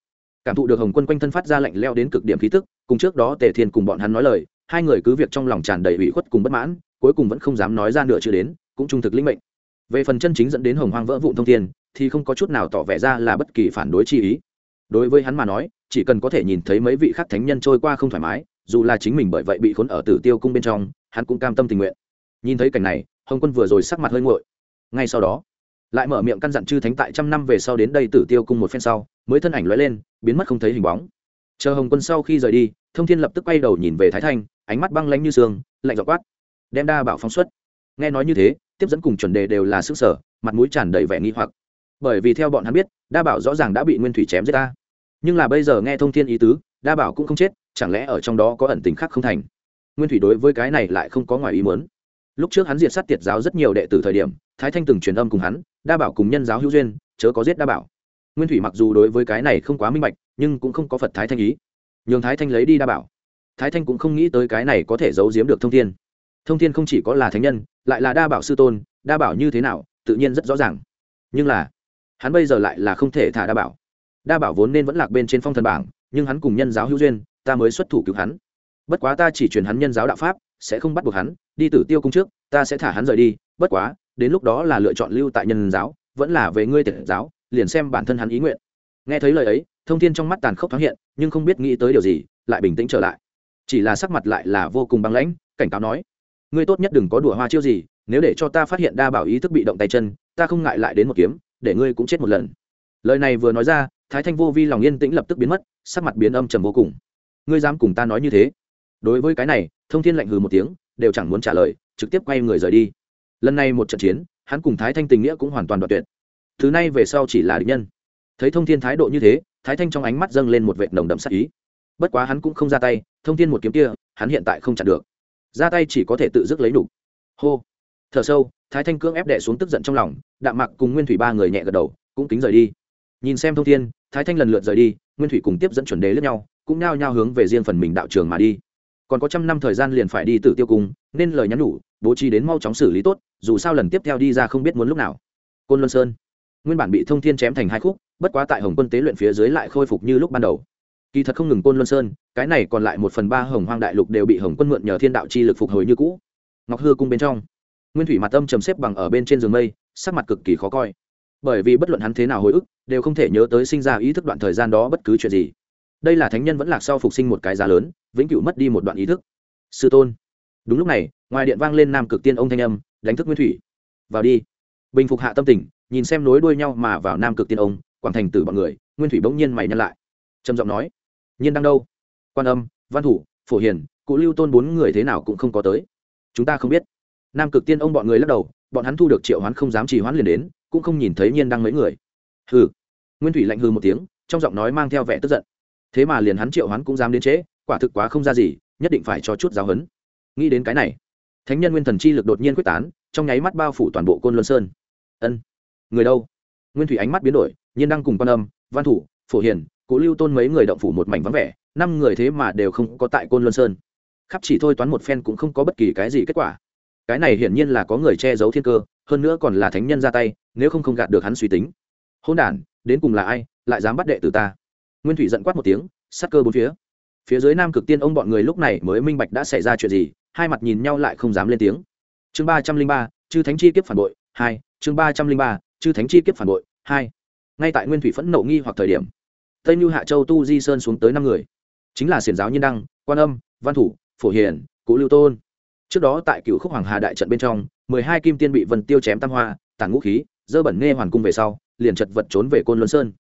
cảm thụ được hồng quân quanh thân phát ra lạnh leo đến cực điểm khí tức cùng trước đó tề thiên cùng bọn hắn nói lời, hai người cứ việc trong lòng tràn đầy ủy khuất cùng bất mãn, cuối cùng vẫn không dám nói ra nửa chữ đến, cũng trung thực linh mệnh. Về phần chân chính dẫn đến hồng hoang vỡ vụn thông thiên, thì không có chút nào tỏ vẻ ra là bất kỳ phản đối chi ý. Đối với hắn mà nói, chỉ cần có thể nhìn thấy mấy vị khắc thánh nhân trôi qua không thoải mái, dù là chính mình bởi vậy bị khốn ở tử tiêu cung bên trong, hắn cũng cam tâm tình nguyện. Nhìn thấy cảnh này, hồng quân vừa rồi sắc mặt hơi nguội. Ngay sau đó, lại mở miệng căn dặn chư thánh tại trăm năm về sau đến đây tử tiêu cung một phen sau, mới thân ảnh lóe lên, biến mất không thấy hình bóng. Chờ hồng quân sau khi rời đi thông thiên lập tức quay đầu nhìn về thái thanh, ánh mắt băng lanh như sương lạnh dọ quát. Đem đa bảo phóng xuất. Nghe nói như thế, tiếp dẫn cùng chuẩn đề đều là sức sở, mặt mũi tràn đầy vẻ nghi hoặc. Bởi vì theo bọn hắn biết, đa bảo rõ ràng đã bị nguyên thủy chém giết ta. Nhưng là bây giờ nghe thông thiên ý tứ, đa bảo cũng không chết, chẳng lẽ ở trong đó có ẩn tình khác không thành? Nguyên thủy đối với cái này lại không có ngoài ý muốn. Lúc trước hắn diệt sát tiệt giáo rất nhiều đệ tử thời điểm, thái thanh từng truyền âm cùng hắn, đa bảo cùng nhân giáo hữu duyên, chớ có giết đa bảo. Nguyên thủy mặc dù đối với cái này không quá minh bạch, nhưng cũng không có phật thái thanh ý nhường thái thanh lấy đi đa bảo. Thái thanh cũng không nghĩ tới cái này có thể giấu giếm được thông thiên. Thông thiên không chỉ có là thánh nhân, lại là đa bảo sư tôn, đa bảo như thế nào, tự nhiên rất rõ ràng. Nhưng là, hắn bây giờ lại là không thể thả đa bảo. Đa bảo vốn nên vẫn lạc bên trên phong thần bảng, nhưng hắn cùng nhân giáo hữu duyên, ta mới xuất thủ cứu hắn. Bất quá ta chỉ truyền hắn nhân giáo đạo pháp, sẽ không bắt buộc hắn, đi tử tiêu cung trước, ta sẽ thả hắn rời đi, bất quá, đến lúc đó là lựa chọn lưu tại nhân giáo, vẫn là về ngươi tiện giáo, liền xem bản thân hắn ý nguyện. Nghe thấy lời ấy thông thiên trong mắt tàn khốc thoáng hiện, nhưng không biết nghĩ tới điều gì, lại bình tĩnh trở lại. Chỉ là sắc mặt lại là vô cùng băng lãnh, cảnh cáo nói, ngươi tốt nhất đừng có đùa hoa chiêu gì, nếu để cho ta phát hiện đa bảo ý thức bị động tay chân, ta không ngại lại đến một kiếm, để ngươi cũng chết một lần. Lời này vừa nói ra, thái thanh vô vi lòng yên tĩnh lập tức biến mất, sắc mặt biến âm trầm vô cùng. Ngươi dám cùng ta nói như thế? Đối với cái này, thông thiên lạnh hừ một tiếng, đều chẳng muốn trả lời, trực tiếp quay người rời đi. Lần này một trận chiến, hắn cùng thái thanh tình nghĩa cũng hoàn toàn đoạn tuyệt. Thứ này về sau chỉ là địch nhân thấy thông thiên thái độ như thế, thái thanh trong ánh mắt dâng lên một vệt nồng đậm sắc ý. Bất quá hắn cũng không ra tay, thông thiên một kiếm kia, hắn hiện tại không chặn được. Ra tay chỉ có thể tự dứt lấy đủ. hô. Thở sâu, thái thanh cưỡng ép đệ xuống tức giận trong lòng, đạm mặc cùng nguyên thủy ba người nhẹ gật đầu, cũng kính rời đi. Nhìn xem thông thiên, thái thanh lần lượt rời đi, nguyên thủy cùng tiếp dẫn chuẩn đề lẫn nhau, cũng nao nhao hướng về riêng phần mình đạo trường mà đi. Còn có trăm năm thời gian liền phải đi tự tiêu cung, nên lời nhắn nhủ, bố trí đến mau chóng xử lý tốt, dù sao lần tiếp theo đi ra không biết muốn lúc nào. Côn luân sơn. Nguyên bản bị thông thiên chém thành hai khúc bất quá tại hồng quân tế luyện phía dưới lại khôi phục như lúc ban đầu. Kỳ thật không ngừng côn luân sơn, cái này còn lại một phần ba hồng hoang đại lục đều bị hồng quân mượn nhờ thiên đạo chi lực phục hồi như cũ. Ngọc hư cung bên trong, nguyên thủy mặt âm trầm xếp bằng ở bên trên giường mây, sắc mặt cực kỳ khó coi. Bởi vì bất luận hắn thế nào hồi ức, đều không thể nhớ tới sinh ra ý thức đoạn thời gian đó bất cứ chuyện gì. Đây là thánh nhân vẫn lạc sau phục sinh một cái giá lớn, vĩnh cửu mất đi một đoạn ý thức. Sư tôn. Đúng lúc này, ngoài điện vang lên nam cực tiên ông thanh âm, đánh thức nguyên thủy. Vào đi. Bình phục hạ tâm tình, nhìn xem nối đuôi nhau mà vào nam cực tiên ông quảng thành tử bọn người, nguyên thủy bỗng nhiên mày nhăn lại. Trầm giọng nói, nhiên đang đâu? Quan âm, văn thủ, phổ hiền, cụ lưu tôn bốn người thế nào cũng không có tới. Chúng ta không biết. Nam cực tiên ông bọn người lắc đầu, bọn hắn thu được triệu hoán không dám trì hoán liền đến, cũng không nhìn thấy nhiên đang mấy người. Hừ. Nguyên thủy lạnh hừ một tiếng, trong giọng nói mang theo vẻ tức giận. Thế mà liền hắn triệu hoán cũng dám đến trễ, quả thực quá không ra gì, nhất định phải cho chút giáo hấn nghĩ đến cái này, thánh nhân nguyên thần chi lực đột nhiên quyết tán, trong nháy mắt bao phủ toàn bộ côn luân sơn. Ân, người đâu? Nguyên thủy ánh mắt biến đổi nhiên đăng cùng quan âm, văn thủ, phổ hiền, cố lưu tôn mấy người động phủ một mảnh vắng vẻ, năm người thế mà đều không có tại côn luân sơn. Khắp chỉ thôi toán một phen cũng không có bất kỳ cái gì kết quả. Cái này hiển nhiên là có người che giấu thiên cơ, hơn nữa còn là thánh nhân ra tay, nếu không không gạt được hắn suy tính. Hôn đ đến cùng là ai, lại dám bắt đệ từ ta? Nguyên thủy giận quát một tiếng sắc cơ bốn phía. Phía dưới nam cực tiên ông bọn người lúc này mới minh bạch đã xảy ra chuyện gì, hai mặt nhìn nhau lại không dám lên tiếng. Chương ba trăm linh ba, chư thánh chi kiếp phản bội, hai, chương ba trăm linh ba, chư thánh chi kiếp phản bội, hai ngay tại nguyên thủy phẫn nộ nghi hoặc thời điểm, tây như hạ châu tu di sơn xuống tới năm người, chính là xiển giáo nhân đăng, quan âm, văn thủ, phổ hiền cụ lưu tôn. Trước đó tại cựu khúc hoàng hà đại trận bên trong, mười hai kim tiên bị vần tiêu chém tam hoa, tản ngũ khí, dơ bẩn nghe hoàn cung về sau, liền chật vật trốn về côn luân sơn.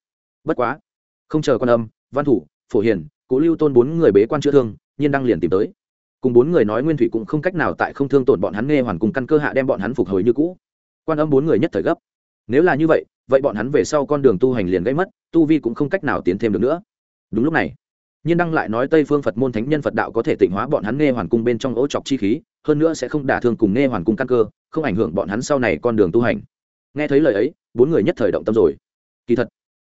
Bất quá, không chờ quan âm, văn thủ, phổ hiền cụ lưu tôn bốn người bế quan chữa thương, nhiên đăng liền tìm tới. Cùng bốn người nói nguyên thủy cũng không cách nào tại không thương tổn bọn hắn nghe hoàn cùng căn cơ hạ đem bọn hắn phục hồi như cũ. Quan âm bốn người nhất thời gấp. Nếu là như vậy vậy bọn hắn về sau con đường tu hành liền gây mất, tu vi cũng không cách nào tiến thêm được nữa. Đúng lúc này, nhiên đăng lại nói tây phương phật môn thánh nhân phật đạo có thể tịnh hóa bọn hắn nghe hoàn cung bên trong ố chọc chi khí, hơn nữa sẽ không đả thương cùng nghe hoàn cung căn cơ, không ảnh hưởng bọn hắn sau này con đường tu hành. Nghe thấy lời ấy, bốn người nhất thời động tâm rồi. Kỳ thật,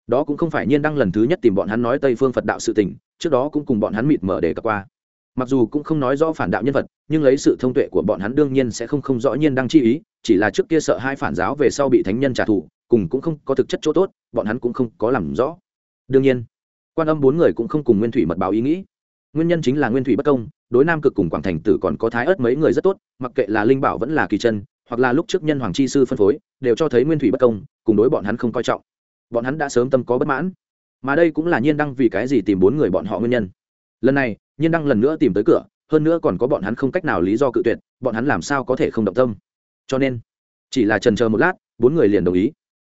đó cũng không phải nhiên đăng lần thứ nhất tìm bọn hắn nói tây phương phật đạo sự tình, trước đó cũng cùng bọn hắn mịt mở để cập qua. Mặc dù cũng không nói rõ phản đạo nhân vật, nhưng lấy sự thông tuệ của bọn hắn đương nhiên sẽ không không rõ nhiên đăng chi ý, chỉ là trước kia sợ hai phản giáo về sau bị thánh nhân trả thù cùng cũng không có thực chất chỗ tốt, bọn hắn cũng không có làm rõ. Đương nhiên, quan âm bốn người cũng không cùng nguyên thủy mật báo ý nghĩ. Nguyên nhân chính là nguyên thủy bất công, đối nam cực cùng quảng thành tử còn có thái ớt mấy người rất tốt, mặc kệ là linh bảo vẫn là kỳ chân, hoặc là lúc trước nhân hoàng chi sư phân phối, đều cho thấy nguyên thủy bất công, cùng đối bọn hắn không coi trọng. Bọn hắn đã sớm tâm có bất mãn. Mà đây cũng là nhiên đăng vì cái gì tìm bốn người bọn họ nguyên nhân. Lần này, nhiên đăng lần nữa tìm tới cửa, hơn nữa còn có bọn hắn không cách nào lý do cự tuyệt, bọn hắn làm sao có thể không động tâm. Cho nên, chỉ là trần chờ một lát, bốn người liền đồng ý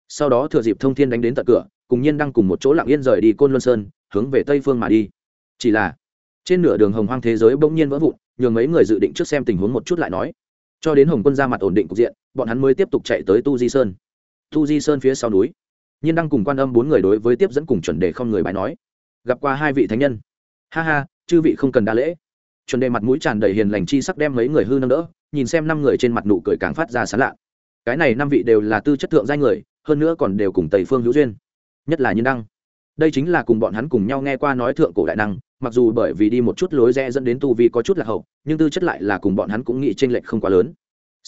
sau đó thừa dịp thông thiên đánh đến tận cửa, cùng nhiên đăng cùng một chỗ lặng yên rời đi côn luân sơn, hướng về tây phương mà đi. Chỉ là, trên nửa đường hồng hoang thế giới bỗng nhiên vỡ vụn nhường mấy người dự định trước xem tình huống một chút lại nói. Cho đến hồng quân ra mặt ổn định cục diện, bọn hắn mới tiếp tục chạy tới tu di sơn. Tu di sơn phía sau núi, nhiên đăng cùng quan âm bốn người đối với tiếp dẫn cùng chuẩn đề không người bài nói. Gặp qua hai vị thánh nhân. Ha ha, chư vị không cần đa lễ. Chuẩn đề mặt mũi tràn đầy hiền lành chi sắc đem mấy người hư nâng đỡ, nhìn xem năm người trên mặt nụ cười càng phát ra sán lạ. Cái này năm vị đều là tư chất thượng giai người hơn nữa còn đều cùng tây phương hữu duyên, nhất là nhiên đăng. Đây chính là cùng bọn hắn cùng nhau nghe qua nói thượng cổ đại năng, mặc dù bởi vì đi một chút lối rẽ dẫn đến tu vi có chút là hậu, nhưng tư chất lại là cùng bọn hắn cũng nghĩ t r ê n lệch không quá lớn.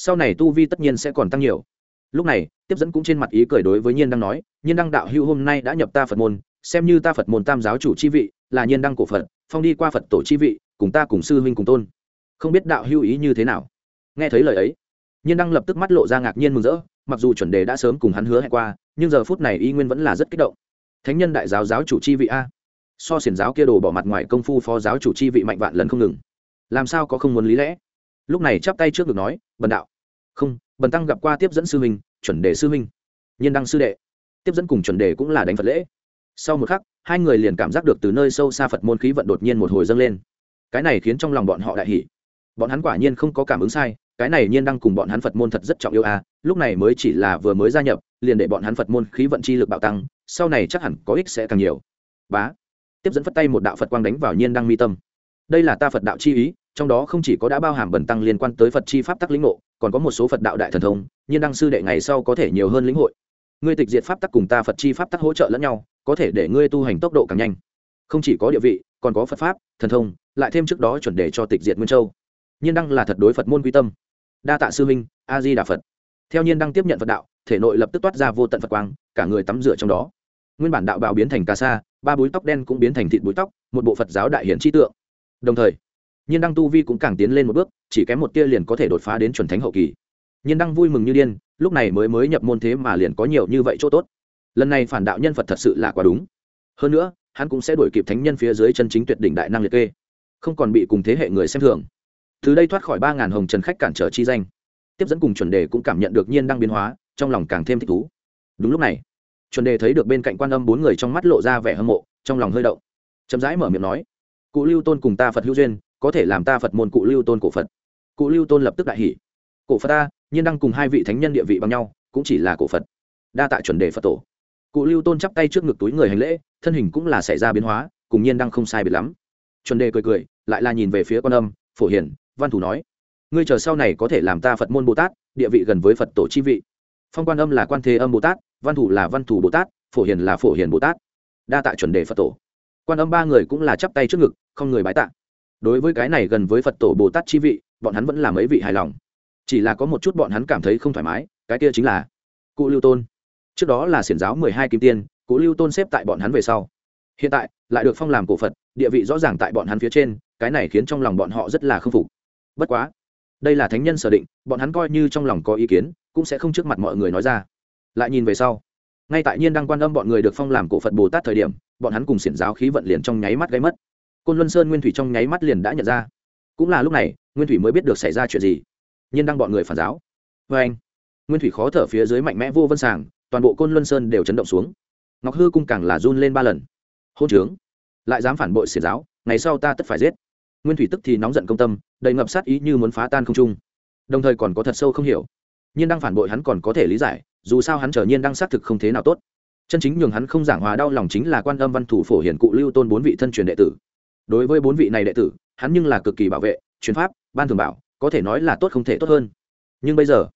Sau này tu vi tất nhiên sẽ còn tăng nhiều. Lúc này, tiếp dẫn cũng trên mặt ý cười đối với nhiên đăng nói nhiên đăng đạo hữu hôm nay đã nhập ta phật môn, xem như ta phật môn tam giáo chủ chi vị, là nhiên đăng cổ phật, phong đi qua phật tổ chi vị, cùng ta cùng sư huynh cùng tôn. Không biết đạo hữu ý như thế nào. Nghe thấy lời ấy nhiên đăng lập tức mắt lộ ra ngạc nhiên mừng rỡ mặc dù chuẩn đề đã sớm cùng hắn hứa hẹn qua, nhưng giờ phút này y nguyên vẫn là rất kích động. Thánh nhân đại giáo giáo chủ chi vị a. So xiển giáo kia đồ bỏ mặt ngoài công phu phó giáo chủ chi vị mạnh vạn lần không ngừng. Làm sao có không muốn lý lẽ? Lúc này chắp tay trước được nói, bần đạo. Không, bần tăng gặp qua tiếp dẫn sư huynh, chuẩn đề sư huynh. Nhiên đăng sư đệ. Tiếp dẫn cùng chuẩn đề cũng là đánh phật lễ. Sau một khắc, hai người liền cảm giác được từ nơi sâu xa phật môn khí vận đột nhiên một hồi dâng lên. Cái này khiến trong lòng bọn họ đại hỷ bọn hắn quả nhiên không có cảm ứng sai, cái này nhiên đang cùng bọn hắn phật môn thật rất trọng yêu a lúc này mới chỉ là vừa mới gia nhập, liền để bọn hắn phật môn khí vận chi lực bạo tăng, sau này chắc hẳn có ích sẽ càng nhiều. Bá. Tiếp dẫn phất tay một đạo phật quang đánh vào nhiên đăng mi tâm. Đây là ta phật đạo chi ý, trong đó không chỉ có đã bao hàm bẩn tăng liên quan tới phật chi pháp tắc lĩnh ngộ, còn có một số phật đạo đại thần thông, nhiên đăng sư đệ ngày sau có thể nhiều hơn lĩnh hội. Ngươi tịch diệt pháp tắc cùng ta phật chi pháp tắc hỗ trợ lẫn nhau, có thể để ngươi tu hành tốc độ càng nhanh. Không chỉ có địa vị, còn có phật pháp, thần thông, lại thêm trước đó chuẩn đề cho tịch diệt nguyên châu. Nhiên đăng là thật đối phật môn quy tâm. Đa tạ sư minh a di đà phật theo nhiên đăng tiếp nhận phật đạo, thể nội lập tức toát ra vô tận phật quang, cả người tắm rửa trong đó. Nguyên bản đạo bào biến thành cà sa, ba búi tóc đen cũng biến thành thịt búi tóc, một bộ phật giáo đại hiển trí tượng. Đồng thời, nhiên đăng tu vi cũng càng tiến lên một bước, chỉ kém một tia liền có thể đột phá đến chuẩn thánh hậu kỳ. Nhiên đăng vui mừng như điên, lúc này mới mới nhập môn thế mà liền có nhiều như vậy chỗ tốt. Lần này phản đạo nhân phật thật sự là quá đúng. Hơn nữa, hắn cũng sẽ đổi kịp thánh nhân phía dưới chân chính tuyệt đỉnh đại năng liệt kê, không còn bị cùng thế hệ người xem thường. Từ đây thoát khỏi ba ngàn hồng trần khách cản trở chi danh tiếp dẫn cùng chuẩn đề cũng cảm nhận được nhiên đăng biến hóa, trong lòng càng thêm thích thú. Đúng lúc này, chuẩn đề thấy được bên cạnh quan âm bốn người trong mắt lộ ra vẻ hâm mộ, trong lòng hơi động. Chậm rãi mở miệng nói, cụ lưu tôn cùng ta phật hữu duyên, có thể làm ta phật môn cụ lưu tôn cổ phật. Cụ lưu tôn lập tức đại hỷ cổ phật ta, nhiên đăng cùng hai vị thánh nhân địa vị bằng nhau, cũng chỉ là cổ phật. Đa tạ chuẩn đề phật tổ. Cụ lưu tôn chắp tay trước ngực túi người hành lễ, thân hình cũng là xảy ra biến hóa, cùng nhiên đăng không sai biệt lắm. Chuẩn đề cười cười, lại là nhìn về phía quan âm, phổ hiển văn thủ nói ngươi chờ sau này có thể làm ta phật môn bồ tát, địa vị gần với phật tổ chi vị. Phong quan âm là quan thế âm bồ tát, văn thủ là văn thủ bồ tát, phổ hiền là phổ hiền bồ tát. Đa tạ chuẩn đề phật tổ. Quan âm ba người cũng là chắp tay trước ngực, không người bái tạ. Đối với cái này gần với phật tổ bồ tát chi vị, bọn hắn vẫn là mấy vị hài lòng. Chỉ là có một chút bọn hắn cảm thấy không thoải mái, cái kia chính là cụ lưu tôn. Trước đó là xiển giáo mười hai kim tiên, cụ lưu tôn xếp tại bọn hắn về sau. Hiện tại, lại được phong làm cổ phật, địa vị rõ ràng tại bọn hắn phía trên, cái này khiến trong lòng bọn họ rất là k phục. Bất quá đây là thánh nhân sở định, bọn hắn coi như trong lòng có ý kiến, cũng sẽ không trước mặt mọi người nói ra. Lại nhìn về sau, ngay tại nhiên đang quan âm bọn người được phong làm cổ phật bồ tát thời điểm, bọn hắn cùng xiển giáo khí vận liền trong nháy mắt gáy mất. Côn luân sơn nguyên thủy trong nháy mắt liền đã nhận ra. Cũng là lúc này, nguyên thủy mới biết được xảy ra chuyện gì. Nhiên đang bọn người phản giáo. Vê anh, nguyên thủy khó thở phía dưới mạnh mẽ vô vân sàng, toàn bộ côn luân sơn đều chấn động xuống. Ngọc hư cung càng là run lên ba lần. Hôn trướng. Lại dám phản bội xiển giáo, ngày sau ta tất phải giết nguyên thủy tức thì nóng giận công tâm, đầy ngập sát ý như muốn phá tan không trung. Đồng thời còn có thật sâu không hiểu. Nhiên đang phản bội hắn còn có thể lý giải, dù sao hắn trở nhiên đang xác thực không thế nào tốt. Chân chính nhường hắn không giảng hòa đau lòng chính là quan âm văn thủ phổ hiển cụ lưu tôn bốn vị thân truyền đệ tử. Đối với bốn vị này đệ tử, hắn nhưng là cực kỳ bảo vệ chuyến pháp, ban thường bảo, có thể nói là tốt không thể tốt hơn. Nhưng bây giờ,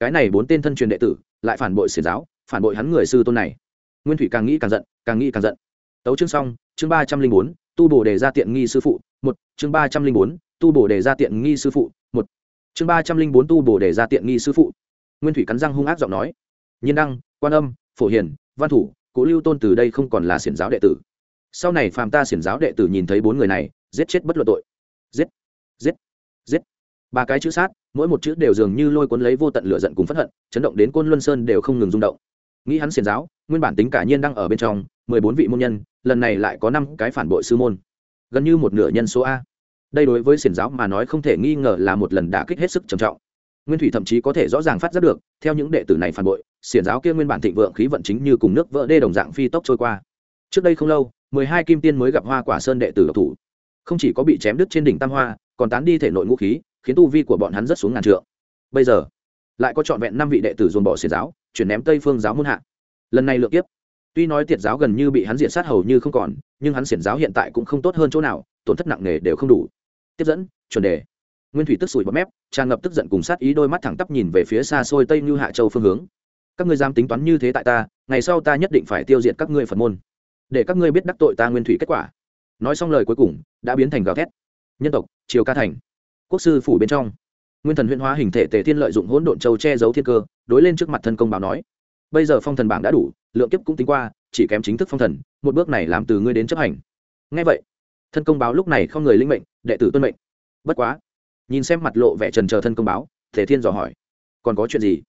cái này bốn tên thân truyền đệ tử lại phản bội xiển giáo, phản bội hắn người sư tôn này. Nguyên thủy càng nghĩ càng giận, càng nghĩ càng giận. Tấu chương xong, chương ba trăm linh bốn tu bổ đề ra tiện nghi sư phụ, một, chương ba trăm linh bốn, tu bổ đề ra tiện nghi sư phụ, một, chương ba trăm linh bốn, tu bổ đề ra tiện nghi sư phụ. Nguyên thủy cắn răng hung ác giọng nói, nhiên đăng, quan âm, phổ hiền, văn thủ, cố lưu tôn từ đây không còn là xiển giáo đệ tử. Sau này phàm ta xiển giáo đệ tử nhìn thấy bốn người này, giết chết bất luận tội. Giết giết giết. Ba cái chữ sát, mỗi một chữ đều dường như lôi cuốn lấy vô tận lửa giận cùng phẫn hận, chấn động đến côn luân sơn đều không ngừng rung động nghĩ hắn xiền giáo, nguyên bản tính cả nhiên đang ở bên trong, mười bốn vị môn nhân, lần này lại có năm cái phản bội sư môn. Gần như một nửa nhân số a. Đây đối với xiển giáo mà nói không thể nghi ngờ là một lần đả kích hết sức trầm trọng. Nguyên thủy thậm chí có thể rõ ràng phát giác được, theo những đệ tử này phản bội xiển giáo kia nguyên bản thịnh vượng khí vận chính như cùng nước vỡ đê đồng dạng phi tốc trôi qua. Trước đây không lâu, mười hai kim tiên mới gặp hoa quả sơn đệ tử độc thủ. Không chỉ có bị chém đứt trên đỉnh tam hoa, còn tán đi thể nội ngũ khí, khiến tu vi của bọn hắn rất xuống ngàn trượng. Bây giờ, lại có trọn vẹn năm vị đệ tử dồn bỏ xiển giáo chuyển ném tây phương giáo môn hạ. Lần này lượt kiếp. Tuy nói tiệt giáo gần như bị hắn diện sát hầu như không còn, nhưng hắn xiển giáo hiện tại cũng không tốt hơn chỗ nào, tổn thất nặng nề đều không đủ. Tiếp dẫn, chuẩn đề. Nguyên thủy tức sủi bọt mép, tràn ngập tức giận cùng sát ý đôi mắt thẳng tắp nhìn về phía xa xôi tây như hạ châu phương hướng. Các ngươi dám tính toán như thế tại ta, ngày sau ta nhất định phải tiêu diệt các ngươi phật môn. Để các ngươi biết đắc tội ta nguyên thủy kết quả. Nói xong lời cuối cùng, đã biến thành gào thét. Nhân tộc, triều ca thành. Quốc sư phủ bên trong nguyên thần huyễn hóa hình thể tề thiên lợi dụng hỗn độn châu che giấu thiên cơ, đối lên trước mặt thân công báo nói, bây giờ phong thần bảng đã đủ, lượng kiếp cũng tính qua, chỉ kém chính thức phong thần, một bước này làm từ ngươi đến chấp hành. Ngay vậy, thân công báo lúc này không người linh mệnh, đệ tử tuân mệnh. Bất quá, nhìn xem mặt lộ vẻ trần chờ thân công báo thể thiên dò hỏi, còn có chuyện gì?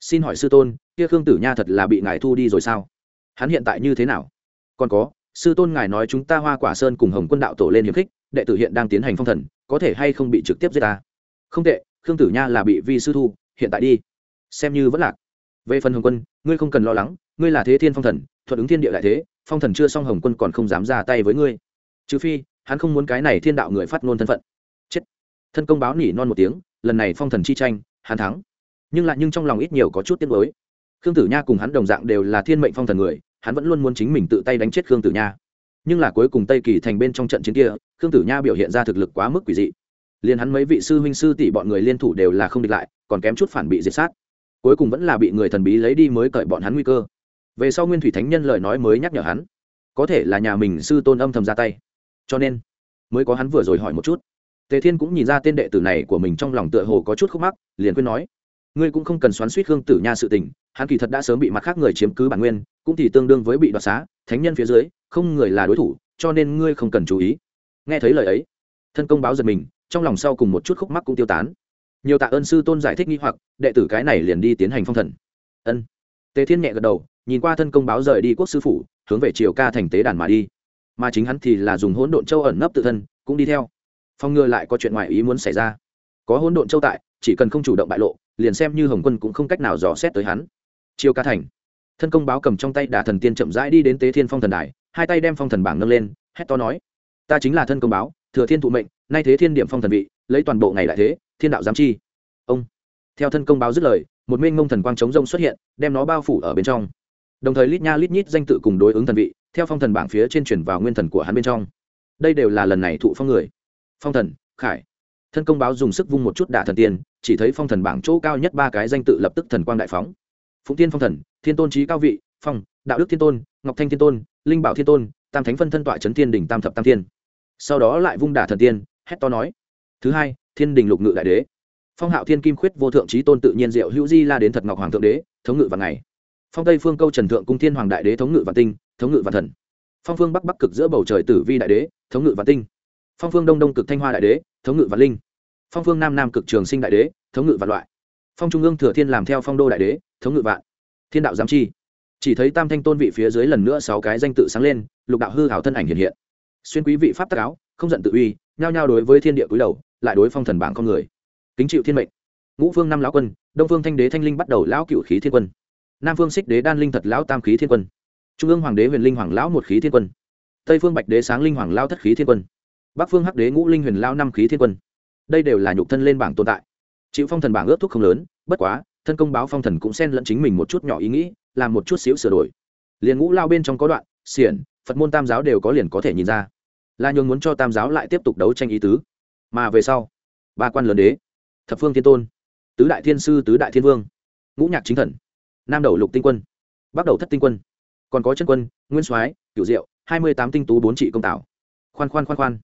Xin hỏi sư tôn, kia khương tử nha thật là bị ngài thu đi rồi sao? Hắn hiện tại như thế nào? Còn có, sư tôn ngài nói chúng ta hoa quả sơn cùng hồng quân đạo tổ lên hiếm khích, đệ tử hiện đang tiến hành phong thần, có thể hay không bị trực tiếp giết ta? Không tệ khương tử nha là bị vi sư thu, hiện tại đi. Xem như vẫn lạc. Về phần hồng quân, ngươi không cần lo lắng, ngươi là thế thiên phong thần, thuận ứng thiên địa đại thế, phong thần chưa xong hồng quân còn không dám ra tay với ngươi. Trừ phi, hắn không muốn cái này thiên đạo người phát ngôn thân phận. Chết. Thân công báo nỉ non một tiếng, lần này phong thần chi tranh, hắn thắng. Nhưng lại nhưng trong lòng ít nhiều có chút tiếc lối khương tử nha cùng hắn đồng dạng đều là thiên mệnh phong thần người, hắn vẫn luôn muốn chính mình tự tay đánh chết khương tử nha. Nhưng là cuối cùng tây kỳ thành bên trong trận chiến kia, khương tử nha biểu hiện ra thực lực quá mức quỷ dị liền hắn mấy vị sư huynh sư tỷ bọn người liên thủ đều là không địch lại, còn kém chút phản bị diệt sát. Cuối cùng vẫn là bị người thần bí lấy đi mới cởi bọn hắn nguy cơ. Về sau nguyên thủy thánh nhân lời nói mới nhắc nhở hắn, có thể là nhà mình sư tôn âm thầm ra tay. Cho nên, mới có hắn vừa rồi hỏi một chút. Tề thiên cũng nhìn ra tên đệ tử này của mình trong lòng tựa hồ có chút khúc mắc, liền quyết nói, ngươi cũng không cần xoắn suýt hương tử nha sự tình, hắn kỳ thật đã sớm bị mặt khác người chiếm cứ bản nguyên, cũng thì tương đương với bị đoạt xá, thánh nhân phía dưới, không người là đối thủ, cho nên ngươi không cần chú ý. Nghe thấy lời ấy, thân công báo giật mình trong lòng sau cùng một chút khúc mắc cũng tiêu tán. Nhiều tạ ơn sư tôn giải thích nghi hoặc, đệ tử cái này liền đi tiến hành phong thần. Ân. Tề thiên nhẹ gật đầu, nhìn qua thân công báo rời đi quốc sư phủ, hướng về triều ca thành tế đàn mà đi. Mà chính hắn thì là dùng hỗn độn châu ẩn nấp tự thân, cũng đi theo. Phong ngừa lại có chuyện ngoài ý muốn xảy ra. Có hỗn độn châu tại, chỉ cần không chủ động bại lộ, liền xem như hồng quân cũng không cách nào dò xét tới hắn. Triều ca thành. Thân công báo cầm trong tay đà thần tiên chậm rãi đi đến tế thiên phong thần đài, hai tay đem phong thần bảng nâng lên, hét to nói, ta chính là thân công báo thừa thiên thụ mệnh, nay thế thiên điểm phong thần vị, lấy toàn bộ ngày đại thế, thiên đạo giám chi. Ông, theo thân công báo dứt lời, một minh ngông thần quang chống rông xuất hiện, đem nó bao phủ ở bên trong. Đồng thời lít nha lít nhít danh tự cùng đối ứng thần vị, theo phong thần bảng phía trên chuyển vào nguyên thần của hắn bên trong. Đây đều là lần này thụ phong người. Phong thần, khải. Thân công báo dùng sức vung một chút đả thần tiên, chỉ thấy phong thần bảng chỗ cao nhất ba cái danh tự lập tức thần quang đại phóng. Phụng tiên phong thần, thiên tôn trí cao vị, phong, đạo đức thiên tôn, ngọc thanh thiên tôn, linh bảo thiên tôn, tam thánh phân thân tọa trấn thiên đình tam thập tam thiên sau đó lại vung đả thần tiên, hét to nói, thứ hai, thiên đình lục ngự đại đế. Phong hạo thiên kim khuyết vô thượng trí tôn tự nhiên diệu hữu di la đến thật ngọc hoàng thượng đế, thống ngự vạn ngày. Phong tây phương câu trần thượng cung thiên hoàng đại đế thống ngự vạn tinh, thống ngự vạn thần. Phong phương bắc bắc cực giữa bầu trời tử vi đại đế, thống ngự vạn tinh. Phong phương đông đông cực thanh hoa đại đế, thống ngự vạn linh. Phong phương nam nam cực trường sinh đại đế, thống ngự vạn loại. Phong trung ương thừa thiên làm theo phong đô đại đế, thống ngự vạn. Thiên đạo giám chi. Chỉ thấy tam thanh tôn vị phía dưới lần nữa sáu cái danh tự sáng lên, lục đạo hư hảo thân ảnh hiện hiện xuyên quý vị pháp tác áo, không giận tự uy, nhao nhao đối với thiên địa cúi đầu, lại đối phong thần bảng con người. Kính chịu thiên mệnh. Ngũ phương năm lão quân, đông phương thanh đế thanh linh bắt đầu lão cựu khí thiên quân. Nam phương xích đế đan linh thật lão tam khí thiên quân. Trung ương hoàng đế huyền linh hoàng lão một khí thiên quân. Tây phương bạch đế sáng linh hoàng lao thất khí thiên quân. Bắc phương hắc đế ngũ linh huyền lao năm khí thiên quân. Đây đều là nhục thân lên bảng tồn tại. Chịu phong thần bảng ước thúc không lớn, bất quá, thân công báo phong thần cũng xen lẫn chính mình một chút nhỏ ý nghĩ, làm một chút xíu sửa đổi. Liền ngũ lao bên trong có đoạn, xiển, phật môn tam giáo đều có liền có thể nhìn ra là nhường muốn cho tam giáo lại tiếp tục đấu tranh ý tứ. Mà về sau, ba quan lớn đế, thập phương thiên tôn, tứ đại thiên sư, tứ đại thiên vương, ngũ nhạc chính thần, nam đầu lục tinh quân, bắc đầu thất tinh quân, còn có chân quân, nguyên soái cựu diệu, hai mươi tám tinh tú bốn trị công tảo. Khoan khoan khoan khoan.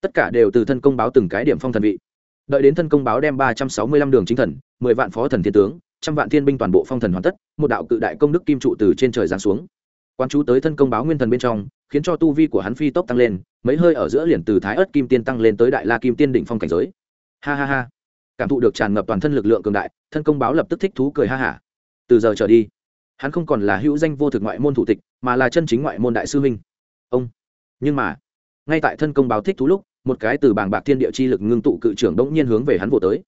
Tất cả đều từ thân công báo từng cái điểm phong thần vị. Đợi đến thân công báo đem ba trăm sáu mươi lăm đường chính thần, mười vạn phó thần thiên tướng, trăm vạn thiên binh toàn bộ phong thần hoàn tất, một đạo cự đại công đức kim trụ từ trên trời giáng xuống quan chú tới thân công báo nguyên thần bên trong, khiến cho tu vi của hắn phi tốc tăng lên, mấy hơi ở giữa liền từ thái ớt kim tiên tăng lên tới đại la kim tiên đỉnh phong cảnh giới. Ha ha ha. Cảm thụ được tràn ngập toàn thân lực lượng cường đại, thân công báo lập tức thích thú cười ha hả. Từ giờ trở đi, hắn không còn là hữu danh vô thực ngoại môn thủ tịch, mà là chân chính ngoại môn đại sư huynh. Ông. Nhưng mà, ngay tại thân công báo thích thú lúc, một cái từ bảng bạc thiên địa chi lực ngưng tụ cự trưởng đông nhiên hướng về hắn vỗ tới.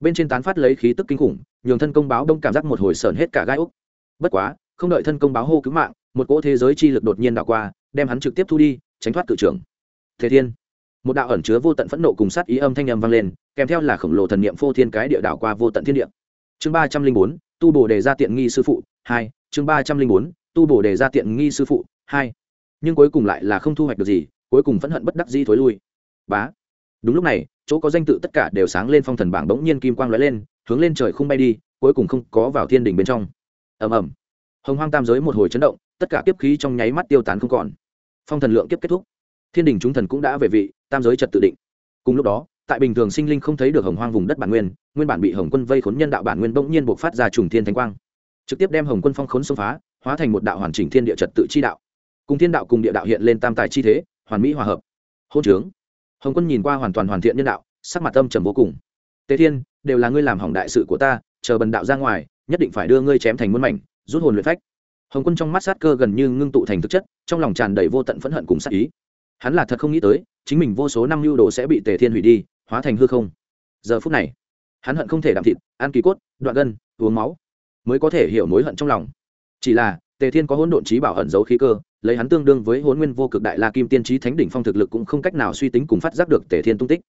Bên trên tán phát lấy khí tức kinh khủng, nhường thân công báo đông cảm giác một hồi sờn hết cả gai úc. Bất quá, không đợi thân công báo hô cứu mạng một cỗ thế giới chi lực đột nhiên đạo qua, đem hắn trực tiếp thu đi, tránh thoát cự trưởng. Thế thiên, một đạo ẩn chứa vô tận phẫn nộ cùng sát ý âm thanh âm vang lên, kèm theo là khổng lồ thần niệm phô thiên cái địa đảo qua vô tận thiên địa. Chương ba trăm linh bốn, tu bổ đề ra tiện nghi sư phụ, hai, chương ba trăm linh bốn, tu bổ đề ra tiện nghi sư phụ, hai. Nhưng cuối cùng lại là không thu hoạch được gì, cuối cùng phẫn hận bất đắc dĩ thối lui. Bá. Đúng lúc này, chỗ có danh tự tất cả đều sáng lên phong thần bảng bỗng nhiên kim quang lóe lên, hướng lên trời không bay đi, cuối cùng không có vào thiên đỉnh bên trong. Ầm ầm. Hồng hoang tam giới một hồi chấn động tất cả kiếp khí trong nháy mắt tiêu tán không còn. Phong thần lượng kiếp kết thúc. Thiên đình chúng thần cũng đã về vị, tam giới trật tự định. Cùng lúc đó, tại bình thường sinh linh không thấy được hồng hoang vùng đất bản nguyên nguyên bản bị hồng quân vây khốn nhân đạo bản nguyên bỗng nhiên buộc phát ra trùng thiên thánh quang. Trực tiếp đem hồng quân phong khốn xông phá, hóa thành một đạo hoàn chỉnh thiên địa trật tự chi đạo. Cùng thiên đạo cùng địa đạo hiện lên tam tài chi thế, hoàn mỹ hòa hợp. Hôn trướng. Hồng quân nhìn qua hoàn toàn hoàn thiện nhân đạo, sắc mặt âm trầm vô cùng. Tế thiên, đều là ngươi làm hỏng đại sự của ta, chờ bần đạo ra ngoài, nhất định phải đưa ngươi chém thành muôn mảnh, rút hồn luyện phách hồng quân trong mắt sát cơ gần như ngưng tụ thành thực chất, trong lòng tràn đầy vô tận phẫn hận cùng sát ý. Hắn là thật không nghĩ tới, chính mình vô số năm lưu đồ sẽ bị tề thiên hủy đi, hóa thành hư không. Giờ phút này, hắn hận không thể đạm thịt, ăn kỳ cốt, đoạn gân, uống máu, mới có thể hiểu mối hận trong lòng. Chỉ là, tề thiên có hỗn độn trí bảo ẩn giấu khí cơ, lấy hắn tương đương với hỗn nguyên vô cực đại la kim tiên trí thánh đỉnh phong thực lực cũng không cách nào suy tính cùng phát giác được tề thiên tung tích.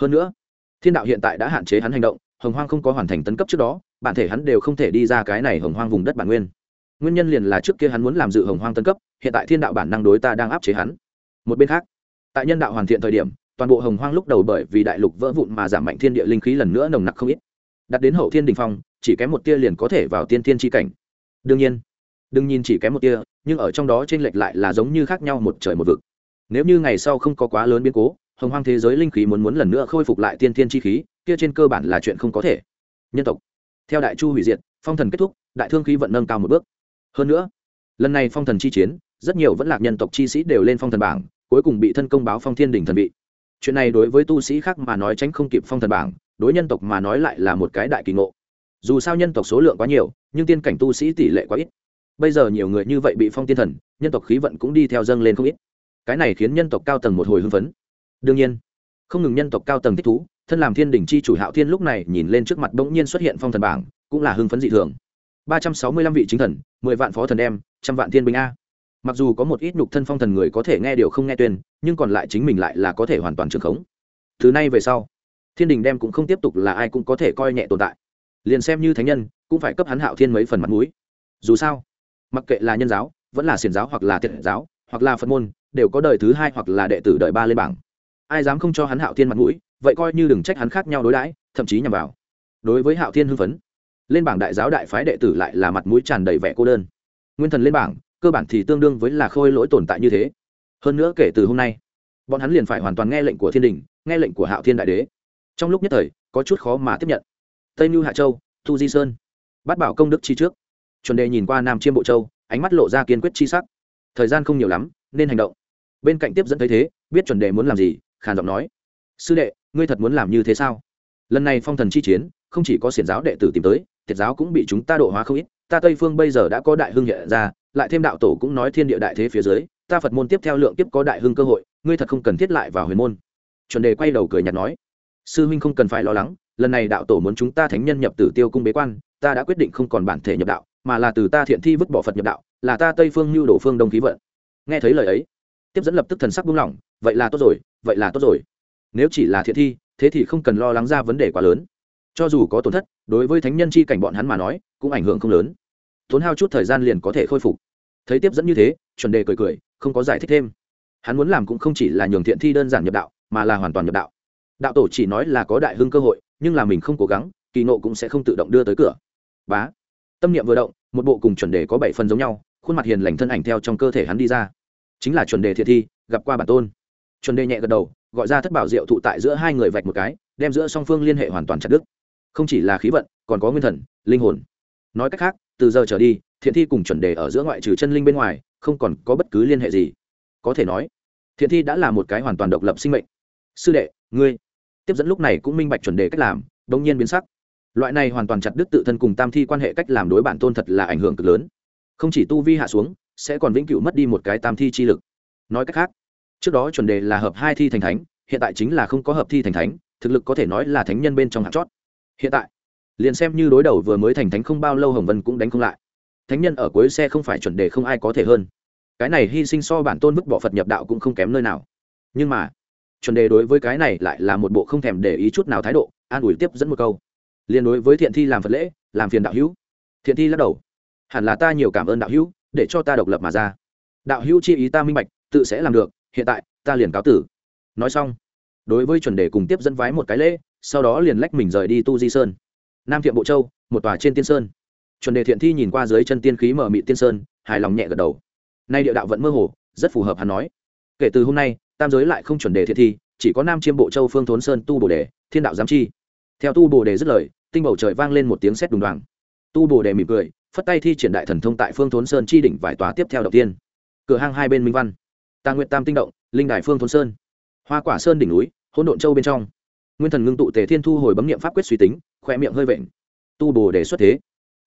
Hơn nữa, thiên đạo hiện tại đã hạn chế hắn hành động, hồng hoang không có hoàn thành tấn cấp trước đó, bản thể hắn đều không thể đi ra cái này hồng hoang vùng đất bản nguyên nguyên nhân liền là trước kia hắn muốn làm dự hồng hoang tân cấp, hiện tại thiên đạo bản năng đối ta đang áp chế hắn. Một bên khác, tại nhân đạo hoàn thiện thời điểm, toàn bộ hồng hoang lúc đầu bởi vì đại lục vỡ vụn mà giảm mạnh thiên địa linh khí lần nữa nồng nặc không ít. Đặt đến hậu thiên đình phong, chỉ kém một tia liền có thể vào tiên thiên tri cảnh. Đương nhiên, đừng nhìn chỉ kém một tia, nhưng ở trong đó t r ê n lệch lại là giống như khác nhau một trời một vực. Nếu như ngày sau không có quá lớn biến cố, hồng hoang thế giới linh khí muốn muốn lần nữa khôi phục lại tiên thiên chi khí, kia trên cơ bản là chuyện không có thể. Nhân tộc, theo đại chu hủy diệt, phong thần kết thúc, đại thương khí vận nâng cao một bước hơn nữa, lần này phong thần chi chiến, rất nhiều vẫn là nhân tộc chi sĩ đều lên phong thần bảng, cuối cùng bị thân công báo phong thiên đỉnh thần vị. Chuyện này đối với tu sĩ khác mà nói tránh không kịp phong thần bảng, đối nhân tộc mà nói lại là một cái đại kỳ ngộ. Dù sao nhân tộc số lượng quá nhiều, nhưng tiên cảnh tu sĩ tỷ lệ quá ít. Bây giờ nhiều người như vậy bị phong tiên thần, nhân tộc khí vận cũng đi theo dâng lên không ít. Cái này khiến nhân tộc cao tầng một hồi hưng phấn. Đương nhiên, không ngừng nhân tộc cao tầng thích thú, thân làm thiên đình chi chủ hạo thiên lúc này nhìn lên trước mặt bỗng nhiên xuất hiện phong thần bảng, cũng là hưng phấn dị thường ba trăm sáu mươi lăm vị chính thần, mười vạn phó thần đem, trăm vạn thiên binh a. Mặc dù có một ít nhục thân phong thần người có thể nghe điều không nghe tuyên, nhưng còn lại chính mình lại là có thể hoàn toàn trường khống. Thứ này về sau, thiên đình đem cũng không tiếp tục là ai cũng có thể coi nhẹ tồn tại. Liền xem như thánh nhân, cũng phải cấp hắn hạo thiên mấy phần mặt mũi. Dù sao, mặc kệ là nhân giáo, vẫn là xiển giáo hoặc là thiện giáo, hoặc là phật môn, đều có đời thứ hai hoặc là đệ tử đời ba lên bảng. Ai dám không cho hắn hạo thiên mặt mũi, vậy coi như đừng trách hắn khác nhau đối đãi, thậm chí nhằm vào. Đối với hạo thiên hưng phấn lên bảng đại giáo đại phái đệ tử lại là mặt mũi tràn đầy vẻ cô đơn. Nguyên thần lên bảng, cơ bản thì tương đương với là khôi lỗi tồn tại như thế. Hơn nữa kể từ hôm nay, bọn hắn liền phải hoàn toàn nghe lệnh của thiên đình, nghe lệnh của hạo thiên đại đế. Trong lúc nhất thời, có chút khó mà tiếp nhận. Tây mưu hạ châu, thu di sơn bắt bảo công đức chi trước. Chuẩn đề nhìn qua nam chiêm bộ châu, ánh mắt lộ ra kiên quyết chi sắc. Thời gian không nhiều lắm, nên hành động. Bên cạnh tiếp dẫn thấy thế, biết chuẩn đề muốn làm gì, khàn giọng nói. Sư đệ, ngươi thật muốn làm như thế sao? Lần này phong thần chi chiến, không chỉ có xiển giáo đệ tử tìm tới thiệt giáo cũng bị chúng ta độ hóa không ít, ta tây phương bây giờ đã có đại hưng hiện ra, lại thêm đạo tổ cũng nói thiên địa đại thế phía dưới, ta phật môn tiếp theo lượng tiếp có đại hưng cơ hội, ngươi thật không cần thiết lại vào huyền môn. Chuẩn đề quay đầu cười nhạt nói, sư huynh không cần phải lo lắng, lần này đạo tổ muốn chúng ta thánh nhân nhập tử tiêu cung bế quan, ta đã quyết định không còn bản thể nhập đạo, mà là từ ta thiện thi vứt bỏ phật nhập đạo, là ta tây phương lưu đổ phương đông khí vận. Nghe thấy lời ấy, tiếp dẫn lập tức thần sắc buông lỏng, vậy là tốt rồi, vậy là tốt rồi. Nếu chỉ là thiện thi, thế thì không cần lo lắng ra vấn đề quá lớn cho dù có tổn thất, đối với thánh nhân chi cảnh bọn hắn mà nói, cũng ảnh hưởng không lớn. Tốn hao chút thời gian liền có thể khôi phục. Thấy tiếp dẫn như thế, chuẩn đề cười cười, không có giải thích thêm. Hắn muốn làm cũng không chỉ là nhường thiện thi đơn giản nhập đạo, mà là hoàn toàn nhập đạo. Đạo tổ chỉ nói là có đại hưng cơ hội, nhưng là mình không cố gắng, kỳ nộ cũng sẽ không tự động đưa tới cửa. Bá. Tâm niệm vừa động, một bộ cùng chuẩn đề có bảy phần giống nhau, khuôn mặt hiền lành thân ảnh theo trong cơ thể hắn đi ra. Chính là chuẩn đề thiện thi, gặp qua bản tôn. Chuẩn đề nhẹ gật đầu, gọi ra thất bảo diệu thụ tại giữa hai người vạch một cái, đem giữa song phương liên hệ hoàn toàn chặt đứt không chỉ là khí vận, còn có nguyên thần, linh hồn. Nói cách khác, từ giờ trở đi, thiện thi cùng chuẩn đề ở giữa ngoại trừ chân linh bên ngoài, không còn có bất cứ liên hệ gì. Có thể nói, thiện thi đã là một cái hoàn toàn độc lập sinh mệnh. Sư đệ, ngươi, tiếp dẫn lúc này cũng minh bạch chuẩn đề cách làm đông nhiên biến sắc. Loại này hoàn toàn chặt đứt tự thân cùng tam thi quan hệ cách làm đối bản tôn thật là ảnh hưởng cực lớn. Không chỉ tu vi hạ xuống, sẽ còn vĩnh cửu mất đi một cái tam thi chi lực. Nói cách khác, trước đó chuẩn đề là hợp hai thi thành thánh, hiện tại chính là không có hợp thi thành thánh, thực lực có thể nói là thánh nhân bên trong hạt chót hiện tại, liền xem như đối đầu vừa mới thành thánh không bao lâu hồng vân cũng đánh không lại. Thánh nhân ở cuối xe không phải chuẩn đề không ai có thể hơn. Cái này hy sinh so bản tôn vứt bỏ phật nhập đạo cũng không kém nơi nào. Nhưng mà, chuẩn đề đối với cái này lại là một bộ không thèm để ý chút nào thái độ, an ủi tiếp dẫn một câu. Liền đối với thiện thi làm phật lễ, làm phiền đạo hữu. Thiện thi lắc đầu. Hẳn là ta nhiều cảm ơn đạo hữu, để cho ta độc lập mà ra. Đạo hữu chi ý ta minh bạch, tự sẽ làm được, hiện tại ta liền cáo tử. Nói xong, đối với chuẩn đề cùng tiếp dẫn vái một cái lễ sau đó liền lách mình rời đi tu di sơn. Nam thiện bộ châu, một tòa trên tiên sơn. Chuẩn đề thiện thi nhìn qua dưới chân tiên khí mở mị tiên sơn, hài lòng nhẹ gật đầu. Nay địa đạo vẫn mơ hồ, rất phù hợp hắn nói. Kể từ hôm nay, tam giới lại không chuẩn đề thiện thi, chỉ có nam chiêm bộ châu phương thốn sơn tu bồ đề, thiên đạo giám chi. Theo tu bồ đề dứt lời, tinh bầu trời vang lên một tiếng sét đùng đoàng. Tu bồ đề mỉm cười, phất tay thi triển đại thần thông tại phương thốn sơn chi đỉnh vài tòa tiếp theo đầu tiên. Cửa hang hai bên minh văn. Tà nguyện tam tinh động, linh đài phương thốn sơn. Hoa quả sơn đỉnh núi, hỗn độn châu bên trong nguyên thần ngưng tụ tề thiên thu hồi bấm nghiệm pháp quyết suy tính khoe miệng hơi vện. Tu bồ đề xuất thế.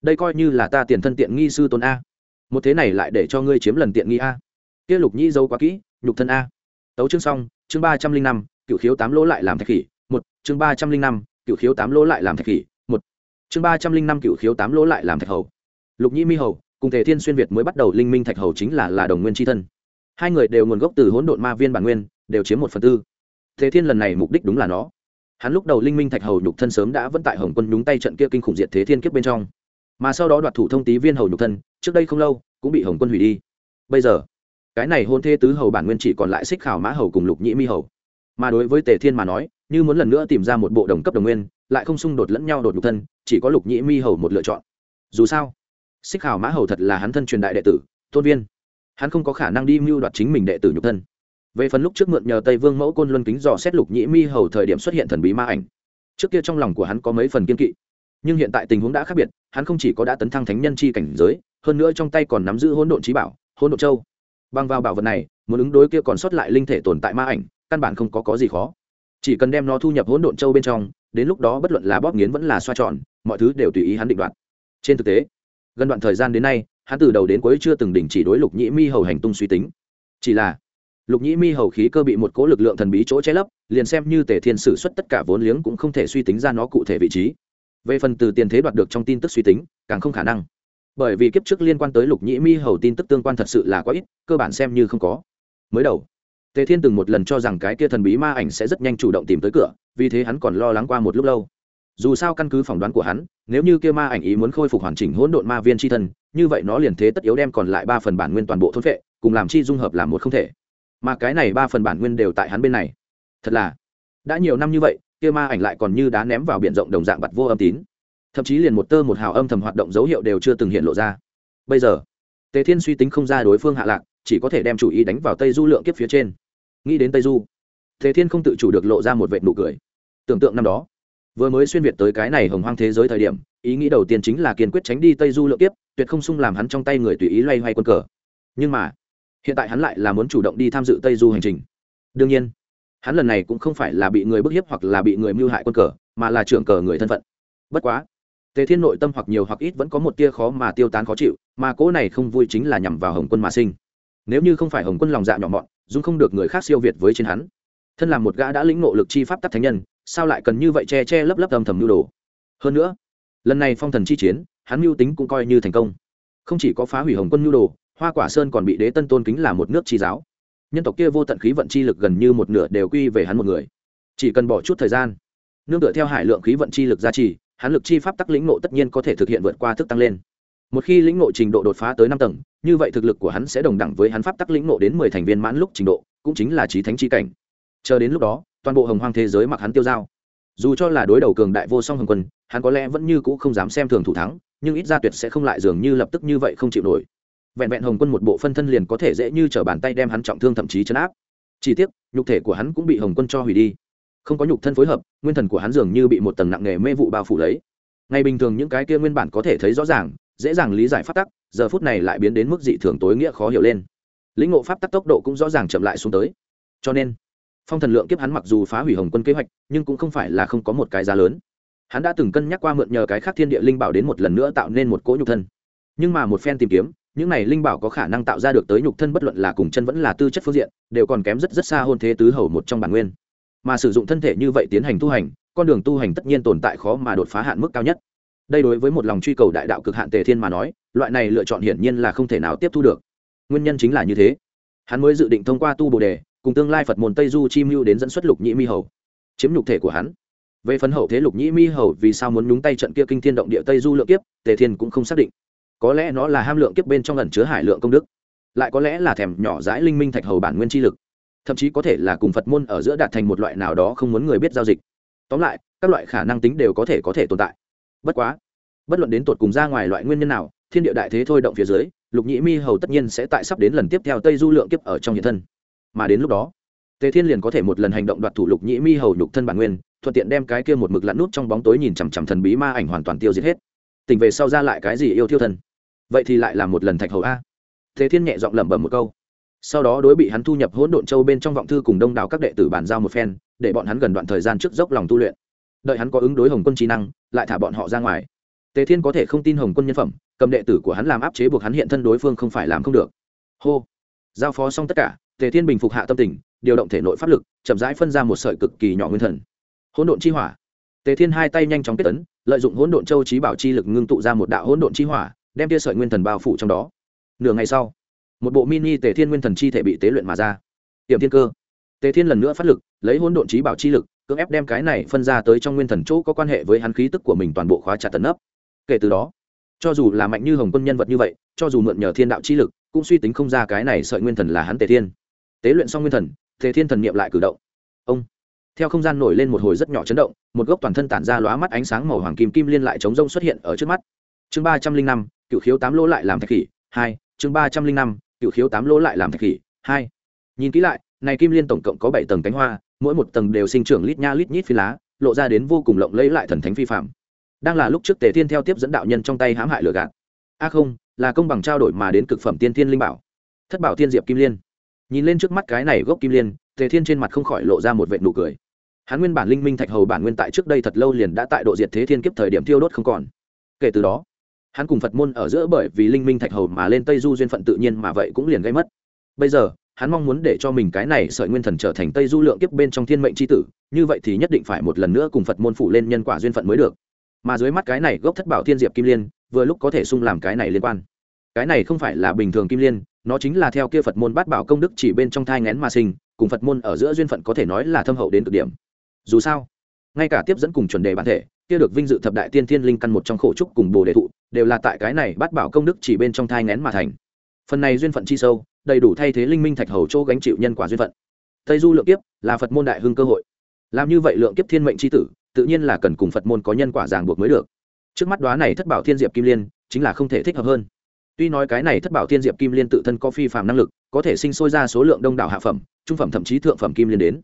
Đây coi như là ta tiền thân tiện nghi sư tôn a. Một thế này lại để cho ngươi chiếm lần tiện nghi a. Kia lục nhĩ dâu quá kỹ, nhục thân a. Tấu chương xong, chương ba trăm linh năm, cựu khiếu tám lỗ lại làm thạch khỉ, một. Chương ba trăm linh năm, cựu khiếu tám lỗ lại làm thạch khỉ, một. Chương ba trăm linh năm, cựu khiếu tám lỗ lại làm thạch hầu. Lục nhĩ mi hầu, cùng thể thiên xuyên việt mới bắt đầu linh minh thạch hầu chính là là đồng nguyên tri thân. Hai người đều nguồn gốc từ hỗn độn ma viên bản nguyên, đều chiếm một phần tư. Thế thiên lần này mục đích đúng là nó hắn lúc đầu linh minh thạch hầu nhục thân sớm đã vẫn tại hồng quân nhúng tay trận kia kinh khủng diệt thế thiên kiếp bên trong. Mà sau đó đoạt thủ thông tý viên hầu nhục thân, trước đây không lâu, cũng bị hồng quân hủy đi. Bây giờ, cái này hôn thê tứ hầu bản nguyên chỉ còn lại xích khảo mã hầu cùng lục nhĩ mi hầu. Mà đối với tề thiên mà nói, như muốn lần nữa tìm ra một bộ đồng cấp đồng nguyên, lại không xung đột lẫn nhau đột nhục thân, chỉ có lục nhĩ mi hầu một lựa chọn. Dù sao, xích khảo mã hầu thật là hắn thân truyền đại đệ tử, tôn viên. Hắn không có khả năng đi mưu đoạt chính mình đệ tử nhục thân về phần lúc trước mượn nhờ tây vương mẫu côn luân kính dò xét lục nhĩ mi hầu thời điểm xuất hiện thần bí ma ảnh. Trước kia trong lòng của hắn có mấy phần kiên kỵ, nhưng hiện tại tình huống đã khác biệt, hắn không chỉ có đã tấn thăng thánh nhân chi cảnh giới, hơn nữa trong tay còn nắm giữ hỗn độn trí bảo, hỗn độn châu. Bằng vào bảo vật này, muốn ứng đối kia còn sót lại linh thể tồn tại ma ảnh, căn bản không có có gì khó. Chỉ cần đem nó thu nhập hỗn độn châu bên trong, đến lúc đó bất luận là bóp nghiến vẫn là xoa tròn, mọi thứ đều tùy ý hắn định đoạt. Trên thực tế, gần đoạn thời gian đến nay, hắn từ đầu đến cuối chưa từng đình chỉ đối lục nhĩ mi hầu hành tung suy tính. Chỉ là lục nhĩ mi hầu khí cơ bị một cố lực lượng thần bí chỗ che lấp, liền xem như tề thiên sử xuất tất cả vốn liếng cũng không thể suy tính ra nó cụ thể vị trí. Về phần từ tiền thế đoạt được trong tin tức suy tính, càng không khả năng. Bởi vì kiếp trước liên quan tới lục nhĩ mi hầu tin tức tương quan thật sự là quá ít, cơ bản xem như không có. Mới đầu, tề thiên từng một lần cho rằng cái kia thần bí ma ảnh sẽ rất nhanh chủ động tìm tới cửa, vì thế hắn còn lo lắng qua một lúc lâu. Dù sao căn cứ phỏng đoán của hắn, nếu như kia ma ảnh ý muốn khôi phục hoàn chỉnh hỗn độn ma viên c h i thân, như vậy nó liền thế tất yếu đem còn lại ba phần bản nguyên toàn bộ thôn vệ cùng làm chi dung hợp làm một không thể mà cái này ba phần bản nguyên đều tại hắn bên này. Thật là, đã nhiều năm như vậy, kia ma ảnh lại còn như đá ném vào b i ể n rộng đồng dạng bặt vô âm tín. Thậm chí liền một tơ một hào âm thầm hoạt động dấu hiệu đều chưa từng hiện lộ ra. Bây giờ, tề thiên suy tính không ra đối phương hạ lạc, chỉ có thể đem chủ ý đánh vào tây du lượng kiếp phía trên. Nghĩ đến tây du, tề thiên không tự chủ được lộ ra một vệ nụ cười. Tưởng tượng năm đó, vừa mới xuyên việt tới cái này hồng hoang thế giới thời điểm, ý nghĩ đầu tiên chính là kiên quyết tránh đi tây du lượng kiếp, tuyệt không sung làm hắn trong tay người tùy ý loay hoay quân cờ. Nhưng mà hiện tại hắn lại là muốn chủ động đi tham dự tây du hành trình đương nhiên hắn lần này cũng không phải là bị người bức hiếp hoặc là bị người mưu hại quân cờ mà là trưởng cờ người thân phận bất quá tề thiên nội tâm hoặc nhiều hoặc ít vẫn có một tia khó mà tiêu tán khó chịu mà cỗ này không vui chính là nhằm vào hồng quân mà sinh nếu như không phải hồng quân lòng dạ nhỏ mọn dung không được người khác siêu việt với trên hắn thân là một gã đã lĩnh nộ lực chi pháp tắc thánh nhân sao lại cần như vậy che che lấp lấp âm thầm mưu đồ hơn nữa lần này phong thần chi chiến hắn mưu tính cũng coi như thành công không chỉ có phá hủy hồng quân mưu đồ hoa quả sơn còn bị đế tân tôn kính là một nước chi giáo. Nhân tộc kia vô tận khí vận chi lực gần như một nửa đều quy về hắn một người. Chỉ cần bỏ chút thời gian, nương tựa theo hải lượng khí vận chi lực gia trì, hắn lực chi pháp tắc lĩnh nộ tất nhiên có thể thực hiện vượt qua thức tăng lên. Một khi lĩnh nộ trình độ đột phá tới năm tầng, như vậy thực lực của hắn sẽ đồng đẳng với hắn pháp tắc lĩnh nộ đến mười thành viên mãn lúc trình độ, cũng chính là trí thánh chi cảnh. Chờ đến lúc đó, toàn bộ hồng hoang thế giới mặc hắn tiêu dao. Dù cho là đối đầu cường đại vô song hồng quân, hắn có lẽ vẫn như cũ không dám xem thường thủ thắng, nhưng ít ra tuyệt sẽ không lại dường như lập tức như vậy không chịu nổi vẹn vẹn hồng quân một bộ phân thân liền có thể dễ như t r ở bàn tay đem hắn trọng thương thậm chí chấn áp. Chỉ tiếc, nhục thể của hắn cũng bị hồng quân cho hủy đi. Không có nhục thân phối hợp, nguyên thần của hắn dường như bị một tầng nặng nề mê vụ bao phủ lấy. Ngày bình thường những cái kia nguyên bản có thể thấy rõ ràng, dễ dàng lý giải phát tắc, giờ phút này lại biến đến mức dị thường tối nghĩa khó hiểu lên. Lĩnh ngộ pháp tắc tốc độ cũng rõ ràng chậm lại xuống tới. Cho nên, phong thần lượng kiếp hắn mặc dù phá hủy hồng quân kế hoạch, nhưng cũng không phải là không có một cái giá lớn. Hắn đã từng cân nhắc qua mượn nhờ cái khác thiên địa linh bảo đến một lần nữa tạo nên một cỗ nhục thân. Nhưng mà một phen tìm kiếm những này linh bảo có khả năng tạo ra được tới nhục thân bất luận là cùng chân vẫn là tư chất phương diện, đều còn kém rất rất xa hôn thế tứ hầu một trong bản nguyên. Mà sử dụng thân thể như vậy tiến hành tu hành, con đường tu hành tất nhiên tồn tại khó mà đột phá hạn mức cao nhất. Đây đối với một lòng truy cầu đại đạo cực hạn tề thiên mà nói, loại này lựa chọn hiển nhiên là không thể nào tiếp thu được. Nguyên nhân chính là như thế. Hắn mới dự định thông qua tu bồ đề, cùng tương lai phật môn tây du chi mưu đến dẫn xuất lục nhĩ mi hầu, chiếm nhục thể của hắn. Về phần hậu thế lục nhĩ mi hầu vì sao muốn nhúng tay trận kia kinh thiên động địa tây du lượng kiếp, tề thiên cũng không xác định có lẽ nó là ham lượng kiếp bên trong ẩn chứa hải lượng công đức, lại có lẽ là thèm nhỏ dãi linh minh thạch hầu bản nguyên chi lực, thậm chí có thể là cùng phật môn ở giữa đạt thành một loại nào đó không muốn người biết giao dịch. Tóm lại, các loại khả năng tính đều có thể có thể tồn tại. Bất quá, bất luận đến tột cùng ra ngoài loại nguyên nhân nào, thiên địa đại thế thôi động phía dưới, lục nhĩ mi hầu tất nhiên sẽ tại sắp đến lần tiếp theo tây du lượng kiếp ở trong hiện thân. Mà đến lúc đó, tề thiên liền có thể một lần hành động đoạt thủ lục nhĩ mi hầu nhục thân bản nguyên, thuận tiện đem cái kia một mực lặn nút trong bóng tối nhìn chằm chằm thần bí ma ảnh hoàn toàn tiêu diệt hết. Tình về sau ra lại cái gì yêu thiêu thân vậy thì lại là một lần thạch hầu a. Thế thiên nhẹ giọng lẩm bẩm một câu. Sau đó đối bị hắn thu nhập hỗn độn châu bên trong vọng thư cùng đông đảo các đệ tử bàn giao một phen, để bọn hắn gần đoạn thời gian trước dốc lòng tu luyện. Đợi hắn có ứng đối hồng quân trí năng, lại thả bọn họ ra ngoài. Tề thiên có thể không tin hồng quân nhân phẩm, cầm đệ tử của hắn làm áp chế buộc hắn hiện thân đối phương không phải làm không được. Hô. Giao phó xong tất cả, tề thiên bình phục hạ tâm tình, điều động thể nội pháp lực, chậm rãi phân ra một sợi cực kỳ nhỏ nguyên thần. Hỗn độn chi hỏa. Tề thiên hai tay nhanh chóng kết tấn lợi dụng hỗn độn châu trí bảo chi lực ngưng tụ ra một đạo hỗn độn chi hỏa đem tia sợi nguyên thần bao phủ trong đó. Nửa ngày sau, một bộ mini tề thiên nguyên thần chi thể bị tế luyện mà ra. Tiệm thiên cơ. Tề thiên lần nữa phát lực, lấy hỗn độn trí bảo chi lực, cưỡng ép đem cái này phân ra tới trong nguyên thần chỗ có quan hệ với hắn khí tức của mình toàn bộ khóa chặt tấn ấp kể từ đó, cho dù là mạnh như hồng quân nhân vật như vậy, cho dù mượn nhờ thiên đạo chi lực, cũng suy tính không ra cái này sợi nguyên thần là hắn tề thiên. Tế luyện xong nguyên thần, tề thiên thần niệm lại cử động. Ông. Theo không gian nổi lên một hồi rất nhỏ chấn động, một gốc toàn thân tản ra lóa mắt ánh sáng màu hoàng kim kim liên lại chống rông xuất hiện ở trước mắt. Chương ba trăm linh năm cựu khiếu tám lỗ lại làm thạch khỉ, hai, chương ba trăm linh năm cựu khiếu tám lỗ lại làm thạch khỉ, hai. Nhìn kỹ lại, này kim liên tổng cộng có bảy tầng cánh hoa, mỗi một tầng đều sinh trưởng lít nha lít nhít phi lá, lộ ra đến vô cùng lộng lẫy lại thần thánh phi phạm đang là lúc trước tề thiên theo tiếp dẫn đạo nhân trong tay hãm hại lừa gạt. A không, là công bằng trao đổi mà đến cực phẩm tiên thiên linh bảo. Thất bảo thiên diệp kim liên. Nhìn lên trước mắt cái này gốc kim liên, tề thiên trên mặt không khỏi lộ ra một vệ nụ cười. Hắn nguyên bản linh minh thạch hầu bản nguyên tại trước đây thật lâu liền đã tại độ diệt thế thiên kiếp thời điểm thiêu đốt không còn. Kể từ đó hắn cùng phật môn ở giữa bởi vì linh minh thạch hầu mà lên tây du duyên phận tự nhiên mà vậy cũng liền gây mất. Bây giờ, hắn mong muốn để cho mình cái này sợi nguyên thần trở thành tây du lượng kiếp bên trong thiên mệnh c h i tử, như vậy thì nhất định phải một lần nữa cùng phật môn phủ lên nhân quả duyên phận mới được. Mà dưới mắt cái này gốc thất bảo thiên diệp kim liên, vừa lúc có thể sung làm cái này liên quan. Cái này không phải là bình thường kim liên, nó chính là theo kia phật môn bát bảo công đức chỉ bên trong thai ngén mà sinh, cùng phật môn ở giữa duyên phận có thể nói là thâm hậu đến cực điểm. Dù sao, ngay cả tiếp dẫn cùng chuẩn đề bản thể, kia được vinh dự thập đại tiên thiên linh căn một trong khổ trúc cùng bồ đề thụ đều là tại cái này bắt bảo công đức chỉ bên trong thai ngén mà thành. Phần này duyên phận chi sâu, đầy đủ thay thế linh minh thạch hầu chỗ gánh chịu nhân quả duyên phận. Tây du lượng kiếp là phật môn đại hưng cơ hội. Làm như vậy lượng kiếp thiên mệnh c h i tử, tự nhiên là cần cùng phật môn có nhân quả ràng buộc mới được. Trước mắt đoá này thất bảo thiên diệp kim liên, chính là không thể thích hợp hơn. Tuy nói cái này thất bảo thiên diệp kim liên tự thân có phi phạm năng lực, có thể sinh sôi ra số lượng đông đảo hạ phẩm, trung phẩm thậm chí thượng phẩm kim liên đến.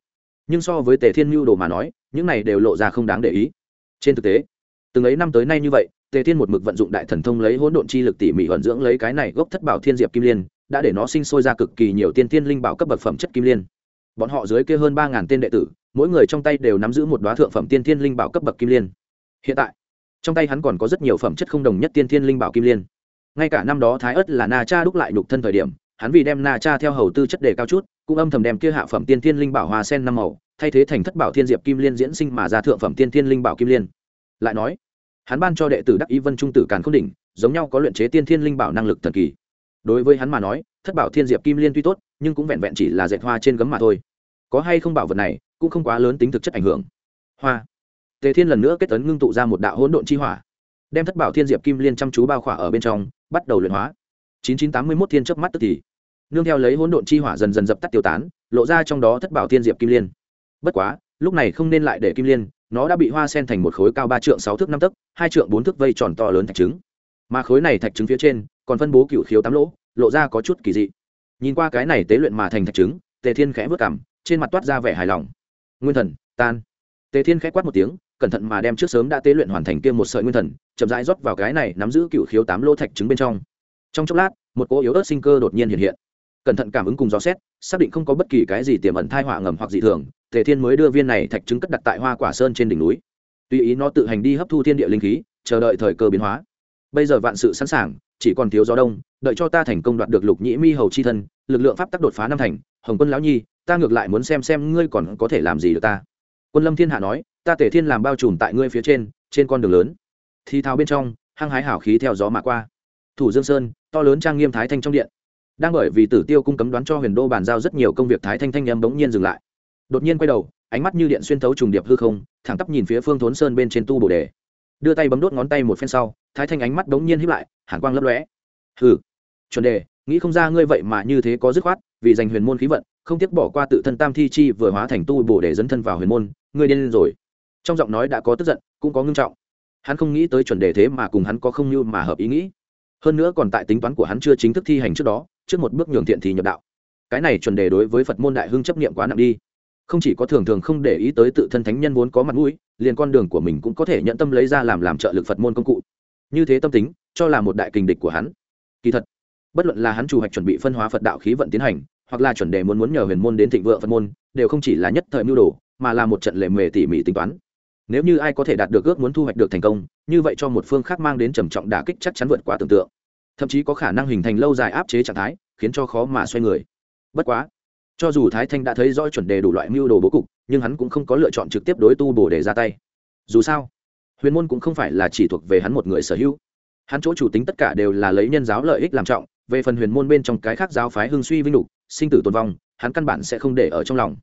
Nhưng so với tề thiên mưu đồ mà nói, những này đều lộ ra không đáng để ý. Trên thực tế, từng ấy năm tới nay như vậy tề thiên một mực vận dụng đại thần thông lấy hỗn độn chi lực tỉ mỉ vận dưỡng lấy cái này gốc thất bảo thiên diệp kim liên, đã để nó sinh sôi ra cực kỳ nhiều tiên tiên linh bảo cấp bậc phẩm chất kim liên. Bọn họ dưới kia hơn ba ngàn tên đệ tử, mỗi người trong tay đều nắm giữ một đoá thượng phẩm tiên thiên linh bảo cấp bậc kim liên. Hiện tại, trong tay hắn còn có rất nhiều phẩm chất không đồng nhất tiên thiên linh bảo kim liên. Ngay cả năm đó thái ất là na cha đúc lại nhục thân thời điểm, hắn vì đem na cha theo hầu tư chất đề cao chút, cũng âm thầm đem kia hạ phẩm tiên thiên linh bảo hoa sen năm màu, thay thế thành thất bảo thiên diệp kim liên diễn sinh mà ra thượng phẩm tiên thiên linh bảo kim liên. Lại nói hắn ban cho đệ tử đắc ý vân trung tử càn không đỉnh, giống nhau có luyện chế tiên thiên linh bảo năng lực thần kỳ. Đối với hắn mà nói, thất bảo thiên diệp kim liên tuy tốt, nhưng cũng vẹn vẹn chỉ là dệt hoa trên gấm mà thôi. Có hay không bảo vật này, cũng không quá lớn tính thực chất ảnh hưởng. Hoa. Tề thiên lần nữa kết tấn ngưng tụ ra một đạo hỗn độn chi hỏa, đem thất bảo thiên diệp kim liên chăm chú bao khỏa ở bên trong, bắt đầu luyện hóa. Chín chín tám mươi mốt thiên chớp mắt tức thì, nương theo lấy hỗn độn chi hỏa dần dần dập tắt tiêu tán, lộ ra trong đó thất bảo thiên diệp kim liên. Bất quá, lúc này không nên lại để kim liên nó đã bị hoa sen thành một khối cao ba trượng sáu thước năm tấc, hai trượng bốn thước vây tròn to lớn thạch trứng. Mà khối này thạch trứng phía trên còn phân bố cựu khiếu tám lỗ, lộ ra có chút kỳ dị. Nhìn qua cái này tế luyện mà thành thạch trứng, tề thiên khẽ vớt cảm, trên mặt toát ra vẻ hài lòng. Nguyên thần, tan. Tề thiên khẽ quát một tiếng, cẩn thận mà đem trước sớm đã tế luyện hoàn thành kia một sợi nguyên thần, chậm rãi rót vào cái này nắm giữ cựu khiếu tám lỗ thạch trứng bên trong. Trong chốc lát, một cỗ yếu ớt sinh cơ đột nhiên hiện hiện cẩn thận cảm ứng cùng gió xét, xác định không có bất kỳ cái gì tiềm ẩn thai họa ngầm hoặc dị thường, tề thiên mới đưa viên này thạch trứng cất đặt tại hoa quả sơn trên đỉnh núi. Tùy ý nó tự hành đi hấp thu thiên địa linh khí, chờ đợi thời cơ biến hóa. Bây giờ vạn sự sẵn sàng, chỉ còn thiếu gió đông, đợi cho ta thành công đoạt được lục nhĩ mi hầu chi thân, lực lượng pháp tắc đột phá năm thành, hồng quân lão nhi, ta ngược lại muốn xem xem ngươi còn có thể làm gì được ta. Quân lâm thiên hạ nói, ta tể thiên làm bao trùm tại ngươi phía trên trên con đường lớn. Thì thao bên trong, hăng hái hảo khí theo gió mà qua. Thủ dương sơn, to lớn trang nghiêm thái thanh trong điện đang bởi vì tử tiêu cung cấm đoán cho huyền đô bàn giao rất nhiều công việc thái thanh thanh em bỗng nhiên dừng lại. Đột nhiên quay đầu, ánh mắt như điện xuyên thấu trùng điệp hư không, thẳng tắp nhìn phía phương thốn sơn bên trên tu bồ đề. Đưa tay bấm đốt ngón tay một phen sau, thái thanh ánh mắt bỗng nhiên hiếp lại, hàn quang lấp lóe. Hừ, chuẩn đề, nghĩ không ra ngươi vậy mà như thế có dứt khoát, vì giành huyền môn khí vận, không tiếc bỏ qua tự thân tam thi chi vừa hóa thành tu bổ để dấn thân vào huyền môn, ngươi điên lên rồi. Trong giọng nói đã có tức giận, cũng có ngưng trọng. Hắn không nghĩ tới chuẩn đề thế mà cùng hắn có không như mà hợp ý nghĩ. Hơn nữa còn tại tính toán của hắn chưa chính thức thi hành trước đó trước một bước nhường thiện thì nhập đạo. Cái này chuẩn đề đối với phật môn đại hưng chấp niệm quá nặng đi. Không chỉ có thường thường không để ý tới tự thân thánh nhân vốn có mặt mũi, liền con đường của mình cũng có thể nhận tâm lấy ra làm làm trợ lực phật môn công cụ. Như thế tâm tính, cho là một đại kình địch của hắn. Kỳ thật, bất luận là hắn chủ hoạch chuẩn bị phân hóa phật đạo khí vận tiến hành, hoặc là chuẩn đề muốn muốn nhờ huyền môn đến thịnh vượng phật môn, đều không chỉ là nhất thời mưu đồ, mà là một trận lệ mề tỉ mỉ tính toán. Nếu như ai có thể đạt được ước muốn thu hoạch được thành công, như vậy cho một phương khác mang đến trầm trọng đả kích chắc chắn vượt quá tưởng tượng thậm chí có khả năng hình thành lâu dài áp chế trạng thái, khiến cho khó mà xoay người. Bất quá, cho dù thái thanh đã thấy rõ chuẩn đề đủ loại mưu đồ bố cục, nhưng hắn cũng không có lựa chọn trực tiếp đối tu bổ để ra tay. Dù sao, huyền môn cũng không phải là chỉ thuộc về hắn một người sở hữu. Hắn chỗ chủ tính tất cả đều là lấy nhân giáo lợi ích làm trọng, về phần huyền môn bên trong cái khác giáo phái hưng suy vinh đục sinh tử tồn vong, hắn căn bản sẽ không để ở trong lòng.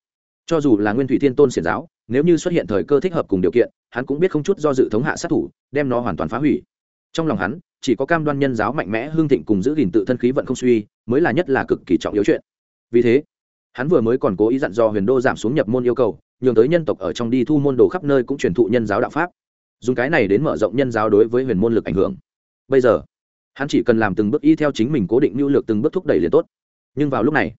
Cho dù là nguyên thủy thiên tôn xiển giáo, nếu như xuất hiện thời cơ thích hợp cùng điều kiện, hắn cũng biết không chút do dự thống hạ sát thủ, đem nó hoàn toàn phá hủy. Trong lòng hắn chỉ có cam đoan nhân giáo mạnh mẽ hương thịnh cùng giữ gìn tự thân khí vận không suy, mới là nhất là cực kỳ trọng yếu chuyện. Vì thế, hắn vừa mới còn cố ý dặn dò huyền đô giảm xuống nhập môn yêu cầu, nhường tới nhân tộc ở trong đi thu môn đồ khắp nơi cũng truyền thụ nhân giáo đạo pháp. Dùng cái này đến mở rộng nhân giáo đối với huyền môn lực ảnh hưởng. Bây giờ, hắn chỉ cần làm từng bước y theo chính mình cố định mưu lược từng bước thúc đẩy liền tốt. Nhưng vào lúc này,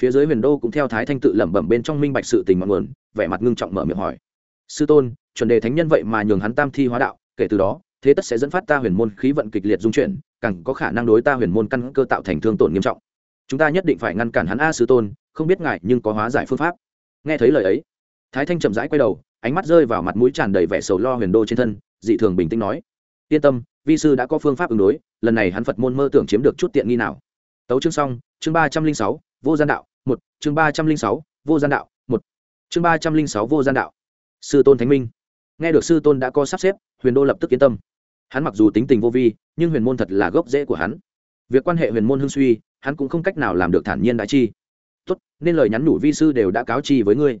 phía dưới huyền đô cũng theo thái thanh tự lẩm bẩm bên trong minh bạch sự tình mọi nguồn, vẻ mặt ngưng trọng mở miệng hỏi. Sư tôn, chuẩn đề thánh nhân vậy mà nhường hắn tam thi hóa đạo, kể từ đó thế tất sẽ dẫn phát ta huyền môn khí vận kịch liệt dung chuyển, càng có khả năng đối ta huyền môn căn cơ tạo thành thương tổn nghiêm trọng. Chúng ta nhất định phải ngăn cản hắn a sư tôn, không biết ngại nhưng có hóa giải phương pháp. Nghe thấy lời ấy, thái thanh chậm rãi quay đầu, ánh mắt rơi vào mặt mũi tràn đầy vẻ sầu lo huyền đô trên thân, dị thường bình tĩnh nói, yên tâm, vi sư đã có phương pháp ứng đối, lần này hắn phật môn mơ tưởng chiếm được chút tiện nghi nào. Tấu chương xong, chương ba trăm linh sáu, vô gian đạo, một, chương ba trăm linh sáu, vô gian đạo, một, chương ba trăm linh sáu, vô gian đạo. Sư tôn thánh minh nghe được sư tôn đã có sắp xếp, huyền đô lập tức yên tâm. Hắn mặc dù tính tình vô vi, nhưng huyền môn thật là gốc rễ của hắn. Việc quan hệ huyền môn hưng suy, hắn cũng không cách nào làm được thản nhiên đại chi. Tốt, nên lời nhắn nhủ vi sư đều đã cáo chi với ngươi.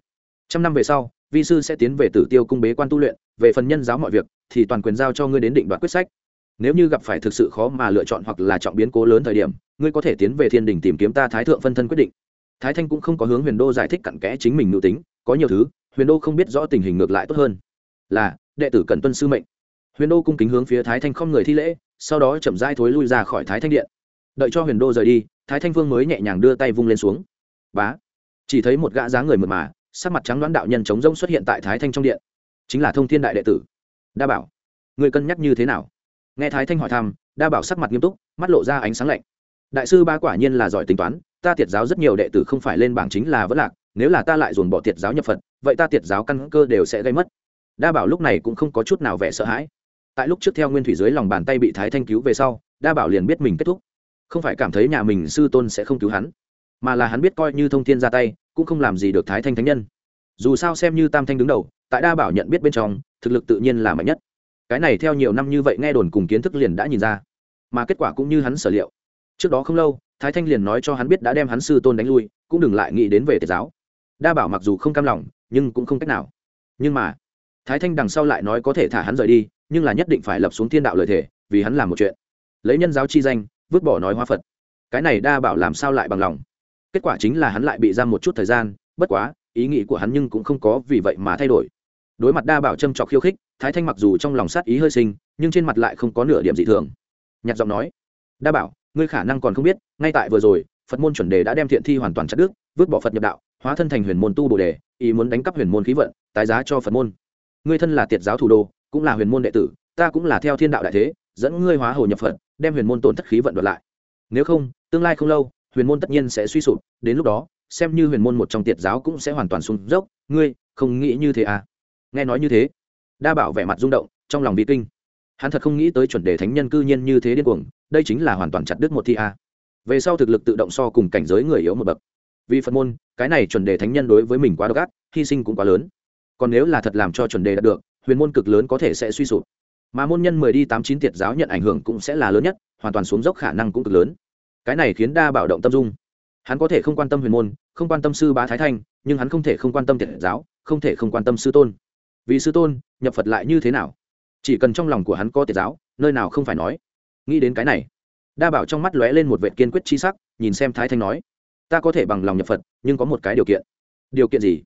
Trăm năm về sau, vi sư sẽ tiến về tử tiêu cung bế quan tu luyện, về phần nhân giáo mọi việc, thì toàn quyền giao cho ngươi đến định đoạt quyết sách. Nếu như gặp phải thực sự khó mà lựa chọn hoặc là trọng biến cố lớn thời điểm, ngươi có thể tiến về thiên đình tìm kiếm ta thái thượng phân thân quyết định. Thái thanh cũng không có hướng huyền đô giải thích cặn kẽ chính mình nữ tính, có nhiều thứ, huyền đô không biết rõ tình hình ngược lại tốt hơn là, đệ tử cần tuân sư mệnh. Huyền đô cung kính hướng phía thái thanh không người thi lễ, sau đó chậm rãi thối lui ra khỏi thái thanh điện. Đợi cho huyền đô rời đi, thái thanh vương mới nhẹ nhàng đưa tay vung lên xuống. Bá! Chỉ thấy một gã dáng người mượt mà, sắc mặt trắng đoán đạo nhân chống rông xuất hiện tại thái thanh trong điện. Chính là thông thiên đại đệ tử. Đa bảo, người cân nhắc như thế nào? Nghe thái thanh hỏi thăm, đa bảo sắc mặt nghiêm túc, mắt lộ ra ánh sáng lạnh. Đại sư ba quả nhiên là giỏi tính toán, ta tiệt giáo rất nhiều đệ tử không phải lên bảng chính là vẫn lạc, nếu là ta lại dồn bỏ tiệt giáo nhập phật, vậy ta tiệt giáo căn cơ đều sẽ gây mất đa bảo lúc này cũng không có chút nào vẻ sợ hãi. Tại lúc trước theo nguyên thủy dưới lòng bàn tay bị thái thanh cứu về sau, đa bảo liền biết mình kết thúc. Không phải cảm thấy nhà mình sư tôn sẽ không cứu hắn, mà là hắn biết coi như thông thiên ra tay, cũng không làm gì được thái thanh thánh nhân. Dù sao xem như tam thanh đứng đầu, tại đa bảo nhận biết bên trong, thực lực tự nhiên là mạnh nhất. Cái này theo nhiều năm như vậy nghe đồn cùng kiến thức liền đã nhìn ra, mà kết quả cũng như hắn sở liệu. Trước đó không lâu, thái thanh liền nói cho hắn biết đã đem hắn sư tôn đánh lui, cũng đừng lại nghĩ đến về tiệt giáo. Đa bảo mặc dù không cam lòng, nhưng cũng không cách nào. Nhưng mà thái thanh đằng sau lại nói có thể thả hắn rời đi, nhưng là nhất định phải lập xuống thiên đạo lời thể vì hắn làm một chuyện. Lấy nhân giáo chi danh, vứt bỏ nói hóa phật. Cái này đa bảo làm sao lại bằng lòng? Kết quả chính là hắn lại bị giam một chút thời gian, bất quá, ý nghĩ của hắn nhưng cũng không có vì vậy mà thay đổi. Đối mặt đa bảo châm trọc khiêu khích, thái thanh mặc dù trong lòng sát ý hơi sinh, nhưng trên mặt lại không có nửa điểm dị thường. Nhạc giọng nói, đa bảo, ngươi khả năng còn không biết, ngay tại vừa rồi, phật môn chuẩn đề đã đem thiện thi hoàn toàn chặt đứt, vứt bỏ phật nhập đạo, hóa thân thành huyền môn tu bồ đề, ý muốn đánh cắp huyền môn khí vận, tái giá cho phật môn ngươi thân là tiệt giáo thủ đô, cũng là huyền môn đệ tử, ta cũng là theo thiên đạo đại thế, dẫn ngươi hóa hồ nhập phật, đem huyền môn tổn thất khí vận đoạt lại. Nếu không, tương lai không lâu, huyền môn tất nhiên sẽ suy sụp, đến lúc đó, xem như huyền môn một trong tiệt giáo cũng sẽ hoàn toàn xuống dốc, ngươi, không nghĩ như thế à? Nghe nói như thế, đa bảo vẻ mặt rung động, trong lòng bị kinh. Hắn thật không nghĩ tới chuẩn đề thánh nhân cư nhiên như thế điên cuồng, đây chính là hoàn toàn chặt đứt một thi a về sau thực lực tự động so cùng cảnh giới người yếu một bậc. Vì phật môn, cái này chuẩn đề thánh nhân đối với mình quá độc ác, hy sinh cũng quá lớn còn nếu là thật làm cho chuẩn đề đạt được, huyền môn cực lớn có thể sẽ suy sụp. Mà môn nhân mười đi tám chín tiệt giáo nhận ảnh hưởng cũng sẽ là lớn nhất, hoàn toàn xuống dốc khả năng cũng cực lớn. Cái này khiến đa bảo động tâm dung. Hắn có thể không quan tâm huyền môn, không quan tâm sư bá thái thanh, nhưng hắn không thể không quan tâm tiệt giáo, không thể không quan tâm sư tôn. Vì sư tôn, nhập phật lại như thế nào? Chỉ cần trong lòng của hắn có tiệt giáo, nơi nào không phải nói. Nghĩ đến cái này, đa bảo trong mắt lóe lên một vệ kiên quyết chi sắc, nhìn xem thái thanh nói, ta có thể bằng lòng nhập phật, nhưng có một cái điều kiện. Điều kiện gì?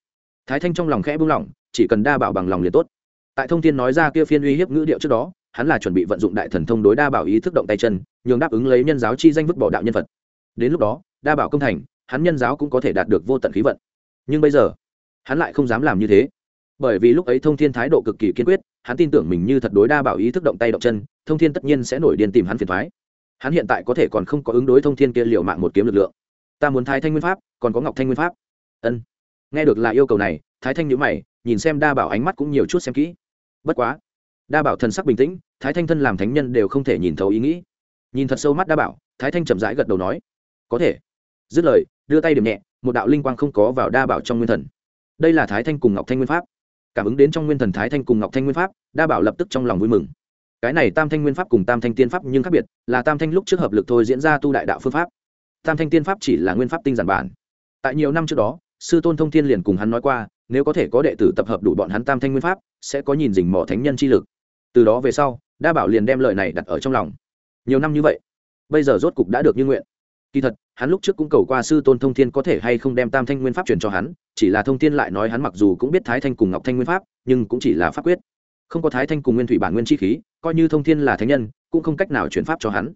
Thái thanh trong lòng khẽ buông lỏng chỉ cần đa bảo bằng lòng liền tốt. Tại thông thiên nói ra kia phiên uy hiếp ngữ điệu trước đó, hắn là chuẩn bị vận dụng đại thần thông đối đa bảo ý thức động tay chân, nhường đáp ứng lấy nhân giáo chi danh vứt bỏ đạo nhân vật đến lúc đó, đa bảo công thành, hắn nhân giáo cũng có thể đạt được vô tận khí vận. Nhưng bây giờ, hắn lại không dám làm như thế. Bởi vì lúc ấy thông thiên thái độ cực kỳ kiên quyết, hắn tin tưởng mình như thật đối đa bảo ý thức động tay động chân, thông thiên tất nhiên sẽ nổi điên tìm hắn phiền thoái hắn hiện tại có thể còn không có ứng đối thông thiên kia liệu mạng một kiếm lực lượng. Ta muốn thái thanh nguyên pháp, còn có ngọc thanh nguyên pháp. Ân. Nghe được là yêu cầu này, thái thanh nhữ mày nhìn xem đa bảo ánh mắt cũng nhiều chút xem kỹ. Bất quá, đa bảo thần sắc bình tĩnh, thái thanh thân làm thánh nhân đều không thể nhìn thấu ý nghĩ. Nhìn thật sâu mắt đa bảo, thái thanh chậm rãi gật đầu nói, có thể. Dứt lời, đưa tay điểm nhẹ, một đạo linh quang không có vào đa bảo trong nguyên thần. Đây là thái thanh cùng ngọc thanh nguyên pháp. Cảm ứng đến trong nguyên thần thái thanh cùng ngọc thanh nguyên pháp, đa bảo lập tức trong lòng vui mừng. Cái này tam thanh nguyên pháp cùng tam thanh tiên pháp nhưng khác biệt, là tam thanh lúc trước hợp lực thôi diễn ra tu đại đạo phương pháp. Tam thanh tiên pháp chỉ là nguyên pháp tinh giản bản. Tại nhiều năm trước đó sư tôn thông thiên liền cùng hắn nói qua, nếu có thể có đệ tử tập hợp đủ bọn hắn tam thanh nguyên pháp, sẽ có nhìn dình mỏ thánh nhân chi lực. Từ đó về sau, đa bảo liền đem lời này đặt ở trong lòng. Nhiều năm như vậy, bây giờ rốt cục đã được như nguyện. Kỳ thật, hắn lúc trước cũng cầu qua sư tôn thông thiên có thể hay không đem tam thanh nguyên pháp truyền cho hắn, chỉ là thông thiên lại nói hắn mặc dù cũng biết thái thanh cùng ngọc thanh nguyên pháp, nhưng cũng chỉ là pháp quyết. Không có thái thanh cùng nguyên thủy bản nguyên chi khí, coi như thông thiên là thánh nhân, cũng không cách nào chuyển pháp cho hắn.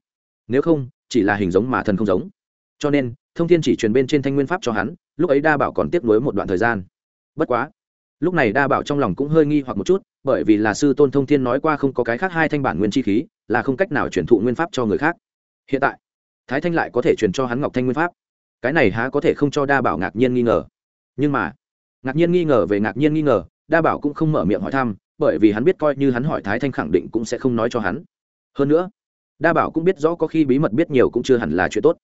Nếu không, chỉ là hình giống mà thần không giống cho nên, thông thiên chỉ truyền bên trên thanh nguyên pháp cho hắn, lúc ấy đa bảo còn tiếp nối một đoạn thời gian. Bất quá, lúc này đa bảo trong lòng cũng hơi nghi hoặc một chút, bởi vì là sư tôn thông thiên nói qua không có cái khác hai thanh bản nguyên chi khí, là không cách nào truyền thụ nguyên pháp cho người khác. Hiện tại, thái thanh lại có thể truyền cho hắn ngọc thanh nguyên pháp. Cái này há có thể không cho đa bảo ngạc nhiên nghi ngờ. Nhưng mà, ngạc nhiên nghi ngờ về ngạc nhiên nghi ngờ, đa bảo cũng không mở miệng hỏi thăm, bởi vì hắn biết coi như hắn hỏi thái thanh khẳng định cũng sẽ không nói cho hắn. Hơn nữa, đa bảo cũng biết rõ có khi bí mật biết nhiều cũng chưa hẳn là chuyện tốt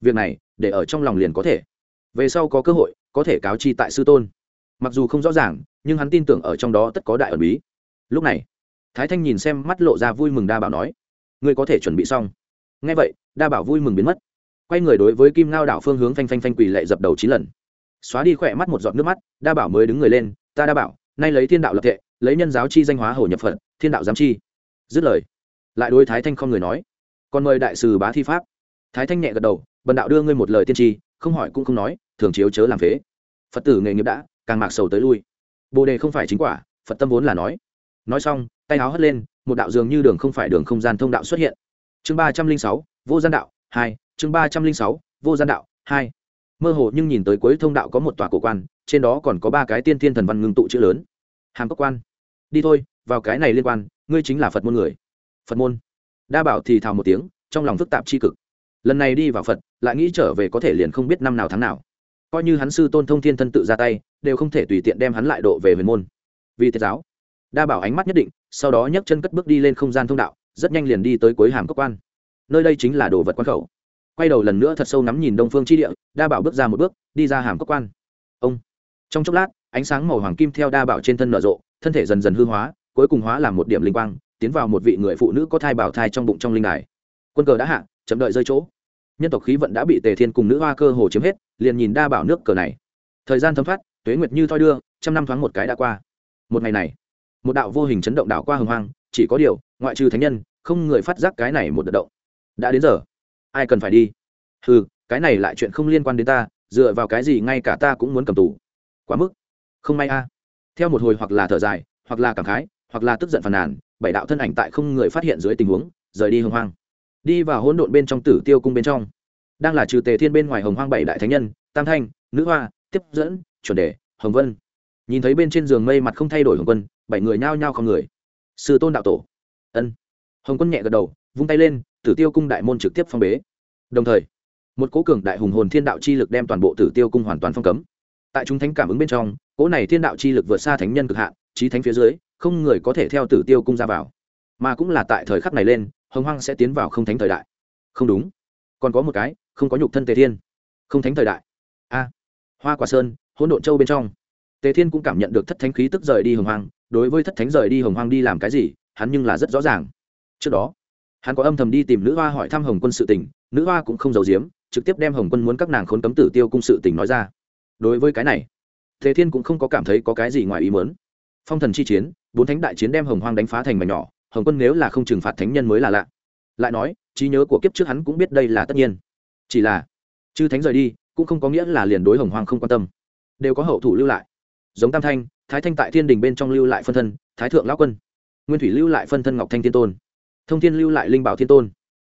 việc này, để ở trong lòng liền có thể. Về sau có cơ hội, có thể cáo chi tại sư tôn. Mặc dù không rõ ràng, nhưng hắn tin tưởng ở trong đó tất có đại ẩn bí. Lúc này, thái thanh nhìn xem mắt lộ ra vui mừng đa bảo nói, ngươi có thể chuẩn bị xong. Ngay vậy, đa bảo vui mừng biến mất. Quay người đối với kim ngao đảo phương hướng phanh phanh phanh quỳ lệ dập đầu chín lần. Xóa đi khỏe mắt một giọt nước mắt, đa bảo mới đứng người lên, ta đa bảo, nay lấy thiên đạo lập thệ, lấy nhân giáo chi danh hóa hồ nhập phật, thiên đạo giám chi. Dứt lời, lại đối thái thanh không người nói còn mời đại sư bá thi pháp. Thái thanh nhẹ gật đầu bần đạo đưa ngươi một lời tiên tri, không hỏi cũng không nói, thường chiếu chớ làm phế. Phật tử nghề nghiệp đã, càng mạc sầu tới lui. Bồ đề không phải chính quả, phật tâm vốn là nói. Nói xong, tay áo hất lên, một đạo dường như đường không phải đường không gian thông đạo xuất hiện. Chương ba trăm linh sáu, vô gian đạo, hai, chương ba trăm linh sáu, vô gian đạo, hai. Mơ hồ nhưng nhìn tới cuối thông đạo có một tòa cổ quan, trên đó còn có ba cái tiên thiên thần văn ngưng tụ chữ lớn. Hàm cốc quan. Đi thôi, vào cái này liên quan, ngươi chính là phật môn người. Phật môn. Đa bảo thì thào một tiếng, trong lòng phức tạp c h i cực lần này đi vào phật, lại nghĩ trở về có thể liền không biết năm nào tháng nào. Coi như hắn sư tôn thông thiên thân tự ra tay, đều không thể tùy tiện đem hắn lại độ về huyền môn. Vì tiết giáo, đa bảo ánh mắt nhất định, sau đó nhấc chân cất bước đi lên không gian thông đạo, rất nhanh liền đi tới cuối hàm cốc quan. Nơi đây chính là đồ vật quan khẩu. Quay đầu lần nữa thật sâu nắm nhìn đông phương chi địa, đa bảo bước ra một bước, đi ra hàm cốc quan. Ông, trong chốc lát, ánh sáng màu hoàng kim theo đa bảo trên thân nở rộ, thân thể dần dần hư hóa, cuối cùng hóa làm một điểm linh quang, tiến vào một vị người phụ nữ có thai bảo thai trong bụng trong linh đài. Quân cờ đã hạ, chậm đợi rơi chỗ nhân tộc khí vận đã bị tề thiên cùng nữ hoa cơ hồ chiếm hết, liền nhìn đa bảo nước cờ này. Thời gian thấm thoát, tuế nguyệt như thoi đưa, trăm năm thoáng một cái đã qua. Một ngày này, một đạo vô hình chấn động đảo qua hồng hoang, chỉ có điều, ngoại trừ thánh nhân, không người phát giác cái này một đợt động. Đã đến giờ, ai cần phải đi? Ừ cái này lại chuyện không liên quan đến ta, dựa vào cái gì ngay cả ta cũng muốn cầm tù. Quá mức. Không may a. Theo một hồi hoặc là thở dài, hoặc là cảm khái, hoặc là tức giận phàn nàn, bảy đạo thân ảnh tại không người phát hiện dưới tình huống, rời đi hồng hoang đi vào hỗn độn bên trong tử tiêu cung bên trong. Đang là trừ tề thiên bên ngoài hồng hoang bảy đại thánh nhân, tam thanh, nữ hoa, tiếp dẫn, chuẩn đề, hồng vân. Nhìn thấy bên trên giường mây mặt không thay đổi hồng quân, bảy người nhao nhao không người. Sư tôn đạo tổ. Ân. Hồng quân nhẹ gật đầu, vung tay lên, tử tiêu cung đại môn trực tiếp phong bế. Đồng thời, một cố cường đại hùng hồn thiên đạo chi lực đem toàn bộ tử tiêu cung hoàn toàn phong cấm. Tại chúng thánh cảm ứng bên trong cỗ này thiên đạo chi lực vượt xa thánh nhân cực hạn trí thánh phía dưới, không người có thể theo tử tiêu cung ra vào. Mà cũng là tại thời khắc này lên hồng hoang sẽ tiến vào không thánh thời đại. Không đúng. Còn có một cái, không có nhục thân tề thiên. Không thánh thời đại. A. Hoa quả sơn, hỗn độn châu bên trong. Tề thiên cũng cảm nhận được thất thánh khí tức rời đi hồng hoang, đối với thất thánh rời đi hồng hoang đi làm cái gì, hắn nhưng là rất rõ ràng. Trước đó, hắn có âm thầm đi tìm nữ hoa hỏi thăm hồng quân sự tình, nữ hoa cũng không giấu giếm, trực tiếp đem hồng quân muốn các nàng khốn cấm tử tiêu cung sự tình nói ra. Đối với cái này, tề thiên cũng không có cảm thấy có cái gì ngoài ý mớn phong thần chi chiến, bốn thánh đại chiến đem hồng hoang đánh phá thành mảnh nhỏ hồng quân nếu là không trừng phạt thánh nhân mới là lạ. Lại nói, trí nhớ của kiếp trước hắn cũng biết đây là tất nhiên. Chỉ là, chư thánh rời đi, cũng không có nghĩa là liền đối hồng hoang không quan tâm. Đều có hậu thủ lưu lại. Giống tam thanh, thái thanh tại thiên đình bên trong lưu lại phân thân, thái thượng lão quân. Nguyên thủy lưu lại phân thân ngọc thanh thiên tôn. Thông thiên lưu lại linh bảo thiên tôn.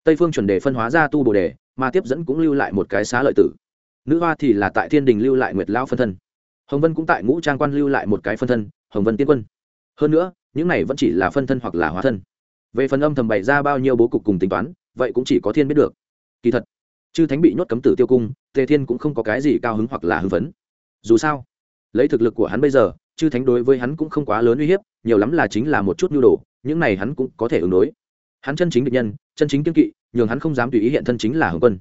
Tây phương chuẩn đề phân hóa ra tu bồ đề, mà tiếp dẫn cũng lưu lại một cái xá lợi tử. Nữ hoa thì là tại thiên đình lưu lại nguyệt lão phân thân. Hồng vân cũng tại ngũ trang quan lưu lại một cái phân thân, hồng vân tiên quân. Hơn nữa những này vẫn chỉ là phân thân hoặc là hóa thân. Về phần âm thầm bày ra bao nhiêu bố cục cùng tính toán, vậy cũng chỉ có thiên biết được. Kỳ thật, chư thánh bị nhốt cấm tử tiêu cung, tề thiên cũng không có cái gì cao hứng hoặc là hưng phấn. Dù sao, lấy thực lực của hắn bây giờ, chư thánh đối với hắn cũng không quá lớn uy hiếp, nhiều lắm là chính là một chút nhu đồ, những này hắn cũng có thể ứng đối. Hắn chân chính định nhân, chân chính kiên kỵ, nhường hắn không dám tùy ý hiện thân chính là hồng quân.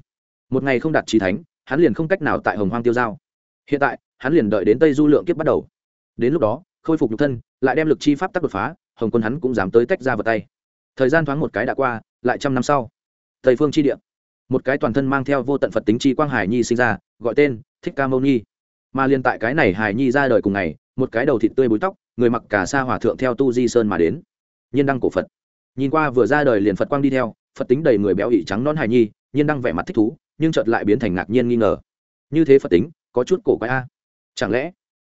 Một ngày không đạt trí thánh, hắn liền không cách nào tại hồng hoang tiêu giao. Hiện tại, hắn liền đợi đến tây du lượng kiếp bắt đầu. Đến lúc đó khôi phục nhục thân, lại đem lực chi pháp tắc đột phá, hồng quân hắn cũng dám tới tách ra vào tay. Thời gian thoáng một cái đã qua, lại trăm năm sau, tây phương chi địa, một cái toàn thân mang theo vô tận phật tính chi quang hải nhi sinh ra, gọi tên thích ca mâu nhi. Mà liền tại cái này hải nhi ra đời cùng ngày, một cái đầu thịt tươi búi tóc, người mặc cả sa hòa thượng theo tu di sơn mà đến. Nhiên đăng cổ phật. Nhìn qua vừa ra đời liền phật quang đi theo, phật tính đầy người béo ị trắng non hải nhi, nhiên đăng vẻ mặt thích thú, nhưng chợt lại biến thành ngạc nhiên nghi ngờ. Như thế phật tính, có chút cổ quái a. Chẳng lẽ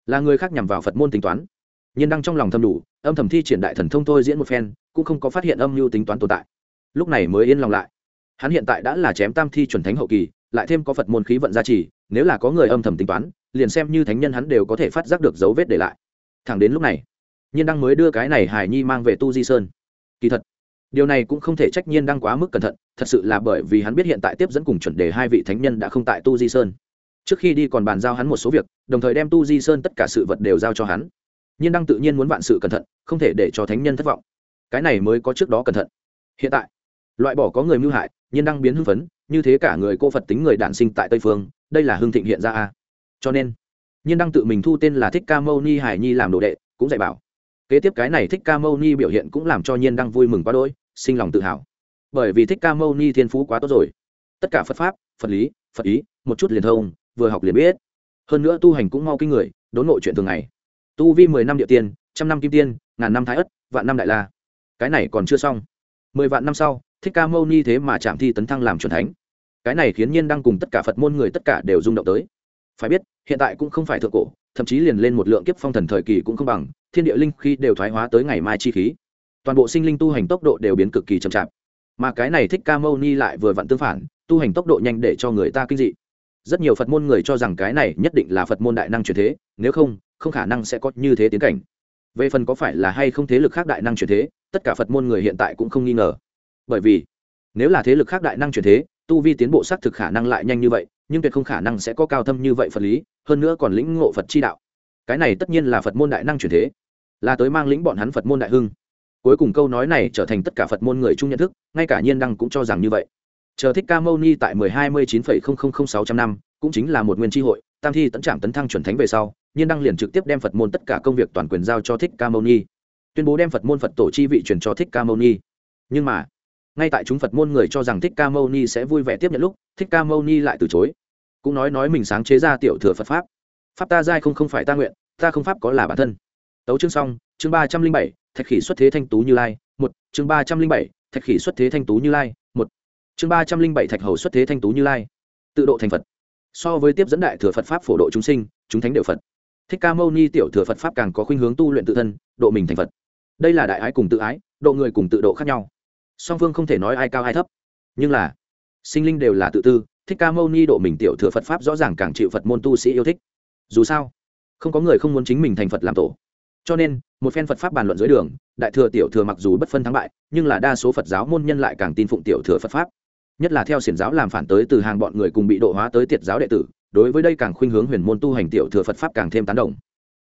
là người khác nhằm vào phật môn tính toán? Nhiên đăng trong lòng thầm đủ, âm thầm thi triển đại thần thông thôi diễn một phen, cũng không có phát hiện âm mưu tính toán tồn tại. Lúc này mới yên lòng lại. Hắn hiện tại đã là chém tam thi chuẩn thánh hậu kỳ, lại thêm có phật môn khí vận gia trì, nếu là có người âm thầm tính toán, liền xem như thánh nhân hắn đều có thể phát giác được dấu vết để lại. Thẳng đến lúc này, nhiên đăng mới đưa cái này hải nhi mang về tu di sơn. Kỳ thật, điều này cũng không thể trách nhiên đăng quá mức cẩn thận, thật sự là bởi vì hắn biết hiện tại tiếp dẫn cùng chuẩn đề hai vị thánh nhân đã không tại tu di sơn. Trước khi đi còn bàn giao hắn một số việc, đồng thời đem tu di sơn tất cả sự vật đều giao cho hắn nhiên đăng tự nhiên muốn vạn sự cẩn thận, không thể để cho thánh nhân thất vọng. Cái này mới có trước đó cẩn thận. Hiện tại, loại bỏ có người mưu hại, nhiên đăng biến hưng phấn, như thế cả người cô phật tính người đản sinh tại tây phương, đây là hưng thịnh hiện ra a. Cho nên, nhiên đăng tự mình thu tên là thích ca mâu ni hải nhi làm đồ đệ, cũng dạy bảo. Kế tiếp cái này thích ca mâu ni biểu hiện cũng làm cho nhiên đăng vui mừng quá đôi sinh lòng tự hào. Bởi vì thích ca mâu ni thiên phú quá tốt rồi. Tất cả phật pháp, phật lý, phật ý, một chút liền thông, vừa học liền biết. Hơn nữa tu hành cũng mau kinh người, đốn nội chuyện thường ngày tu vi mười năm địa tiên, trăm năm kim tiên, ngàn năm thái ất, vạn năm đại la. Cái này còn chưa xong. Mười vạn năm sau, thích ca mâu ni thế mà chạm thi tấn thăng làm c thánh. Cái này khiến nhiên đang cùng tất cả phật môn người tất cả đều rung động tới. Phải biết, hiện tại cũng không phải thượng cổ, thậm chí liền lên một lượng kiếp phong thần thời kỳ cũng không bằng, thiên địa linh khi đều thoái hóa tới ngày mai chi khí. Toàn bộ sinh linh tu hành tốc độ đều biến cực kỳ chậm chạp. Mà cái này thích ca mâu ni lại vừa vặn tương phản, tu hành tốc độ nhanh để cho người ta kinh dị. Rất nhiều phật môn người cho rằng cái này nhất định là phật môn đại năng truyền thế, nếu không không khả năng sẽ có như thế tiến cảnh. Về phần có phải là hay không thế lực khác đại năng chuyển thế, tất cả phật môn người hiện tại cũng không nghi ngờ. Bởi vì, nếu là thế lực khác đại năng chuyển thế, tu vi tiến bộ xác thực khả năng lại nhanh như vậy, nhưng tuyệt không khả năng sẽ có cao thâm như vậy phật lý, hơn nữa còn lĩnh ngộ phật chi đạo. Cái này tất nhiên là phật môn đại năng chuyển thế, là tới mang lĩnh bọn hắn phật môn đại hưng. Cuối cùng câu nói này trở thành tất cả phật môn người chung nhận thức, ngay cả nhiên đăng cũng cho rằng như vậy. Chờ thích ca mâu ni tại mười hai mươi chín phẩy không không không sáu trăm năm, cũng chính là một nguyên tri hội, tam thi tấn trạm tấn thăng chuẩn thánh về sau nhiên đăng liền trực tiếp đem phật môn tất cả công việc toàn quyền giao cho thích ca mâu ni. Tuyên bố đem phật môn phật tổ chi vị truyền cho thích ca mâu ni. Nhưng mà, ngay tại chúng phật môn người cho rằng thích ca mâu ni sẽ vui vẻ tiếp nhận lúc, thích ca mâu ni lại từ chối. Cũng nói nói mình sáng chế ra tiểu thừa phật pháp. Pháp ta giai không không phải ta nguyện, ta không pháp có là bản thân. Tấu chương xong, chương ba trăm linh bảy, thạch khỉ xuất thế thanh tú như lai, một. Chương ba trăm linh bảy, thạch khỉ xuất thế thanh tú như lai, một. Chương ba trăm linh bảy, thạch hầu xuất thế thanh tú như lai. Tự độ thành phật. So với tiếp dẫn đại thừa phật pháp phổ độ chúng sinh, chúng thánh đều phật thích ca mâu ni tiểu thừa phật pháp càng có khuynh hướng tu luyện tự thân, độ mình thành phật. Đây là đại ái cùng tự ái, độ người cùng tự độ khác nhau. Song phương không thể nói ai cao ai thấp. Nhưng là, sinh linh đều là tự tư, thích ca mâu ni độ mình tiểu thừa phật pháp rõ ràng càng chịu phật môn tu sĩ yêu thích. Dù sao, không có người không muốn chính mình thành phật làm tổ. Cho nên, một phen phật pháp bàn luận dưới đường, đại thừa tiểu thừa mặc dù bất phân thắng bại, nhưng là đa số phật giáo môn nhân lại càng tin phụng tiểu thừa phật pháp. Nhất là theo xiển giáo làm phản tới từ hàng bọn người cùng bị độ hóa tới tiệt giáo đệ tử đối với đây càng khuynh hướng huyền môn tu hành tiểu thừa phật pháp càng thêm tán đồng.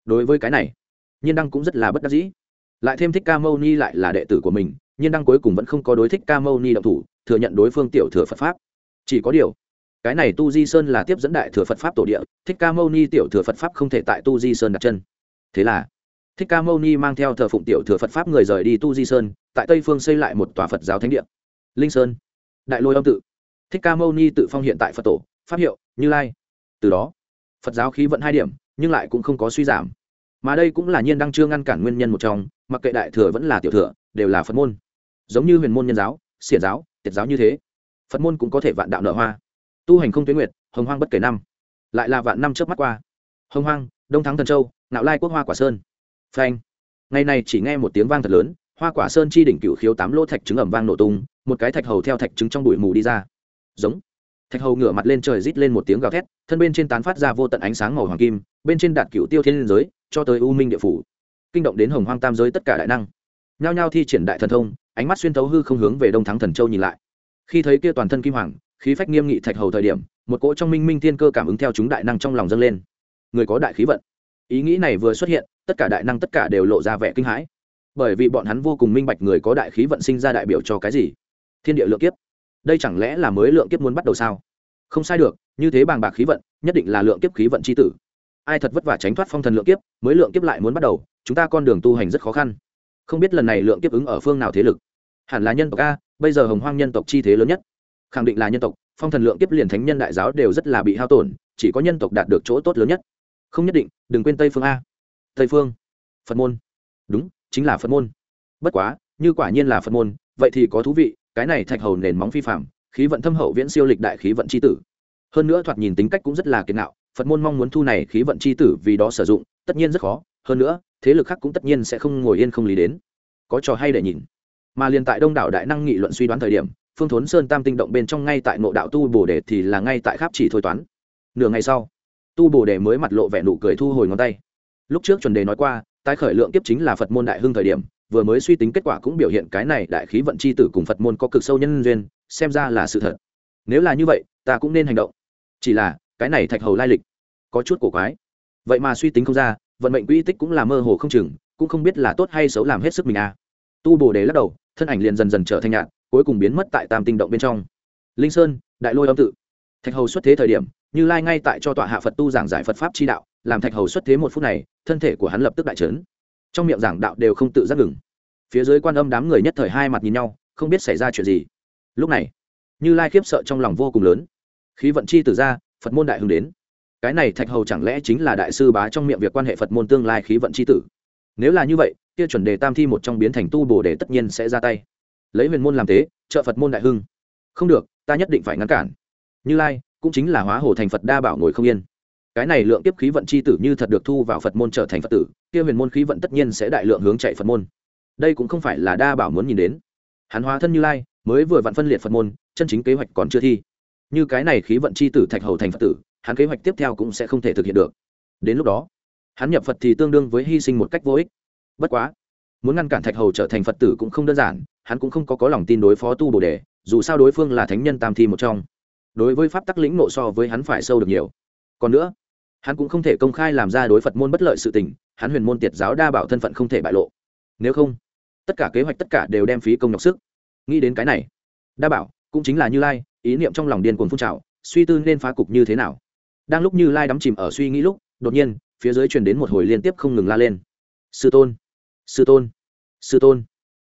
Đối với cái này, nhiên đăng cũng rất là bất đắc dĩ. Lại thêm thích ca mâu ni lại là đệ tử của mình, nhiên đăng cuối cùng vẫn không có đối thích ca mâu ni động thủ, thừa nhận đối phương tiểu thừa phật pháp. Chỉ có điều, cái này tu di sơn là tiếp dẫn đại thừa phật pháp tổ địa, thích ca mâu ni tiểu thừa phật pháp không thể tại tu di sơn đặt chân. Thế là, thích ca mâu ni mang theo thờ phụng tiểu thừa phật pháp người rời đi tu di sơn, tại tây phương xây lại một tòa phật giáo thánh địa. Linh sơn, đại lôi âm tự. Thích ca mâu ni tự phong hiện tại phật tổ, pháp hiệu, như lai từ đó, phật giáo khí vận hai điểm, nhưng lại cũng không có suy giảm. Mà đây cũng là nhiên đăng chưa ngăn cản nguyên nhân một trong, mặc kệ đại thừa vẫn là tiểu thừa, đều là phật môn. Giống như huyền môn nhân giáo, xiển giáo, tiệt giáo như thế. Phật môn cũng có thể vạn đạo nở hoa. Tu hành không tuyến nguyệt, hồng hoang bất kể năm. Lại là vạn năm trước mắt qua. Hồng hoang, đông thắng thần châu, nạo lai quốc hoa quả sơn. Phanh. Ngày này chỉ nghe một tiếng vang thật lớn, hoa quả sơn chi đỉnh cựu khiếu tám lỗ thạch trứng ẩm vang nổ tung, một cái thạch hầu theo thạch trứng trong bụi mù đi ra. Giống thạch hầu ngửa mặt lên trời rít lên một tiếng gào thét, thân bên trên tán phát ra vô tận ánh sáng màu hoàng kim, bên trên đạt cựu tiêu thiên liên giới, cho tới u minh địa phủ. Kinh động đến hồng hoang tam giới tất cả đại năng. Nhao nhao thi triển đại thần thông, ánh mắt xuyên thấu hư không hướng về đông thắng thần châu nhìn lại. Khi thấy kia toàn thân kim hoàng, khí phách nghiêm nghị thạch hầu thời điểm, một cỗ trong minh minh thiên cơ cảm ứng theo chúng đại năng trong lòng dâng lên. Người có đại khí vận. Ý nghĩ này vừa xuất hiện, tất cả đại năng tất cả đều lộ ra vẻ kinh hãi. Bởi vì bọn hắn vô cùng minh bạch người có đại khí vận sinh ra đại biểu cho cái gì. Thiên địa lượng kiếp đây chẳng lẽ là mới lượng kiếp muốn bắt đầu sao? Không sai được, như thế bàng bạc khí vận, nhất định là lượng kiếp khí vận c h i tử. Ai thật vất vả tránh thoát phong thần lượng kiếp, mới lượng kiếp lại muốn bắt đầu, chúng ta con đường tu hành rất khó khăn. Không biết lần này lượng kiếp ứng ở phương nào thế lực. Hẳn là nhân tộc a, bây giờ hồng hoang nhân tộc chi thế lớn nhất. Khẳng định là nhân tộc, phong thần lượng kiếp liền thánh nhân đại giáo đều rất là bị hao tổn, chỉ có nhân tộc đạt được chỗ tốt lớn nhất. Không nhất định, đừng quên tây phương a. Tây phương. Phật môn. Đúng, chính là phật môn. Bất quá, như quả nhiên là phật môn, vậy thì có thú vị cái này thạch hầu nền móng phi phạm khí vận thâm hậu viễn siêu lịch đại khí vận c h i tử. Hơn nữa thoạt nhìn tính cách cũng rất là kiên nạo phật môn mong muốn thu này khí vận c h i tử vì đó sử dụng, tất nhiên rất khó, hơn nữa, thế lực khác cũng tất nhiên sẽ không ngồi yên không lý đến. Có trò hay để nhìn. Mà liền tại đông đảo đại năng nghị luận suy đoán thời điểm, phương thốn sơn tam tinh động bên trong ngay tại ngộ đạo tu bồ đề thì là ngay tại kháp chỉ thôi toán. Nửa ngày sau, tu bồ đề mới mặt lộ vẻ nụ cười thu hồi ngón tay. Lúc trước chuẩn đề nói qua, tái khởi lượng kiếp chính là phật môn đại hưng thời điểm vừa mới suy tính kết quả cũng biểu hiện cái này đại khí vận c h i tử cùng phật môn có cực sâu nhân duyên, xem ra là sự thật. Nếu là như vậy, ta cũng nên hành động. Chỉ là, cái này thạch hầu lai lịch, có chút cổ quái. Vậy mà suy tính không ra, vận mệnh quỹ tích cũng là mơ hồ không chừng, cũng không biết là tốt hay xấu làm hết sức mình à. Tu bồ đề lắc đầu, thân ảnh liền dần dần trở thành nhạn cuối cùng biến mất tại tam tinh động bên trong. Linh sơn, đại lôi âm tự. Thạch hầu xuất thế thời điểm, như lai ngay tại cho tọa hạ phật tu giảng giải phật pháp chi đạo, làm thạch hầu xuất thế một phút này, thân thể của hắn lập tức đại trấn trong miệng giảng đạo đều không tự giác ngừng. Phía dưới quan âm đám người nhất thời hai mặt nhìn nhau, không biết xảy ra chuyện gì. Lúc này, như lai khiếp sợ trong lòng vô cùng lớn. Khí vận chi từ ra, phật môn đại hưng đến. Cái này thạch hầu chẳng lẽ chính là đại sư bá trong miệng việc quan hệ phật môn tương lai khí vận chi tử? Nếu là như vậy, kia chuẩn đề tam thi một trong biến thành tu bồ đề tất nhiên sẽ ra tay. Lấy huyền môn làm tế, trợ phật môn đại hưng. Không được, ta nhất định phải ngăn cản. Như lai, cũng chính là hóa hồ thành phật đa bảo ngồi không yên cái này lượng kiếp khí vận chi tử như thật được thu vào phật môn trở thành phật tử kia huyền môn khí vận tất nhiên sẽ đại lượng hướng chạy phật môn. Đây cũng không phải là đa bảo muốn nhìn đến. Hắn hóa thân như lai mới vừa vặn phân liệt phật môn chân chính kế hoạch còn chưa thi. Như cái này khí vận chi tử thạch hầu thành phật tử hắn kế hoạch tiếp theo cũng sẽ không thể thực hiện được. Đến lúc đó hắn nhập phật thì tương đương với hy sinh một cách vô ích. Bất quá muốn ngăn cản thạch hầu trở thành phật tử cũng không đơn giản hắn cũng không có, có lòng tin đối phó tu bồ đề dù sao đối phương là thánh nhân tam thi một trong. Đối với pháp tắc lĩnh nộ so với hắn phải sâu được nhiều. Còn nữa hắn cũng không thể công khai làm ra đối phật môn bất lợi sự tình, hắn huyền môn tiệt giáo đa bảo thân phận không thể bại lộ. Nếu không, tất cả kế hoạch tất cả đều đem phí công nhọc sức. Nghĩ đến cái này, đa bảo cũng chính là như lai, ý niệm trong lòng điên cuồng phun trào, suy tư nên phá cục như thế nào. Đang lúc như lai đắm chìm ở suy nghĩ lúc, đột nhiên, phía dưới truyền đến một hồi liên tiếp không ngừng la lên. Sư tôn sư tôn sư tôn.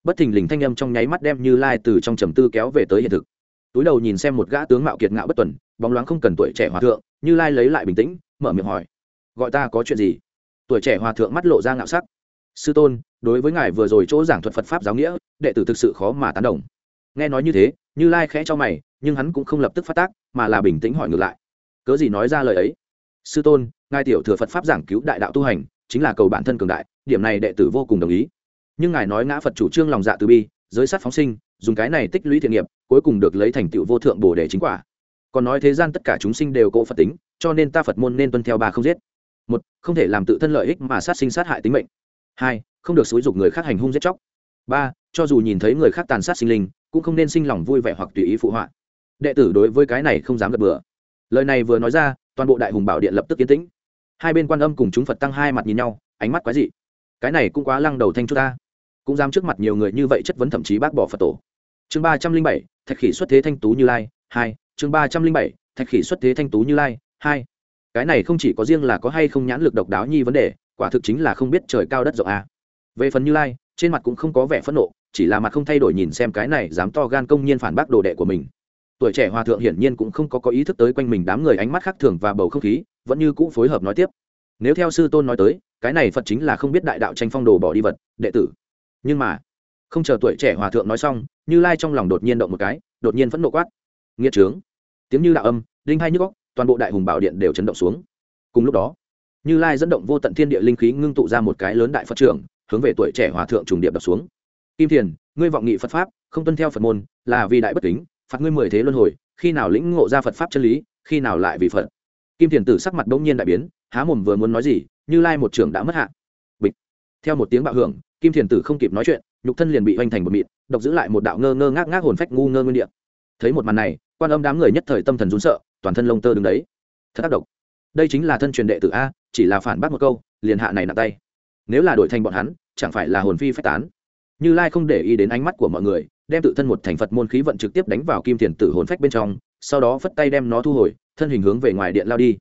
Bất thình lình thanh âm trong nháy mắt đem như lai từ trong trầm tư kéo về tới hiện thực. Túi đầu nhìn xem một gã tướng mạo kiệt ngạo bất tuần, bóng loáng không cần tuổi trẻ hòa thượng, như lai lấy lại bình tĩnh mở miệng hỏi. Gọi ta có chuyện gì? Tuổi trẻ hòa thượng mắt lộ ra ngạo sắc. Sư tôn, đối với ngài vừa rồi chỗ giảng thuật phật pháp giáo nghĩa, đệ tử thực sự khó mà tán đồng. Nghe nói như thế, như lai khẽ cho mày, nhưng hắn cũng không lập tức phát tác, mà là bình tĩnh hỏi ngược lại. Cớ gì nói ra lời ấy? Sư tôn, ngài tiểu thừa phật pháp giảng cứu đại đạo tu hành, chính là cầu bản thân cường đại, điểm này đệ tử vô cùng đồng ý. Nhưng ngài nói ngã phật chủ trương lòng dạ từ bi, giới sát phóng sinh, dùng cái này tích lũy thiện nghiệp, cuối cùng được lấy thành tựu vô thượng bồ đề chính quả còn nói thế gian tất cả chúng sinh đều cỗ phật tính, cho nên ta phật môn nên tuân theo ba không giết. Một, không thể làm tự thân lợi ích mà sát sinh sát hại tính mệnh. Hai, không được xúi dục người khác hành hung giết chóc. Ba, cho dù nhìn thấy người khác tàn sát sinh linh, cũng không nên sinh lòng vui vẻ hoặc tùy ý phụ họa. Đệ tử đối với cái này không dám gật bừa. Lời này vừa nói ra, toàn bộ đại hùng bảo điện lập tức yên tĩnh. Hai bên quan âm cùng chúng phật tăng hai mặt nhìn nhau, ánh mắt quái dị. Cái này cũng quá lăng đầu thanh chúng ta. Cũng dám trước mặt nhiều người như vậy chất vấn thậm chí bác bỏ phật tổ. Chương ba trăm linh bảy, thạch khỉ xuất thế thanh tú như lai, hai chương ba trăm linh bảy, thạch khỉ xuất thế thanh tú như lai, hai. Cái này không chỉ có riêng là có hay không nhãn lực độc đáo nhi vấn đề, quả thực chính là không biết trời cao đất rộng a về phần như lai, trên mặt cũng không có vẻ phẫn nộ, chỉ là mặt không thay đổi nhìn xem cái này dám to gan công nhiên phản bác đồ đệ của mình. Tuổi trẻ hòa thượng hiển nhiên cũng không có có ý thức tới quanh mình đám người ánh mắt khác thường và bầu không khí, vẫn như cũ phối hợp nói tiếp. Nếu theo sư tôn nói tới, cái này phật chính là không biết đại đạo tranh phong đồ bỏ đi vật, đệ tử. Nhưng mà, không chờ tuổi trẻ hòa thượng nói xong, như lai trong lòng đột nhiên động một cái, đột nhiên phẫn nộ quát. Nghĩa trướng tiếng như đạo âm, đinh hai nhức góc toàn bộ đại hùng bảo điện đều chấn động xuống. Cùng lúc đó, như lai dẫn động vô tận thiên địa linh khí ngưng tụ ra một cái lớn đại phật trưởng, hướng về tuổi trẻ hòa thượng trùng điệp đập xuống. Kim thiền, ngươi vọng nghị phật pháp, không tuân theo phật môn, là vì đại bất kính, phạt ngươi mười thế luân hồi, khi nào lĩnh ngộ ra phật pháp chân lý, khi nào lại vì phật. Kim thiền tử sắc mặt bỗng nhiên đại biến, há mồm vừa muốn nói gì, như lai một trưởng đã mất hạ. Bịch. Theo một tiếng bạo hưởng, kim thiền tử không kịp nói chuyện, nhục thân liền bị hoành thành một mịt độc giữ lại một đạo ngơ ngơ ngác ngác hồn phách ngu ngơ nguyên địa. Thấy một màn này quan âm đám người nhất thời tâm thần rún sợ, toàn thân lông tơ đứng đấy. Thật tác động đây chính là thân truyền đệ tử a, chỉ là phản bác một câu, liền hạ này nặng tay. Nếu là đổi thành bọn hắn, chẳng phải là hồn phi phách tán. Như lai không để ý đến ánh mắt của mọi người, đem tự thân một thành phật môn khí vận trực tiếp đánh vào kim thiền tử hồn phách bên trong, sau đó phất tay đem nó thu hồi, thân hình hướng về ngoài điện lao đi.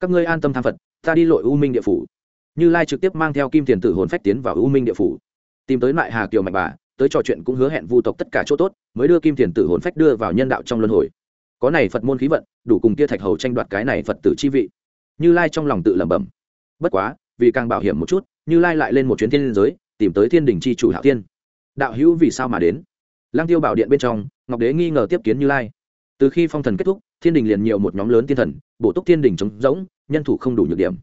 Các ngươi an tâm tham phật, ta đi lội u minh địa phủ. Như lai trực tiếp mang theo kim thiền tử hồn phách tiến vào u minh địa phủ. Tìm tới mại hà kiều mạch bà, tới trò chuyện cũng hứa hẹn vu tộc tất cả chỗ tốt, mới đưa kim thiền tử hồn phách đưa vào nhân đạo trong luân hồi có này phật môn khí vận, đủ cùng kia thạch hầu tranh đoạt cái này phật tử chi vị. Như lai trong lòng tự lẩm bẩm. Bất quá, vì càng bảo hiểm một chút, như lai lại lên một chuyến thiên giới, tìm tới thiên đình chi chủ hạo tiên đạo hữu vì sao mà đến? Lang tiêu bảo điện bên trong, ngọc đế nghi ngờ tiếp kiến như lai. Từ khi phong thần kết thúc, thiên đình liền nhiều một nhóm lớn tiên thần, bổ túc thiên đình trống rỗng, nhân thủ không đủ nhược điểm.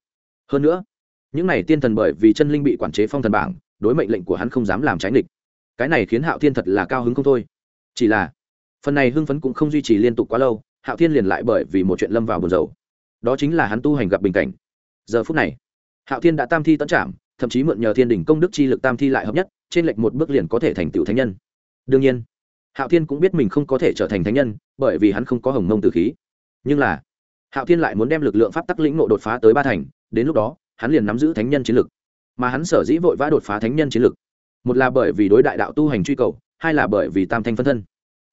Hơn nữa, những n à y tiên thần bởi vì chân linh bị quản chế phong thần bảng, đối mệnh lệnh của hắn không dám làm trái nghịch. Cái này khiến hạo thiên thật là cao hứng không thôi. Chỉ là phần này hưng phấn cũng không duy trì liên tục quá lâu, hạo thiên liền lại bởi vì một chuyện lâm vào buồn dầu đó chính là hắn tu hành gặp bình cảnh. Giờ phút này, hạo thiên đã tam thi tấn trảm, thậm chí mượn nhờ thiên đình công đức chi lực tam thi lại hợp nhất, trên lệch một bước liền có thể thành tựu thánh nhân. Đương nhiên, hạo thiên cũng biết mình không có thể trở thành thánh nhân, bởi vì hắn không có hồng mông từ khí. Nhưng là, hạo thiên lại muốn đem lực lượng pháp tắc lĩnh nộ đột phá tới ba thành, đến lúc đó, hắn liền nắm giữ thánh nhân chiến lực. Mà hắn sở dĩ vội vã đột phá thánh nhân chiến lực, một là bởi vì đối đại đạo tu hành truy cầu, hai là bởi vì tam thanh phân thân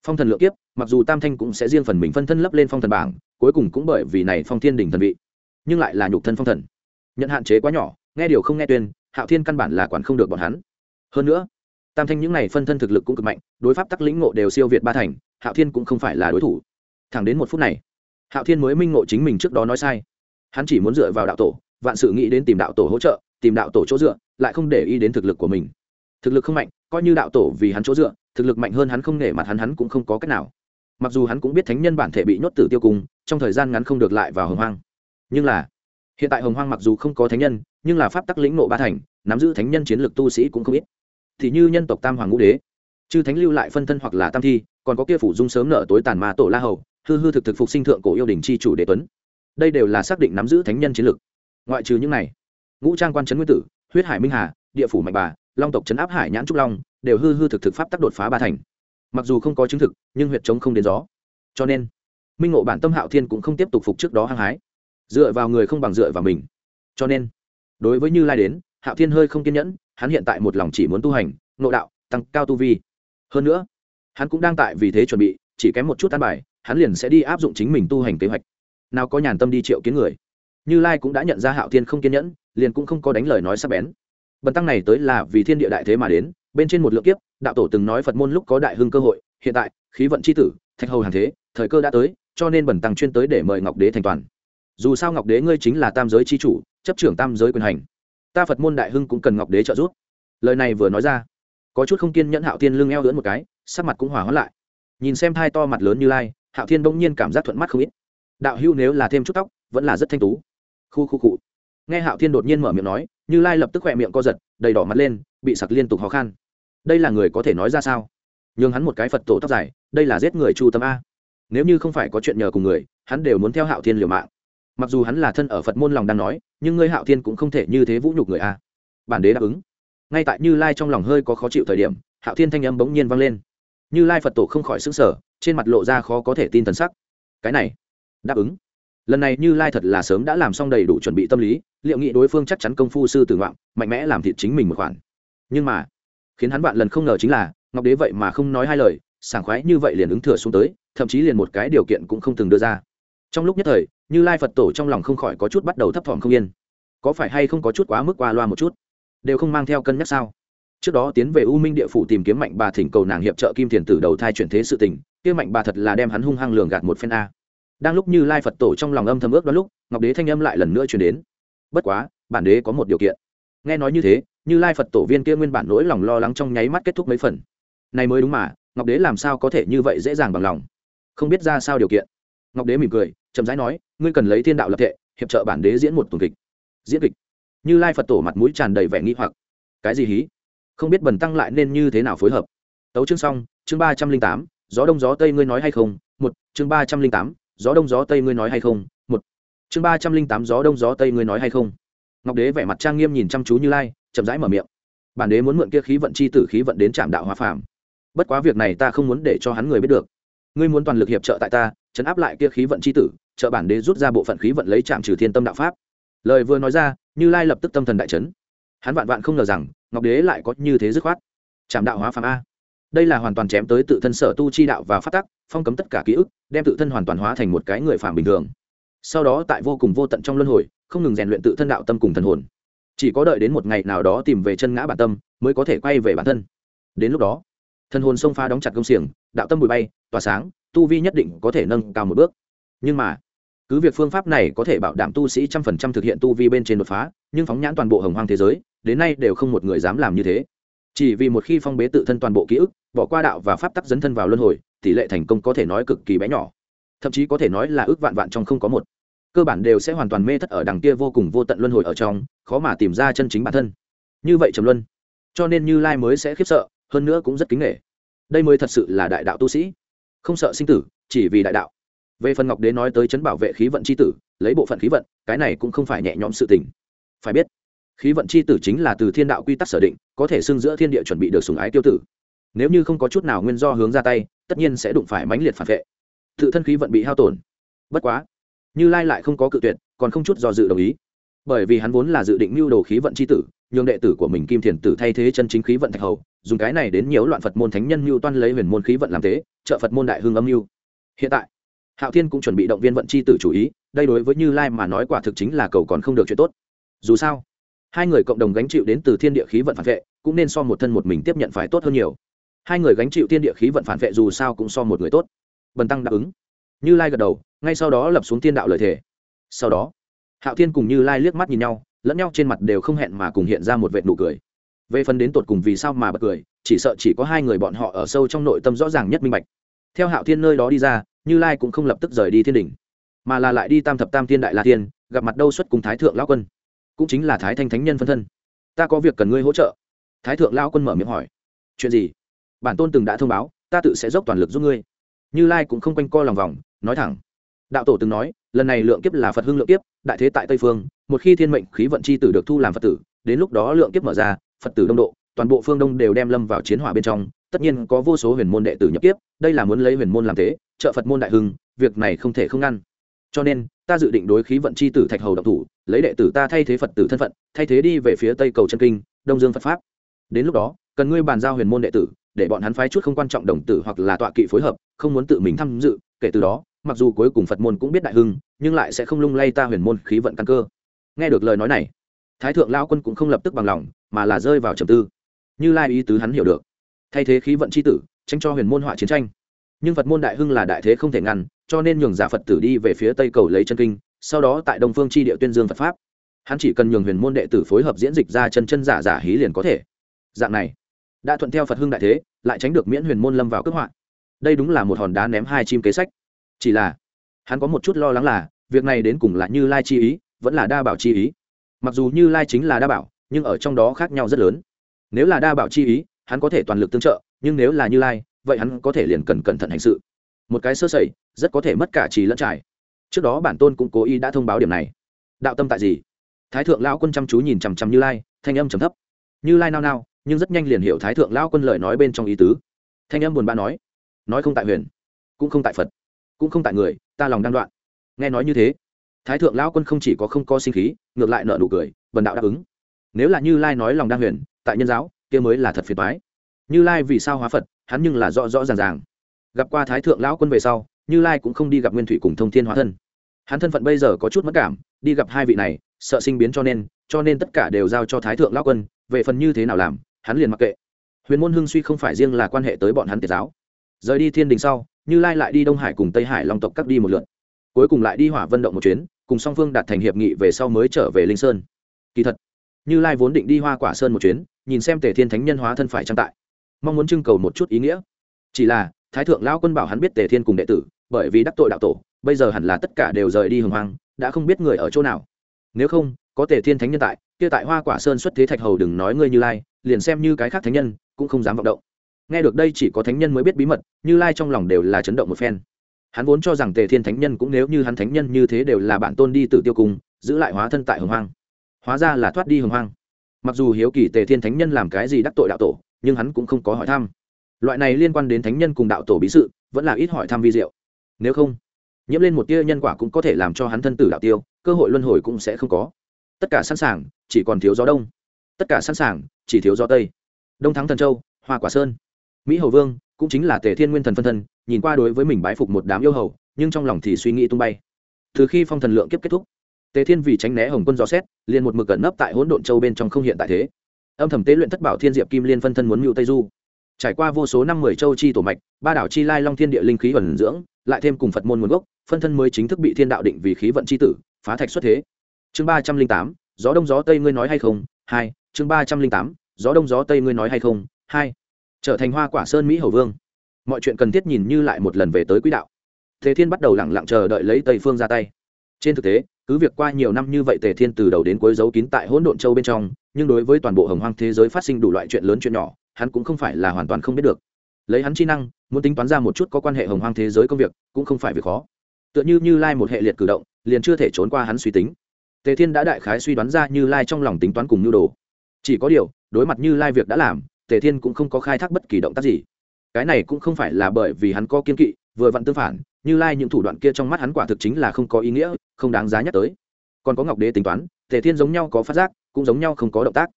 phong thần lượng kiếp, mặc dù tam thanh cũng sẽ riêng phần mình phân thân lấp lên phong thần bảng, cuối cùng cũng bởi vì này phong thiên đỉnh thần vị, nhưng lại là nhục thân phong thần. Nhận hạn chế quá nhỏ, nghe điều không nghe tuyên, hạo thiên căn bản là quản không được bọn hắn. Hơn nữa, tam thanh những n à y phân thân thực lực cũng cực mạnh, đối pháp tắc lĩnh ngộ đều siêu việt ba thành, hạo thiên cũng không phải là đối thủ. Thẳng đến một phút này, hạo thiên mới minh ngộ chính mình trước đó nói sai. Hắn chỉ muốn dựa vào đạo tổ, vạn sự nghĩ đến tìm đạo tổ hỗ trợ, tìm đạo tổ chỗ dựa, lại không để ý đến thực lực của mình. Thực lực không mạnh, coi như đạo tổ vì hắn chỗ dựa thực lực mạnh hơn hắn không nể mặt hắn hắn cũng không có cách nào. Mặc dù hắn cũng biết thánh nhân bản thể bị nhốt tử tiêu cung trong thời gian ngắn không được lại vào hồng hoang. Nhưng là, hiện tại hồng hoang mặc dù không có thánh nhân, nhưng là pháp tắc lĩnh nộ ba thành, nắm giữ thánh nhân chiến lược tu sĩ cũng không ít. Thì như nhân tộc tam hoàng ngũ đế, chư thánh lưu lại phân thân hoặc là tam thi, còn có kia phủ dung sớm nở tối tàn ma tổ la hầu, hư hư thực thực phục sinh thượng cổ yêu đình c h i chủ đế tuấn. Đây đều là xác định nắm giữ thánh nhân chiến lược. Ngoại trừ những này, ngũ trang quan trấn nguyên tử, huyết hải minh hà, địa phủ mạnh bà long tộc chấn áp hải nhãn trúc long, đều hư hư thực thực pháp tắc đột phá ba thành. Mặc dù không có chứng thực, nhưng huyệt chống không đến gió. Cho nên, minh ngộ bản tâm hạo thiên cũng không tiếp tục phục trước đó hăng hái. Dựa vào người không bằng dựa vào mình. Cho nên, đối với như lai đến, hạo thiên hơi không kiên nhẫn, hắn hiện tại một lòng chỉ muốn tu hành nộ đạo, tăng cao tu vi. Hơn nữa, hắn cũng đang tại vì thế chuẩn bị, chỉ kém một chút tan bài, hắn liền sẽ đi áp dụng chính mình tu hành kế hoạch. Nào có nhàn tâm đi triệu kiến người. Như lai cũng đã nhận ra hạo thiên không kiên nhẫn, liền cũng không có đánh lời nói sắp bén bần tăng này tới là vì thiên địa đại thế mà đến, bên trên một lượng kiếp, đạo tổ từng nói phật môn lúc có đại hưng cơ hội, hiện tại, khí vận c h i tử, thạch hầu hàng thế, thời cơ đã tới, cho nên bần tăng chuyên tới để mời ngọc đế thành toàn. Dù sao ngọc đế ngươi chính là tam giới c h i chủ, chấp trưởng tam giới quyền hành. Ta phật môn đại hưng cũng cần ngọc đế trợ giúp. Lời này vừa nói ra, có chút không kiên nhẫn hạo tiên lưng eo lưỡn một cái, sắc mặt cũng hỏa hoãn lại. Nhìn xem thai to mặt lớn như lai, hạo thiên bỗng nhiên cảm giác thuận mắt không ít. Đạo hưu nếu là thêm chút tóc, vẫn là rất thanh tú. Khu khu cụ nghe hạo thiên đột nhiên mở miệng nói như lai lập tức khỏe miệng co giật, đầy đỏ mặt lên, bị sặc liên tục khó khăn đây là người có thể nói ra sao? Nhường hắn một cái phật tổ tóc dài, đây là giết người chu tâm a. Nếu như không phải có chuyện nhờ cùng người, hắn đều muốn theo hạo thiên liều mạng. Mặc dù hắn là thân ở phật môn lòng đang nói, nhưng ngươi hạo thiên cũng không thể như thế vũ nhục người a. Bản đế đáp ứng. Ngay tại như lai trong lòng hơi có khó chịu thời điểm, hạo thiên thanh âm bỗng nhiên vang lên. Như lai phật tổ không khỏi xứng sở trên mặt lộ ra khó có thể tin t sắc. Cái này, đáp ứng lần này như lai thật là sớm đã làm xong đầy đủ chuẩn bị tâm lý, liệu nghị đối phương chắc chắn công phu sư tử ngoạn, mạnh mẽ làm thịt chính mình một khoản. Nhưng mà, khiến hắn bạn lần không ngờ chính là, ngọc đế vậy mà không nói hai lời, sảng khoái như vậy liền ứng thừa xuống tới, thậm chí liền một cái điều kiện cũng không từng đưa ra. Trong lúc nhất thời, như lai phật tổ trong lòng không khỏi có chút bắt đầu thấp thỏm không yên. Có phải hay không có chút quá mức qua loa một chút? Đều không mang theo cân nhắc sao? Trước đó tiến về u minh địa phủ tìm kiếm mạnh bà thỉnh cầu nàng hiệp trợ kim thiền tử đầu thai chuyển thế sự tình, kia mạnh bà thật là đem hắn hung hăng lường gạt một phen a đang lúc như lai phật tổ trong lòng âm thầm ước đó lúc, ngọc đế thanh âm lại lần nữa chuyển đến. Bất quá, bản đế có một điều kiện. Nghe nói như thế, như lai phật tổ viên kia nguyên bản nỗi lòng lo lắng trong nháy mắt kết thúc mấy phần. Này mới đúng mà, ngọc đế làm sao có thể như vậy dễ dàng bằng lòng? Không biết ra sao điều kiện. Ngọc đế mỉm cười, chậm rãi nói, ngươi cần lấy thiên đạo lập thệ, hiệp trợ bản đế diễn một tuần kịch. Diễn kịch? Như lai phật tổ mặt mũi tràn đầy vẻ nghi hoặc. Cái gì hí? Không biết bần tăng lại nên như thế nào phối hợp. Tấu chương xong, chương ba trăm linh tám, gió đông gió tây ngươi nói hay không? Một, chương ba trăm linh tám gió đông gió tây ngươi nói hay không? Một. Chương ba trăm linh tám, gió đông gió tây ngươi nói hay không? Ngọc đế vẻ mặt trang nghiêm nhìn chăm chú như lai, chậm rãi mở miệng. Bản đế muốn mượn kia khí vận chi tử khí vận đến trạm đạo hóa phàm. Bất quá việc này ta không muốn để cho hắn người biết được. Ngươi muốn toàn lực hiệp trợ tại ta, chấn áp lại kia khí vận chi tử, trợ bản đế rút ra bộ phận khí vận lấy trạm trừ thiên tâm đạo pháp. Lời vừa nói ra, như lai lập tức tâm thần đại chấn. Hắn vạn vạn không ngờ rằng, ngọc đế lại có như thế dứt khoát. Trạm đạo hóa phàm a đây là hoàn toàn chém tới tự thân sở tu chi đạo và phát tắc, phong cấm tất cả ký ức, đem tự thân hoàn toàn hóa thành một cái người phàm bình thường. Sau đó tại vô cùng vô tận trong luân hồi, không ngừng rèn luyện tự thân đạo tâm cùng thần hồn. Chỉ có đợi đến một ngày nào đó tìm về chân ngã bản tâm, mới có thể quay về bản thân. Đến lúc đó, thần hồn sông pha đóng chặt công xiềng, đạo tâm bụi bay, tỏa sáng, tu vi nhất định có thể nâng cao một bước. Nhưng mà, cứ việc phương pháp này có thể bảo đảm tu sĩ trăm phần trăm thực hiện tu vi bên trên đột phá, nhưng phóng nhãn toàn bộ hồng hoang thế giới, đến nay đều không một người dám làm như thế chỉ vì một khi phong bế tự thân toàn bộ ký ức, bỏ qua đạo và pháp tắc dấn thân vào luân hồi, tỷ lệ thành công có thể nói cực kỳ bé nhỏ. Thậm chí có thể nói là ước vạn vạn trong không có một. Cơ bản đều sẽ hoàn toàn mê thất ở đằng kia vô cùng vô tận luân hồi ở trong, khó mà tìm ra chân chính bản thân. Như vậy trầm luân, cho nên như lai mới sẽ khiếp sợ, hơn nữa cũng rất kính nghệ đây mới thật sự là đại đạo tu sĩ. Không sợ sinh tử, chỉ vì đại đạo. Về phần ngọc đế nói tới chấn bảo vệ khí vận c h i tử, lấy bộ phận khí vận, cái này cũng không phải nhẹ nhõm sự tình. Phải biết khí vận c h i tử chính là từ thiên đạo quy tắc sở định, có thể xưng giữa thiên địa chuẩn bị được sùng ái tiêu tử. Nếu như không có chút nào nguyên do hướng ra tay, tất nhiên sẽ đụng phải mãnh liệt phản vệ. Tự thân khí vận bị hao tổn. Bất quá, như lai lại không có cự tuyệt, còn không chút do dự đồng ý. Bởi vì hắn vốn là dự định mưu đồ khí vận c h i tử, nhường đệ tử của mình kim thiền tử thay thế chân chính khí vận thạch hầu, dùng cái này đến nhiều loạn phật môn thánh nhân mưu toan lấy huyền môn khí vận làm thế, trợ phật môn đại hương âm mưu. Hiện tại, hạo thiên cũng chuẩn bị động viên vận c h i tử chủ ý, đây đối với như lai mà nói quả thực chính là cầu còn không được chuyện tốt. Dù sao hai người cộng đồng gánh chịu đến từ thiên địa khí vận phản vệ, cũng nên so một thân một mình tiếp nhận phải tốt hơn nhiều. Hai người gánh chịu thiên địa khí vận phản vệ dù sao cũng so một người tốt. Bần tăng đáp ứng. Như lai gật đầu, ngay sau đó lập xuống thiên đạo lời thề. Sau đó, hạo thiên cùng như lai liếc mắt nhìn nhau, lẫn nhau trên mặt đều không hẹn mà cùng hiện ra một vệt nụ cười. Về phần đến tột cùng vì sao mà bật cười, chỉ sợ chỉ có hai người bọn họ ở sâu trong nội tâm rõ ràng nhất minh bạch. Theo hạo thiên nơi đó đi ra, như lai cũng không lập tức rời đi thiên đình mà là lại đi tam thập tam thiên đại la tiên gặp mặt đâu xuất cùng thái thượng lão quân cũng chính là thái thanh thánh nhân phân thân. Ta có việc cần ngươi hỗ trợ. Thái thượng lão quân mở miệng hỏi. Chuyện gì? Bản tôn từng đã thông báo, ta tự sẽ dốc toàn lực giúp ngươi. Như lai cũng không quanh co lòng vòng, nói thẳng. Đạo tổ từng nói, lần này lượng kiếp là phật hưng lượng kiếp, đại thế tại tây phương, một khi thiên mệnh khí vận c h i tử được thu làm phật tử, đến lúc đó lượng kiếp mở ra, phật tử đông độ, toàn bộ phương đông đều đem lâm vào chiến hỏa bên trong, tất nhiên có vô số huyền môn đệ tử nhập kiếp, đây là muốn lấy huyền môn làm thế, trợ phật môn đại hưng, việc này không thể không ngăn cho nên, ta dự định đối khí vận c h i tử thạch hầu độc thủ, lấy đệ tử ta thay thế phật tử thân phận, thay thế đi về phía tây cầu chân kinh, đông dương phật pháp. Đến lúc đó, cần ngươi bàn giao huyền môn đệ tử, để bọn hắn phái chút không quan trọng đồng tử hoặc là tọa kỵ phối hợp, không muốn tự mình tham dự, kể từ đó, mặc dù cuối cùng phật môn cũng biết đại hưng, nhưng lại sẽ không lung lay ta huyền môn khí vận căn cơ. Nghe được lời nói này, thái thượng lao quân cũng không lập tức bằng lòng, mà là rơi vào trầm tư. Như lai ý tứ hắn hiểu được. Thay thế khí vận c h i tử, tránh cho huyền môn họa chiến tranh. Nhưng phật môn đại hưng là đại thế không thể ngăn cho nên nhường giả phật tử đi về phía tây cầu lấy chân kinh sau đó tại đông phương tri địa tuyên dương phật pháp. Hắn chỉ cần nhường huyền môn đệ tử phối hợp diễn dịch ra chân chân giả giả hí liền có thể. Dạng này đã thuận theo phật hưng đại thế lại tránh được miễn huyền môn lâm vào cướp hoạn, đây đúng là một hòn đá ném hai chim kế sách. Chỉ là hắn có một chút lo lắng là việc này đến cùng là như lai chi ý vẫn là đa bảo chi ý. Mặc dù như lai chính là đa bảo nhưng ở trong đó khác nhau rất lớn. Nếu là đa bảo chi ý hắn có thể toàn lực tương trợ nhưng nếu là như lai vậy hắn có thể liền cần cẩn thận hành sự một cái sơ sẩy, rất có thể mất cả trì lẫn trải. Trước đó bản tôn cũng cố ý đã thông báo điểm này. Đạo tâm tại gì? Thái thượng lao quân chăm chú nhìn chằm chằm như lai, thanh âm trầm thấp. Như lai nao nao, nhưng rất nhanh liền hiểu thái thượng lao quân lời nói bên trong ý tứ. Thanh âm buồn bã nói nói không tại huyền, cũng không tại phật, cũng không tại người, ta lòng đang đoạn. Nghe nói như thế, thái thượng lao quân không chỉ có không có sinh khí, ngược lại nợ nụ cười, bần đạo đáp ứng. Nếu là như lai nói lòng đang huyền, tại nhân giáo, kia mới là thật phiền toái. Như lai vì sao hóa phật, hắn nhưng là rõ rõ ràng ràng gặp qua thái thượng lão quân về sau, như lai cũng không đi gặp nguyên thủy cùng thông thiên hóa thân. Hắn thân phận bây giờ có chút mất cảm, đi gặp hai vị này, sợ sinh biến cho nên cho nên tất cả đều giao cho thái thượng lão quân, về phần như thế nào làm, hắn liền mặc kệ. Huyền môn hưng suy không phải riêng là quan hệ tới bọn hắn tiệt giáo. Rời đi thiên đình sau, như lai lại đi đông hải cùng tây hải long tộc cắt đi một lượt. Cuối cùng lại đi hỏa vân động một chuyến, cùng song phương đạt thành hiệp nghị về sau mới trở về linh sơn. Kỳ thật, như lai vốn định đi hoa quả sơn một chuyến, nhìn xem tề thiên thánh nhân hóa thân phải trang tại. Mong muốn trưng cầu một chút ý nghĩa. Chỉ là thái thượng lao quân bảo hắn biết tề thiên cùng đệ tử, bởi vì đắc tội đạo tổ, bây giờ hẳn là tất cả đều rời đi hồng hoang, đã không biết người ở chỗ nào. Nếu không, có tề thiên thánh nhân tại, kia tại hoa quả sơn xuất thế thạch hầu đừng nói ngươi như lai, liền xem như cái khác thánh nhân, cũng không dám vọng động. Nghe được đây chỉ có thánh nhân mới biết bí mật, như lai trong lòng đều là chấn động một phen. Hắn vốn cho rằng tề thiên thánh nhân cũng nếu như hắn thánh nhân như thế đều là bản tôn đi tự tiêu cùng, giữ lại hóa thân tại hồng hoang. Hóa ra là thoát đi hồng hoang. Mặc dù hiếu kỳ tề thiên thánh nhân làm cái gì đắc tội đạo tổ, nhưng hắn cũng không có hỏi thăm loại này liên quan đến thánh nhân cùng đạo tổ bí sự, vẫn là ít hỏi thăm vi diệu. Nếu không, nhiễm lên một tia nhân quả cũng có thể làm cho hắn thân tử đạo tiêu, cơ hội luân hồi cũng sẽ không có. Tất cả sẵn sàng, chỉ còn thiếu gió đông. Tất cả sẵn sàng, chỉ thiếu gió tây. Đông thắng thần châu, hoa quả sơn. Mỹ hầu vương, cũng chính là tề thiên nguyên thần phân thân, nhìn qua đối với mình bái phục một đám yêu hầu, nhưng trong lòng thì suy nghĩ tung bay. Từ khi phong thần lượng kiếp kết thúc, tề thiên vì tránh né hồng quân gió xét, liền một mực cẩn nấp tại hỗn độn châu bên trong không hiện tại thế. Âm thầm tế luyện thất bảo thiên diệp kim liên phân thân muốn mưu tây du trải qua vô số năm mười châu chi tổ mạch, ba đảo chi lai long thiên địa linh khí ẩn dưỡng, lại thêm cùng phật môn nguồn gốc, phân thân mới chính thức bị thiên đạo định vì khí vận c h i tử, phá thạch xuất thế. Chương ba trăm linh tám, gió đông gió tây ngươi nói hay không? Hai, chương ba trăm linh tám, gió đông gió tây ngươi nói hay không? Hai, trở thành hoa quả sơn mỹ hầu vương. Mọi chuyện cần thiết nhìn như lại một lần về tới quỹ đạo. Thế thiên bắt đầu lẳng lặng chờ đợi lấy tây phương ra tay. Trên thực tế, cứ việc qua nhiều năm như vậy tề thiên từ đầu đến cuối giấu kín tại hỗn độn châu bên trong, nhưng đối với toàn bộ hồng hoang thế giới phát sinh đủ loại chuyện lớn chuyện nhỏ hắn cũng không phải là hoàn toàn không biết được. Lấy hắn chi năng, muốn tính toán ra một chút có quan hệ hồng hoang thế giới công việc, cũng không phải việc khó. Tựa như như lai một hệ liệt cử động, liền chưa thể trốn qua hắn suy tính. Tề thiên đã đại khái suy đoán ra như lai trong lòng tính toán cùng nhu đồ. Chỉ có điều, đối mặt như lai việc đã làm, tề thiên cũng không có khai thác bất kỳ động tác gì. Cái này cũng không phải là bởi vì hắn có kiên kỵ, vừa vặn tương phản, như lai những thủ đoạn kia trong mắt hắn quả thực chính là không có ý nghĩa, không đáng giá nhắc tới. Còn có ngọc đế tính toán, tề thiên giống nhau có phát giác, cũng giống nhau không có động tác.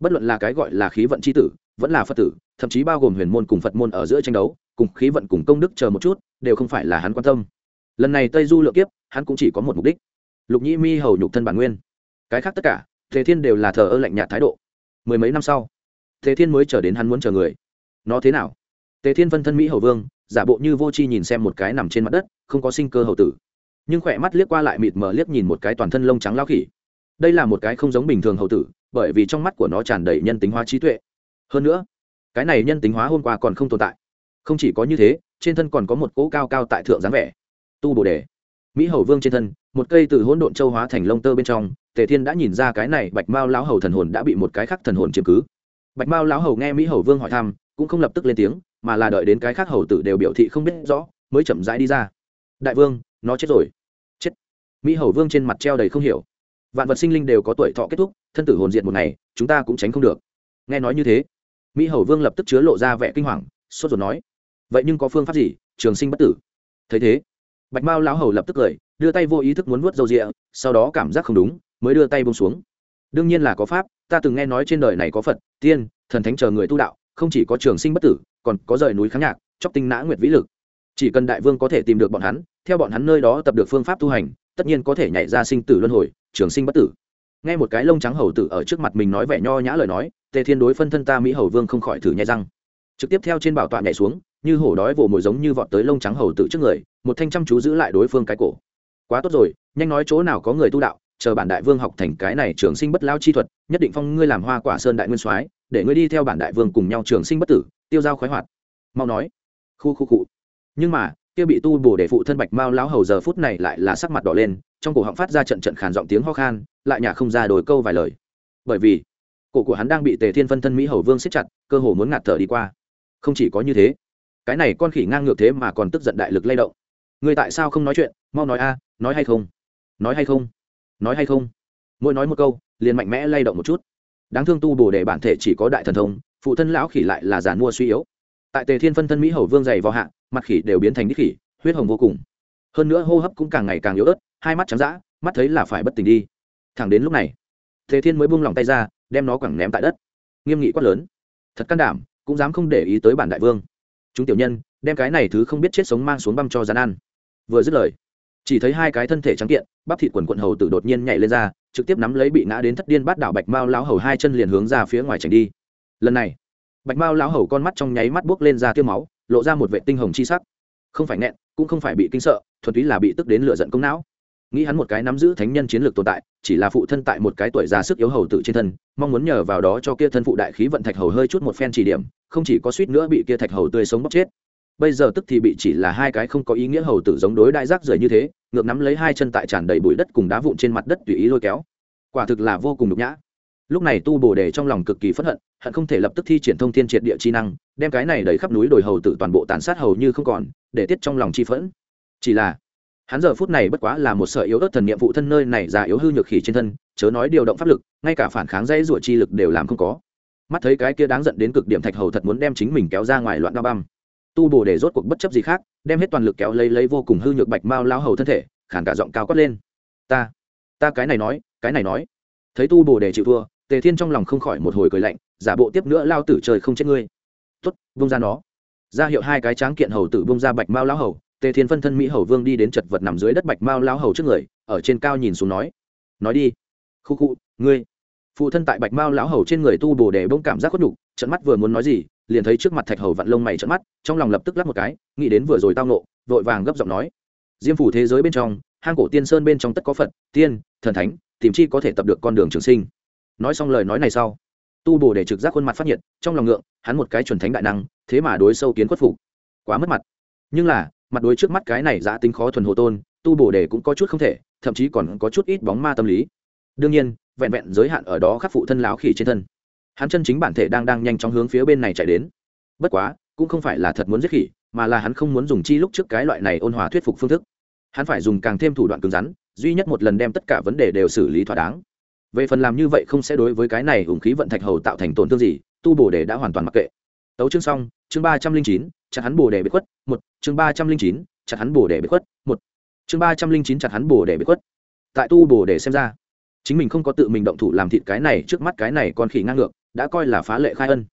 Bất luận là cái gọi là khí vận c h i tử vẫn là phật tử, thậm chí bao gồm huyền môn cùng phật môn ở giữa tranh đấu, cùng khí vận cùng công đức chờ một chút, đều không phải là hắn quan tâm. Lần này tây du lượng kiếp, hắn cũng chỉ có một mục đích. Lục nhĩ mi hầu nhục thân bản nguyên. Cái khác tất cả, thế thiên đều là thờ ơ lạnh nhạt thái độ. Mười mấy năm sau, thế thiên mới chờ đến hắn muốn chờ người. Nó thế nào? Tề thiên phân thân mỹ hầu vương, giả bộ như vô c h i nhìn xem một cái nằm trên mặt đất, không có sinh cơ hầu tử. Nhưng khỏe mắt liếc qua lại mịt mờ liếc nhìn một cái toàn thân lông trắng lao khỉ. Đây là một cái không giống bình thường hầu tử, bởi vì trong mắt của nó tràn đầy nhân tính hóa trí tuệ hơn nữa, cái này nhân tính hóa hôm qua còn không tồn tại. Không chỉ có như thế, trên thân còn có một cỗ cao cao tại thượng dáng vẻ. Tu bồ đề. Mỹ hầu vương trên thân, một cây từ hỗn độn châu hóa thành lông tơ bên trong, tề thiên đã nhìn ra cái này bạch mao lão hầu thần hồn đã bị một cái khác thần hồn chiếm cứ. Bạch mao lão hầu nghe mỹ hầu vương hỏi thăm, cũng không lập tức lên tiếng, mà là đợi đến cái khác hầu tử đều biểu thị không biết rõ, mới chậm rãi đi ra. Đại vương, nó chết rồi. Chết. Mỹ hầu vương trên mặt treo đầy không hiểu. Vạn vật sinh linh đều có tuổi thọ kết thúc, thân tử hồn diệt một ngày, chúng ta cũng tránh không được. Nghe nói như thế mỹ hầu vương lập tức chứa lộ ra vẻ kinh hoàng, sốt ruột nói, vậy nhưng có phương pháp gì, trường sinh bất tử? Thấy thế, bạch mao lão hầu lập tức cười, đưa tay vô ý thức muốn vuốt dầu rịa, sau đó cảm giác không đúng, mới đưa tay bông xuống. Đương nhiên là có pháp, ta từng nghe nói trên đời này có phật, tiên, thần thánh chờ người tu đạo, không chỉ có trường sinh bất tử, còn có rời núi kháng nhạc, chóc tinh nã nguyệt vĩ lực. Chỉ cần đại vương có thể tìm được bọn hắn, theo bọn hắn nơi đó tập được phương pháp tu hành, tất nhiên có thể nhảy ra sinh tử luân hồi, trường sinh bất tử. Nghe một cái lông trắng hầu tử ở trước mặt mình nói vẻ nho nhã lời nói tề thiên đối phân thân ta mỹ hầu vương không khỏi thử nhai răng. Trực tiếp theo trên bảo tọa nhảy xuống, như hổ đói vồ mồi giống như vọt tới lông trắng hầu tử trước người, một thanh chăm chú giữ lại đối phương cái cổ. Quá tốt rồi, nhanh nói chỗ nào có người tu đạo, chờ bản đại vương học thành cái này trường sinh bất lao chi thuật, nhất định phong ngươi làm hoa quả sơn đại nguyên soái, để ngươi đi theo bản đại vương cùng nhau trường sinh bất tử, tiêu giao khoái hoạt. Mau nói. Khu khu cụ nhưng mà, kia bị tu bổ để phụ thân bạch mao lão hầu giờ phút này lại là sắc mặt đỏ lên, trong cổ họng phát ra trận trận khàn giọng tiếng ho khan, lại nhà không ra đồi câu vài lời. Bởi vì cổ của hắn đang bị tề thiên phân thân mỹ hầu vương siết chặt, cơ hồ muốn ngạt thở đi qua. Không chỉ có như thế, cái này con khỉ ngang ngược thế mà còn tức giận đại lực lay động. Người tại sao không nói chuyện? Mau nói a, nói hay không? Nói hay không? Nói hay không? Mỗi nói một câu, liền mạnh mẽ lay động một chút. Đáng thương tu bổ để bản thể chỉ có đại thần thông, phụ thân lão khỉ lại là giàn mua suy yếu. Tại tề thiên phân thân mỹ hầu vương dày vào hạ, mặt khỉ đều biến thành đích khỉ, huyết hồng vô cùng. Hơn nữa hô hấp cũng càng ngày càng yếu ớt, hai mắt trắng d mắt thấy là phải bất tỉnh đi. Thẳng đến lúc này, tề thiên mới buông lỏng tay ra đem nó quẳng ném tại đất. Nghiêm nghị quát lớn. Thật can đảm, cũng dám không để ý tới bản đại vương. Chúng tiểu nhân, đem cái này thứ không biết chết sống mang xuống băm cho gian ăn vừa dứt lời, chỉ thấy hai cái thân thể trắng kiện, bắp thịt quần quận hầu tử đột nhiên nhảy lên ra, trực tiếp nắm lấy bị ngã đến thất điên bát đảo bạch mao lão hầu hai chân liền hướng ra phía ngoài tránh đi. Lần này, bạch mao lão hầu con mắt trong nháy mắt buốc lên ra tiêu máu, lộ ra một vệ tinh hồng chi sắc. Không phải nghẹn, cũng không phải bị kinh sợ, thuần túy là bị tức đến lửa giận công não nghĩ hắn một cái nắm giữ thánh nhân chiến lược tồn tại, chỉ là phụ thân tại một cái tuổi già sức yếu hầu tự trên thân, mong muốn nhờ vào đó cho kia thân phụ đại khí vận thạch hầu hơi chút một phen chỉ điểm, không chỉ có suýt nữa bị kia thạch hầu tươi sống bóc chết. Bây giờ tức thì bị chỉ là hai cái không có ý nghĩa hầu tử giống đối đại rác rưởi như thế, ngược nắm lấy hai chân tại tràn đầy bụi đất cùng đá vụn trên mặt đất tùy ý lôi kéo. Quả thực là vô cùng nhục nhã. Lúc này tu bồ đề trong lòng cực kỳ phẫn hận hận không thể lập tức thi triển thông thiên triệt địa chi năng, đem cái này đẩy khắp núi đồi hầu tử toàn bộ tàn sát hầu như không còn, để tiết trong lòng chi phẫn. Chỉ là hắn giờ phút này bất quá là một sợi yếu ớt thần niệm phụ thân nơi này già yếu hư nhược khỉ trên thân, chớ nói điều động pháp lực, ngay cả phản kháng dây rủa chi lực đều làm không có. Mắt thấy cái kia đáng giận đến cực điểm thạch hầu thật muốn đem chính mình kéo ra ngoài loạn đao băm. Tu bổ để rốt cuộc bất chấp gì khác, đem hết toàn lực kéo lấy lấy vô cùng hư nhược bạch mao lao hầu thân thể khản cả giọng cao quát lên. Ta ta cái này nói, cái này nói. Thấy tu bổ để chịu thua, tề thiên trong lòng không khỏi một hồi cười lạnh, giả bộ tiếp nữa lao tử trời không chết ngươi. Tuất vung ra nó. Ra hiệu hai cái tráng kiện hầu tử bung ra bạch mao lao hầu tề thiên phân thân mỹ hầu vương đi đến chật vật nằm dưới đất bạch mao lao hầu trước người, ở trên cao nhìn xuống nói nói đi. Khu khu, ngươi. Phụ thân tại bạch mao lão hầu trên người tu bồ đề bông cảm giác khuất nhục, trận mắt vừa muốn nói gì, liền thấy trước mặt thạch hầu vặn lông mày trận mắt, trong lòng lập tức lắp một cái, nghĩ đến vừa rồi tao nộ vội vàng gấp giọng nói, diêm phủ thế giới bên trong, hang cổ tiên sơn bên trong tất có phật, tiên, thần thánh, tìm chi có thể tập được con đường trường sinh. Nói xong lời nói này sau, tu bồ đề trực giác khuôn mặt phát nhiệt, trong lòng ngượng, hắn một cái chuẩn thánh đại năng, thế mà đối sâu kiến khuất phục. Quá mất mặt. Nhưng là mặt đối trước mắt cái này giã tính khó thuần hồ tôn, tu bổ đề cũng có chút không thể, thậm chí còn có chút ít bóng ma tâm lý. Đương nhiên, vẹn vẹn giới hạn ở đó khắc phụ thân láo khỉ trên thân. Hắn chân chính bản thể đang đang nhanh chóng hướng phía bên này chạy đến. Bất quá, cũng không phải là thật muốn giết khỉ, mà là hắn không muốn dùng chi lúc trước cái loại này ôn hòa thuyết phục phương thức. Hắn phải dùng càng thêm thủ đoạn cứng rắn, duy nhất một lần đem tất cả vấn đề đều xử lý thỏa đáng. Về phần làm như vậy không sẽ đối với cái này ủng khí vận thạch hầu tạo thành tổn thương gì, tu bổ đề đã hoàn toàn mặc kệ tấu chương xong, chương ba trăm linh chín, chặt hắn bồ đề bị khuất, một, chương ba trăm linh chín, chặt hắn bồ đề bị khuất, một. Chương ba trăm linh chín, chặt hắn bồ đề bị khuất. Tại tu bồ đề xem ra, chính mình không có tự mình động thủ làm thịt cái này trước mắt cái này còn khỉ ngang ngược, đã coi là phá lệ khai ân.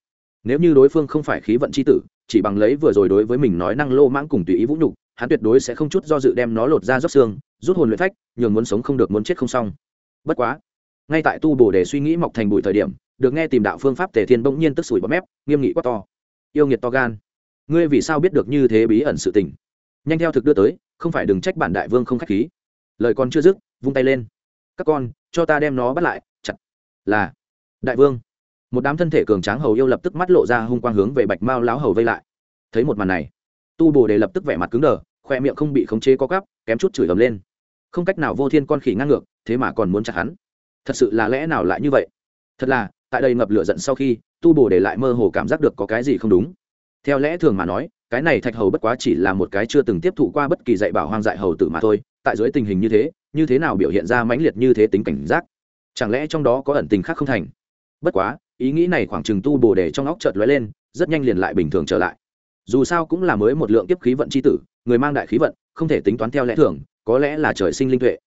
Nếu như đối phương không phải khí vận c h i tử, chỉ bằng lấy vừa rồi đối với mình nói năng lô mãng cùng tùy ý vũ nhục, hắn tuyệt đối sẽ không chút do dự đem nó lột ra róc xương, rút hồn luyện phách, nhường muốn sống không được muốn chết không xong. Bất quá, ngay tại tu bồ đề suy nghĩ mọc thành bụi thời điểm được nghe tìm đạo phương pháp tề thiên bỗng nhiên tức sủi bọt mép, nghiêm nghị quá to. Yêu nghiệt to gan, ngươi vì sao biết được như thế bí ẩn sự tình? Nhanh theo thực đưa tới, không phải đừng trách bản đại vương không k h á c h khí. Lời còn chưa dứt, vung tay lên. Các con, cho ta đem nó bắt lại, chặt. Là, đại vương. Một đám thân thể cường tráng hầu yêu lập tức mắt lộ ra hung quang hướng về bạch mao lão hầu vây lại. Thấy một màn này, tu bồ đề lập tức vẻ mặt cứng đờ, khoe miệng không bị khống chế có cắp kém chút chửi ầm lên. Không cách nào vô thiên con khỉ ngang ngược, thế mà còn muốn chặt hắn. Thật sự là lẽ nào lại như vậy? Thật là tại đây ngập lửa giận sau khi, tu bổ để lại mơ hồ cảm giác được có cái gì không đúng. Theo lẽ thường mà nói, cái này thạch hầu bất quá chỉ là một cái chưa từng tiếp thụ qua bất kỳ dạy bảo hoang dại hầu tử mà thôi, tại dưới tình hình như thế như thế nào biểu hiện ra mãnh liệt như thế tính cảnh giác? Chẳng lẽ trong đó có ẩn tình khác không thành? Bất quá, ý nghĩ này khoảng chừng tu bồ đề trong óc chợt lóe lên, rất nhanh liền lại bình thường trở lại. Dù sao cũng là mới một lượng kiếp khí vận c h i tử, người mang đại khí vận, không thể tính toán theo lẽ thường, có lẽ là trời sinh linh tuệ.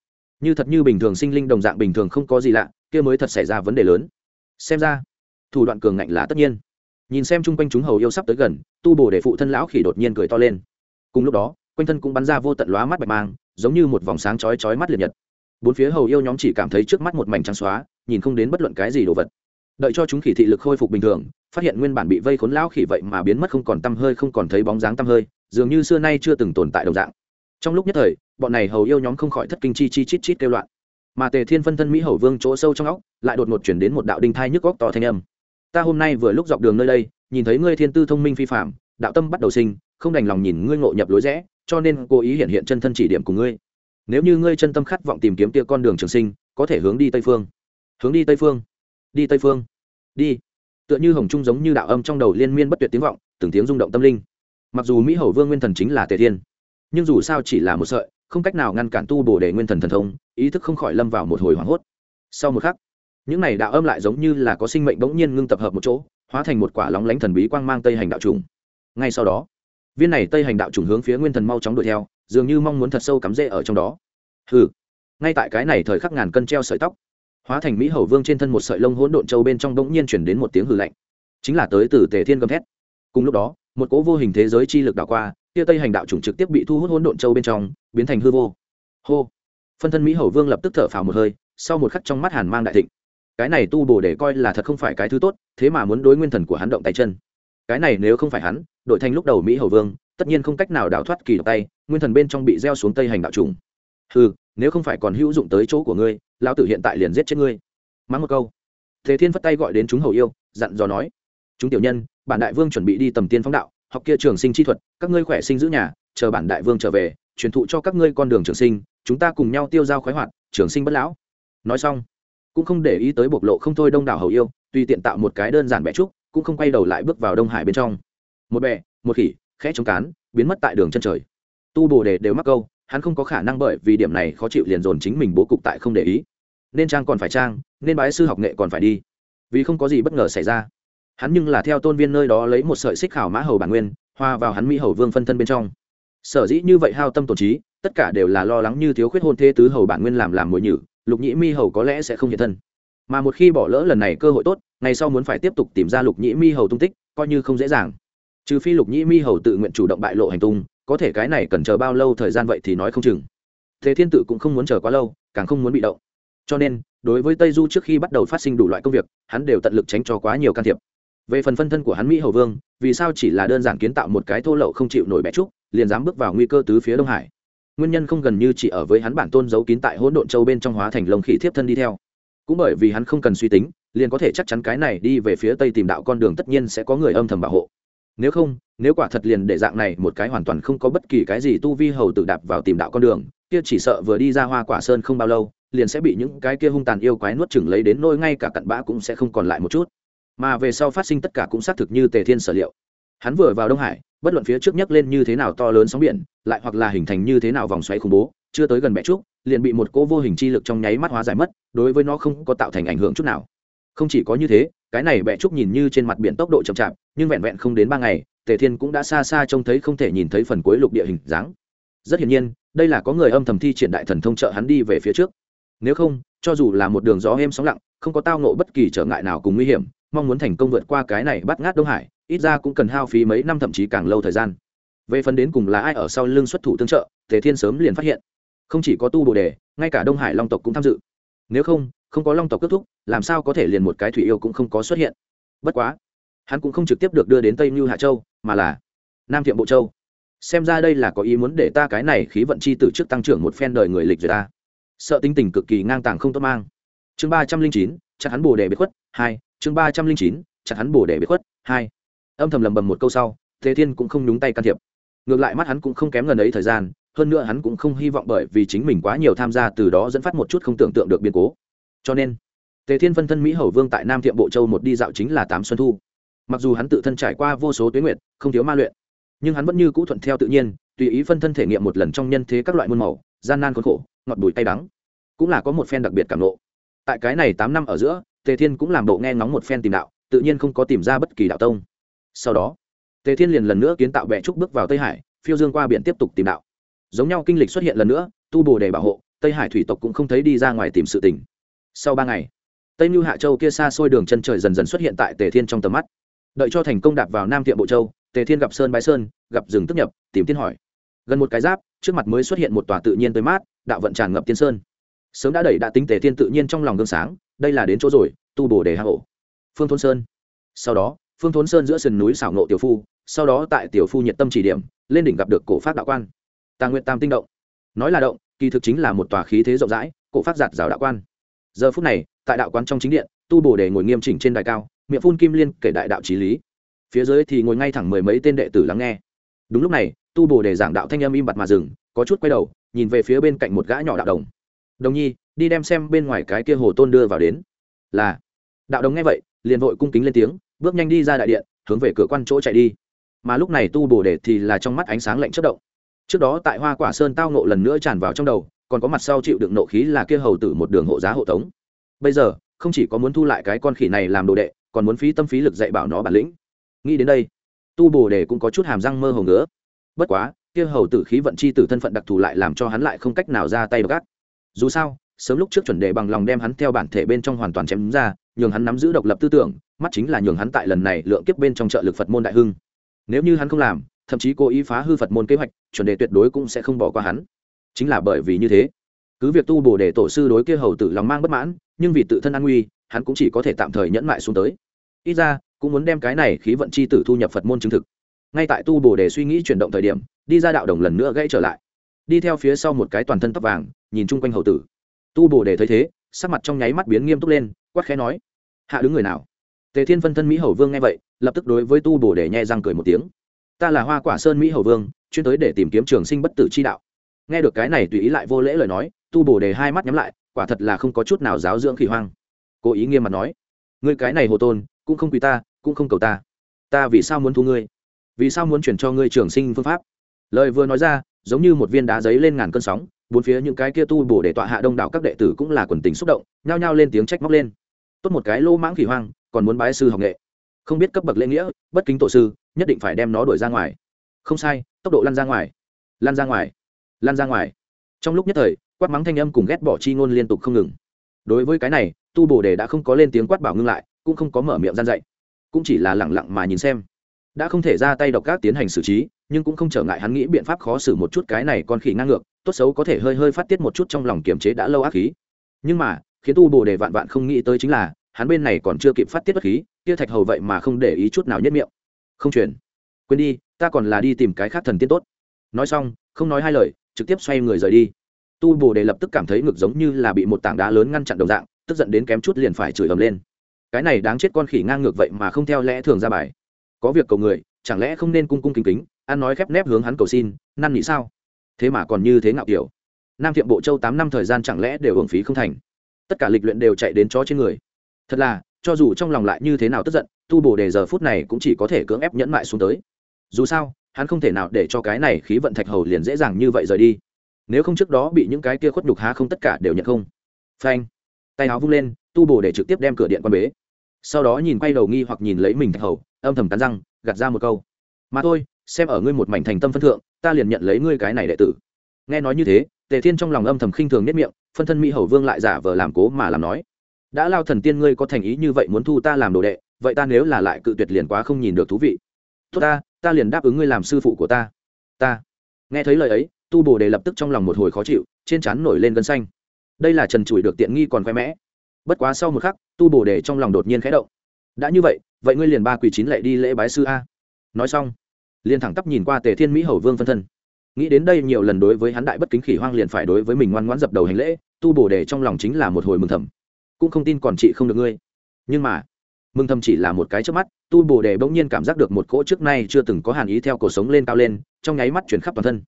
Như thật như bình thường sinh linh đồng dạng bình thường không có gì lạ, kia mới thật xảy ra vấn đề lớn xem ra, thủ đoạn cường ngạnh là tất nhiên. Nhìn xem chung quanh chúng hầu yêu sắp tới gần, tu bổ để phụ thân lão khỉ đột nhiên cười to lên. Cùng lúc đó, quanh thân cũng bắn ra vô tận lóa mắt bạch mang, giống như một vòng sáng chói chói mắt liệt nhật. Bốn phía hầu yêu nhóm chỉ cảm thấy trước mắt một mảnh trắng xóa, nhìn không đến bất luận cái gì đồ vật. Đợi cho chúng khỉ thị lực khôi phục bình thường, phát hiện nguyên bản bị vây khốn lão khỉ vậy mà biến mất không còn tăm hơi, không còn thấy bóng dáng tăm hơi, dường như xưa nay chưa từng tồn tại đồng dạng. Trong lúc nhất thời, bọn này hầu yêu nhóm không khỏi thất kinh chi chi chít chít kêu loạn mà tề thiên phân thân mỹ hầu vương chỗ sâu trong óc, lại đột ngột chuyển đến một đạo đinh thai nhức góc to thanh âm. Ta hôm nay vừa lúc dọc đường nơi đây, nhìn thấy ngươi thiên tư thông minh phi phạm đạo tâm bắt đầu sinh, không đành lòng nhìn ngươi ngộ nhập lối rẽ, cho nên cố ý hiện hiện chân thân chỉ điểm của ngươi. Nếu như ngươi chân tâm khát vọng tìm kiếm tia con đường trường sinh, có thể hướng đi tây phương. Hướng đi tây phương. Đi tây phương. Đi. Tựa như hồng trung giống như đạo âm trong đầu liên miên bất tuyệt tiếng vọng, từng tiếng rung động tâm linh. Mặc dù mỹ hầu vương nguyên thần chính là tề thiên, nhưng dù sao chỉ là một sợi không cách nào ngăn cản tu bổ đề nguyên thần thần thông, ý thức không khỏi lâm vào một hồi hoảng hốt. Sau một khắc, những này đạo âm lại giống như là có sinh mệnh bỗng nhiên ngưng tập hợp một chỗ, hóa thành một quả lóng lánh thần bí quang mang tây hành đạo trùng ngay sau đó, viên này tây hành đạo trùng hướng phía nguyên thần mau chóng đuổi theo, dường như mong muốn thật sâu cắm rễ ở trong đó. Hừ, ngay tại cái này thời khắc ngàn cân treo sợi tóc, hóa thành mỹ hầu vương trên thân một sợi lông hỗn độn châu bên trong bỗng nhiên chuyển đến một tiếng hừ lạnh. Chính là tới từ tề thiên gầm thét. Cùng lúc đó, một cỗ vô hình thế giới chi lực đảo qua kia tây hành đạo chủng trực tiếp bị thu hút hỗn độn châu bên trong, biến thành hư vô. Hô. Phân thân mỹ hầu vương lập tức thở phào một hơi, sau một khắc trong mắt hàn mang đại thịnh. Cái này tu bổ để coi là thật không phải cái thứ tốt, thế mà muốn đối nguyên thần của hắn động tay chân. Cái này nếu không phải hắn, đội thành lúc đầu mỹ hầu vương, tất nhiên không cách nào đào thoát kỳ độc tay, nguyên thần bên trong bị gieo xuống tây hành đạo trùng ừ nếu không phải còn hữu dụng tới chỗ của ngươi, lão tử hiện tại liền giết chết ngươi. Mắng một câu. Thế thiên phất tay gọi đến chúng hầu yêu, dặn dò nói, chúng tiểu nhân, bản đại vương chuẩn bị đi tầm tiên phóng đạo học kia trường sinh chi thuật, các ngươi khỏe sinh giữ nhà, chờ bản đại vương trở về, truyền thụ cho các ngươi con đường trường sinh, chúng ta cùng nhau tiêu dao khoái hoạt, trường sinh bất lão. Nói xong, cũng không để ý tới bộc lộ không thôi đông đảo hầu yêu, tùy tiện tạo một cái đơn giản bẻ trúc, cũng không quay đầu lại bước vào đông hải bên trong. Một bè một khỉ, khẽ chống cán, biến mất tại đường chân trời. Tu bồ đề đều mắc câu, hắn không có khả năng bởi vì điểm này khó chịu liền dồn chính mình bố cục tại không để ý. Nên trang còn phải trang, nên bái sư học nghệ còn phải đi. Vì không có gì bất ngờ xảy ra hắn nhưng là theo tôn viên nơi đó lấy một sợi xích khảo mã hầu bản nguyên, hoa vào hắn mỹ hầu vương phân thân bên trong. Sở dĩ như vậy hao tâm tổn trí, tất cả đều là lo lắng như thiếu khuyết hôn thế tứ hầu bản nguyên làm làm mồi nhử, lục nhĩ mi hầu có lẽ sẽ không hiện thân. Mà một khi bỏ lỡ lần này cơ hội tốt, ngày sau muốn phải tiếp tục tìm ra lục nhĩ mi hầu tung tích, coi như không dễ dàng. Trừ phi lục nhĩ mi hầu tự nguyện chủ động bại lộ hành tung, có thể cái này cần chờ bao lâu thời gian vậy thì nói không chừng. Thế thiên tự cũng không muốn chờ quá lâu, càng không muốn bị động. Cho nên, đối với tây du trước khi bắt đầu phát sinh đủ loại công việc, hắn đều tận lực tránh cho quá nhiều can thiệp về phần phân thân của hắn mỹ hầu vương, vì sao chỉ là đơn giản kiến tạo một cái thô lậu không chịu nổi bẹ trúc, liền dám bước vào nguy cơ tứ phía đông hải? Nguyên nhân không gần như chỉ ở với hắn bản tôn giấu kín tại hỗn độn châu bên trong hóa thành lồng khỉ thiếp thân đi theo. Cũng bởi vì hắn không cần suy tính, liền có thể chắc chắn cái này đi về phía tây tìm đạo con đường tất nhiên sẽ có người âm thầm bảo hộ. Nếu không, nếu quả thật liền để dạng này một cái hoàn toàn không có bất kỳ cái gì tu vi hầu tự đạp vào tìm đạo con đường, kia chỉ sợ vừa đi ra hoa quả sơn không bao lâu, liền sẽ bị những cái kia hung tàn yêu quái nuốt chừng lấy đến nôi ngay cả cặn bã cũng sẽ không còn lại một chút mà về sau phát sinh tất cả cũng xác thực như tề thiên sở liệu. Hắn vừa vào đông hải, bất luận phía trước nhấc lên như thế nào to lớn sóng biển, lại hoặc là hình thành như thế nào vòng xoáy khủng bố, chưa tới gần bẹ trúc, liền bị một cỗ vô hình chi lực trong nháy mắt hóa giải mất, đối với nó không có tạo thành ảnh hưởng chút nào. Không chỉ có như thế, cái này bẹ trúc nhìn như trên mặt biển tốc độ chậm chạp, nhưng vẹn vẹn không đến ba ngày, tề thiên cũng đã xa xa trông thấy không thể nhìn thấy phần cuối lục địa hình dáng. Rất hiển nhiên, đây là có người âm thầm thi triển đại thần thông trợ hắn đi về phía trước. Nếu không, cho dù là một đường gió êm sóng lặng, không có tao nộ bất kỳ trở ngại nào cùng nguy hiểm mong muốn thành công vượt qua cái này bắt ngát đông hải, ít ra cũng cần hao phí mấy năm thậm chí càng lâu thời gian. Về phần đến cùng là ai ở sau lưng xuất thủ tương trợ, tề thiên sớm liền phát hiện. Không chỉ có tu bồ đề, ngay cả đông hải long tộc cũng tham dự. Nếu không không có long tộc kết thúc, làm sao có thể liền một cái thủy yêu cũng không có xuất hiện? Bất quá, hắn cũng không trực tiếp được đưa đến tây mưu hạ châu, mà là nam thiệm bộ châu. Xem ra đây là có ý muốn để ta cái này khí vận chi từ trước tăng trưởng một phen đời người lịch rồi ta. Sợ tính tình cực kỳ ngang tàng không tốt mang. Chương ba trăm linh chín, chắc hắn bồ đề bị khuất, hai chương ba trăm linh chín, chặt hắn bổ để bị khuất, hai. Âm thầm lầm bầm một câu sau, thế thiên cũng không nhúng tay can thiệp. Ngược lại mắt hắn cũng không kém gần ấy thời gian, hơn nữa hắn cũng không hy vọng bởi vì chính mình quá nhiều tham gia từ đó dẫn phát một chút không tưởng tượng được biến cố. Cho nên tề thiên phân thân mỹ hầu vương tại nam thiệm bộ châu một đi dạo chính là tám xuân thu. Mặc dù hắn tự thân trải qua vô số tuyến nguyện không thiếu ma luyện, nhưng hắn vẫn như cũ thuận theo tự nhiên, tùy ý phân thân thể nghiệm một lần trong nhân thế các loại muôn màu, gian nan khốn khổ, ngọt bùi tay đắng. Cũng là có một phen đặc biệt cảm lộ. Tại cái này tám năm ở giữa tề thiên cũng làm bộ nghe ngóng một phen tìm đạo, tự nhiên không có tìm ra bất kỳ đạo tông. Sau đó, tề thiên liền lần nữa kiến tạo bệ trúc bước vào tây hải, phiêu dương qua biển tiếp tục tìm đạo. Giống nhau kinh lịch xuất hiện lần nữa, tu bồ để bảo hộ, tây hải thủy tộc cũng không thấy đi ra ngoài tìm sự tình. Sau ba ngày, tây mưu hạ châu kia xa xôi đường chân trời dần dần xuất hiện tại tề thiên trong tầm mắt. Đợi cho thành công đạp vào nam tiệm bộ châu, tề thiên gặp sơn bái sơn, gặp rừng tức nhập, tìm tiên hỏi. Gần một cái giáp, trước mặt mới xuất hiện một tòa tự nhiên tới mát, đạo vận tràn ngập tiên sơn sớm đã đẩy đã tính tề thiên tự nhiên trong lòng gương sáng, đây là đến chỗ rồi, tu bổ để hạ hộ. Phương thôn sơn. Sau đó, phương thôn sơn giữa sườn núi xảo nộ tiểu phu, sau đó tại tiểu phu nhiệt tâm chỉ điểm, lên đỉnh gặp được cổ phát đạo quan. Tàng nguyện tam tinh động. Nói là động, kỳ thực chính là một tòa khí thế rộng rãi, cổ phát giạt rào đạo quan. Giờ phút này, tại đạo quan trong chính điện, tu bổ để ngồi nghiêm chỉnh trên đài cao, miệng phun kim liên kể đại đạo trí lý. Phía dưới thì ngồi ngay thẳng mười mấy tên đệ tử lắng nghe. Đúng lúc này, tu bổ để giảng đạo thanh âm im bặt mà dừng, có chút quay đầu, nhìn về phía bên cạnh một gã nhỏ đạo đồng đồng nhi, đi đem xem bên ngoài cái kia hồ tôn đưa vào đến. Là. Đạo đồng nghe vậy, liền vội cung kính lên tiếng, bước nhanh đi ra đại điện, hướng về cửa quan chỗ chạy đi. Mà lúc này tu bổ đề thì là trong mắt ánh sáng lạnh chất động. Trước đó tại hoa quả sơn tao nộ lần nữa tràn vào trong đầu, còn có mặt sau chịu đựng nộ khí là kia hầu tử một đường hộ giá hộ tống. Bây giờ, không chỉ có muốn thu lại cái con khỉ này làm đồ đệ, còn muốn phí tâm phí lực dạy bảo nó bản lĩnh. Nghĩ đến đây, tu bồ đề cũng có chút hàm răng mơ hồ ngứa. Bất quá, kia hầu tử khí vận chi tử thân phận đặc thù lại làm cho hắn lại không cách nào ra tay gắt dù sao, sớm lúc trước chuẩn đề bằng lòng đem hắn theo bản thể bên trong hoàn toàn chém ra, nhường hắn nắm giữ độc lập tư tưởng, mắt chính là nhường hắn tại lần này lượng kiếp bên trong trợ lực phật môn đại hưng. Nếu như hắn không làm, thậm chí cố ý phá hư phật môn kế hoạch, chuẩn đề tuyệt đối cũng sẽ không bỏ qua hắn. Chính là bởi vì như thế, cứ việc tu bổ để tổ sư đối kia hầu tử lòng mang bất mãn, nhưng vì tự thân an nguy, hắn cũng chỉ có thể tạm thời nhẫn mại xuống tới. Ít ra, cũng muốn đem cái này khí vận c h i tử thu nhập phật môn chứng thực. Ngay tại tu bổ để suy nghĩ chuyển động thời điểm, đi ra đạo đồng lần nữa gãy trở lại. Đi theo phía sau một cái toàn thân tóc vàng nhìn chung quanh hầu tử. Tu bổ để thấy thế, sắc mặt trong nháy mắt biến nghiêm túc lên, quát khẽ nói, hạ đứng người nào? Tề thiên phân thân mỹ hầu vương nghe vậy, lập tức đối với tu bổ để nhẹ răng cười một tiếng. Ta là hoa quả sơn mỹ hầu vương, chuyên tới để tìm kiếm trường sinh bất tử chi đạo. Nghe được cái này tùy ý lại vô lễ lời nói, tu bổ đề hai mắt nhắm lại, quả thật là không có chút nào giáo dưỡng khỉ hoang. Cố ý nghiêm mặt nói, ngươi cái này hồ tôn, cũng không quỳ ta, cũng không cầu ta. Ta vì sao muốn thu ngươi? Vì sao muốn chuyển cho ngươi trường sinh phương pháp? Lời vừa nói ra, giống như một viên đá giấy lên ngàn cơn sóng bốn phía những cái kia tu bổ để tọa hạ đông đảo các đệ tử cũng là quần tình xúc động, nhao nhao lên tiếng trách móc lên. Tốt một cái lô mãng khỉ hoang, còn muốn bái sư học nghệ. Không biết cấp bậc lễ nghĩa, bất kính tổ sư, nhất định phải đem nó đuổi ra ngoài. Không sai, tốc độ lăn ra ngoài. Lăn ra ngoài. Lăn ra ngoài. Trong lúc nhất thời, quát mắng thanh âm cùng ghét bỏ chi ngôn liên tục không ngừng. Đối với cái này, tu bổ đề đã không có lên tiếng quát bảo ngưng lại, cũng không có mở miệng gian dạy. Cũng chỉ là lẳng lặng mà nhìn xem đã không thể ra tay độc các tiến hành xử trí, nhưng cũng không trở ngại hắn nghĩ biện pháp khó xử một chút cái này con khỉ ngang ngược, tốt xấu có thể hơi hơi phát tiết một chút trong lòng kiềm chế đã lâu ác khí. Nhưng mà, khiến tu bồ đề vạn vạn không nghĩ tới chính là, hắn bên này còn chưa kịp phát tiết bất khí, kia thạch hầu vậy mà không để ý chút nào nhất miệng. Không chuyển. Quên đi, ta còn là đi tìm cái khác thần tiên tốt. Nói xong, không nói hai lời, trực tiếp xoay người rời đi. Tu bồ đề lập tức cảm thấy ngực giống như là bị một tảng đá lớn ngăn chặn đồng dạng, tức giận đến kém chút liền phải chửi ầm lên. Cái này đáng chết con khỉ ngang ngược vậy mà không theo lẽ thường ra bài có việc cầu người, chẳng lẽ không nên cung cung kính kính, ăn nói khép nép hướng hắn cầu xin, năn nghĩ sao? Thế mà còn như thế ngạo kiểu. Nam thiệm bộ châu tám năm thời gian chẳng lẽ đều hưởng phí không thành? Tất cả lịch luyện đều chạy đến chó trên người. Thật là, cho dù trong lòng lại như thế nào tức giận, tu bổ đề giờ phút này cũng chỉ có thể cưỡng ép nhẫn mại xuống tới. Dù sao, hắn không thể nào để cho cái này khí vận thạch hầu liền dễ dàng như vậy rời đi. Nếu không trước đó bị những cái kia khuất nhục há không tất cả đều nhận không? Phanh. Tay áo vung lên, tu bổ để trực tiếp đem cửa điện quan bế sau đó nhìn quay đầu nghi hoặc nhìn lấy mình thạch hầu, âm thầm cắn răng, gạt ra một câu. Mà thôi, xem ở ngươi một mảnh thành tâm phân thượng, ta liền nhận lấy ngươi cái này đệ tử. Nghe nói như thế, tề thiên trong lòng âm thầm khinh thường nhất miệng, phân thân mỹ hầu vương lại giả vờ làm cố mà làm nói. Đã lao thần tiên ngươi có thành ý như vậy muốn thu ta làm đồ đệ, vậy ta nếu là lại cự tuyệt liền quá không nhìn được thú vị. Tốt ta ta liền đáp ứng ngươi làm sư phụ của ta. Ta. Nghe thấy lời ấy, tu bồ đề lập tức trong lòng một hồi khó chịu, trên trán nổi lên gân xanh. Đây là trần trụi được tiện nghi còn khoe mẽ bất quá sau một khắc, tu bổ đề trong lòng đột nhiên khẽ động. Đã như vậy vậy ngươi liền ba quỳ chín lệ đi lễ bái sư a. Nói xong, liền thẳng tắp nhìn qua tề thiên mỹ hầu vương phân thân. Nghĩ đến đây nhiều lần đối với hắn đại bất kính khỉ hoang liền phải đối với mình ngoan ngoãn dập đầu hành lễ, tu bổ đề trong lòng chính là một hồi mừng thầm. Cũng không tin còn chị không được ngươi. Nhưng mà, mừng thầm chỉ là một cái trước mắt, tu bổ đề bỗng nhiên cảm giác được một cỗ trước nay chưa từng có hàn ý theo cổ sống lên cao lên, trong nháy mắt chuyển khắp toàn thân.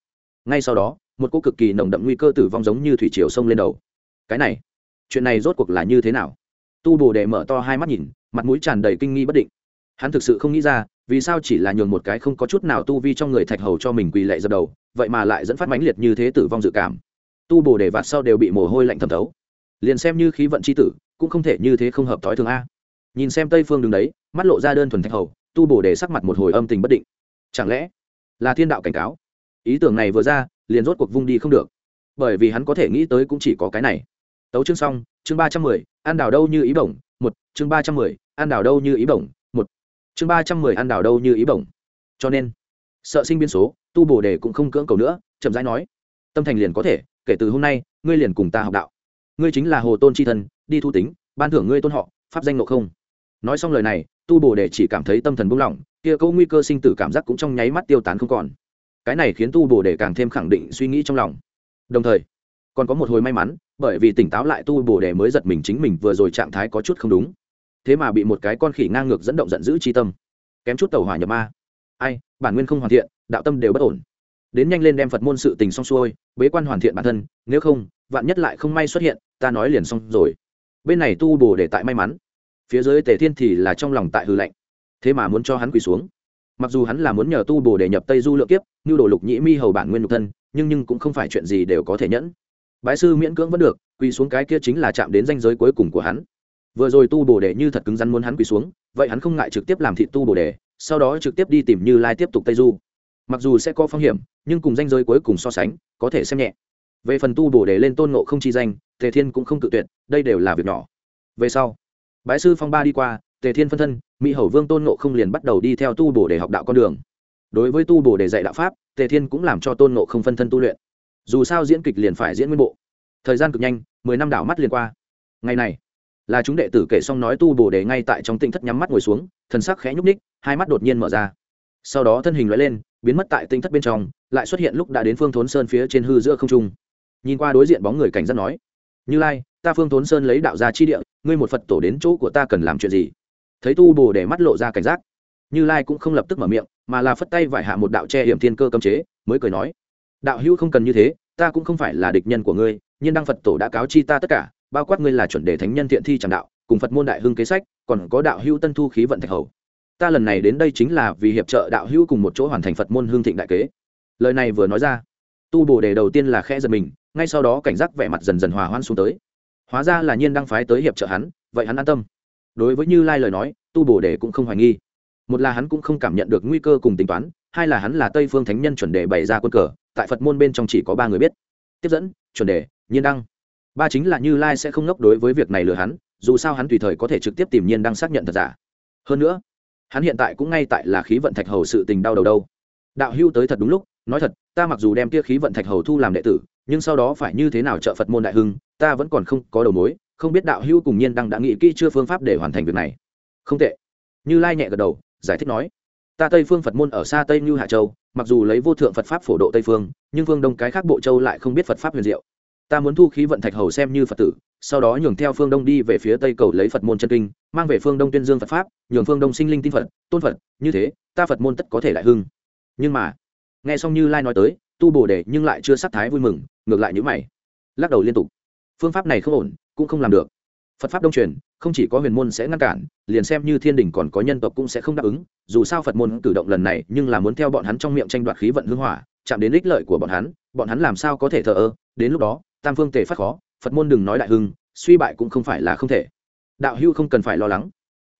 Ngay sau đó, một cỗ cực kỳ nồng đậm nguy cơ tử vong giống như thủy triều sông lên đầu. Cái này chuyện này rốt cuộc là như thế nào? Tu bồ đề mở to hai mắt nhìn, mặt mũi tràn đầy kinh nghi bất định. Hắn thực sự không nghĩ ra, vì sao chỉ là nhường một cái không có chút nào tu vi trong người thạch hầu cho mình quỳ lệ dập đầu, vậy mà lại dẫn phát mãnh liệt như thế tử vong dự cảm. Tu bồ đề vạt sau đều bị mồ hôi lạnh thẩm thấu. Liền xem như khí vận c h i tử, cũng không thể như thế không hợp thói thường a. Nhìn xem tây phương đứng đấy, mắt lộ ra đơn thuần thạch hầu, tu bồ đề sắc mặt một hồi âm tình bất định. Chẳng lẽ là thiên đạo cảnh cáo? Ý tưởng này vừa ra, liền rốt cuộc vung đi không được. Bởi vì hắn có thể nghĩ tới cũng chỉ có cái này tấu chương xong, chương ba trăm mười, ăn đào đâu như ý bổng, một, chương ba trăm mười, ăn đào đâu như ý bổng, một. Chương ba trăm mười, ăn đào đâu như ý bổng. Cho nên, sợ sinh biên số, tu bổ đề cũng không cưỡng cầu nữa, chậm rãi nói. Tâm thành liền có thể, kể từ hôm nay, ngươi liền cùng ta học đạo. Ngươi chính là hồ tôn c h i thân đi thu tính, ban thưởng ngươi tôn họ, pháp danh nộ không. Nói xong lời này, tu bổ đề chỉ cảm thấy tâm thần buông lỏng, kia câu nguy cơ sinh tử cảm giác cũng trong nháy mắt tiêu tán không còn. Cái này khiến tu bổ đề càng thêm khẳng định suy nghĩ trong lòng. Đồng thời, còn có một hồi may mắn bởi vì tỉnh táo lại tu bổ đề mới giật mình chính mình vừa rồi trạng thái có chút không đúng. Thế mà bị một cái con khỉ ngang ngược dẫn động giận dữ chi tâm. Kém chút tàu hỏa nhập ma. Ai, bản nguyên không hoàn thiện, đạo tâm đều bất ổn. Đến nhanh lên đem phật môn sự tình xong xuôi, bế quan hoàn thiện bản thân, nếu không, vạn nhất lại không may xuất hiện, ta nói liền xong rồi. Bên này tu bổ để tại may mắn. Phía dưới tề thiên thì là trong lòng tại hư lạnh. Thế mà muốn cho hắn quỳ xuống. Mặc dù hắn là muốn nhờ tu bổ để nhập tây du lượng kiếp, như đồ lục nhĩ mi hầu bản nguyên nhục thân, nhưng nhưng cũng không phải chuyện gì đều có thể nhẫn bái sư miễn cưỡng vẫn được, quỳ xuống cái kia chính là chạm đến danh giới cuối cùng của hắn. Vừa rồi tu bồ đề như thật cứng rắn muốn hắn quỳ xuống, vậy hắn không ngại trực tiếp làm thị tu bồ đề sau đó trực tiếp đi tìm như lai tiếp tục tây du. Mặc dù sẽ có phong hiểm, nhưng cùng danh giới cuối cùng so sánh, có thể xem nhẹ. Về phần tu bồ đề lên tôn nộ không chi danh, tề thiên cũng không tự tuyệt, đây đều là việc nhỏ. Về sau, bái sư phong ba đi qua, tề thiên phân thân, mỹ hầu vương tôn nộ không liền bắt đầu đi theo tu bồ đề học đạo con đường. Đối với tu bồ đề dạy đạo pháp, tề thiên cũng làm cho tôn nộ không phân thân tu luyện dù sao diễn kịch liền phải diễn nguyên bộ. Thời gian cực nhanh, mười năm đảo mắt liền qua. Ngày này, là chúng đệ tử kể xong nói tu bồ đề ngay tại trong tinh thất nhắm mắt ngồi xuống, thần sắc khẽ nhúc ních hai mắt đột nhiên mở ra. Sau đó thân hình loại lên, biến mất tại tinh thất bên trong, lại xuất hiện lúc đã đến phương thốn sơn phía trên hư giữa không trung. Nhìn qua đối diện bóng người cảnh giác nói, như lai, ta phương thốn sơn lấy đạo ra chi địa, ngươi một phật tổ đến chỗ của ta cần làm chuyện gì? Thấy tu bồ để mắt lộ ra cảnh giác, như lai cũng không lập tức mở miệng, mà là phất tay vải hạ một đạo che hiểm thiên cơ cấm chế, mới cười nói đạo hữu không cần như thế, ta cũng không phải là địch nhân của ngươi nhưng đăng phật tổ đã cáo chi ta tất cả, bao quát ngươi là chuẩn đề thánh nhân thiện thi tràng đạo, cùng phật môn đại hưng kế sách, còn có đạo hữu tân thu khí vận thạch hầu. Ta lần này đến đây chính là vì hiệp trợ đạo hữu cùng một chỗ hoàn thành phật môn hương thịnh đại kế. Lời này vừa nói ra, tu bồ đề đầu tiên là khe giật mình, ngay sau đó cảnh giác vẻ mặt dần dần hòa hoan xuống tới. Hóa ra là nhiên đăng phái tới hiệp trợ hắn, vậy hắn an tâm. Đối với như lai lời nói, tu bồ đề cũng không hoài nghi. Một là hắn cũng không cảm nhận được nguy cơ cùng tính toán hai là hắn là tây phương thánh nhân chuẩn đề bày ra quân cờ, tại phật môn bên trong chỉ có ba người biết. Tiếp dẫn, chuẩn đề, nhiên đăng. Ba chính là như lai sẽ không ngốc đối với việc này lừa hắn, dù sao hắn tùy thời có thể trực tiếp tìm nhiên đăng xác nhận thật giả. Hơn nữa, hắn hiện tại cũng ngay tại là khí vận thạch hầu sự tình đau đầu đâu. Đạo hưu tới thật đúng lúc, nói thật, ta mặc dù đem kia khí vận thạch hầu thu làm đệ tử, nhưng sau đó phải như thế nào trợ phật môn đại hưng, ta vẫn còn không có đầu mối, không biết đạo hưu cùng nhiên đăng đã nghĩ kỹ chưa phương pháp để hoàn thành việc này. Không tệ. Như lai nhẹ gật đầu, giải thích nói ta tây phương phật môn ở xa tây như hạ châu, mặc dù lấy vô thượng phật pháp phổ độ tây phương, nhưng phương đông cái khác bộ châu lại không biết phật pháp huyền diệu. Ta muốn thu khí vận thạch hầu xem như phật tử, sau đó nhường theo phương đông đi về phía tây cầu lấy phật môn chân kinh, mang về phương đông tuyên dương phật pháp, nhường phương đông sinh linh tin phật, tôn phật, như thế, ta phật môn tất có thể lại hưng. Nhưng mà, nghe xong như lai nói tới, tu bồ đề nhưng lại chưa sắc thái vui mừng, ngược lại nhữ mày. Lắc đầu liên tục. Phương pháp này không ổn, cũng không làm được phật pháp đông truyền, không chỉ có huyền môn sẽ ngăn cản, liền xem như thiên đình còn có nhân tộc cũng sẽ không đáp ứng. Dù sao phật môn cử động lần này, nhưng là muốn theo bọn hắn trong miệng tranh đoạt khí vận hưng hỏa, chạm đến ích lợi của bọn hắn bọn hắn làm sao có thể thờ ơ? Đến lúc đó, tam phương tề phát khó, phật môn đừng nói đại hưng, suy bại cũng không phải là không thể. Đạo hưu không cần phải lo lắng.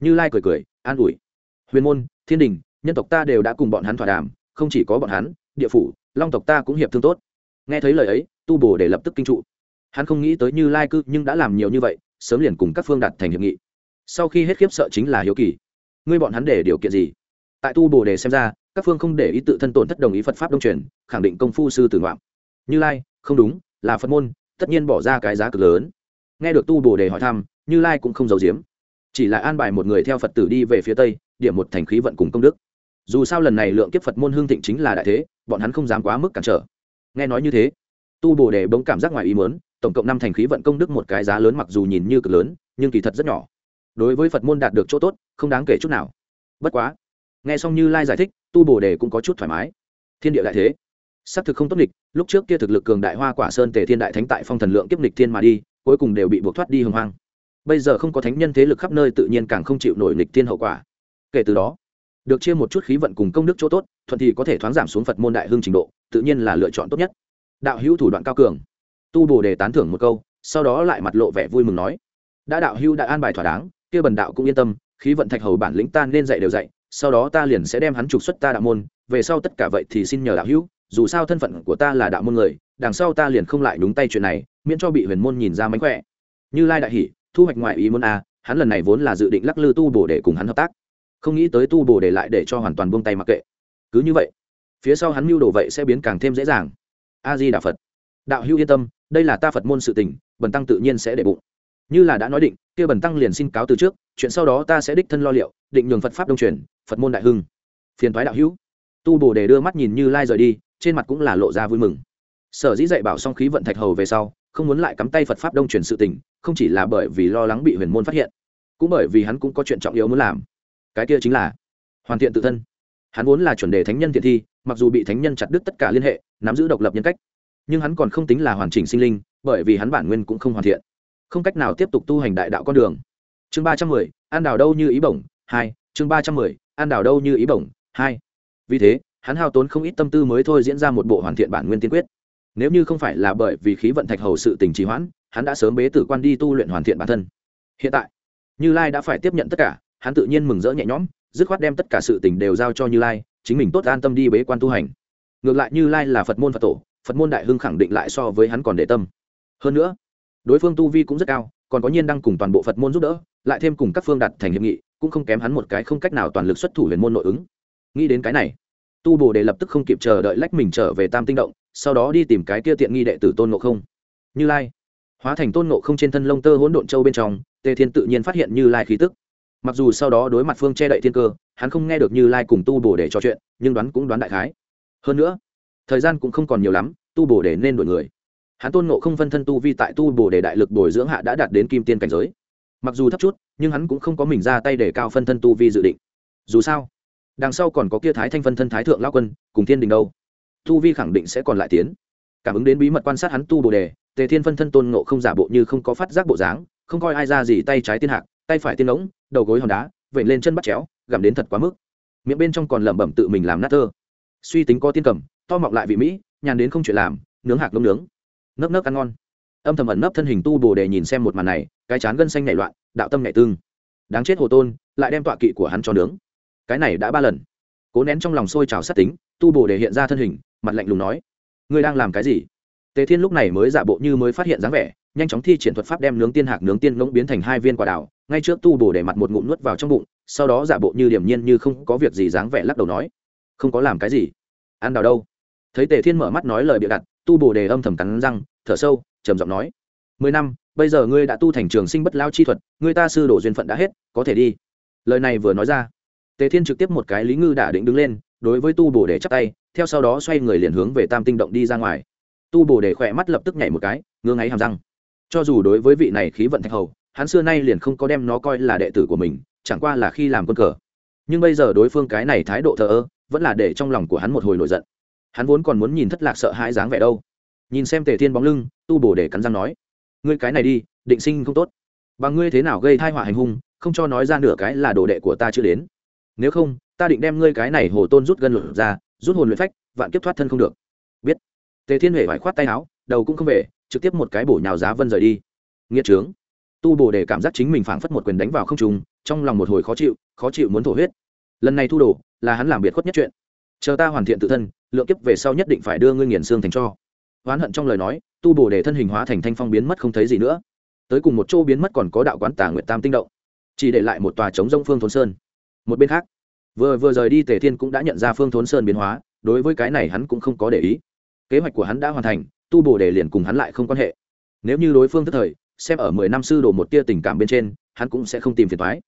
Như lai cười cười, an ủi. Huyền môn, thiên đình, nhân tộc ta đều đã cùng bọn hắn thỏa đàm, không chỉ có bọn hắn, địa phủ, long tộc ta cũng hiệp thương tốt. Nghe thấy lời ấy, tu bồ để lập tức kinh trụ. Hắn không nghĩ tới như lai cư nhưng đã làm nhiều như vậy sớm liền cùng các phương đặt thành hiệp nghị. Sau khi hết khiếp sợ chính là hiếu kỳ. Ngươi bọn hắn để điều kiện gì? Tại tu bồ đề xem ra, các phương không để ý tự thân tổn thất đồng ý phật pháp đông truyền, khẳng định công phu sư tử ngoạm. Như lai, không đúng, là phật môn, tất nhiên bỏ ra cái giá cực lớn. Nghe được tu bồ đề hỏi thăm, như lai cũng không giấu giếm. Chỉ là an bài một người theo phật tử đi về phía tây, điểm một thành khí vận cùng công đức. Dù sao lần này lượng kiếp phật môn hương thịnh chính là đại thế, bọn hắn không dám quá mức cản trở. Nghe nói như thế, tu bồ đề bỗng cảm giác ngoài ý mớn tổng cộng năm thành khí vận công đức một cái giá lớn mặc dù nhìn như cực lớn, nhưng kỳ thật rất nhỏ. Đối với phật môn đạt được chỗ tốt, không đáng kể chút nào. Bất quá, nghe xong như lai giải thích, tu bồ đề cũng có chút thoải mái. Thiên địa đại thế xác thực không tốt nghịch, lúc trước kia thực lực cường đại hoa quả sơn tề thiên đại thánh tại phong thần lượng kiếp nghịch thiên mà đi, cuối cùng đều bị buộc thoát đi hồng hoang. Bây giờ không có thánh nhân thế lực khắp nơi tự nhiên càng không chịu nổi nghịch thiên hậu quả. Kể từ đó, được chia một chút khí vận cùng công đức chỗ tốt, thuận thì có thể thoáng giảm xuống phật môn đại hương trình độ, tự nhiên là lựa chọn tốt nhất. Đạo hữu thủ đoạn cao cường tu bồ đề tán thưởng một câu, sau đó lại mặt lộ vẻ vui mừng nói, đã đạo hưu đã an bài thỏa đáng, kia bần đạo cũng yên tâm, khí vận thạch hầu bản lĩnh ta nên dạy đều dạy, sau đó ta liền sẽ đem hắn trục xuất ta đạo môn, về sau tất cả vậy thì xin nhờ đạo hữu, dù sao thân phận của ta là đạo môn người, đằng sau ta liền không lại đúng tay chuyện này, miễn cho bị huyền môn nhìn ra mánh khỏe. Như lai đại hỷ thu hoạch ngoại ý môn a, hắn lần này vốn là dự định lắc lư tu bổ để cùng hắn hợp tác, không nghĩ tới tu bổ để lại để cho hoàn toàn buông tay mặc kệ. Cứ như vậy, phía sau hắn mưu đồ vậy sẽ biến càng thêm dễ dàng. A di đà phật, đạo hữu yên tâm đây là ta phật môn sự tình, bần tăng tự nhiên sẽ để bụng. Như là đã nói định, kia bần tăng liền xin cáo từ trước, chuyện sau đó ta sẽ đích thân lo liệu, định nhường phật pháp đông truyền, phật môn đại hưng. Phiền thoái đạo hữu. Tu bồ đề đưa mắt nhìn như lai rời đi, trên mặt cũng là lộ ra vui mừng. Sở dĩ dạy bảo song khí vận thạch hầu về sau, không muốn lại cắm tay phật pháp đông truyền sự tình, không chỉ là bởi vì lo lắng bị huyền môn phát hiện, cũng bởi vì hắn cũng có chuyện trọng yếu muốn làm. Cái kia chính là hoàn thiện tự thân. Hắn vốn là chuẩn đề thánh nhân thiện thi, mặc dù bị thánh nhân chặt đứt tất cả liên hệ, nắm giữ độc lập nhân cách nhưng hắn còn không tính là hoàn chỉnh sinh linh, bởi vì hắn bản nguyên cũng không hoàn thiện. Không cách nào tiếp tục tu hành đại đạo con đường. Chương ba trăm mười, an đào đâu như ý bổng, hai, chương ba trăm mười, an đào đâu như ý bổng, hai. Vì thế, hắn hao tốn không ít tâm tư mới thôi diễn ra một bộ hoàn thiện bản nguyên tiên quyết. Nếu như không phải là bởi vì khí vận thạch hầu sự tình trì hoãn, hắn đã sớm bế tử quan đi tu luyện hoàn thiện bản thân. Hiện tại, như lai đã phải tiếp nhận tất cả, hắn tự nhiên mừng rỡ nhẹ nhõm, dứt khoát đem tất cả sự tình đều giao cho như lai, chính mình tốt an tâm đi bế quan tu hành. Ngược lại như lai là phật môn phật tổ phật môn đại hưng khẳng định lại so với hắn còn để tâm. Hơn nữa, đối phương tu vi cũng rất cao, còn có nhiên đang cùng toàn bộ phật môn giúp đỡ, lại thêm cùng các phương đặt thành hiệp nghị, cũng không kém hắn một cái không cách nào toàn lực xuất thủ huyền môn nội ứng. Nghĩ đến cái này, tu bồ đề lập tức không kịp chờ đợi lách mình trở về tam tinh động, sau đó đi tìm cái kia tiện nghi đệ tử tôn ngộ không. Như lai. Hóa thành tôn ngộ không trên thân lông tơ hỗn độn châu bên trong, tề thiên tự nhiên phát hiện như lai khí tức. Mặc dù sau đó đối mặt phương che đậy thiên cơ, hắn không nghe được như lai cùng tu bồ để trò chuyện, nhưng đoán cũng đoán đại khái. Hơn nữa thời gian cũng không còn nhiều lắm, tu bổ để nên đổi người. Hắn tôn ngộ không phân thân tu vi tại tu bổ để đại lực bồi dưỡng hạ đã đạt đến kim tiên cảnh giới. Mặc dù thấp chút, nhưng hắn cũng không có mình ra tay để cao phân thân tu vi dự định. Dù sao, đằng sau còn có kia thái thanh phân thân thái thượng lao quân, cùng thiên đình đâu. Tu vi khẳng định sẽ còn lại tiến. Cảm ứng đến bí mật quan sát hắn tu bồ đề tề thiên phân thân tôn ngộ không giả bộ như không có phát giác bộ dáng, không coi ai ra gì tay trái tiên hạc, tay phải tiên ống, đầu gối hòn đá vẩy lên chân bắt chéo, gặm đến thật quá mức. Miệng bên trong còn lẩm bẩm tự mình làm nát thơ. Suy tính có tiên cầm to mọng lại vị mỹ, nhàn đến không chuyện làm, nướng hạc lông nướng. Nấc nấc ăn ngon. Âm thầm ẩn nấp thân hình tu bồ đề nhìn xem một màn này, cái chán gân xanh nhảy loạn, đạo tâm nhảy tương đáng chết hồ tôn, lại đem tọa kỵ của hắn cho nướng. Cái này đã ba lần. Cố nén trong lòng sôi trào sát tính, tu bồ đề hiện ra thân hình, mặt lạnh lùng nói, ngươi đang làm cái gì? Tề thiên lúc này mới giả bộ như mới phát hiện dáng vẻ, nhanh chóng thi triển thuật pháp đem nướng tiên hạc nướng tiên ngỗng biến thành hai viên quả đào, ngay trước tu bồ để mặt một ngụm nuốt vào trong bụng, sau đó giả bộ như điểm nhiên như không có việc gì dáng vẻ lắc đầu nói, không có làm cái gì. Ăn đào đâu? Thấy tề thiên mở mắt nói lời bịa đặt, tu bồ đề âm thầm cắn răng, thở sâu, trầm giọng nói, mười năm, bây giờ ngươi đã tu thành trường sinh bất lao chi thuật, ngươi ta sư đổ duyên phận đã hết, có thể đi. Lời này vừa nói ra, tề thiên trực tiếp một cái lý ngư đả định đứng lên, đối với tu bồ đề chắp tay, theo sau đó xoay người liền hướng về tam tinh động đi ra ngoài. Tu bồ đề khỏe mắt lập tức nhảy một cái, ngưng ngáy hàm răng. Cho dù đối với vị này khí vận thạch hầu, hắn xưa nay liền không có đem nó coi là đệ tử của mình, chẳng qua là khi làm quân cờ. Nhưng bây giờ đối phương cái này thái độ thờ ơ, vẫn là để trong lòng của hắn một hồi nổi giận hắn vốn còn muốn nhìn thất lạc sợ hãi dáng vẻ đâu. Nhìn xem tề thiên bóng lưng, tu bổ để cắn răng nói, ngươi cái này đi, định sinh không tốt. Bằng ngươi thế nào gây thai họa hành hung, không cho nói ra nửa cái là đồ đệ của ta chưa đến. Nếu không, ta định đem ngươi cái này hồ tôn rút gân lửa ra, rút hồn luyện phách, vạn kiếp thoát thân không được. Biết. Tề thiên huệ phải khoát tay áo, đầu cũng không về, trực tiếp một cái bổ nhào giá vân rời đi. Nghĩa trướng. Tu bồ để cảm giác chính mình phảng phất một quyền đánh vào không trùng trong lòng một hồi khó chịu khó chịu muốn thổ huyết. Lần này thu đồ, là hắn làm biệt khuất nhất chuyện chờ ta hoàn thiện tự thân, lượng kiếp về sau nhất định phải đưa ngươi nghiền xương thành cho. Oán hận trong lời nói, tu bổ để thân hình hóa thành thanh phong biến mất không thấy gì nữa. Tới cùng một chỗ biến mất còn có đạo quán tà nguyệt tam tinh động. Chỉ để lại một tòa chống rông phương thốn sơn. Một bên khác, vừa vừa rời đi tề thiên cũng đã nhận ra phương thốn sơn biến hóa, đối với cái này hắn cũng không có để ý. Kế hoạch của hắn đã hoàn thành, tu bổ để liền cùng hắn lại không quan hệ. Nếu như đối phương tức thời, xem ở mười năm sư đồ một tia tình cảm bên trên, hắn cũng sẽ không tìm phiền thoái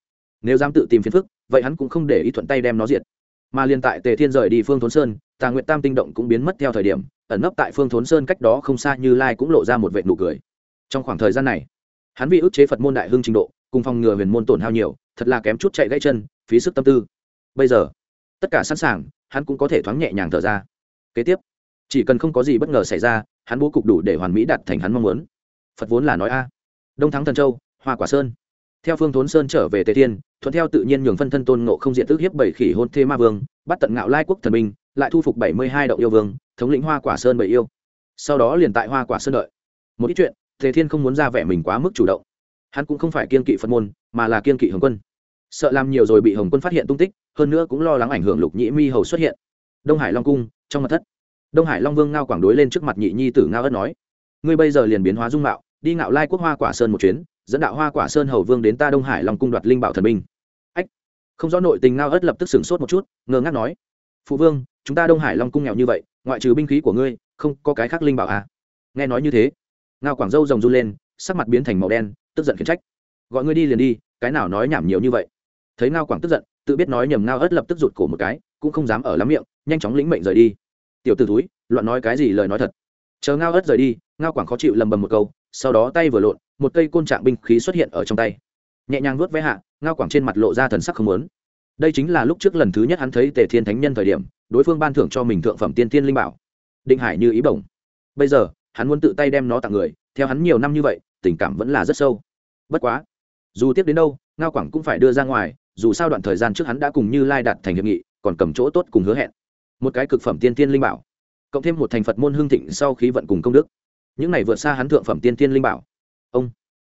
nếu dám tự tìm phiền phức, vậy hắn cũng không để ý thuận tay đem nó diệt mà liền tại tề thiên rời đi phương thốn sơn, tà nguyện tam tinh động cũng biến mất theo thời điểm, ẩn nấp tại phương thốn sơn cách đó không xa như lai cũng lộ ra một vệ nụ cười. Trong khoảng thời gian này, hắn bị ức chế phật môn đại hưng trình độ, cùng phòng ngừa huyền môn tổn hao nhiều, thật là kém chút chạy gãy chân, phí sức tâm tư. Bây giờ, tất cả sẵn sàng, hắn cũng có thể thoáng nhẹ nhàng thở ra. Kế tiếp, chỉ cần không có gì bất ngờ xảy ra, hắn bố cục đủ để hoàn mỹ đạt thành hắn mong muốn. Phật vốn là nói a. Đông thắng thần châu, hoa quả sơn theo phương thốn sơn trở về tề thiên, thuận theo tự nhiên nhường phân thân tôn ngộ không diện tức hiếp bảy khỉ hôn thê ma vương, bắt tận ngạo lai quốc thần minh lại thu phục bảy mươi hai động yêu vương, thống lĩnh hoa quả sơn bảy yêu. Sau đó liền tại hoa quả sơn đợi. Một ít chuyện, tề thiên không muốn ra vẻ mình quá mức chủ động. Hắn cũng không phải kiên kỵ phân môn, mà là kiên kỵ hồng quân. Sợ làm nhiều rồi bị hồng quân phát hiện tung tích, hơn nữa cũng lo lắng ảnh hưởng lục nhĩ mi hầu xuất hiện. Đông hải long cung, trong mặt thất. Đông hải long vương ngao quảng đối lên trước mặt nhị nhi tử ngao ất nói, ngươi bây giờ liền biến hóa dung mạo, đi ngạo lai quốc hoa quả sơn một chuyến dẫn đạo hoa quả sơn hầu vương đến ta đông hải long cung đoạt linh bảo thần binh, ách không rõ nội tình ngao ớt lập tức sửng sốt một chút ngơ ngác nói phụ vương chúng ta đông hải long cung nghèo như vậy ngoại trừ binh khí của ngươi không có cái khác linh bảo à? Nghe nói như thế ngao quảng dâu rồng run lên sắc mặt biến thành màu đen tức giận khiển trách. Gọi ngươi đi liền đi cái nào nói nhảm nhiều như vậy? Thấy ngao quảng tức giận tự biết nói nhầm ngao ớt lập tức rụt cổ một cái cũng không dám ở lắm miệng nhanh chóng lĩnh mệnh rời đi. Tiểu t ử túi loạn nói cái gì lời nói thật. Chờ ngao ớt rời đi ngao quảng khó chịu lầm bầm một câu sau đó tay vừa lộn, một cây côn trạng binh khí xuất hiện ở trong tay. Nhẹ nhàng vuốt vé hạ, ngao quảng trên mặt lộ ra thần sắc không lớn đây chính là lúc trước lần thứ nhất hắn thấy tề thiên thánh nhân thời điểm, đối phương ban thưởng cho mình thượng phẩm tiên thiên linh bảo. Định hải như ý bổng. Bây giờ, hắn muốn tự tay đem nó tặng người, theo hắn nhiều năm như vậy, tình cảm vẫn là rất sâu. Bất quá, dù tiếp đến đâu, ngao quảng cũng phải đưa ra ngoài, dù sao đoạn thời gian trước hắn đã cùng như lai đạt thành hiệp nghị, còn cầm chỗ tốt cùng hứa hẹn. Một cái cực phẩm tiên tiên linh bảo. Cộng thêm một thành phật môn hương thịnh sau khí vận cùng công đức những này vượt xa hắn thượng phẩm tiên tiên linh bảo. Ông,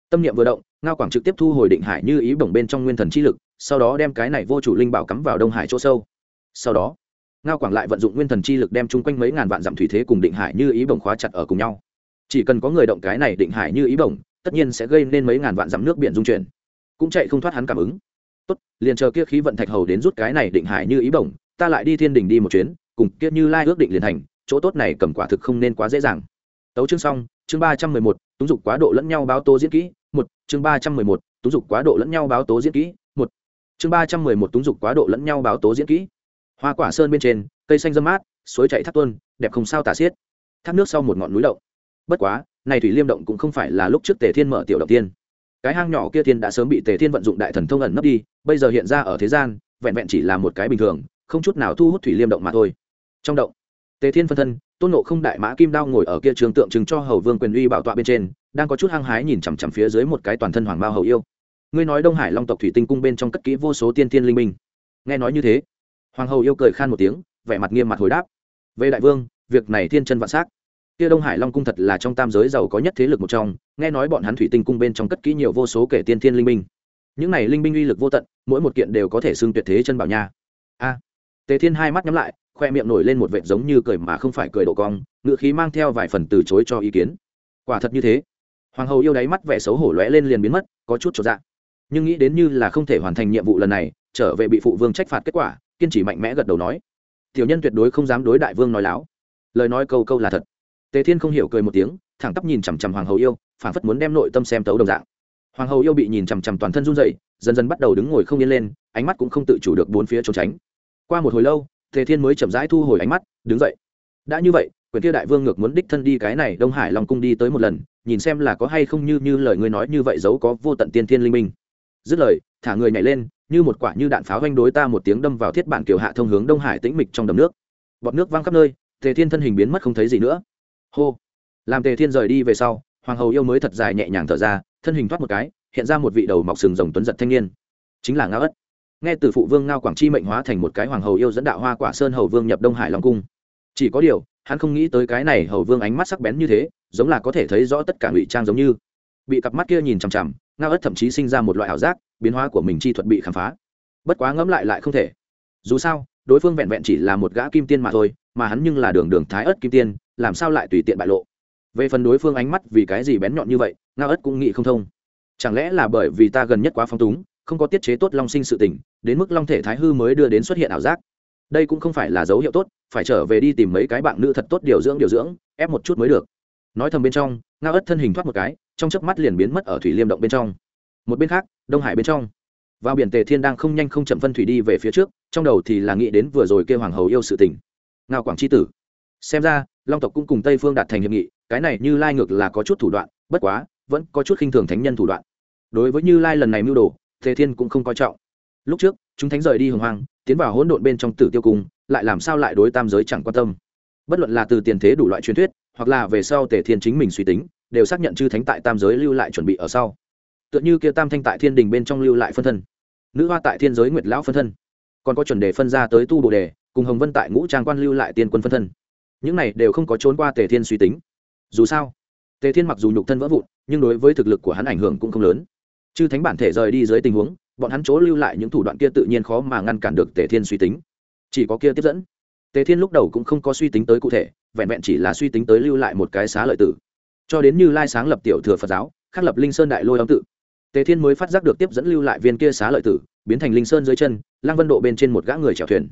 tâm niệm vừa động, ngao quảng trực tiếp thu hồi định hải như ý bổng bên trong nguyên thần chi lực, sau đó đem cái này vô chủ linh bảo cắm vào đông hải chỗ sâu. Sau đó, ngao quảng lại vận dụng nguyên thần chi lực đem chung quanh mấy ngàn vạn dặm thủy thế cùng định hải như ý bổng khóa chặt ở cùng nhau. Chỉ cần có người động cái này định hải như ý bổng, tất nhiên sẽ gây nên mấy ngàn vạn dặm nước biển dung chuyển. Cũng chạy không thoát hắn cảm ứng. Tốt, liền chờ kia khí vận thạch hầu đến rút cái này định hải như ý bổng, ta lại đi thiên đình đi một chuyến, cùng kia như lai ước định liền thành, chỗ tốt này cầm quả thực không nên quá dễ dàng tấu chương xong, chương ba trăm mười một, túng dục quá độ lẫn nhau báo tố diễn kỹ, một, chương ba trăm mười một, túng dục quá độ lẫn nhau báo tố diễn kỹ, một, chương ba trăm mười một, túng dục quá độ lẫn nhau báo tố diễn kỹ. Hoa quả sơn bên trên, cây xanh dâm mát, suối chạy thác tuôn, đẹp không sao tả xiết. Thác nước sau một ngọn núi động. Bất quá, này thủy liêm động cũng không phải là lúc trước tề thiên mở tiểu động tiên. Cái hang nhỏ kia thiên đã sớm bị tề thiên vận dụng đại thần thông ẩn nấp đi, bây giờ hiện ra ở thế gian, vẹn vẹn chỉ là một cái bình thường, không chút nào thu hút thủy liêm động mà thôi. Trong động, tề thiên phân thân tôn nộ không đại mã kim đao ngồi ở kia trường tượng trưng cho hầu vương quyền uy bảo tọa bên trên, đang có chút hăng hái nhìn chằm chằm phía dưới một cái toàn thân hoàng bao hầu yêu. Ngươi nói đông hải long tộc thủy tinh cung bên trong cất kỹ vô số tiên tiên linh minh. Nghe nói như thế, hoàng hầu yêu cười khan một tiếng, vẻ mặt nghiêm mặt hồi đáp. Về đại vương, việc này thiên chân vạn s á c kia đông hải long cung thật là trong tam giới giàu có nhất thế lực một trong, nghe nói bọn hắn thủy tinh cung bên trong cất kỹ nhiều vô số kể tiên thiên linh minh. Những này linh minh uy lực vô tận, mỗi một kiện đều có thể xưng tuyệt thế chân bảo nha. A. Tề thiên hai mắt nhắm lại khoe miệng nổi lên một vệt giống như cười mà không phải cười độ cong ngựa khí mang theo vài phần từ chối cho ý kiến. Quả thật như thế. Hoàng hậu yêu đáy mắt vẻ xấu hổ lóe lên liền biến mất, có chút trọn dạng nhưng nghĩ đến như là không thể hoàn thành nhiệm vụ lần này, trở về bị phụ vương trách phạt kết quả, kiên trì mạnh mẽ gật đầu nói. Tiểu nhân tuyệt đối không dám đối đại vương nói láo. Lời nói câu câu là thật. Tề thiên không hiểu cười một tiếng, thẳng tắp nhìn chằm chằm hoàng hậu yêu phản phất muốn đem nội tâm xem tấu đồng dạng. Hoàng hậu yêu bị nhìn chằm chằm toàn thân run dậy dần dần bắt đầu đứng ngồi không yên lên, ánh mắt cũng không tự chủ được bốn phía trốn tránh. Qua một hồi lâu tề thiên mới chậm rãi thu hồi ánh mắt, đứng dậy. Đã như vậy, quyền kia đại vương ngược muốn đích thân đi cái này đông hải long cung đi tới một lần, nhìn xem là có hay không như như lời ngươi nói như vậy giấu có vô tận tiên thiên linh minh. Dứt lời, thả người nhảy lên, như một quả như đạn pháo vanh đối ta một tiếng đâm vào thiết bản kiều hạ thông hướng đông hải tĩnh mịch trong đầm nước. Bọt nước văng khắp nơi, tề thiên thân hình biến mất không thấy gì nữa. Hô! Làm tề thiên rời đi về sau, hoàng hầu yêu mới thật dài nhẹ nhàng thở ra, thân hình thoát một cái, hiện ra một vị đầu mọc sừng rồng tuấn giật thanh niên. Chính là ngao ất nghe từ phụ vương ngao quảng chi mệnh hóa thành một cái hoàng hầu yêu dẫn đạo hoa quả sơn hầu vương nhập đông hải long cung. Chỉ có điều, hắn không nghĩ tới cái này hầu vương ánh mắt sắc bén như thế, giống là có thể thấy rõ tất cả ngụy trang giống như. Bị cặp mắt kia nhìn chằm chằm, ngao ất thậm chí sinh ra một loại ảo giác, biến hóa của mình chi thuật bị khám phá. Bất quá ngẫm lại lại không thể. Dù sao, đối phương vẹn vẹn chỉ là một gã kim tiên mà thôi, mà hắn nhưng là đường đường thái ất kim tiên, làm sao lại tùy tiện bại lộ? Về phần đối phương ánh mắt vì cái gì bén nhọn như vậy, ngao ất cũng nghĩ không thông. Chẳng lẽ là bởi vì ta gần nhất quá phong túng không có tiết chế tốt long sinh sự tình, đến mức long thể thái hư mới đưa đến xuất hiện ảo giác. Đây cũng không phải là dấu hiệu tốt, phải trở về đi tìm mấy cái bạn nữ thật tốt điều dưỡng điều dưỡng, ép một chút mới được. Nói thầm bên trong, ngao ất thân hình thoát một cái, trong chớp mắt liền biến mất ở thủy liêm động bên trong. Một bên khác, đông hải bên trong. Vào biển tề thiên đang không nhanh không chậm phân thủy đi về phía trước, trong đầu thì là nghĩ đến vừa rồi kêu hoàng hầu yêu sự tình. Ngao quảng c h i tử. Xem ra, long tộc cũng cùng tây phương đạt thành hiệp nghị, cái này như lai ngược là có chút thủ đoạn, bất quá, vẫn có chút khinh thường thánh nhân thủ đoạn. Đối với như lai lần này mưu đồ Thế thiên cũng không coi trọng. Lúc trước, chúng thánh rời đi hồng hoang, tiến vào hỗn độn bên trong tử tiêu cung, lại làm sao lại đối tam giới chẳng quan tâm? Bất luận là từ tiền thế đủ loại truyền thuyết, hoặc là về sau tề thiên chính mình suy tính, đều xác nhận chư thánh tại tam giới lưu lại chuẩn bị ở sau. Tựa như kia tam thanh tại thiên đình bên trong lưu lại phân thân, nữ hoa tại thiên giới nguyệt lão phân thân, còn có chuẩn đề phân ra tới tu bồ đề, cùng hồng vân tại ngũ trang quan lưu lại tiên quân phân thân. Những này đều không có trốn qua tề thiên suy tính. Dù sao, tề thiên mặc dù nhục thân vỡ vụn, nhưng đối với thực lực của hắn ảnh hưởng cũng không lớn chư thánh bản thể rời đi dưới tình huống, bọn hắn chỗ lưu lại những thủ đoạn kia tự nhiên khó mà ngăn cản được tề thiên suy tính. Chỉ có kia tiếp dẫn. Tề thiên lúc đầu cũng không có suy tính tới cụ thể, vẹn vẹn chỉ là suy tính tới lưu lại một cái xá lợi tử. Cho đến như lai sáng lập tiểu thừa phật giáo, khắc lập linh sơn đại lôi âm tự. Tề thiên mới phát giác được tiếp dẫn lưu lại viên kia xá lợi tử, biến thành linh sơn dưới chân Lang vân độ bên trên một gã người chèo thuyền.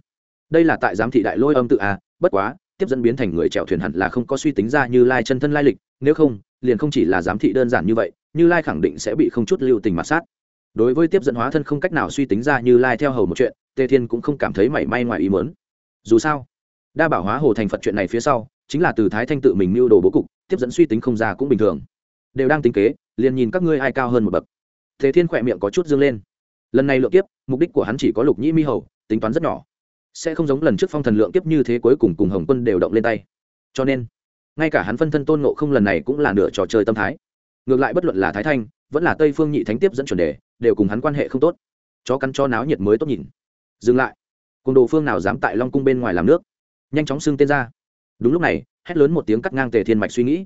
Đây là tại giám thị đại lôi âm tự a bất quá, tiếp dẫn biến thành người chèo thuyền hẳn là không có suy tính ra như lai chân thân lai lịch, nếu không, liền không chỉ là giám thị đơn giản như vậy như lai khẳng định sẽ bị không chút lưu tình mặt sát. Đối với tiếp dẫn hóa thân không cách nào suy tính ra như lai theo hầu một chuyện, tề thiên cũng không cảm thấy mảy may ngoài ý mớn dù sao, đa bảo hóa hồ thành phật chuyện này phía sau, chính là từ thái thanh tự mình mưu đồ bố cục, tiếp dẫn suy tính không ra cũng bình thường. Đều đang tính kế, liền nhìn các ngươi ai cao hơn một bậc. Thế thiên khỏe miệng có chút dương lên. Lần này lượng kiếp, mục đích của hắn chỉ có lục nhĩ mi hầu, tính toán rất nhỏ. Sẽ không giống lần trước phong thần lượng kiếp như thế cuối cùng cùng hồng quân đều động lên tay. Cho nên, ngay cả hắn phân thân tôn nộ không lần này cũng là nửa trò chơi tâm thái ngược lại bất luận là thái thanh, vẫn là tây phương nhị thánh tiếp dẫn chuẩn đề, đều cùng hắn quan hệ không tốt. Chó cắn cho náo nhiệt mới tốt nhìn. Dừng lại. Cùng đồ phương nào dám tại long cung bên ngoài làm nước? Nhanh chóng xưng tên ra. Đúng lúc này, hét lớn một tiếng cắt ngang tề thiên mạch suy nghĩ.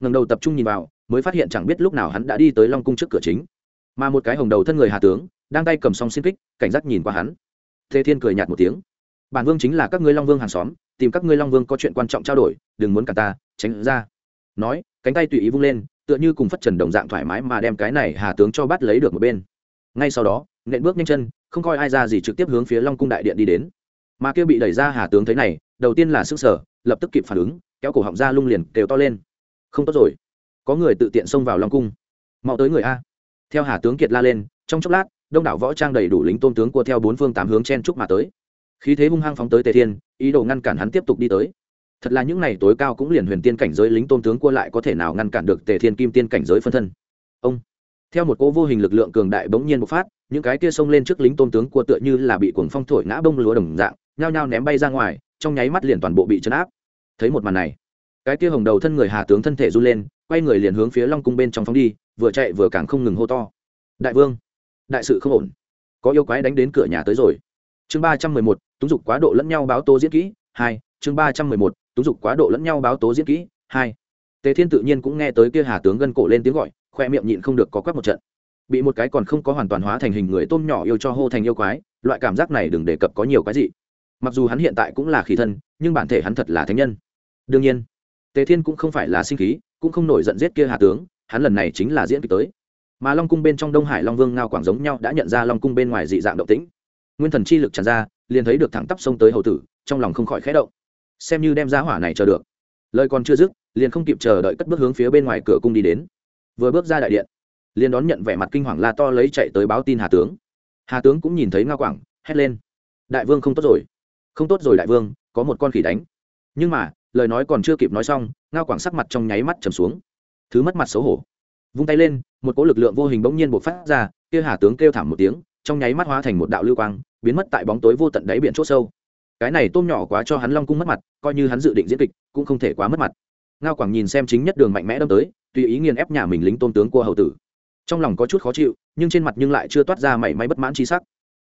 Ngầm đầu tập trung nhìn vào, mới phát hiện chẳng biết lúc nào hắn đã đi tới long cung trước cửa chính. Mà một cái hồng đầu thân người hà tướng, đang tay cầm song xin kích, cảnh giác nhìn qua hắn. Tề thiên cười nhạt một tiếng. Bản vương chính là các ngươi long vương hàng xóm, tìm các ngươi long vương có chuyện quan trọng trao đổi, đừng muốn cả ta, tránh ra. Nói, cánh tay tùy ý vung lên tựa như cùng phất trần đồng dạng thoải mái mà đem cái này hà tướng cho bắt lấy được một bên. Ngay sau đó, nện bước nhanh chân, không coi ai ra gì trực tiếp hướng phía long cung đại điện đi đến. Mà kia bị đẩy ra hà tướng thấy này, đầu tiên là sức sở, lập tức kịp phản ứng, kéo cổ họng ra lung liền đều to lên. Không tốt rồi. Có người tự tiện xông vào long cung. Mau tới người a. Theo hà tướng kiệt la lên, trong chốc lát, đông đảo võ trang đầy đủ lính tôn tướng của theo bốn phương tám hướng chen trúc mà tới. Khí thế hung hăng phóng tới tề thiên, ý đồ ngăn cản hắn tiếp tục đi tới thật là những này tối cao cũng liền huyền tiên cảnh giới lính tôn tướng cua lại có thể nào ngăn cản được tề thiên kim tiên cảnh giới phân thân. Ông, theo một cỗ vô hình lực lượng cường đại bỗng nhiên bộc phát, những cái kia xông lên trước lính tôn tướng cua tựa như là bị cuồng phong thổi ngã bông lúa đồng dạng, nhao nhao ném bay ra ngoài, trong nháy mắt liền toàn bộ bị chấn áp. Thấy một màn này, cái kia hồng đầu thân người hà tướng thân thể run lên, quay người liền hướng phía long cung bên trong phóng đi, vừa chạy vừa càng không ngừng hô to. Đại vương, đại sự không ổn. Có yêu quái đánh đến cửa nhà tới rồi. Chương ba trăm mười một, túng dục quá độ lẫn nhau báo tố diễn kỹ, hai, chương ba trăm mười một túng dục quá độ lẫn nhau báo tố diễn kỹ. Hai, tề thiên tự nhiên cũng nghe tới kia hà tướng gân cổ lên tiếng gọi, khoe miệng nhịn không được có quắc một trận. Bị một cái còn không có hoàn toàn hóa thành hình người tôm nhỏ yêu cho hô thành yêu quái, loại cảm giác này đừng đề cập có nhiều cái gì mặc dù hắn hiện tại cũng là khí thân, nhưng bản thể hắn thật là thánh nhân. Đương nhiên, tề thiên cũng không phải là sinh khí, cũng không nổi giận giết kia hà tướng, hắn lần này chính là diễn kịch tới. Mà long cung bên trong đông hải long vương ngao quảng giống nhau đã nhận ra long cung bên ngoài dị dạng động tĩnh. Nguyên thần chi lực tràn ra, liền thấy được thẳng tắp sông tới hầu tử, trong lòng không khỏi khẽ động xem như đem giá hỏa này chờ được. Lời còn chưa dứt, liền không kịp chờ đợi cất bước hướng phía bên ngoài cửa cung đi đến. Vừa bước ra đại điện, liền đón nhận vẻ mặt kinh hoàng la to lấy chạy tới báo tin hà tướng. Hà tướng cũng nhìn thấy ngao quảng, hét lên. Đại vương không tốt rồi. Không tốt rồi đại vương, có một con khỉ đánh. Nhưng mà, lời nói còn chưa kịp nói xong, ngao quảng sắc mặt trong nháy mắt trầm xuống. Thứ mất mặt xấu hổ. Vung tay lên, một cỗ lực lượng vô hình bỗng nhiên bộc phát ra, kia hà tướng kêu thảm một tiếng, trong nháy mắt hóa thành một đạo lưu quang, biến mất tại bóng tối vô tận đáy biển c h ỗ sâu cái này tôm nhỏ quá cho hắn long cung mất mặt, coi như hắn dự định diễn kịch, cũng không thể quá mất mặt. Ngao quảng nhìn xem chính nhất đường mạnh mẽ đâm tới, tùy ý nghiền ép nhà mình lính tôn tướng của hậu tử. Trong lòng có chút khó chịu, nhưng trên mặt nhưng lại chưa toát ra mảy may bất mãn chi sắc.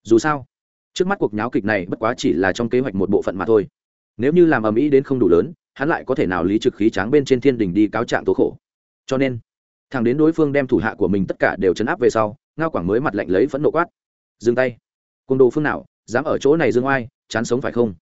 Dù sao, trước mắt cuộc nháo kịch này bất quá chỉ là trong kế hoạch một bộ phận mà thôi. Nếu như làm ầm ĩ đến không đủ lớn, hắn lại có thể nào lý trực khí tráng bên trên thiên đình đi cáo trạng tố khổ. Cho nên thằng đến đối phương đem thủ hạ của mình tất cả đều chấn áp về sau, ngao quảng mới mặt lạnh lấy phẫn nộ quát. Dừng tay. Côn đồ phương nào? Dám ở chỗ này dương oai, chán sống phải không?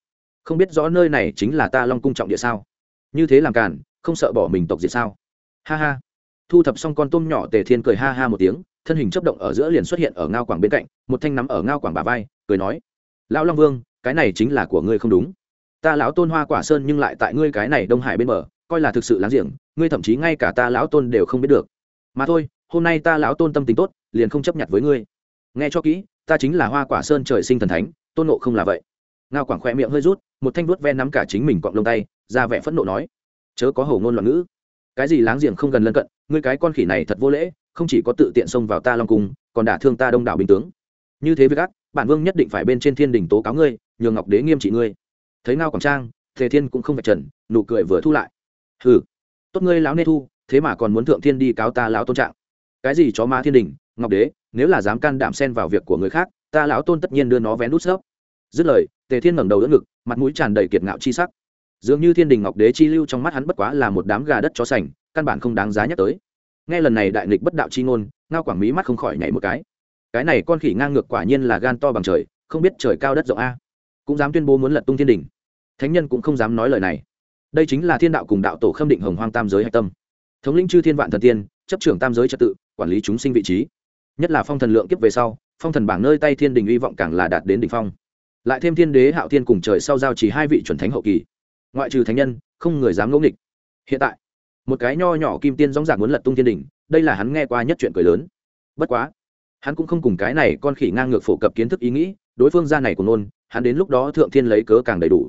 Không biết rõ nơi này chính là ta long cung trọng địa sao? Như thế làm càn, không sợ bỏ mình tộc diệt sao? Ha ha. Thu thập xong con tôm nhỏ tề thiên cười ha ha một tiếng, thân hình chấp động ở giữa liền xuất hiện ở ngao quảng bên cạnh, một thanh nắm ở ngao quảng bà vai, cười nói, lão long vương, cái này chính là của ngươi không đúng. Ta lão tôn hoa quả sơn nhưng lại tại ngươi cái này đông hải bên bờ, coi là thực sự láng giềng, ngươi thậm chí ngay cả ta lão tôn đều không biết được. Mà thôi, hôm nay ta lão tôn tâm tính tốt, liền không chấp nhận với ngươi. Nghe cho kỹ, ta chính là hoa quả sơn trời sinh thần thánh tôn nộ không là vậy. Ngao quảng khoe miệng hơi rút, một thanh vuốt ven nắm cả chính mình cọng lông tay, ra vẻ phẫn nộ nói, chớ có hầu ngôn loạn ngữ. Cái gì láng giềng không gần lân cận, ngươi cái con khỉ này thật vô lễ, không chỉ có tự tiện xông vào ta long cung, còn đả thương ta đông đảo bình tướng. Như thế với các bản vương nhất định phải bên trên thiên đình tố cáo ngươi, nhường ngọc đế nghiêm trị ngươi. Thấy ngao quảng trang thề thiên cũng không phải trần, nụ cười vừa thu lại. Hừ, tốt ngươi lão nê thu, thế mà còn muốn thượng thiên đi cáo ta lão tôn trạng. Cái gì chó ma thiên đình, ngọc đế, nếu là dám can đảm xen vào việc của người khác ta lão tôn tất nhiên đưa nó vén nút sớp dứt lời, tề thiên ngẩng đầu đỡ ngực, mặt mũi tràn đầy kiệt ngạo chi sắc. Dường như thiên đình ngọc đế chi lưu trong mắt hắn bất quá là một đám gà đất chó sành, căn bản không đáng giá nhắc tới. Nghe lần này đại nghịch bất đạo chi ngôn, ngao quảng mỹ mắt không khỏi nhảy một cái. Cái này con khỉ ngang ngược quả nhiên là gan to bằng trời, không biết trời cao đất rộng a. Cũng dám tuyên bố muốn lật tung thiên đình. Thánh nhân cũng không dám nói lời này. Đây chính là thiên đạo cùng đạo tổ khâm định hồng hoang tam giới hạch tâm. Thống lĩnh chư thiên vạn thần tiên, chấp trưởng tam giới trật tự, quản lý chúng sinh vị trí. Nhất là phong thần lượng kiếp về sau phong thần bảng nơi tay thiên đình hy vọng càng là đạt đến đ ỉ n h phong. Lại thêm thiên đế hạo thiên cùng trời sau giao chỉ hai vị chuẩn thánh hậu kỳ. Ngoại trừ thánh nhân, không người dám ngẫu nghịch. Hiện tại, một cái nho nhỏ kim tiên dóng dạc muốn lật tung thiên đình, đây là hắn nghe qua nhất chuyện cười lớn. Bất quá, hắn cũng không cùng cái này con khỉ ngang ngược phổ cập kiến thức ý nghĩ, đối phương ra này của nôn, hắn đến lúc đó thượng thiên lấy cớ càng đầy đủ.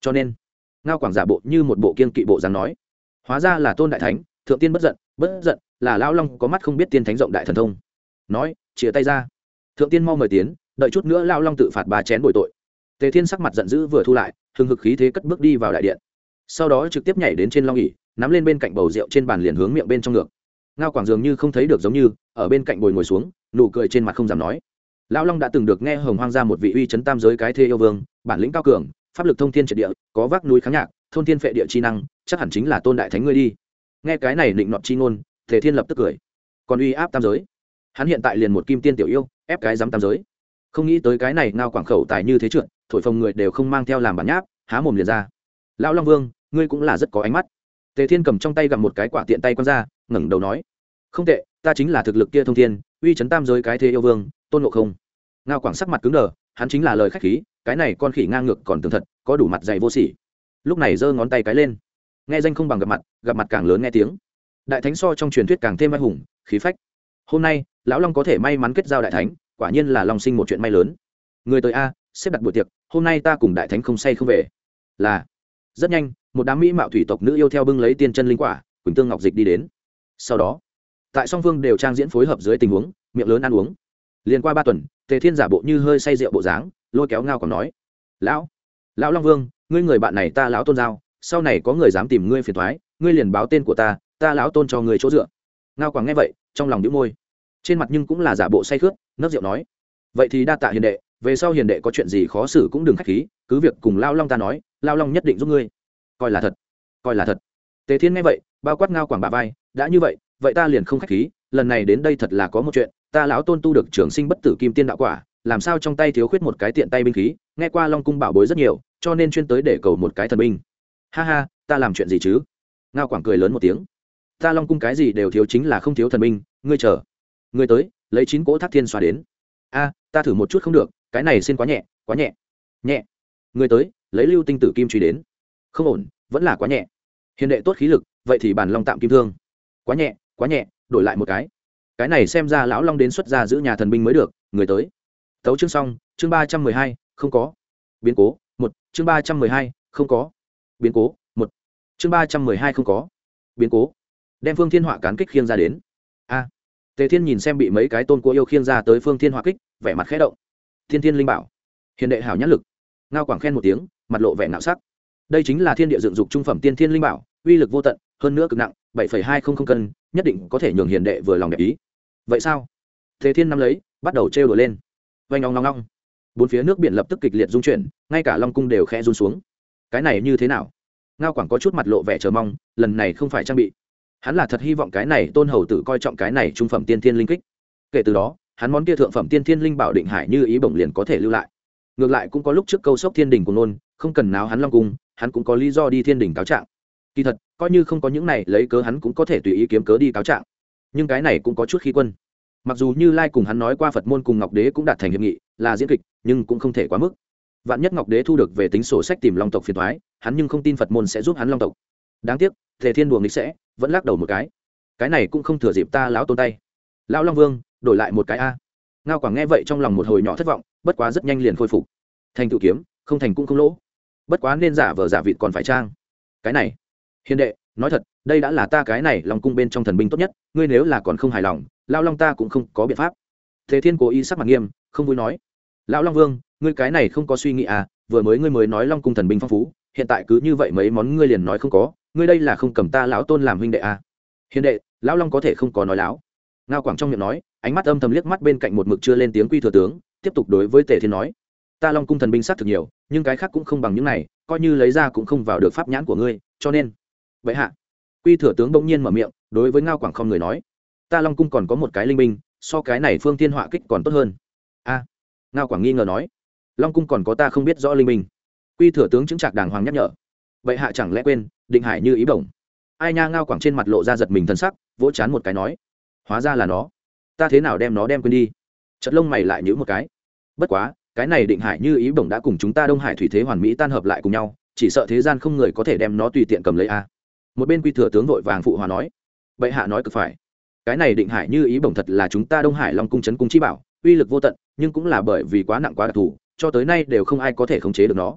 Cho nên, ngao quảng giả bộ như một bộ kiên kỵ bộ dáng nói, hóa ra là tôn đại thánh, thượng tiên bất giận bất giận, là lão long có mắt không biết tiên thánh rộng đại thần thông. Nói chia tay ra thượng tiên mau mời tiến, đợi chút nữa lao long tự phạt ba chén bồi tội. Tề thiên sắc mặt giận dữ vừa thu lại hừng hực khí thế cất bước đi vào đại điện. Sau đó trực tiếp nhảy đến trên long ỉ nắm lên bên cạnh bầu rượu trên bàn liền hướng miệng bên trong ngược. Ngao quảng dường như không thấy được giống như, ở bên cạnh bồi ngồi xuống, nụ cười trên mặt không dám nói. Lão long đã từng được nghe hồng hoang ra một vị uy chấn tam giới cái thê yêu vương, bản lĩnh cao cường, pháp lực thông thiên triệt địa, có vác núi kháng nhạc, thôn thiên phệ địa chi năng, chắc hẳn chính là tôn đại thánh ngươi đi. Nghe cái này định nọt chi ngôn thể thiên lập tức cười. Còn uy áp tam giới. Hắn hiện tại liền một kim tiên tiểu yêu ép cái dám tam giới. Không nghĩ tới cái này ngao quảng khẩu tài như thế trượt, thổi phồng người đều không mang theo làm bản nháp, há mồm liền ra. Lão long vương, ngươi cũng là rất có ánh mắt. Tề thiên cầm trong tay gặp một cái quả tiện tay quăng ra, ngẩng đầu nói, không tệ, ta chính là thực lực kia thông thiên, uy chấn tam giới cái thế yêu vương, tôn ngộ không. Ngao quảng sắc mặt cứng đờ, hắn chính là lời khách khí, cái này con khỉ ngang ngược còn tường thật, có đủ mặt dày vô sỉ. Lúc này giơ ngón tay cái lên. Nghe danh không bằng gặp mặt gặp mặt càng lớn nghe tiếng. Đại thánh so trong truyền thuyết càng thêm vai hùng, khí phách. Hôm nay, lão long có thể may mắn kết giao đại thánh quả nhiên là long sinh một chuyện may lớn. Người tới a, xếp đặt buổi tiệc, hôm nay ta cùng đại thánh không say không về. Là, rất nhanh, một đám mỹ mạo thủy tộc nữ yêu theo bưng lấy tiên chân linh quả, quỳnh tương ngọc dịch đi đến. Sau đó, tại song phương đều trang diễn phối hợp dưới tình huống, miệng lớn ăn uống. Liền qua ba tuần, tề thiên giả bộ như hơi say rượu bộ dáng, lôi kéo ngao còn nói, lão lão long vương, ngươi người bạn này ta lão tôn giao, sau này có người dám tìm ngươi phiền thoái ngươi liền báo tên của ta ta lão tôn cho người chỗ dựa. Ngao quảng nghe vậy, trong lòng đĩu môi trên mặt nhưng cũng là giả bộ say khướt, nấc rượu nói, vậy thì đa tạ hiền đệ, về sau hiền đệ có chuyện gì khó xử cũng đừng khách khí, cứ việc cùng lao long ta nói, lao long nhất định giúp ngươi. Coi là thật, coi là thật. Tề thiên nghe vậy, bao quát ngao quảng bà vai, đã như vậy vậy ta liền không khách khí, lần này đến đây thật là có một chuyện, ta lão tôn tu được trường sinh bất tử kim tiên đạo quả, làm sao trong tay thiếu khuyết một cái tiện tay binh khí, nghe qua long cung bảo bối rất nhiều, cho nên chuyên tới để cầu một cái thần binh. Ha ha, ta làm chuyện gì chứ? Ngao quảng cười lớn một tiếng, ta long cung cái gì đều thiếu chính là không thiếu thần binh, ngươi chờ người tới, lấy chín cỗ thác thiên xoa đến. A, ta thử một chút không được, cái này xin quá nhẹ quá nhẹ. Nhẹ. Người tới, lấy lưu tinh tử kim truy đến. Không ổn, vẫn là quá nhẹ. Hiền đệ tốt khí lực, vậy thì bản long tạm kim thương. Quá nhẹ quá nhẹ, đổi lại một cái. Cái này xem ra lão long đến xuất ra giữ nhà thần binh mới được, người tới. Tấu chương xong, chương ba trăm mười hai, không có. Biến cố, một, chương ba trăm mười hai, không có. Biến cố, một, chương ba trăm mười hai, không có. Biến cố. Đem phương thiên họa cán kích khiêng ra đến. A tề thiên nhìn xem bị mấy cái tôn của yêu khiêng ra tới phương thiên hỏa kích, vẻ mặt khẽ động. Thiên thiên linh bảo, hiền đệ hảo nhãn lực. Ngao quảng khen một tiếng, mặt lộ vẻ nạo sắc. Đây chính là thiên địa dựng dục trung phẩm tiên thiên linh bảo, uy lực vô tận, hơn nữa cực nặng, bảy hai không không cân, nhất định có thể nhường hiền đệ vừa lòng đẹp ý. Vậy sao? Thế thiên nắm lấy, bắt đầu trêu đùa lên. Vanh ngong ngong ngong bốn phía nước biển lập tức kịch liệt dung chuyển, ngay cả long cung đều khẽ run xuống. Cái này như thế nào? Ngao quảng có chút mặt lộ vẻ chờ mong, lần này không phải trang bị hắn là thật hy vọng cái này tôn hầu tử coi trọng cái này trung phẩm tiên thiên linh kích. Kể từ đó, hắn món kia thượng phẩm tiên thiên linh bảo định hải như ý bổng liền có thể lưu lại. Ngược lại cũng có lúc trước câu sốc thiên đình của nôn, không cần nào hắn long cung, hắn cũng có lý do đi thiên đình cáo trạng. Kỳ thật, coi như không có những này, lấy cớ hắn cũng có thể tùy ý kiếm cớ đi cáo trạng. Nhưng cái này cũng có chút khí quân. Mặc dù như lai cùng hắn nói qua phật môn cùng ngọc đế cũng đạt thành hiệp nghị, là diễn kịch, nhưng cũng không thể quá mức. Vạn nhất ngọc đế thu được về tính sổ sách tìm long tộc phiền thoái hắn nhưng không tin phật môn sẽ giúp hắn long tộc đáng tiếc thể thiên đùa nghịch sẽ, vẫn lắc đầu một cái. Cái này cũng không thừa dịp ta lão tôn tay. Lão long vương, đổi lại một cái a. Ngao quảng nghe vậy trong lòng một hồi nhỏ thất vọng, bất quá rất nhanh liền khôi phục. Thành tự kiếm, không thành cũng không lỗ. Bất quá nên giả vờ giả vịt còn phải trang. Cái này, hiền đệ, nói thật, đây đã là ta cái này lòng cung bên trong thần binh tốt nhất, ngươi nếu là còn không hài lòng lao long ta cũng không có biện pháp. Thế thiên cố ý sắc mặt nghiêm, không vui nói. Lão long vương, ngươi cái này không có suy nghĩ à vừa mới ngươi mới nói long cung thần binh phong phú, hiện tại cứ như vậy mấy món ngươi liền nói không có ngươi đây là không cầm ta lão tôn làm huynh đệ à? Hiền đệ, lão long có thể không có nói láo. Ngao quảng trong miệng nói, ánh mắt âm thầm liếc mắt bên cạnh một mực chưa lên tiếng quy thừa tướng, tiếp tục đối với tề thiên nói. Ta long cung thần binh sát thực nhiều, nhưng cái khác cũng không bằng những này, coi như lấy ra cũng không vào được pháp nhãn của ngươi, cho nên. Vậy hạ. Quy thừa tướng bỗng nhiên mở miệng, đối với ngao quảng không người nói. Ta long cung còn có một cái linh binh, so cái này phương thiên họa kích còn tốt hơn. A. Ngao quảng nghi ngờ nói. Long cung còn có ta không biết rõ linh binh. Quy thừa tướng chứng trạc đàng hoàng nhắc nhở vậy hạ chẳng lẽ quên, định hải như ý bổng. Ai nha ngao quảng trên mặt lộ ra giật mình thân sắc, vỗ chán một cái nói, hóa ra là nó. Ta thế nào đem nó đem quên đi? Chật lông mày lại nhữ một cái. Bất quá, cái này định hải như ý bổng đã cùng chúng ta đông hải thủy thế hoàn mỹ tan hợp lại cùng nhau, chỉ sợ thế gian không người có thể đem nó tùy tiện cầm lấy a. Một bên quy thừa tướng vội vàng phụ hòa nói, bệ hạ nói cực phải. Cái này định hải như ý bổng thật là chúng ta đông hải long cung trấn cung chi bảo, uy lực vô tận, nhưng cũng là bởi vì quá nặng quá đặc thù, cho tới nay đều không ai có thể khống chế được nó.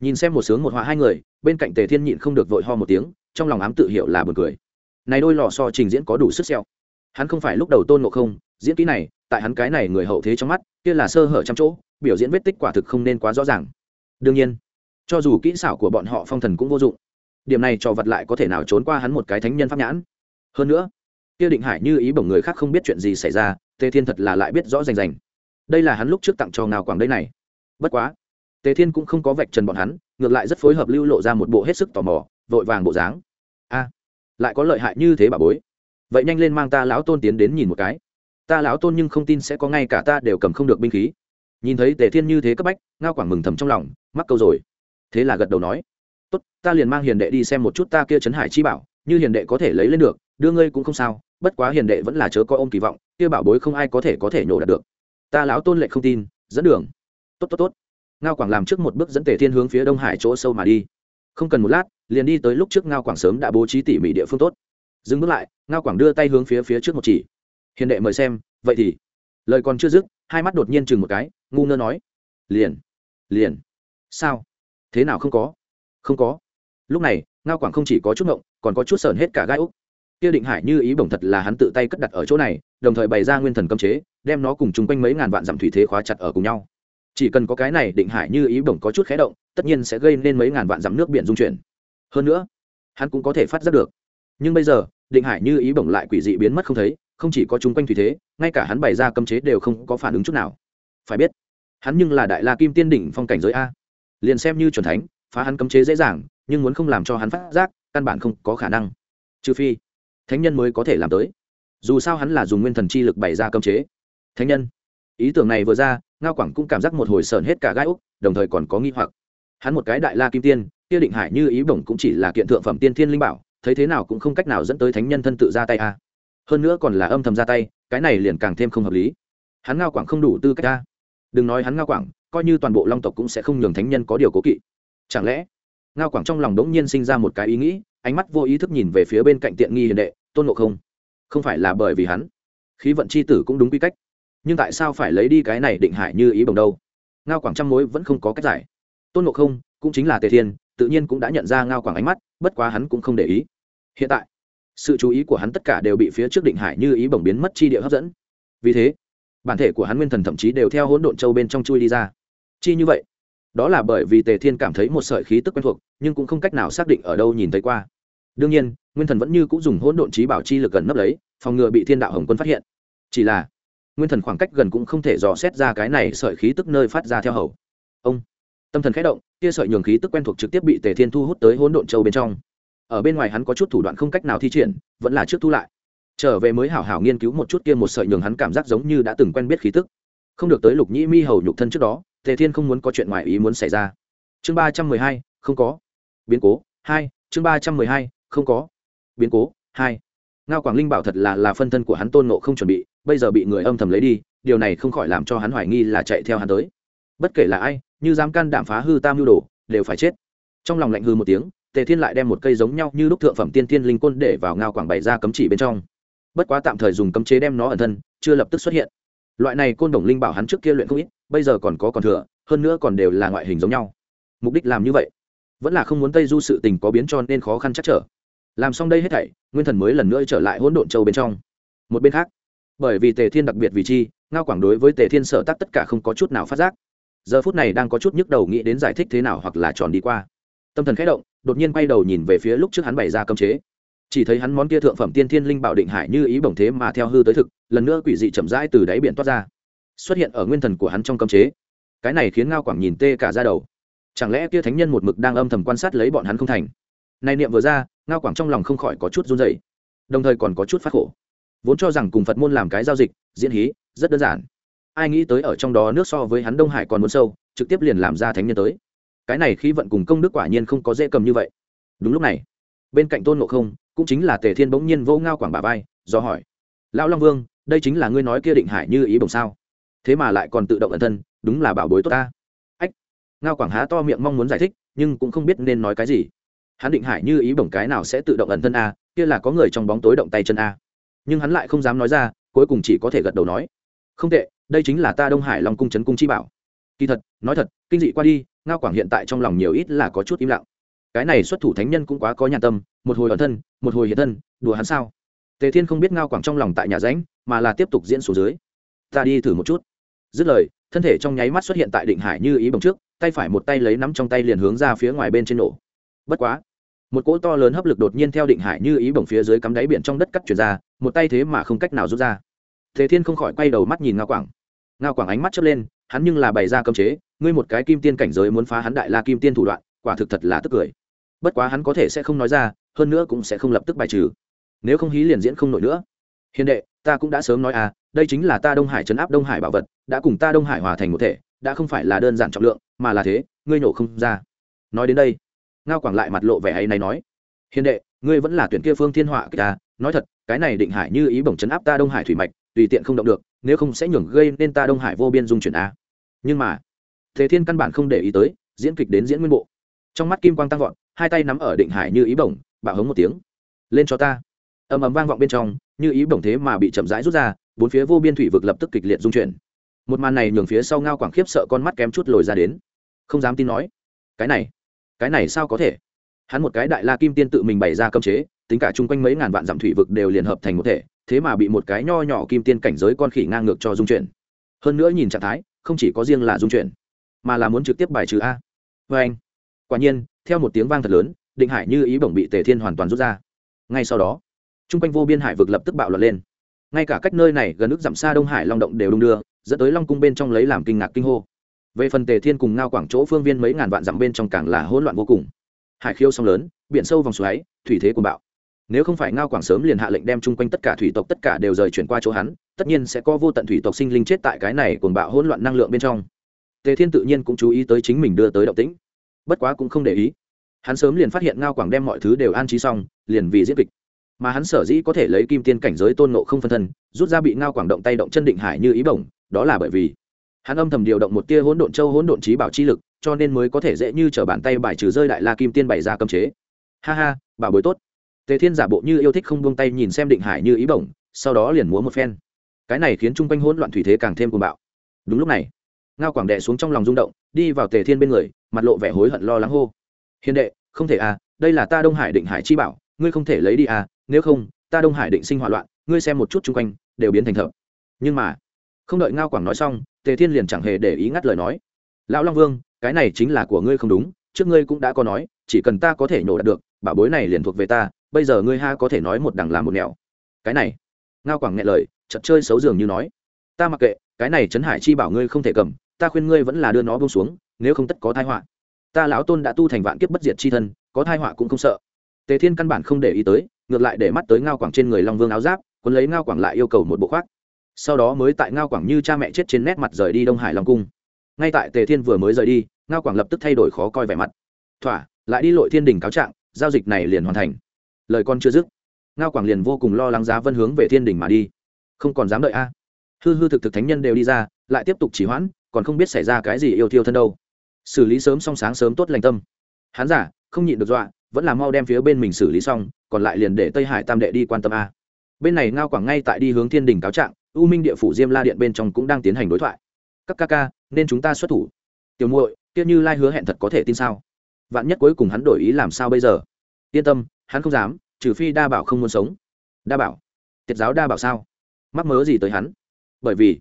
Nhìn xem một sướng một họa hai người bên cạnh tề thiên nhịn không được vội ho một tiếng, trong lòng ám tự hiểu là b u ồ n cười. Này đôi lò so trình diễn có đủ sức xeo hắn không phải lúc đầu tôn ngộ không, diễn kỹ này, tại hắn cái này người hậu thế trong mắt, kia là sơ hở trăm chỗ, biểu diễn vết tích quả thực không nên quá rõ ràng. Đương nhiên, cho dù kỹ xảo của bọn họ phong thần cũng vô dụng. Điểm này cho vật lại có thể nào trốn qua hắn một cái thánh nhân pháp nhãn? Hơn nữa, kia định hải như ý bổng người khác không biết chuyện gì xảy ra, tề thiên thật là lại biết rõ rành rành. Đây là hắn lúc trước tặng cho nào quảng đây này. Bất quá, tề thiên cũng không có vạch trần bọn hắn ngược lại rất phối hợp lưu lộ ra một bộ hết sức tò mò, vội vàng bộ dáng. A, lại có lợi hại như thế bà bối. Vậy nhanh lên mang ta lão tôn tiến đến nhìn một cái. Ta lão tôn nhưng không tin sẽ có ngay cả ta đều cầm không được binh khí. Nhìn thấy tề thiên như thế cấp bách, ngao quảng mừng thầm trong lòng, mắc câu rồi. Thế là gật đầu nói, tốt, ta liền mang hiền đệ đi xem một chút ta kia trấn hải chi bảo, như hiền đệ có thể lấy lên được, đưa ngươi cũng không sao, bất quá hiền đệ vẫn là chớ có ôm kỳ vọng, kia bảo bối không ai có thể có thể nhổ đạt được. Ta lão tôn lệ không tin, dẫn đường. Tốt tốt tốt ngao quảng làm trước một bước dẫn tề thiên hướng phía đông hải chỗ sâu mà đi. Không cần một lát, liền đi tới lúc trước ngao quảng sớm đã bố trí tỉ mỉ địa phương tốt. Dừng bước lại, ngao quảng đưa tay hướng phía phía trước một chỉ. Hiền đệ mời xem, vậy thì. Lời còn chưa dứt, hai mắt đột nhiên chừng một cái, ngu ngơ nói. Liền liền. Sao? Thế nào không có? Không có. Lúc này, ngao quảng không chỉ có chút ngộng, còn có chút sờn hết cả gai úc. Kia định hải như ý bổng thật là hắn tự tay cất đặt ở chỗ này, đồng thời bày ra nguyên thần cấm chế, đem nó cùng chung quanh mấy ngàn vạn dặm thủy thế khóa chặt ở cùng nhau chỉ cần có cái này định hải như ý bổng có chút khé động, tất nhiên sẽ gây nên mấy ngàn vạn dặm nước biển dung chuyển. Hơn nữa, hắn cũng có thể phát giác được. Nhưng bây giờ, định hải như ý bổng lại quỷ dị biến mất không thấy, không chỉ có chung quanh thủy thế, ngay cả hắn bày ra cấm chế đều không có phản ứng chút nào. Phải biết, hắn nhưng là đại la kim tiên đỉnh phong cảnh giới a. Liền xem như c thánh, phá hắn cấm chế dễ dàng, nhưng muốn không làm cho hắn phát giác, căn bản không có khả năng. Trừ phi, thánh nhân mới có thể làm tới. Dù sao hắn là dùng nguyên thần chi lực bày ra cấm chế. Thánh nhân, ý tưởng này vừa ra ngao quảng cũng cảm giác một hồi sờn hết cả gai úc, đồng thời còn có nghi hoặc. Hắn một cái đại la kim tiên, kia định hải như ý bổng cũng chỉ là kiện thượng phẩm tiên thiên linh bảo, thấy thế nào cũng không cách nào dẫn tới thánh nhân thân tự ra tay a. Hơn nữa còn là âm thầm ra tay, cái này liền càng thêm không hợp lý. Hắn ngao quảng không đủ tư cách a. Đừng nói hắn ngao quảng, coi như toàn bộ long tộc cũng sẽ không nhường thánh nhân có điều cố kỵ. Chẳng lẽ, ngao quảng trong lòng đống nhiên sinh ra một cái ý nghĩ, ánh mắt vô ý thức nhìn về phía bên cạnh tiện nghi hiền đệ, tôn ngộ không? Không phải là bởi vì hắn, khí vận c h i tử cũng đúng quy cách nhưng tại sao phải lấy đi cái này định hải như ý bồng đâu? Ngao quảng trăm mối vẫn không có cách giải. Tôn ngộ không, cũng chính là tề thiên, tự nhiên cũng đã nhận ra ngao quảng ánh mắt, bất quá hắn cũng không để ý. Hiện tại, sự chú ý của hắn tất cả đều bị phía trước định hải như ý bồng biến mất chi địa hấp dẫn. Vì thế, bản thể của hắn nguyên thần thậm chí đều theo hỗn độn châu bên trong chui đi ra. Chi như vậy, đó là bởi vì tề thiên cảm thấy một sợi khí tức quen thuộc, nhưng cũng không cách nào xác định ở đâu nhìn thấy qua. Đương nhiên, nguyên thần vẫn như cũng dùng hỗn độn trí bảo chi lực gần nấp lấy, phòng ngừa bị thiên đạo hồng quân phát hiện. Chỉ là nguyên thần khoảng cách gần cũng không thể dò xét ra cái này sợi khí tức nơi phát ra theo hầu. Ông, tâm thần khẽ động kia sợi nhường khí tức quen thuộc trực tiếp bị tề thiên thu hút tới hỗn độn châu bên trong. Ở bên ngoài hắn có chút thủ đoạn không cách nào thi triển, vẫn là trước thu lại. Trở về mới hảo hảo nghiên cứu một chút kia một sợi nhường hắn cảm giác giống như đã từng quen biết khí tức. Không được tới lục nhĩ mi hầu nhục thân trước đó, tề thiên không muốn có chuyện ngoài ý muốn xảy ra. Chương ba trăm mười hai, không có. Biến cố, hai, chương ba trăm mười hai, không có. Biến cố, hai. Ngao quảng linh bảo thật là là phân thân của hắn tôn nộ không chuẩn bị bây giờ bị người âm thầm lấy đi, điều này không khỏi làm cho hắn hoài nghi là chạy theo hắn tới. Bất kể là ai, như dám can đảm phá hư tam mưu đồ, đều phải chết. Trong lòng lạnh hư một tiếng, tề thiên lại đem một cây giống nhau như lúc thượng phẩm tiên thiên linh quân để vào ngao quảng bày ra cấm chỉ bên trong. Bất quá tạm thời dùng cấm chế đem nó ẩn thân, chưa lập tức xuất hiện. Loại này côn đồng linh bảo hắn trước kia luyện không ít, bây giờ còn có còn thừa, hơn nữa còn đều là ngoại hình giống nhau. Mục đích làm như vậy, vẫn là không muốn tây du sự tình có biến cho nên khó khăn chắc trở. Làm xong đây hết thảy, nguyên thần mới lần nữa trở lại hỗn độn châu bên trong. Một bên khác bởi vì tề thiên đặc biệt vì chi, ngao quảng đối với tề thiên sở tác tất cả không có chút nào phát giác. Giờ phút này đang có chút nhức đầu nghĩ đến giải thích thế nào hoặc là tròn đi qua. Tâm thần khẽ động, đột nhiên quay đầu nhìn về phía lúc trước hắn bày ra cấm chế. Chỉ thấy hắn món kia thượng phẩm tiên thiên linh bảo định hải như ý bổng thế mà theo hư tới thực, lần nữa quỷ dị chậm rãi từ đáy biển toát ra. Xuất hiện ở nguyên thần của hắn trong cấm chế. Cái này khiến ngao quảng nhìn tê cả ra đầu. Chẳng lẽ kia thánh nhân một mực đang âm thầm quan sát lấy bọn hắn không thành? Này niệm vừa ra, ngao quảng trong lòng không khỏi có chút run dày đồng thời còn có chút phát khổ vốn cho rằng cùng phật môn làm cái giao dịch, diễn hí, rất đơn giản. Ai nghĩ tới ở trong đó nước so với hắn đông hải còn muốn sâu, trực tiếp liền làm ra thánh nhân tới. Cái này khi vận cùng công đức quả nhiên không có dễ cầm như vậy. Đúng lúc này, bên cạnh tôn ngộ không, cũng chính là tề thiên bỗng nhiên vô ngao quảng bà vai, do hỏi, lão long vương, đây chính là ngươi nói kia định hải như ý bồng sao? Thế mà lại còn tự động ẩn thân, đúng là bảo bối tốt ta. Ách, ngao quảng há to miệng mong muốn giải thích, nhưng cũng không biết nên nói cái gì. Hắn định hải như ý bổng cái nào sẽ tự động ẩn thân a? Kia là có người trong bóng tối động tay chân a nhưng hắn lại không dám nói ra, cuối cùng chỉ có thể gật đầu nói, không tệ, đây chính là ta đông hải long cung trấn cung chi bảo. Kỳ thật, nói thật, kinh dị qua đi, ngao quảng hiện tại trong lòng nhiều ít là có chút im lặng. Cái này xuất thủ thánh nhân cũng quá có nhà tâm, một hồi ẩn thân, một hồi hiện thân, đùa hắn sao? Tề thiên không biết ngao quảng trong lòng tại nhà ránh mà là tiếp tục diễn số dưới. Ta đi thử một chút. Dứt lời, thân thể trong nháy mắt xuất hiện tại định hải như ý bồng trước, tay phải một tay lấy nắm trong tay liền hướng ra phía ngoài bên trên nổ. Bất quá một cỗ to lớn hấp lực đột nhiên theo định hải như ý bồng phía dưới cắm đáy biển trong đất cắt chuyển ra, một tay thế mà không cách nào rút ra. Thế thiên không khỏi quay đầu mắt nhìn ngao quảng. Ngao quảng ánh mắt chớp lên, hắn nhưng là bày ra cấm chế, ngươi một cái kim tiên cảnh giới muốn phá hắn đại la kim tiên thủ đoạn, quả thực thật là tức cười. Bất quá hắn có thể sẽ không nói ra, hơn nữa cũng sẽ không lập tức bài trừ. Nếu không hí liền diễn không nổi nữa. Hiền đệ, ta cũng đã sớm nói à đây chính là ta đông hải chấn áp đông hải bảo vật, đã cùng ta đông hải hòa thành một thể, đã không phải là đơn giản trọng lượng, mà là thế, ngươi nổ không ra. Nói đến đây ngao quảng lại mặt lộ vẻ hay này nói, hiền đệ, ngươi vẫn là tuyển kia phương thiên họa kịch ta, nói thật, cái này định hải như ý bổng chấn áp ta đông hải thủy mạch, tùy tiện không động được, nếu không sẽ nhường gây nên ta đông hải vô biên dung chuyển a. Nhưng mà, thế thiên căn bản không để ý tới, diễn kịch đến diễn nguyên bộ. Trong mắt kim quang tăng vọt, hai tay nắm ở định hải như ý bổng, bạo hống một tiếng, lên cho ta. Ầm ầm vang vọng bên trong, như ý bổng thế mà bị chậm rãi rút ra, bốn phía vô biên thủy vực lập tức kịch liệt dung chuyển. Một màn này nhường phía sau ngao quảng khiếp sợ con mắt kém chút lồi ra đến. Không dám tin nói, cái này cái này sao có thể? Hắn một cái đại la kim tiên tự mình bày ra cơm chế, tính cả chung quanh mấy ngàn vạn dặm thủy vực đều liền hợp thành một thể, thế mà bị một cái nho nhỏ kim tiên cảnh giới con khỉ ngang ngược cho dung chuyển. Hơn nữa nhìn trạng thái, không chỉ có riêng là dung chuyển, mà là muốn trực tiếp bài trừ a. Vê anh, quả nhiên, theo một tiếng vang thật lớn, định hải như ý bổng bị tề thiên hoàn toàn rút ra. Ngay sau đó, chung quanh vô biên hải vực lập tức bạo lật lên. Ngay cả cách nơi này gần nước dặm xa đông hải long động đều đung đưa, dẫn tới long cung bên trong lấy làm kinh ngạc kinh hô về phần tề thiên cùng ngao quảng chỗ phương viên mấy ngàn vạn dặm bên trong càng là hỗn loạn vô cùng. Hải khiêu sông lớn, biển sâu vòng xoáy, thủy thế cuồng bạo. Nếu không phải ngao quảng sớm liền hạ lệnh đem chung quanh tất cả thủy tộc tất cả đều rời chuyển qua chỗ hắn, tất nhiên sẽ có vô tận thủy tộc sinh linh chết tại cái này cuồng bạo hỗn loạn năng lượng bên trong. Tề thiên tự nhiên cũng chú ý tới chính mình đưa tới động tĩnh. Bất quá cũng không để ý. Hắn sớm liền phát hiện ngao quảng đem mọi thứ đều an trí xong, liền vì diễn kịch. Mà hắn sở dĩ có thể lấy kim tiên cảnh giới tôn nộ không phân thân, rút ra bị ngao quảng động tay động chân định hải như ý bổng, đó là bởi vì hắn âm thầm điều động một tia hỗn độn châu hỗn độn trí bảo chi lực, cho nên mới có thể dễ như t bàn tay bài trừ rơi đại la kim tiên bày ra cấm chế. Ha ha, bảo bối tốt. Tề thiên giả bộ như yêu thích không buông tay nhìn xem định hải như ý bổng, sau đó liền múa một phen. Cái này khiến chung quanh hỗn loạn thủy thế càng thêm cuồng bạo. Đúng lúc này, ngao quảng đệ xuống trong lòng rung động, đi vào tề thiên bên người, mặt lộ vẻ hối hận lo lắng hô. Hiền đệ, không thể à đây là ta đông hải định hải chi bảo, ngươi không thể lấy đi à nếu không, ta đông hải định sinh hỏa loạn, ngươi xem một chút chung quanh, đều biến thành thợ. Nhưng mà, không đợi ngao quảng nói xong tề thiên liền chẳng hề để ý ngắt lời nói. Lão long vương, cái này chính là của ngươi không đúng, trước ngươi cũng đã có nói, chỉ cần ta có thể nhổ đạt được, bảo bối này liền thuộc về ta, bây giờ ngươi ha có thể nói một đằng làm một nẻo. Cái này? Ngao quảng nghe lời chật chơi xấu dường như nói. Ta mặc kệ, cái này trấn hải chi bảo ngươi không thể cầm, ta khuyên ngươi vẫn là đưa nó bông xuống, nếu không tất có thai họa. Ta lão tôn đã tu thành vạn kiếp bất diệt chi thân, có thai họa cũng không sợ. Tề thiên căn bản không để ý tới, ngược lại để mắt tới ngao quảng trên người long vương áo giáp quân lấy ngao quảng lại yêu cầu một bộ khoác sau đó mới tại ngao quảng như cha mẹ chết trên nét mặt rời đi đông hải long cung ngay tại tề thiên vừa mới rời đi ngao quảng lập tức thay đổi khó coi vẻ mặt thỏa lại đi lội thiên đình cáo trạng giao dịch này liền hoàn thành lời con chưa dứt ngao quảng liền vô cùng lo lắng giá vân hướng về thiên đình mà đi không còn dám đợi a à. hư hư thực thực thánh nhân đều đi ra lại tiếp tục chỉ hoãn còn không biết xảy ra cái gì yêu thiêu thân đâu xử lý sớm xong sáng sớm tốt lành tâm hán giả không nhịn được dọa vẫn là mau đem phía bên mình xử lý xong còn lại liền để tây hải tam đệ đi quan tâm a bên này ngao quảng ngay tại đi hướng thiên đình cáo trạng u minh địa phủ diêm la điện bên trong cũng đang tiến hành đối thoại. Các ca ca, nên chúng ta xuất thủ. Tiểu muội, kia như lai hứa hẹn thật có thể tin sao? Vạn nhất cuối cùng hắn đổi ý làm sao bây giờ? Yên tâm, hắn không dám, trừ phi đa bảo không muốn sống. Đa bảo? Tiết giáo đa bảo sao? Mắc mớ gì tới hắn? Bởi vì,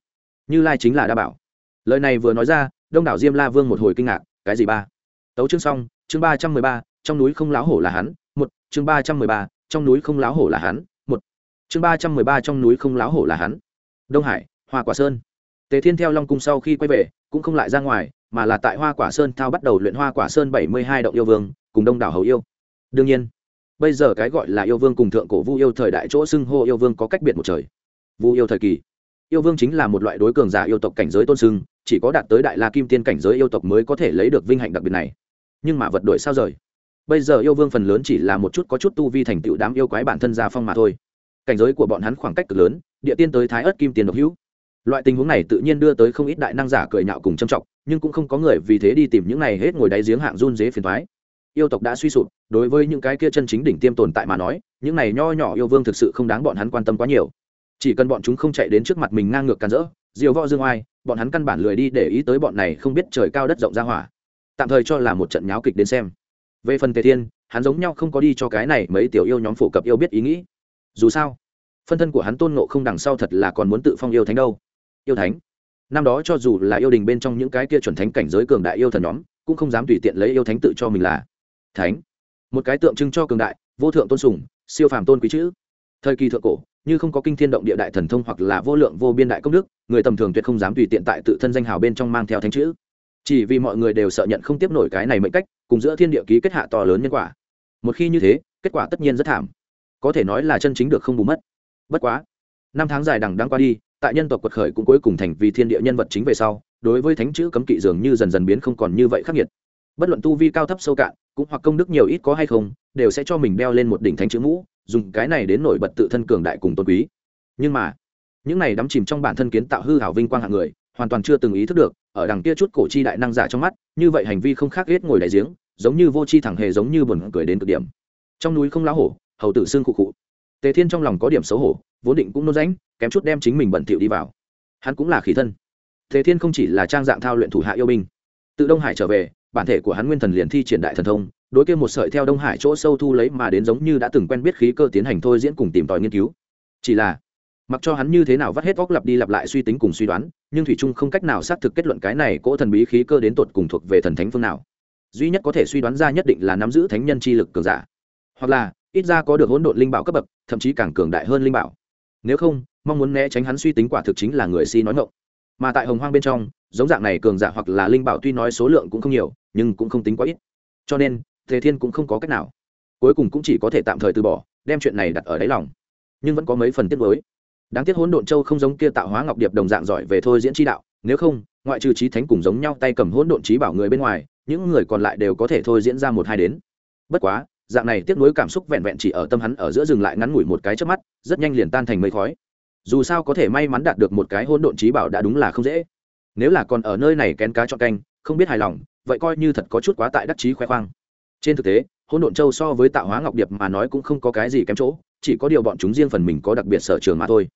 như lai chính là đa bảo. Lời này vừa nói ra, đông đảo diêm la vương một hồi kinh ngạc, cái gì ba? Tấu chương xong, chương ba trăm mười ba, trong núi không láo hổ là hắn, một, chương ba trăm mười ba, trong núi không láo hổ là hắn, một, chương ba trăm mười ba, trong núi không láo hổ là hắn đông hải, hoa quả sơn. Tề thiên theo long cung sau khi quay về, cũng không lại ra ngoài, mà là tại hoa quả sơn thao bắt đầu luyện hoa quả sơn bảy mươi hai động yêu vương, cùng đông đảo hầu yêu. Đương nhiên, bây giờ cái gọi là yêu vương cùng thượng cổ vu yêu thời đại chỗ xưng hô yêu vương có cách biệt một trời. Vu yêu thời kỳ. Yêu vương chính là một loại đối cường giả yêu tộc cảnh giới tôn xưng chỉ có đạt tới đại la kim tiên cảnh giới yêu tộc mới có thể lấy được vinh hạnh đặc biệt này. Nhưng mà vật đổi sao rời? Bây giờ yêu vương phần lớn chỉ là một chút có chút tu vi thành tựu đám yêu quái bản thân gia phong mà thôi cảnh giới của bọn hắn khoảng cách cực lớn, địa tiên tới thái ớt kim tiền độc hữu. Loại tình huống này tự nhiên đưa tới không ít đại năng giả cười nhạo cùng châm trọng nhưng cũng không có người vì thế đi tìm những này hết ngồi đáy giếng hạng run dế phiền thoái yêu tộc đã suy sụp, đối với những cái kia chân chính đỉnh tiêm tồn tại mà nói, những này nho nhỏ yêu vương thực sự không đáng bọn hắn quan tâm quá nhiều. Chỉ cần bọn chúng không chạy đến trước mặt mình ngang ngược càn rỡ, diều võ dương oai, bọn hắn căn bản lười đi để ý tới bọn này không biết trời cao đất rộng ra hỏa. Tạm thời cho là một trận nháo kịch đến xem. Về phần tề thiên, hắn giống nhau không có đi cho cái này mấy tiểu yêu nhóm phổ cập yêu biết ý nghĩ dù sao, phân thân của hắn tôn nộ không đằng sau thật là còn muốn tự phong yêu thánh đâu. Yêu thánh? Năm đó cho dù là yêu đình bên trong những cái kia chuẩn thánh cảnh giới cường đại yêu thần nhóm, cũng không dám tùy tiện lấy yêu thánh tự cho mình là thánh. Một cái tượng trưng cho cường đại, vô thượng tôn sùng, siêu phàm tôn quý chữ. Thời kỳ thượng cổ, như không có kinh thiên động địa đại thần thông hoặc là vô lượng vô biên đại công đức, người tầm thường tuyệt không dám tùy tiện tại tự thân danh hào bên trong mang theo thánh chữ. Chỉ vì mọi người đều sợ nhận không tiếp nổi cái này mệnh cách, cùng giữa thiên địa ký kết hạ to lớn nhân quả. Một khi như thế, kết quả tất nhiên rất thảm có thể nói là chân chính được không bù mất. Bất quá, năm tháng dài đằng đang qua đi, tại nhân tộc quật khởi cũng cuối cùng thành vì thiên địa nhân vật chính về sau, đối với thánh chữ cấm kỵ dường như dần dần biến không còn như vậy khắc nghiệt. Bất luận tu vi cao thấp sâu cạn, cũng hoặc công đức nhiều ít có hay không, đều sẽ cho mình đeo lên một đỉnh thánh chữ mũ, dùng cái này đến nổi bật tự thân cường đại cùng tôn quý. Nhưng mà, những này đắm chìm trong bản thân kiến tạo hư hảo vinh quang hạng người, hoàn toàn chưa từng ý thức được, ở đằng kia chút cổ chi đại năng giả trong mắt, như vậy hành vi không khác ghét ngồi đại giếng, giống như vô chi thẳng hề giống như buồn cười đến cực điểm. Trong núi không lá hổ hầu tử xương cụ cụ tề thiên trong lòng có điểm xấu hổ, vốn định cũng nôn ránh kém chút đem chính mình bẩn thỉu đi vào. Hắn cũng là khí thân. Tề thiên không chỉ là trang dạng thao luyện thủ hạ yêu binh, tự đông hải trở về, bản thể của hắn nguyên thần liền thi triển đại thần thông, đối kia một sợi theo đông hải chỗ sâu thu lấy mà đến giống như đã từng quen biết khí cơ tiến hành thôi diễn cùng tìm tòi nghiên cứu. Chỉ là, mặc cho hắn như thế nào vắt hết óc lặp đi lặp lại suy tính cùng suy đoán, nhưng thủy trung không cách nào xác thực kết luận cái này cỗ thần bí khí cơ đến tột cùng thuộc về thần thánh phương nào. Duy nhất có thể suy đoán ra nhất định là nắm giữ thánh nhân chi lực cường giả. Hoặc là ít ra có được hỗn độn linh bảo cấp bậc, thậm chí càng cường đại hơn linh bảo. Nếu không, mong muốn né tránh hắn suy tính quả thực chính là người si nói ngộng mà tại hồng hoang bên trong, giống dạng này cường giả hoặc là linh bảo tuy nói số lượng cũng không nhiều, nhưng cũng không tính quá ít. Cho nên, tề thiên cũng không có cách nào. Cuối cùng cũng chỉ có thể tạm thời từ bỏ, đem chuyện này đặt ở đáy lòng. Nhưng vẫn có mấy phần tiết mới đáng tiếc hỗn độn châu không giống kia tạo hóa ngọc điệp đồng dạng giỏi về thôi diễn tri đạo, nếu không, ngoại trừ trí thánh cùng giống nhau tay cầm hỗn độn trí bảo người bên ngoài, những người còn lại đều có thể thôi diễn ra một hai đến. Bất quá dạng này tiếc nuối cảm xúc vẹn vẹn chỉ ở tâm hắn ở giữa dừng lại ngắn ngủi một cái trước mắt, rất nhanh liền tan thành mây khói. Dù sao có thể may mắn đạt được một cái hôn độn trí bảo đã đúng là không dễ. Nếu là còn ở nơi này kén cá cho canh, không biết hài lòng, vậy coi như thật có chút quá tại đắc chí khoe khoang. Trên thực tế hôn độn châu so với tạo hóa ngọc điệp mà nói cũng không có cái gì kém chỗ, chỉ có điều bọn chúng riêng phần mình có đặc biệt sở trường mà thôi.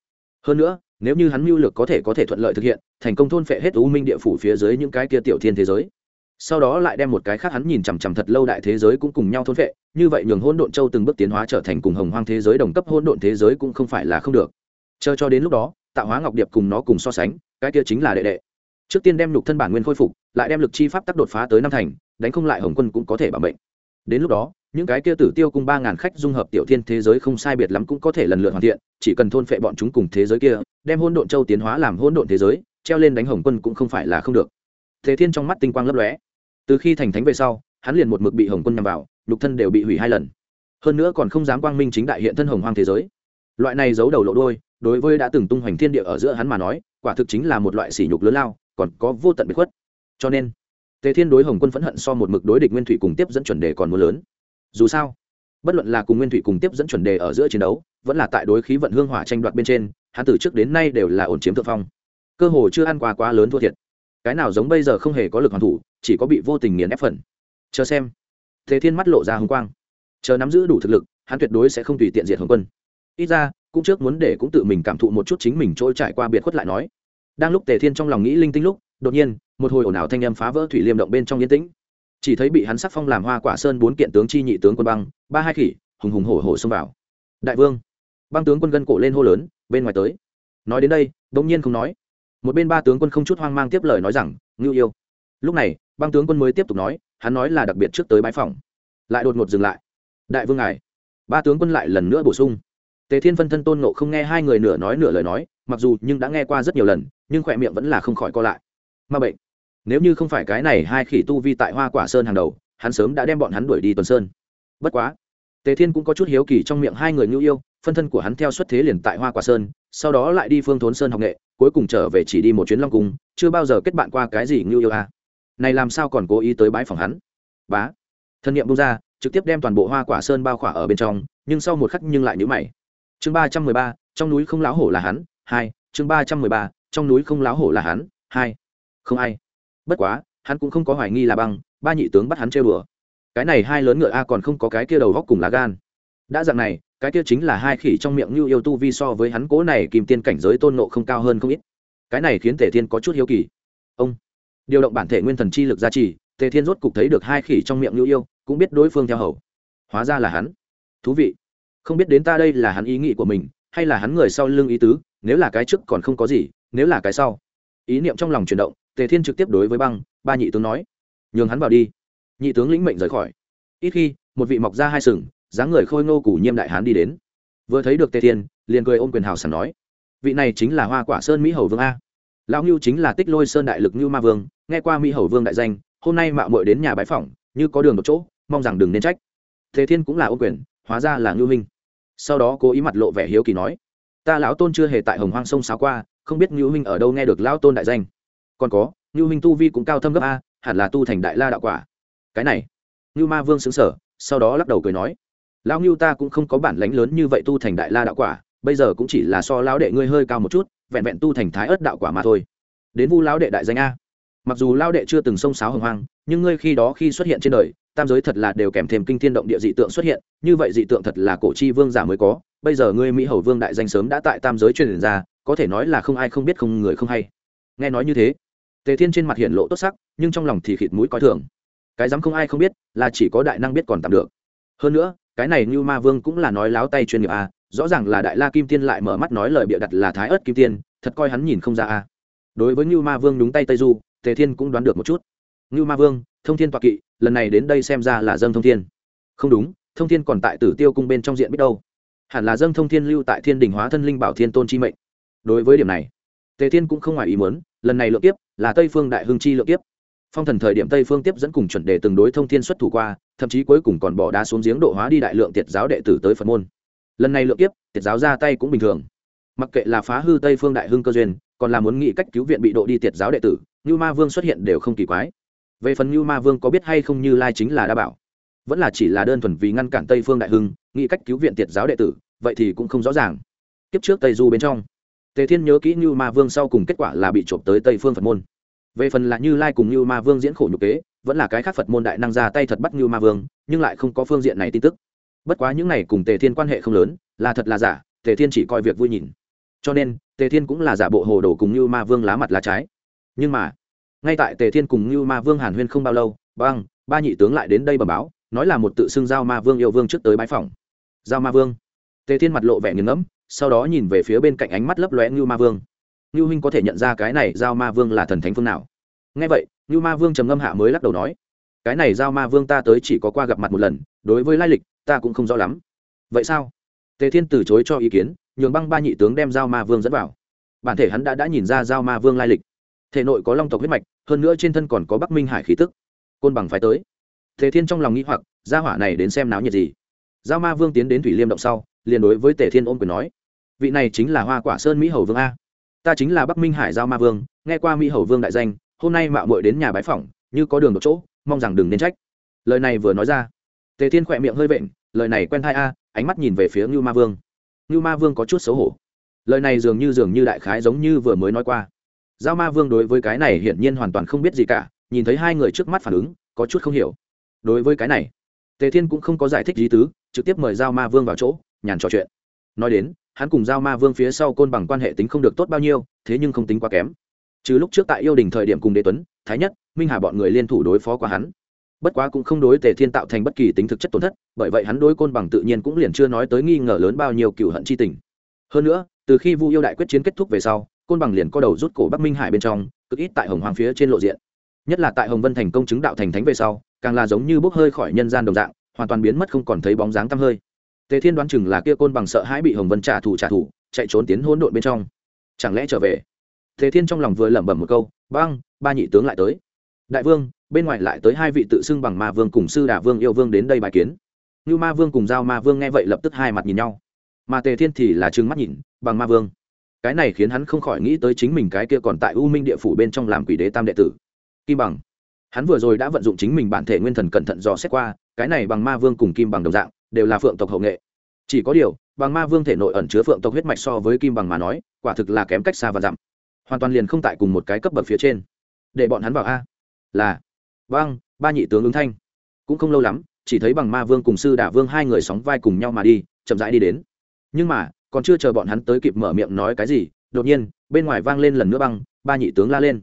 Hơn nữa, nếu như hắn mưu lược có thể có thể thuận lợi thực hiện, thành công thôn phệ hết u minh địa phủ phía dưới những cái kia tiểu thiên thế giới sau đó lại đem một cái khác hắn nhìn chằm chằm thật lâu đại thế giới cũng cùng nhau thôn phệ như vậy nhường hỗn độn châu từng bước tiến hóa trở thành cùng hồng hoang thế giới đồng cấp, hỗn độn thế giới cũng không phải là không được. Chờ cho đến lúc đó tạo hóa ngọc điệp cùng nó cùng so sánh, cái kia chính là đệ đệ. Trước tiên đem lục thân bản nguyên khôi phục, lại đem lực chi pháp tắc đột phá tới năm thành, đánh không lại hồng quân cũng có thể bảo mệnh. Đến lúc đó, những cái kia tử tiêu cùng ba ngàn khách dung hợp tiểu thiên thế giới không sai biệt lắm cũng có thể lần lượt hoàn thiện, chỉ cần thôn phệ bọn chúng cùng thế giới kia, đem hôn độn châu tiến hóa làm hôn độn thế giới, treo lên đánh hồng quân cũng không phải là không được. Thế thiên trong mắt tinh quang lấp lóe từ khi thành thánh về sau, hắn liền một mực bị hồng quân nhằm vào, nhục thân đều bị hủy hai lần. Hơn nữa còn không dám quang minh chính đại hiện thân hồng hoang thế giới. Loại này giấu đầu lộ đôi đối với đã từng tung hoành thiên địa ở giữa hắn mà nói, quả thực chính là một loại sỉ nhục lớn lao, còn có vô tận biệt khuất. Cho nên, tề thiên đối hồng quân phẫn hận so một mực đối địch nguyên thủy cùng tiếp dẫn chuẩn đề còn mưa lớn. Dù sao, bất luận là cùng nguyên thủy cùng tiếp dẫn chuẩn đề ở giữa chiến đấu, vẫn là tại đối khí vận hương hỏa tranh đoạt bên trên, hắn từ trước đến nay đều là ổn chiếm thượng phong. Cơ hồ chưa ăn qua quá lớn thua thiệt cái nào giống bây giờ không hề có lực hoàn thủ, chỉ có bị vô tình nghiền ép phần. Chờ xem. Thế thiên mắt lộ ra hồng quang. Chờ nắm giữ đủ thực lực, hắn tuyệt đối sẽ không tùy tiện diệt hồng quân. Ít ra, cũng trước muốn để cũng tự mình cảm thụ một chút chính mình trôi trải qua biệt khuất lại nói. Đang lúc tề thiên trong lòng nghĩ linh tinh lúc, đột nhiên, một hồi ồn ào thanh âm phá vỡ thủy liêm động bên trong yên tĩnh. Chỉ thấy bị hắn sắc phong làm hoa quả sơn bốn kiện tướng chi nhị tướng quân băng, ba hai khỉ, hùng hùng hổ hổ xông vào. Đại vương. Băng tướng quân gân cổ lên hô lớn, bên ngoài tới. Nói đến đây bỗng nhiên không nói một bên ba tướng quân không chút hoang mang tiếp lời nói rằng, ngưu yêu. Lúc này, băng tướng quân mới tiếp tục nói, hắn nói là đặc biệt trước tới bãi phòng. Lại đột ngột dừng lại. Đại vương ngài. Ba tướng quân lại lần nữa bổ sung. Tề thiên phân thân tôn nộ không nghe hai người nửa nói nửa lời nói, mặc dù nhưng đã nghe qua rất nhiều lần, nhưng khỏe miệng vẫn là không khỏi co lại. Ma bệnh, nếu như không phải cái này hai khỉ tu vi tại hoa quả sơn hàng đầu, hắn sớm đã đem bọn hắn đuổi đi tuần sơn. Bất quá, tề thiên cũng có chút hiếu kỳ trong miệng hai người ngưu yêu, phân thân của hắn theo xuất thế liền tại hoa quả sơn, sau đó lại đi phương thốn sơn học nghệ cuối cùng trở về chỉ đi một chuyến long cung, chưa bao giờ kết bạn qua cái gì ngưu yêu à. này làm sao còn cố ý tới bãi phòng hắn? Bá. Thân nhiệm bung ra, trực tiếp đem toàn bộ hoa quả sơn bao khỏa ở bên trong, nhưng sau một khắc nhưng lại nhữ mày. Chương ba trăm mười ba, trong núi không láo hổ là hắn, hai, chương ba trăm mười ba, trong núi không láo hổ là hắn, hai. Không ai. Bất quá, hắn cũng không có hoài nghi là băng, ba nhị tướng bắt hắn chơi bừa cái này hai lớn ngựa a còn không có cái kia đầu góc cùng lá gan. Đã dạng này cái kia chính là hai khỉ trong miệng như yêu tu vi so với hắn cố này kìm tiên cảnh giới tôn nộ không cao hơn không ít. Cái này khiến tề thiên có chút hiếu kỳ. Ông, điều động bản thể nguyên thần chi lực gia trì, tề thiên rốt cục thấy được hai khỉ trong miệng như yêu, cũng biết đối phương theo hầu. Hóa ra là hắn. Thú vị. Không biết đến ta đây là hắn ý nghĩ của mình, hay là hắn người sau lưng ý tứ, nếu là cái trước còn không có gì, nếu là cái sau. Ý niệm trong lòng chuyển động, tề thiên trực tiếp đối với băng, ba nhị tướng nói, nhường hắn vào đi. Nhị tướng lĩnh mệnh rời khỏi. Ít khi, một vị mọc ra hai sừng dáng người khôi ngô củ nhiêm đại hán đi đến. Vừa thấy được tề thiên, liền cười ôm quyền hào sảng nói, vị này chính là hoa quả sơn mỹ hầu vương a. Lão ngưu chính là tích lôi sơn đại lực ngưu ma vương, nghe qua mỹ hầu vương đại danh, hôm nay mạo muội đến nhà bái phỏng, như có đường một chỗ, mong rằng đừng nên trách. Thế thiên cũng là ôm quyền, hóa ra là ngưu minh. Sau đó cố ý mặt lộ vẻ hiếu kỳ nói, ta lão tôn chưa hề tại hồng hoang sông sáo qua, không biết ngưu minh ở đâu nghe được lão tôn đại danh. Còn có ngưu minh tu vi cũng cao thâm gấp a, hẳn là tu thành đại la đạo quả. Cái này ngưu ma vương xứng sở sau đó lắc đầu cười nói lão ngưu ta cũng không có bản lánh lớn như vậy tu thành đại la đạo quả, bây giờ cũng chỉ là so lão đệ ngươi hơi cao một chút, vẹn vẹn tu thành thái ớt đạo quả mà thôi. Đến vu lão đệ đại danh a. Mặc dù lão đệ chưa từng xông sáo hồng hoang, nhưng ngươi khi đó khi xuất hiện trên đời, tam giới thật là đều kèm thêm kinh thiên động địa dị tượng xuất hiện, như vậy dị tượng thật là cổ chi vương giả mới có. Bây giờ ngươi mỹ hầu vương đại danh sớm đã tại tam giới truyền ra, có thể nói là không ai không biết không người không hay. Nghe nói như thế, tề thiên trên mặt hiện lộ tốt sắc, nhưng trong lòng thì khịt mũi coi thường. Cái dám không ai không biết là chỉ có đại năng biết còn tạm được. Hơn nữa cái này như ma vương cũng là nói láo tay chuyên nghiệp à? rõ ràng là đại la kim tiên lại mở mắt nói lời bịa đặt là thái ớt kim tiên, thật coi hắn nhìn không ra à? đối với như ma vương đúng tay tây du, tề thiên cũng đoán được một chút như ma vương, thông thiên toạc kỵ, lần này đến đây xem ra là dâng thông thiên không đúng, thông thiên còn tại tử tiêu cung bên trong diện biết đâu hẳn là dâng thông thiên lưu tại thiên đình hóa thân linh bảo thiên tôn chi mệnh đối với điểm này, tề thiên cũng không ngoài ý muốn, lần này lượng tiếp là tây phương đại hưng chi lượng tiếp phong thần thời điểm tây phương tiếp dẫn cùng chuẩn đề từng đối thông thiên xuất thủ qua thậm chí cuối cùng còn bỏ đá xuống giếng độ hóa đi đại lượng tiệt giáo đệ tử tới phật môn. Lần này lượng kiếp, tiệt giáo ra tay cũng bình thường. Mặc kệ là phá hư tây phương đại hưng cơ duyên, còn là muốn nghĩ cách cứu viện bị độ đi tiệt giáo đệ tử như ma vương xuất hiện đều không kỳ quái. Về phần như ma vương có biết hay không như lai chính là đa bảo. Vẫn là chỉ là đơn thuần vì ngăn cản tây phương đại hưng, nghĩ cách cứu viện tiệt giáo đệ tử, vậy thì cũng không rõ ràng. Kiếp trước tây du bên trong, tề thiên nhớ kỹ như ma vương sau cùng kết quả là bị trộm tới tây phương phật môn. Về phần là như lai cùng như ma vương diễn khổ nhục kế vẫn là cái khác phật môn đại năng ra tay thật bắt như ma vương, nhưng lại không có phương diện này tin tức. Bất quá những này cùng tề thiên quan hệ không lớn, là thật là giả, tề thiên chỉ coi việc vui nhìn. Cho nên, tề thiên cũng là giả bộ hồ đồ cùng như ma vương lá mặt lá trái. Nhưng mà, ngay tại tề thiên cùng như ma vương hàn huyên không bao lâu băng ba nhị tướng lại đến đây bẩm báo, nói là một tự xưng giao ma vương yêu vương trước tới bãi phòng giao ma vương. Tề thiên mặt lộ vẻ nghiền ngẫm, sau đó nhìn về phía bên cạnh ánh mắt lấp lóe như ma vương. Như huynh có thể nhận ra cái này giao ma vương là thần thánh phương nào? Nghe vậy như ma vương trầm ngâm hạ mới lắc đầu nói, cái này giao ma vương ta tới chỉ có qua gặp mặt một lần, đối với lai lịch, ta cũng không rõ lắm. Vậy sao? Tề thiên từ chối cho ý kiến, nhường băng ba nhị tướng đem giao ma vương dẫn vào. Bản thể hắn đã đã nhìn ra giao ma vương lai lịch. Thể nội có long tộc huyết mạch, hơn nữa trên thân còn có bắc minh hải khí tức. Côn bằng phải tới. Tề thiên trong lòng nghĩ hoặc, gia hỏa này đến xem náo nhiệt gì? Giao ma vương tiến đến thủy liêm động sau, liền đối với tề thiên ôm quyền nói, vị này chính là hoa quả sơn mỹ hầu vương a. Ta chính là bắc minh hải giao ma vương, nghe qua mỹ hầu vương đại danh hôm nay mạo muội đến nhà bái phỏng, như có đường một chỗ, mong rằng đừng nên trách. Lời này vừa nói ra, tề thiên khỏe miệng hơi vện, lời này quen thai a, ánh mắt nhìn về phía ngưu ma vương. Ngưu ma vương có chút xấu hổ. Lời này dường như dường như đại khái giống như vừa mới nói qua. Giao ma vương đối với cái này hiển nhiên hoàn toàn không biết gì cả, nhìn thấy hai người trước mắt phản ứng, có chút không hiểu. Đối với cái này, tề thiên cũng không có giải thích lý tứ, trực tiếp mời giao ma vương vào chỗ, nhàn trò chuyện. Nói đến, hắn cùng giao ma vương phía sau côn bằng quan hệ tính không được tốt bao nhiêu, thế nhưng không tính quá kém trừ lúc trước tại yêu đình thời điểm cùng đế tuấn, thái nhất, minh hà bọn người liên thủ đối phó qua hắn. Bất quá cũng không đối tề thiên tạo thành bất kỳ tính thực chất tổn thất, bởi vậy hắn đối côn bằng tự nhiên cũng liền chưa nói tới nghi ngờ lớn bao nhiêu cựu hận c h i tình. Hơn nữa, từ khi vu yêu đại quyết chiến kết thúc về sau, côn bằng liền co đầu rút cổ bắc minh hải bên trong, cực ít tại hồng hoàng phía trên lộ diện. Nhất là tại hồng vân thành công chứng đạo thành thánh về sau, càng là giống như bốc hơi khỏi nhân gian đồng dạng, hoàn toàn biến mất không còn thấy bóng dáng tăm hơi. Tề thiên đoán chừng là kia côn bằng sợ hãi bị hồng vân trả thù trả thù, chạy trốn tiến hỗn độn bên trong. Chẳng lẽ trở về? Thế thiên trong lòng vừa lẩm bẩm một câu, băng, ba nhị tướng lại tới. Đại vương, bên ngoài lại tới hai vị tự xưng bằng ma vương cùng sư đà vương yêu vương đến đây bài kiến. Như ma vương cùng giao ma vương nghe vậy lập tức hai mặt nhìn nhau. Mà tề thiên thì là trừng mắt nhìn, bằng ma vương, cái này khiến hắn không khỏi nghĩ tới chính mình cái kia còn tại u minh địa phủ bên trong làm quỷ đế tam đệ tử. Kim bằng. Hắn vừa rồi đã vận dụng chính mình bản thể nguyên thần cẩn thận dò xét qua, cái này bằng ma vương cùng kim bằng đồng dạng, đều là phượng tộc hậu nghệ. Chỉ có điều, bằng ma vương thể nội ẩn chứa phượng tộc huyết mạch so với kim bằng mà nói, quả thực là kém cách xa và dặm hoàn toàn liền không tại cùng một cái cấp bậc phía trên. Để bọn hắn vào a. Là vâng ba nhị tướng ứng thanh. Cũng không lâu lắm, chỉ thấy bằng ma vương cùng sư đả vương hai người sóng vai cùng nhau mà đi, chậm rãi đi đến. Nhưng mà, còn chưa chờ bọn hắn tới kịp mở miệng nói cái gì, đột nhiên, bên ngoài vang lên lần nữa băng, ba nhị tướng la lên.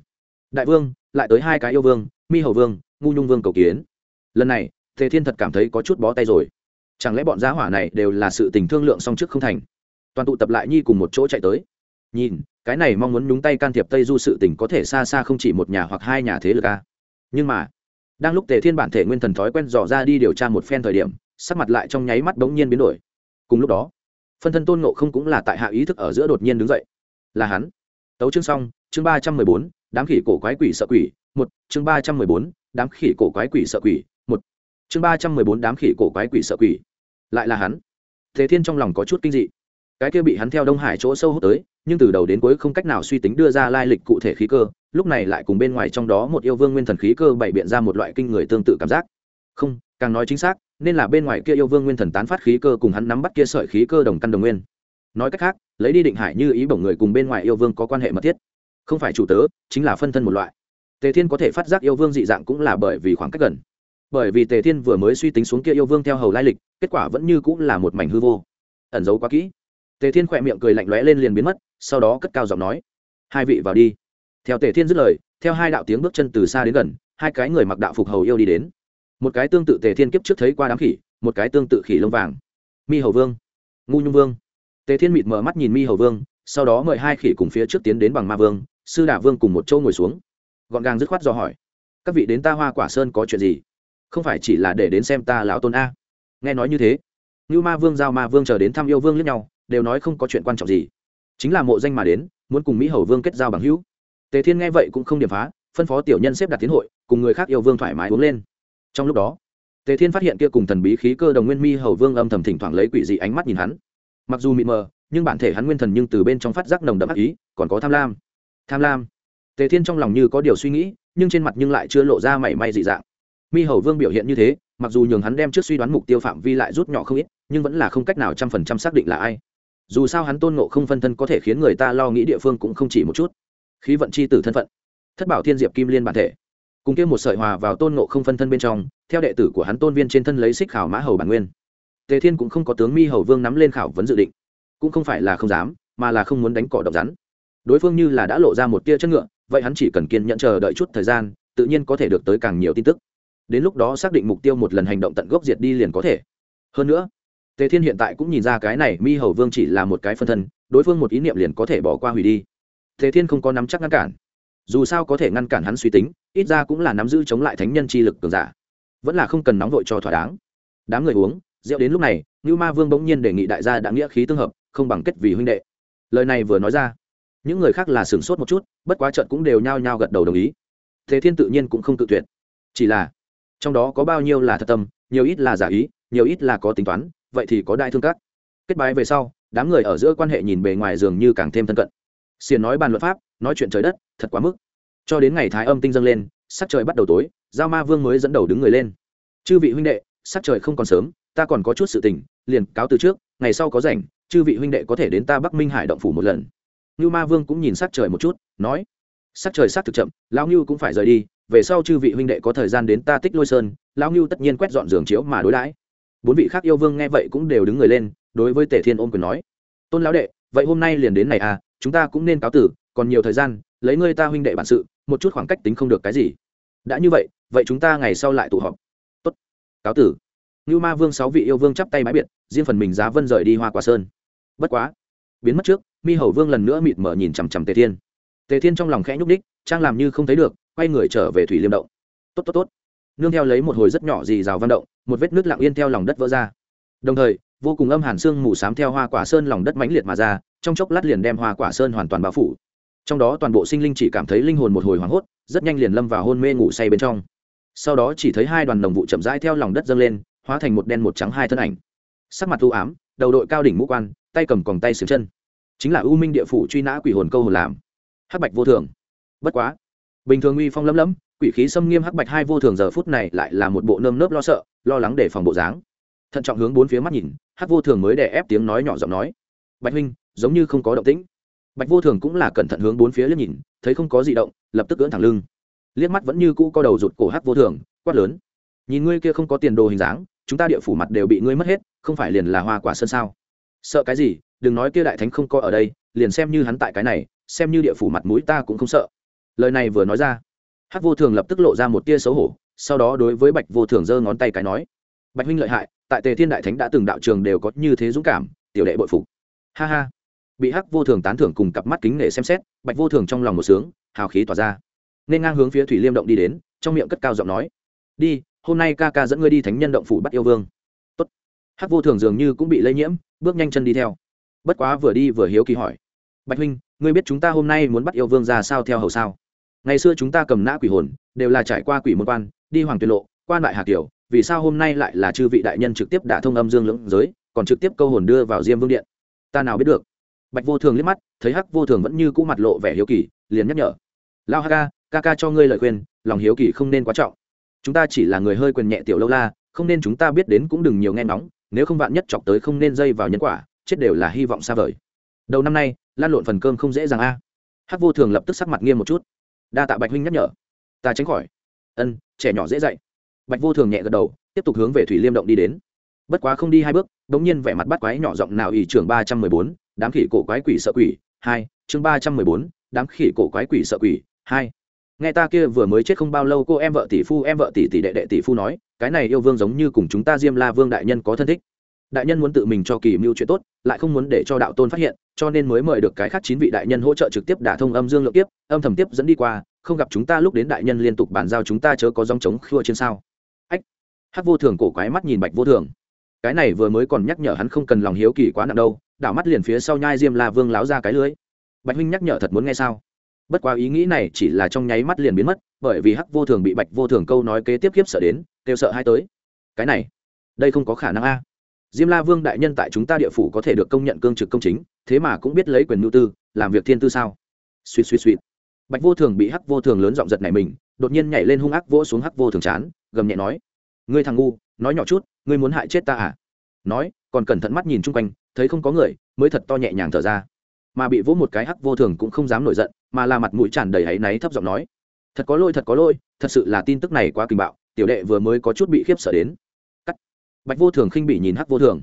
Đại vương, lại tới hai cái yêu vương, mi hầu vương, ngu nhung vương cầu kiến. Lần này, tề thiên thật cảm thấy có chút bó tay rồi. Chẳng lẽ bọn giá hỏa này đều là sự tình thương lượng song trước không thành? Toàn tụ tập lại nhi cùng một chỗ chạy tới. Nhìn cái này mong muốn nhúng tay can thiệp tây du sự tình có thể xa xa không chỉ một nhà hoặc hai nhà thế lực a nhưng mà, đang lúc tề thiên bản thể nguyên thần thói quen dò ra đi điều tra một phen thời điểm, sắc mặt lại trong nháy mắt bỗng nhiên biến đổi. Cùng lúc đó, phân thân tôn nộ không cũng là tại hạ ý thức ở giữa đột nhiên đứng dậy. Là hắn. Tấu chương xong, chương ba trăm mười bốn, đám khỉ cổ quái quỷ sợ quỷ, một, chương ba trăm mười bốn, đám khỉ cổ quái quỷ sợ quỷ, một, chương ba trăm mười bốn, đám khỉ cổ quái quỷ sợ quỷ. Lại là hắn. Thế thiên trong lòng có chút kinh dị. Cái kia bị hắn theo đông hải chỗ sâu hút tới nhưng từ đầu đến cuối không cách nào suy tính đưa ra lai lịch cụ thể khí cơ, lúc này lại cùng bên ngoài trong đó một yêu vương nguyên thần khí cơ bày biện ra một loại kinh người tương tự cảm giác. Không, càng nói chính xác, nên là bên ngoài kia yêu vương nguyên thần tán phát khí cơ cùng hắn nắm bắt kia sợi khí cơ đồng căn đồng nguyên. Nói cách khác, lấy đi định hải như ý bổng người cùng bên ngoài yêu vương có quan hệ mật thiết. Không phải chủ tớ, chính là phân thân một loại. Tề thiên có thể phát giác yêu vương dị dạng cũng là bởi vì khoảng cách gần. Bởi vì tề thiên vừa mới suy tính xuống kia yêu vương theo hầu lai lịch, kết quả vẫn như cũng là một mảnh hư vô. Ẩn giấu quá kỹ tề thiên khỏe miệng cười lạnh lẽo lên liền biến mất, sau đó cất cao giọng nói, hai vị vào đi. Theo tề thiên dứt lời, theo hai đạo tiếng bước chân từ xa đến gần, hai cái người mặc đạo phục hầu yêu đi đến. Một cái tương tự tề thiên kiếp trước thấy qua đám khỉ, một cái tương tự khỉ lông vàng. Mi hầu vương, ngu nhung vương. Tề thiên mịt mở mắt nhìn mi hầu vương, sau đó mời hai khỉ cùng phía trước tiến đến bằng ma vương, sư đả vương cùng một châu ngồi xuống. Gọn gàng dứt khoát do hỏi, các vị đến ta hoa quả sơn có chuyện gì? Không phải chỉ là để đến xem ta lão tôn a? Nghe nói như thế như ma vương giao ma vương chờ đến thăm yêu vương lẫn nhau đều nói không có chuyện quan trọng gì. Chính là mộ danh mà đến, muốn cùng mỹ hầu vương kết giao bằng hữu. Tề thiên nghe vậy cũng không điểm phá, phân phó tiểu nhân xếp đặt tiến hội, cùng người khác yêu vương thoải mái uống lên. Trong lúc đó, tề thiên phát hiện kia cùng thần bí khí cơ đồng nguyên mi hầu vương âm thầm thỉnh thoảng lấy quỷ dị ánh mắt nhìn hắn. Mặc dù mịt mờ, nhưng bản thể hắn nguyên thần nhưng từ bên trong phát giác nồng đậm ác ý, còn có tham lam. Tham lam. Tề thiên trong lòng như có điều suy nghĩ, nhưng trên mặt nhưng lại chưa lộ ra mảy may dị dạng. Mi hầu vương biểu hiện như thế, mặc dù nhường hắn đem trước suy đoán mục tiêu phạm vi lại rút nhỏ không ít, nhưng vẫn là không cách nào trăm phần trăm xác định là ai dù sao hắn tôn ngộ không phân thân có thể khiến người ta lo nghĩ địa phương cũng không chỉ một chút. Khí vận c h i tử thân phận, thất bảo thiên diệp kim liên bản thể. Cùng kia một sợi hòa vào tôn ngộ không phân thân bên trong, theo đệ tử của hắn tôn viên trên thân lấy xích khảo mã hầu bản nguyên. Tề thiên cũng không có tướng mi hầu vương nắm lên khảo vấn dự định, cũng không phải là không dám, mà là không muốn đánh cỏ độc rắn. Đối phương như là đã lộ ra một tia chất ngựa, vậy hắn chỉ cần kiên nhận chờ đợi chút thời gian, tự nhiên có thể được tới càng nhiều tin tức. Đến lúc đó xác định mục tiêu một lần hành động tận gốc diệt đi liền có thể. Hơn nữa tề thiên hiện tại cũng nhìn ra cái này mi hầu vương chỉ là một cái phân thân, đối phương một ý niệm liền có thể bỏ qua hủy đi. Tề thiên không có nắm chắc ngăn cản. Dù sao có thể ngăn cản hắn suy tính, ít ra cũng là nắm giữ chống lại thánh nhân chi lực cường giả. Vẫn là không cần nóng vội cho thỏa đáng. Đám người uống rượu đến lúc này như ma vương bỗng nhiên đề nghị đại gia đã nghĩa khí tương hợp, không bằng kết vì huynh đệ. Lời này vừa nói ra, những người khác là sửng sốt một chút, bất quá trận cũng đều nhao nhao gật đầu đồng ý. Thế thiên tự nhiên cũng không tự tuyệt. Chỉ là, trong đó có bao nhiêu là thật tâm, nhiều ít là giả ý, nhiều ít là có tính toán vậy thì có đại thương các. Kết bái về sau, đám người ở giữa quan hệ nhìn bề ngoài dường như càng thêm thân cận. Xiền nói bàn luật pháp, nói chuyện trời đất, thật quá mức. Cho đến ngày thái âm tinh dâng lên, sắc trời bắt đầu tối, giao ma vương mới dẫn đầu đứng người lên. Chư vị huynh đệ, sắc trời không còn sớm, ta còn có chút sự tình, liền cáo từ trước, ngày sau có rảnh, chư vị huynh đệ có thể đến ta bắc minh hải động phủ một lần. Như ma vương cũng nhìn sắc trời một chút, nói, sắc trời sắc thực chậm, lão ngưu cũng phải rời đi, về sau chư vị huynh đệ có thời gian đến ta tích lôi sơn, lão ngưu tất nhiên quét dọn giường chiếu mà đối đãi bốn vị khác yêu vương nghe vậy cũng đều đứng người lên, đối với tề thiên ôm quyền nói, tôn lão đệ, vậy hôm nay liền đến này à chúng ta cũng nên cáo tử, còn nhiều thời gian, lấy ngươi ta huynh đệ bản sự, một chút khoảng cách tính không được cái gì. Đã như vậy vậy chúng ta ngày sau lại tụ họp. Tốt, cáo tử. Như ma vương sáu vị yêu vương chắp tay mái biệt, riêng phần mình giá vân rời đi hoa quả sơn. Bất quá, biến mất trước, mi hầu vương lần nữa mịt mở nhìn chằm chằm tề thiên. Tề thiên trong lòng khẽ nhúc đích trang làm như không thấy được, quay người trở về thủy liêm động. Tốt tốt tốt nương theo lấy một hồi rất nhỏ dì rào văn động, một vết nước lặng yên theo lòng đất vỡ ra. Đồng thời, vô cùng âm hàn xương mù s theo hoa quả sơn lòng đất mãnh liệt mà ra, trong chốc lát liền đem hoa quả sơn hoàn toàn bao phủ. Trong đó toàn bộ sinh linh chỉ cảm thấy linh hồn một hồi hoảng hốt, rất nhanh liền lâm vào hôn mê ngủ say bên trong. Sau đó chỉ thấy hai đoàn đồng vụ chậm rãi theo lòng đất dâng lên, hóa thành một đen một trắng hai thân ảnh. Sắc mặt u ám, đầu đội cao đỉnh mũ quan, tay cầm còng tay xứng chân. Chính là u minh địa phủ truy nã quỷ hồn câu hồn làm. Hắc bạch vô thường. Bất quá. Bình thường uy phong lấm lấm quỷ khí xâm nghiêm hắc bạch hai vô thường giờ phút này lại là một bộ nơm nớp lo sợ, lo lắng để phòng bộ dáng. Thận trọng hướng bốn phía mắt nhìn, hắc vô thường mới đè ép tiếng nói nhỏ giọng nói. Bạch huynh, giống như không có động tĩnh. Bạch vô thường cũng là cẩn thận hướng bốn phía liếc nhìn, thấy không có gì động, lập tức cưỡn thẳng lưng. Liếc mắt vẫn như cũ co đầu rụt cổ hắc vô thường, quát lớn. Nhìn ngươi kia không có tiền đồ hình dáng, chúng ta địa phủ mặt đều bị ngươi mất hết, không phải liền là hoa quả sơn sao? Sợ cái gì, đừng nói kia đại thánh không có ở đây, liền xem như hắn tại cái này, xem như địa phủ mặt mũi ta cũng không sợ. Lời này vừa nói ra hắc vô thường lập tức lộ ra một tia xấu hổ, sau đó đối với bạch vô thường giơ ngón tay cái nói, bạch huynh lợi hại, tại tề thiên đại thánh đã từng đạo trường đều có như thế dũng cảm, tiểu đệ bội phục. Ha ha. Bị hắc vô thường tán thưởng cùng cặp mắt kính nể xem xét, bạch vô thường trong lòng một sướng, hào khí tỏa ra. Nên ngang hướng phía thủy liêm động đi đến, trong miệng cất cao giọng nói, đi, hôm nay ca ca dẫn ngươi đi thánh nhân động phủ bắt yêu vương. Tốt. hắc vô thường dường như cũng bị lây nhiễm, bước nhanh chân đi theo. Bất quá vừa đi vừa hiếu kỳ hỏi, bạch huynh, ngươi biết chúng ta hôm nay muốn bắt yêu vương ra sao theo hầu sao? Ngày xưa chúng ta cầm nã quỷ hồn, đều là trải qua quỷ môn quan, đi hoàng tuyệt lộ quan đại hà kiều, vì sao hôm nay lại là chư vị đại nhân trực tiếp đả thông âm dương lưỡng giới, còn trực tiếp câu hồn đưa vào diêm vương điện? Ta nào biết được. Bạch vô thường liếc mắt, thấy hắc vô thường vẫn như cũ mặt lộ vẻ hiếu kỳ, liền nhắc nhở. Lao ha ca ca ca cho ngươi lời khuyên, lòng hiếu kỳ không nên quá trọng. Chúng ta chỉ là người hơi quyền nhẹ tiểu lâu la, không nên chúng ta biết đến cũng đừng nhiều nghe nóng nếu không vạn nhất chọc tới không nên dây vào nhân quả, chết đều là hy vọng xa vời. Đầu năm nay, lan lộn phần cơm không dễ dàng a. Hắc vô thường lập tức sắc mặt nghiêm một chút đa tạ bạch huynh nhắc nhở. Ta tránh khỏi. Ân, trẻ nhỏ dễ dạy. Bạch vô thường nhẹ gật đầu, tiếp tục hướng về thủy liêm động đi đến. Bất quá không đi hai bước đ ỗ n g nhiên vẻ mặt bắt quái nhỏ giọng nào ỷ trường ba trăm mười bốn, đám khỉ cổ quái quỷ sợ quỷ, hai, chương ba trăm mười bốn, đám khỉ cổ quái quỷ sợ quỷ, hai. Nghe ta kia vừa mới chết không bao lâu cô em vợ tỷ phu, em vợ tỷ tỷ đệ đệ tỷ phu nói, cái này yêu vương giống như cùng chúng ta diêm la vương đại nhân có thân thích đại nhân muốn tự mình cho kỳ mưu chuyện tốt, lại không muốn để cho đạo tôn phát hiện, cho nên mới mời được cái khác chín vị đại nhân hỗ trợ trực tiếp đả thông âm dương lượng tiếp âm thầm tiếp dẫn đi qua, không gặp chúng ta lúc đến đại nhân liên tục bàn giao chúng ta chớ có dòng chống khua trên sao. Ách! Hát vô thường cổ quái mắt nhìn bạch vô thường. Cái này vừa mới còn nhắc nhở hắn không cần lòng hiếu kỳ quá nặng đâu, đảo mắt liền phía sau nhai diêm la vương láo ra cái lưới. Bạch huynh nhắc nhở thật muốn nghe sao? Bất quá ý nghĩ này chỉ là trong nháy mắt liền biến mất, bởi vì hắc vô thường bị bạch vô thường câu nói kế tiếp kiếp sợ đến, kêu sợ hai tới. Cái này, đây không có khả năng a diêm la vương đại nhân tại chúng ta địa phủ có thể được công nhận cương trực công chính, thế mà cũng biết lấy quyền nhu tư, làm việc thiên tư sao? Suýt suýt suýt. Bạch vô thường bị hắc vô thường lớn giọng giật này mình, đột nhiên nhảy lên hung ác vỗ xuống hắc vô thường chán, gầm nhẹ nói, ngươi thằng ngu, nói nhỏ chút, ngươi muốn hại chết ta à? Nói, còn cẩn thận mắt nhìn chung quanh, thấy không có người, mới thật to nhẹ nhàng thở ra. Mà bị vỗ một cái hắc vô thường cũng không dám nổi giận, mà là mặt mũi tràn đầy áy náy thấp giọng nói, thật có lỗi, thật có lỗi, thật sự là tin tức này quá kinh bạo, tiểu đệ vừa mới có chút bị khiếp sợ đến bạch vô thường khinh bị nhìn hắc vô thường.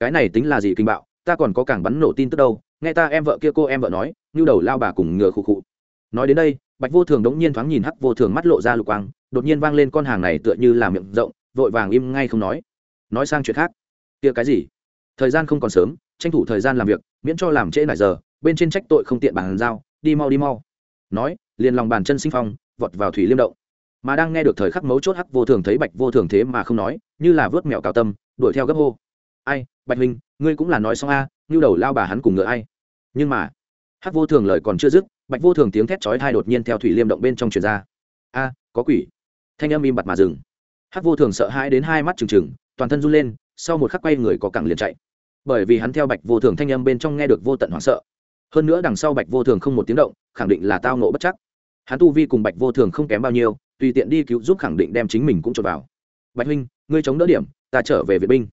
Cái này tính là gì kinh bạo, ta còn có càng bắn nổ tin tức đâu, nghe ta em vợ kia cô em vợ nói, như đầu lao bà cùng ngựa khụ khụ. Nói đến đây, bạch vô thường đống nhiên thoáng nhìn hắc vô thường mắt lộ ra lục quang, đột nhiên vang lên con hàng này tựa như là miệng rộng, vội vàng im ngay không nói. Nói sang chuyện khác. Kia cái gì? Thời gian không còn sớm, tranh thủ thời gian làm việc, miễn cho làm trễ nải giờ, bên trên trách tội không tiện bàn giao, đi mau đi mau. Nói, liền lòng bàn chân sinh phong, vọt vào thủy liêm động mà đang nghe được thời khắc mấu chốt hắc vô thường thấy bạch vô thường thế mà không nói như là vớt mẹo cào tâm đuổi theo gấp hô. Ai bạch huynh ngươi cũng là nói xong a à, như đầu lao bà hắn cùng ngựa ai. Nhưng mà hắc vô thường lời còn chưa dứt bạch vô thường tiếng thét chói thai đột nhiên theo thủy liêm động bên trong truyền ra. A có quỷ. Thanh âm im bặt mà dừng. Hắc vô thường sợ hãi đến hai mắt trừng trừng toàn thân run lên sau một khắc quay người có cẳng liền chạy. Bởi vì hắn theo bạch vô thường thanh âm bên trong nghe được vô tận hoảng sợ. Hơn nữa đằng sau bạch vô thường không một tiếng động khẳng định là tao nộ bất chắc. Hắn tu vi cùng bạch vô thường không kém bao nhiêu tùy tiện đi cứu giúp khẳng định đem chính mình cũng trộn vào. Bạch huynh, ngươi chống đỡ điểm, ta trở về vệ binh.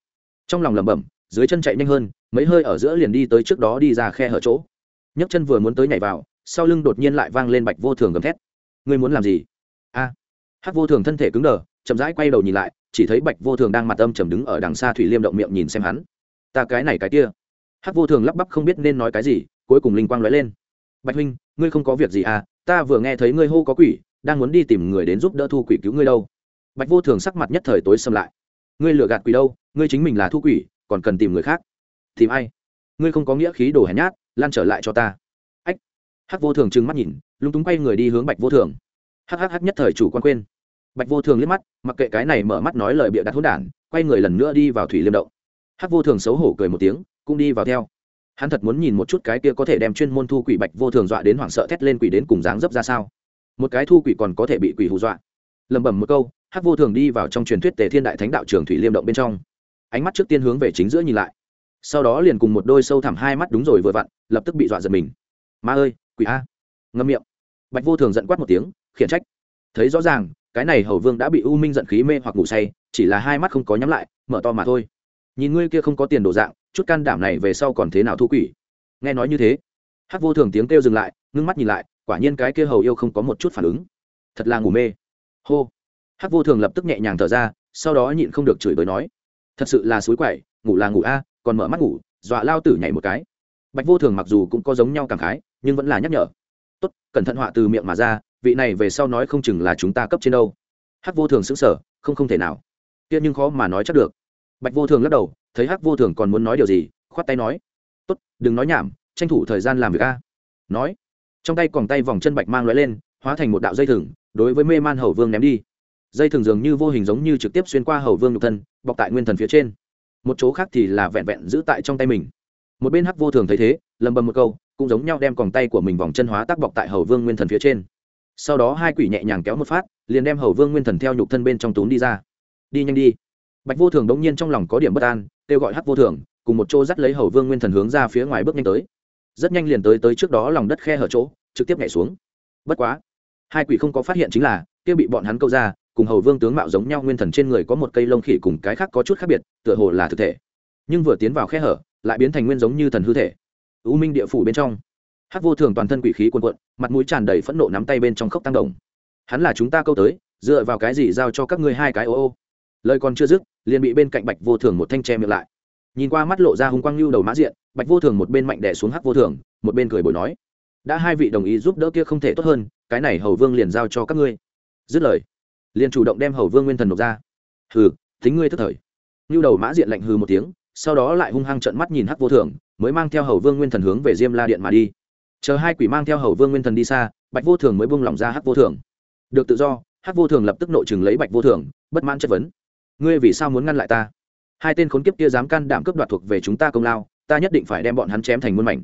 Trong lòng lẩm bẩm, dưới chân chạy nhanh hơn, mấy hơi ở giữa liền đi tới trước đó đi ra khe hở chỗ. Nhấc chân vừa muốn tới nhảy vào, sau lưng đột nhiên lại vang lên bạch vô thường gầm thét. Ngươi muốn làm gì? A. Hắc vô thường thân thể cứng đờ, chậm rãi quay đầu nhìn lại, chỉ thấy bạch vô thường đang mặt âm trầm đứng ở đằng xa thủy liêm động miệng nhìn xem hắn. Ta cái này cái kia. Hắc vô thường lắp bắp không biết nên nói cái gì, cuối cùng linh quang lóe lên. Bạch huynh, ngươi không có việc gì à? Ta vừa nghe thấy ngươi hô có quỷ đang muốn đi tìm người đến giúp đỡ thu quỷ cứu ngươi đâu. Bạch vô thường sắc mặt nhất thời tối xâm lại. Ngươi lừa gạt quỷ đâu, ngươi chính mình là thu quỷ, còn cần tìm người khác. Tìm ai? Ngươi không có nghĩa khí đồ hèn nhát lan trở lại cho ta. Ách. Hắc vô thường trừng mắt nhìn, lúng túng quay người đi hướng bạch vô thường. Hắc hắc hắc nhất thời chủ quan quên. Bạch vô thường liếc mắt, mặc kệ cái này mở mắt nói lời bịa đặt hỗn đản, quay người lần nữa đi vào thủy liêm động. Hắc vô thường xấu hổ cười một tiếng, cũng đi vào theo. Hắn thật muốn nhìn một chút cái kia có thể đem chuyên môn thu quỷ bạch vô thường dọa đến hoảng sợ thét lên quỷ đến cùng dáng dấp ra sao một cái thu quỷ còn có thể bị quỷ hù dọa. Lẩm bẩm một câu, hắc vô thường đi vào trong truyền thuyết tề thiên đại thánh đạo trường thủy liêm động bên trong. Ánh mắt trước tiên hướng về chính giữa nhìn lại. Sau đó liền cùng một đôi sâu thẳm hai mắt đúng rồi vừa vặn, lập tức bị dọa giật mình. Ma ơi, quỷ a! Ngâm miệng. Bạch vô thường giận quát một tiếng, khiển trách. Thấy rõ ràng, cái này hầu vương đã bị u minh giận khí mê hoặc ngủ say, chỉ là hai mắt không có nhắm lại, mở to mà thôi. Nhìn ngươi kia không có tiền đồ dạng, chút can đảm này về sau còn thế nào thu quỷ? Nghe nói như thế, hắc vô thường tiếng kêu dừng lại, ngưng mắt nhìn lại quả nhiên cái kia hầu yêu không có một chút phản ứng. Thật là ngủ mê. Hô. Hắc vô thường lập tức nhẹ nhàng thở ra, sau đó nhịn không được chửi bới nói, thật sự là suối quậy, ngủ là ngủ a, còn mở mắt ngủ, dọa lao tử nhảy một cái. Bạch vô thường mặc dù cũng có giống nhau cảm khái, nhưng vẫn là nhắc nhở, tốt, cẩn thận họa từ miệng mà ra, vị này về sau nói không chừng là chúng ta cấp trên đâu. Hắc vô thường xứng sở không không thể nào. Kia nhưng khó mà nói chắc được. Bạch vô thường lắc đầu, thấy hắc vô thường còn muốn nói điều gì, khoát tay nói, tốt, đừng nói nhảm, tranh thủ thời gian làm việc a. Nói trong tay còn tay vòng chân bạch mang l lên, hóa thành một đạo dây thừng, đối với mê man hầu vương ném đi. Dây thừng dường như vô hình giống như trực tiếp xuyên qua hầu vương nhục thân, bọc tại nguyên thần phía trên. Một chỗ khác thì là vẹn vẹn giữ tại trong tay mình. Một bên hắc vô thường thấy thế, lầm bầm một câu, cũng giống nhau đem còng tay của mình vòng chân hóa tác bọc tại hầu vương nguyên thần phía trên. Sau đó hai quỷ nhẹ nhàng kéo một phát, liền đem hầu vương nguyên thần theo nhục thân bên trong túm đi ra. Đi nhanh đi. Bạch vô thường đống nhiên trong lòng có điểm bất an, kêu gọi hắc vô thường, cùng một chỗ dắt lấy hầu vương nguyên thần hướng ra phía ngoài bước nhanh tới. Rất nhanh liền tới tới trước đó lòng đất khe hở chỗ trực tiếp nhảy xuống. Bất quá, hai quỷ không có phát hiện chính là, kia bị bọn hắn câu ra, cùng hầu vương tướng mạo giống nhau, nguyên thần trên người có một cây lông khỉ cùng cái khác có chút khác biệt, tựa hồ là thực thể. Nhưng vừa tiến vào khe hở, lại biến thành nguyên giống như thần hư thể. U minh địa phủ bên trong, hắc vô thường toàn thân quỷ khí quần quận mặt mũi tràn đầy phẫn nộ nắm tay bên trong khốc tăng đồng. Hắn là chúng ta câu tới, dựa vào cái gì giao cho các ngươi hai cái ô ô? Lời còn chưa dứt, liền bị bên cạnh bạch vô thường một thanh tre miệng lại. Nhìn qua mắt lộ ra hung quang lưu đầu mã diện, bạch vô thường một bên mạnh đẻ xuống hắc vô thường, một bên cười bồi nói đã hai vị đồng ý giúp đỡ kia không thể tốt hơn, cái này hầu vương liền giao cho các ngươi. Dứt lời, liền chủ động đem hầu vương nguyên thần nộp ra. Hừ tính ngươi tức thời. Lưu đầu mã diện lạnh hừ một tiếng, sau đó lại hung hăng trợn mắt nhìn hắc vô thường mới mang theo hầu vương nguyên thần hướng về diêm la điện mà đi. Chờ hai quỷ mang theo hầu vương nguyên thần đi xa, bạch vô thường mới buông lỏng ra hắc vô thường được tự do, hắc vô thường lập tức nội chừng lấy bạch vô thường bất mãn chất vấn. Ngươi vì sao muốn ngăn lại ta? Hai tên khốn kiếp kia dám can đảm cướp đoạt thuộc về chúng ta công lao, ta nhất định phải đem bọn hắn chém thành muôn mảnh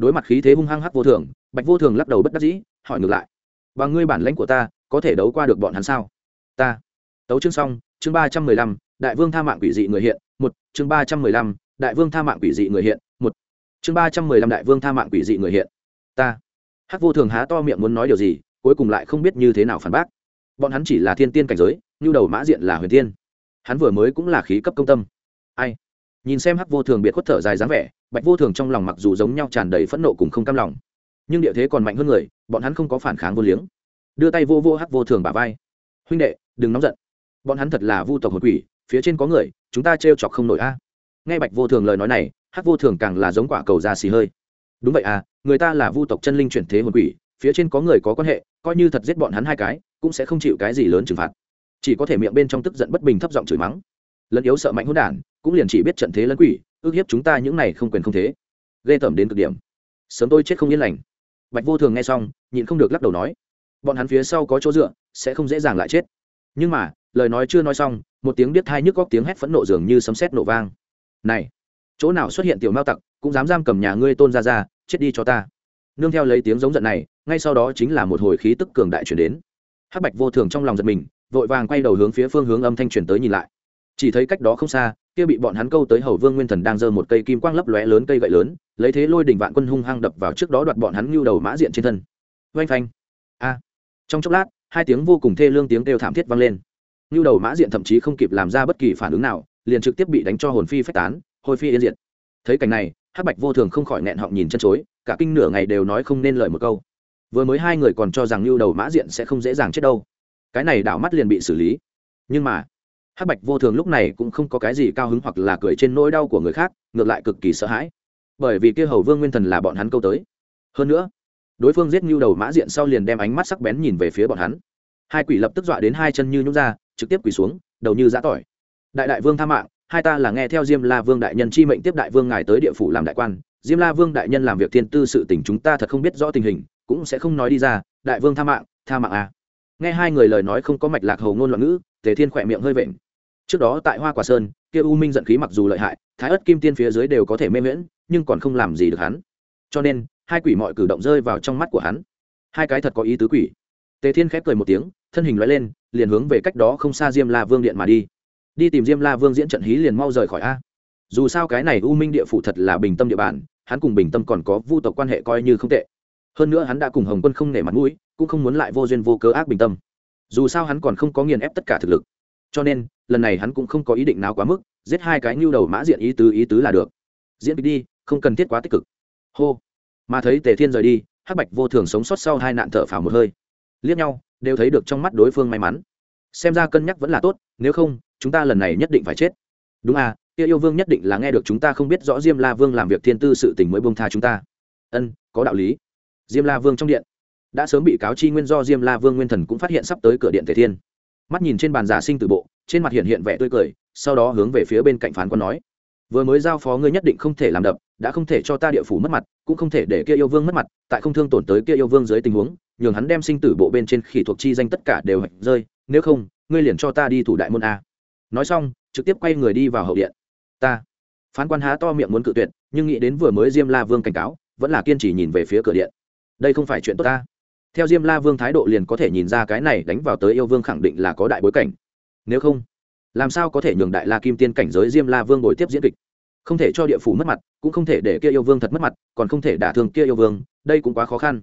đối mặt khí thế hung hăng hắc vô thường, bạch vô thường lắc đầu bất đắc dĩ, hỏi ngược lại. Và ngươi bản lãnh của ta, có thể đấu qua được bọn hắn sao? Ta. Tấu chương xong, chương ba trăm mười lăm, đại vương tha mạng quỷ dị người hiện, một, chương ba trăm mười lăm, đại vương tha mạng quỷ dị người hiện, một, chương ba trăm mười lăm, đại vương tha mạng quỷ dị người hiện. Ta. Hắc vô thường há to miệng muốn nói điều gì, cuối cùng lại không biết như thế nào phản bác. Bọn hắn chỉ là thiên tiên cảnh giới như đầu mã diện là huyền tiên. Hắn vừa mới cũng là khí cấp công tâm. Ai? Nhìn xem hắc vô thường biệt khuất thở dài dáng vẻ bạch vô thường trong lòng mặc dù giống nhau tràn đầy phẫn nộ cùng không cam lòng, nhưng địa thế còn mạnh hơn người, bọn hắn không có phản kháng vô liếng. Đưa tay vô vô hắc vô thường bả vai. Huynh đệ, đừng nóng giận. Bọn hắn thật là vu tộc hồn quỷ, phía trên có người, chúng ta trêu chọc không nổi a. Nghe bạch vô thường lời nói này, hắc vô thường càng là giống quả cầu da xì hơi. Đúng vậy à người ta là vu tộc chân linh chuyển thế hồn quỷ, phía trên có người có quan hệ, coi như thật giết bọn hắn hai cái, cũng sẽ không chịu cái gì lớn trừng phạt. Chỉ có thể miệng bên trong tức giận bất bình thấp giọng chửi mắng. Lẫn yếu sợ mạnh hỗn đản cũng liền chỉ biết trận thế lẫn quỷ, ước hiếp chúng ta những này không quyền không thế. Ghê tởm đến cực điểm. Sớm tôi chết không yên lành. Bạch vô thường nghe xong, nhịn không được lắc đầu nói, bọn hắn phía sau có chỗ dựa, sẽ không dễ dàng lại chết. Nhưng mà, lời nói chưa nói xong, một tiếng biết thai nhức góc tiếng hét phẫn nộ dường như sấm sét nổ vang. Này, chỗ nào xuất hiện tiểu mao tặc, cũng dám giam cầm nhà ngươi tôn ra ra chết đi cho ta. Nương theo lấy tiếng giống giận này, ngay sau đó chính là một hồi khí tức cường đại chuyển đến. Hắc bạch vô thường trong lòng giật mình, vội vàng quay đầu hướng phía phương hướng âm thanh truyền tới nhìn lại. Chỉ thấy cách đó không xa kia bị bọn hắn câu tới hầu vương nguyên thần đang giơ một cây kim quang lấp lóe lớn cây gậy lớn, lấy thế lôi đỉnh vạn quân hung hăng đập vào trước đó đoạt bọn hắn lưu đầu mã diện trên thân. Oanh phanh. A. Trong chốc lát, hai tiếng vô cùng thê lương tiếng kêu thảm thiết vang lên. Lưu đầu mã diện thậm chí không kịp làm ra bất kỳ phản ứng nào, liền trực tiếp bị đánh cho hồn phi phách tán, hôi phi yên diệt. Thấy cảnh này, hắc bạch vô thường không khỏi nẹn họng nhìn chân chối, cả kinh nửa ngày đều nói không nên lời một câu. Vừa mới hai người còn cho rằng lưu đầu mã diện sẽ không dễ dàng chết đâu. Cái này đảo mắt liền bị xử lý. Nhưng mà hắc bạch vô thường lúc này cũng không có cái gì cao hứng hoặc là cười trên nỗi đau của người khác, ngược lại cực kỳ sợ hãi. Bởi vì kia hầu vương nguyên thần là bọn hắn câu tới. Hơn nữa, đối phương giết nhu đầu mã diện sau liền đem ánh mắt sắc bén nhìn về phía bọn hắn. Hai quỷ lập tức dọa đến hai chân như nhúng ra, trực tiếp quỳ xuống, đầu như giã tỏi. Đại đại vương tha mạng, hai ta là nghe theo diêm la vương đại nhân chi mệnh tiếp đại vương ngài tới địa phủ làm đại quan. Diêm la vương đại nhân làm việc thiên tư sự tình chúng ta thật không biết rõ tình hình, cũng sẽ không nói đi ra. Đại vương tha mạng tha mạng à. Nghe hai người lời nói không có mạch lạc hầu ngôn loạn ngữ tề thiên khỏe miệng hơi vện trước đó tại hoa quả sơn, kia u minh giận khí mặc dù lợi hại, thái ớt kim tiên phía dưới đều có thể mê miễn, nhưng còn không làm gì được hắn. Cho nên, hai quỷ mọi cử động rơi vào trong mắt của hắn. Hai cái thật có ý tứ quỷ. Tề thiên khép cười một tiếng, thân hình loại lên, liền hướng về cách đó không xa diêm la vương điện mà đi. Đi tìm diêm la vương diễn trận hí liền mau rời khỏi a. Dù sao cái này u minh địa phủ thật là bình tâm địa bàn, hắn cùng bình tâm còn có vu tộc quan hệ coi như không tệ. Hơn nữa hắn đã cùng hồng quân không nể mặt mũi, cũng không muốn lại vô duyên vô cớ ác bình tâm dù sao hắn còn không có nghiền ép tất cả thực lực. Cho nên, lần này hắn cũng không có ý định nào quá mức, giết hai cái nhu đầu mã diện ý tứ ý tứ là được. Diễn kịch đi, không cần thiết quá tích cực. Hô. Mà thấy tề thiên rời đi, hắc bạch vô thường sống sót sau hai nạn thở phào một hơi. Liếc nhau, đều thấy được trong mắt đối phương may mắn. Xem ra cân nhắc vẫn là tốt, nếu không, chúng ta lần này nhất định phải chết. Đúng à kia yêu vương nhất định là nghe được chúng ta không biết rõ diêm la vương làm việc thiên tư sự tình mới bông tha chúng ta. Ân, có đạo lý. Diêm la vương trong điện đã sớm bị cáo chi nguyên do diêm la vương nguyên thần cũng phát hiện sắp tới cửa điện thể thiên. Mắt nhìn trên bàn giả sinh tử bộ, trên mặt hiện hiện vẻ tươi cười, sau đó hướng về phía bên cạnh phán quan nói, vừa mới giao phó ngươi nhất định không thể làm đập, đã không thể cho ta địa phủ mất mặt, cũng không thể để kia yêu vương mất mặt, tại không thương tổn tới kia yêu vương dưới tình huống, nhường hắn đem sinh tử bộ bên trên khỉ thuộc chi danh tất cả đều hạch rơi, nếu không, ngươi liền cho ta đi thủ đại môn a. Nói xong, trực tiếp quay người đi vào hậu điện. Ta. Phán quan há to miệng muốn cự tuyệt, nhưng nghĩ đến vừa mới diêm la vương cảnh cáo, vẫn là kiên trì nhìn về phía cửa điện. Đây không phải chuyện tốt ta theo diêm la vương thái độ liền có thể nhìn ra cái này đánh vào tới yêu vương khẳng định là có đại bối cảnh. Nếu không, làm sao có thể nhường đại la kim tiên cảnh giới diêm la vương ngồi tiếp diễn kịch? Không thể cho địa phủ mất mặt, cũng không thể để kia yêu vương thật mất mặt, còn không thể đả thương kia yêu vương, đây cũng quá khó khăn.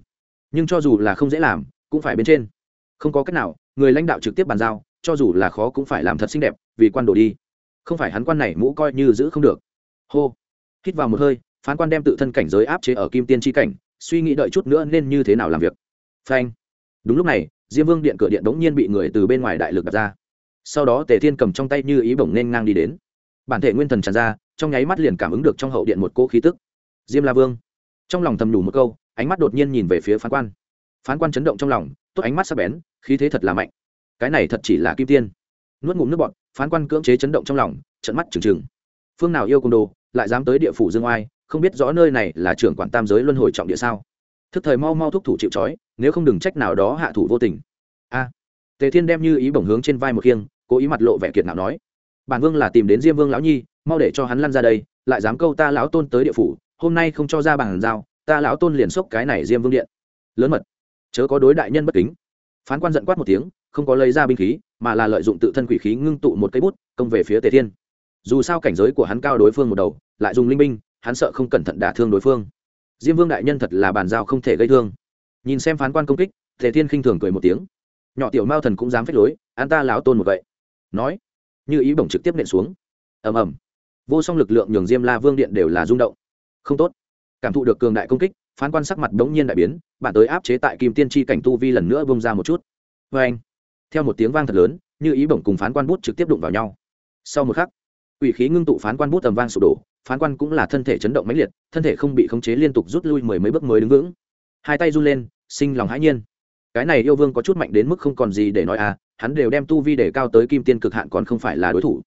Nhưng cho dù là không dễ làm, cũng phải bên trên. Không có cách nào, người lãnh đạo trực tiếp bàn giao, cho dù là khó cũng phải làm thật xinh đẹp, vì quan đồ đi. Không phải hắn quan này mũ coi như giữ không được. Hô. Hít vào một hơi, phán quan đem tự thân cảnh giới áp chế ở kim tiên tri cảnh, suy nghĩ đợi chút nữa nên như thế nào làm việc phanh. Đúng lúc này diêm vương điện cửa điện đống nhiên bị người từ bên ngoài đại lực đặt ra. Sau đó tề thiên cầm trong tay như ý bổng nên ngang đi đến. Bản thể nguyên thần tràn ra trong nháy mắt liền cảm ứng được trong hậu điện một cỗ khí tức. Diêm la vương. Trong lòng thầm đủ một câu ánh mắt đột nhiên nhìn về phía phán quan. Phán quan chấn động trong lòng tốt ánh mắt sắc bén khí thế thật là mạnh. Cái này thật chỉ là kim tiên. Nuốt ngụm nước bọt, phán quan cưỡng chế chấn động trong lòng trận mắt trừng trừng. Phương nào yêu công đồ lại dám tới địa phủ dương oai không biết rõ nơi này là trưởng quản tam giới luân hồi trọng địa sao. Thức thời mau mau thúc thủ chịu trói nếu không đừng trách nào đó hạ thủ vô tình. A, tề thiên đem như ý bổng hướng trên vai một khiêng, cố ý mặt lộ vẻ kiệt nào nói, bản vương là tìm đến diêm vương lão nhi, mau để cho hắn lăn ra đây, lại dám câu ta lão tôn tới địa phủ, hôm nay không cho ra bàn giao, ta lão tôn liền xốc cái này diêm vương điện. Lớn mật, chớ có đối đại nhân bất kính. Phán quan giận quát một tiếng, không có lấy ra binh khí, mà là lợi dụng tự thân quỷ khí ngưng tụ một cây bút, công về phía tề thiên. Dù sao cảnh giới của hắn cao đối phương một đầu, lại dùng linh binh, hắn sợ không cẩn thận đả thương đối phương. Diêm vương đại nhân thật là bàn giao không thể gây thương nhìn xem phán quan công kích thể thiên khinh thường cười một tiếng. Nhỏ tiểu mao thần cũng dám phép lối, an ta lão tôn một vậy. Nói, như ý bổng trực tiếp nện xuống. Ầm ầm. Vô song lực lượng nhường diêm la vương điện đều là rung động. Không tốt. Cảm thụ được cường đại công kích, phán quan sắc mặt đống nhiên đại biến, bản tới áp chế tại kim tiên tri cảnh tu vi lần nữa bông ra một chút. Vê anh, theo một tiếng vang thật lớn, như ý bổng cùng phán quan bút trực tiếp đụng vào nhau. Sau một khắc ủy khí ngưng tụ phán quan bút tầm vang sụp đổ, phán quan cũng là thân thể chấn động mãnh liệt, thân thể không bị khống chế liên tục rút lui mười mấy bước mới đứng vững. Hai tay run lên sinh lòng hãi nhiên. Cái này yêu vương có chút mạnh đến mức không còn gì để nói à hắn đều đem tu vi để cao tới kim tiên cực hạn còn không phải là đối thủ.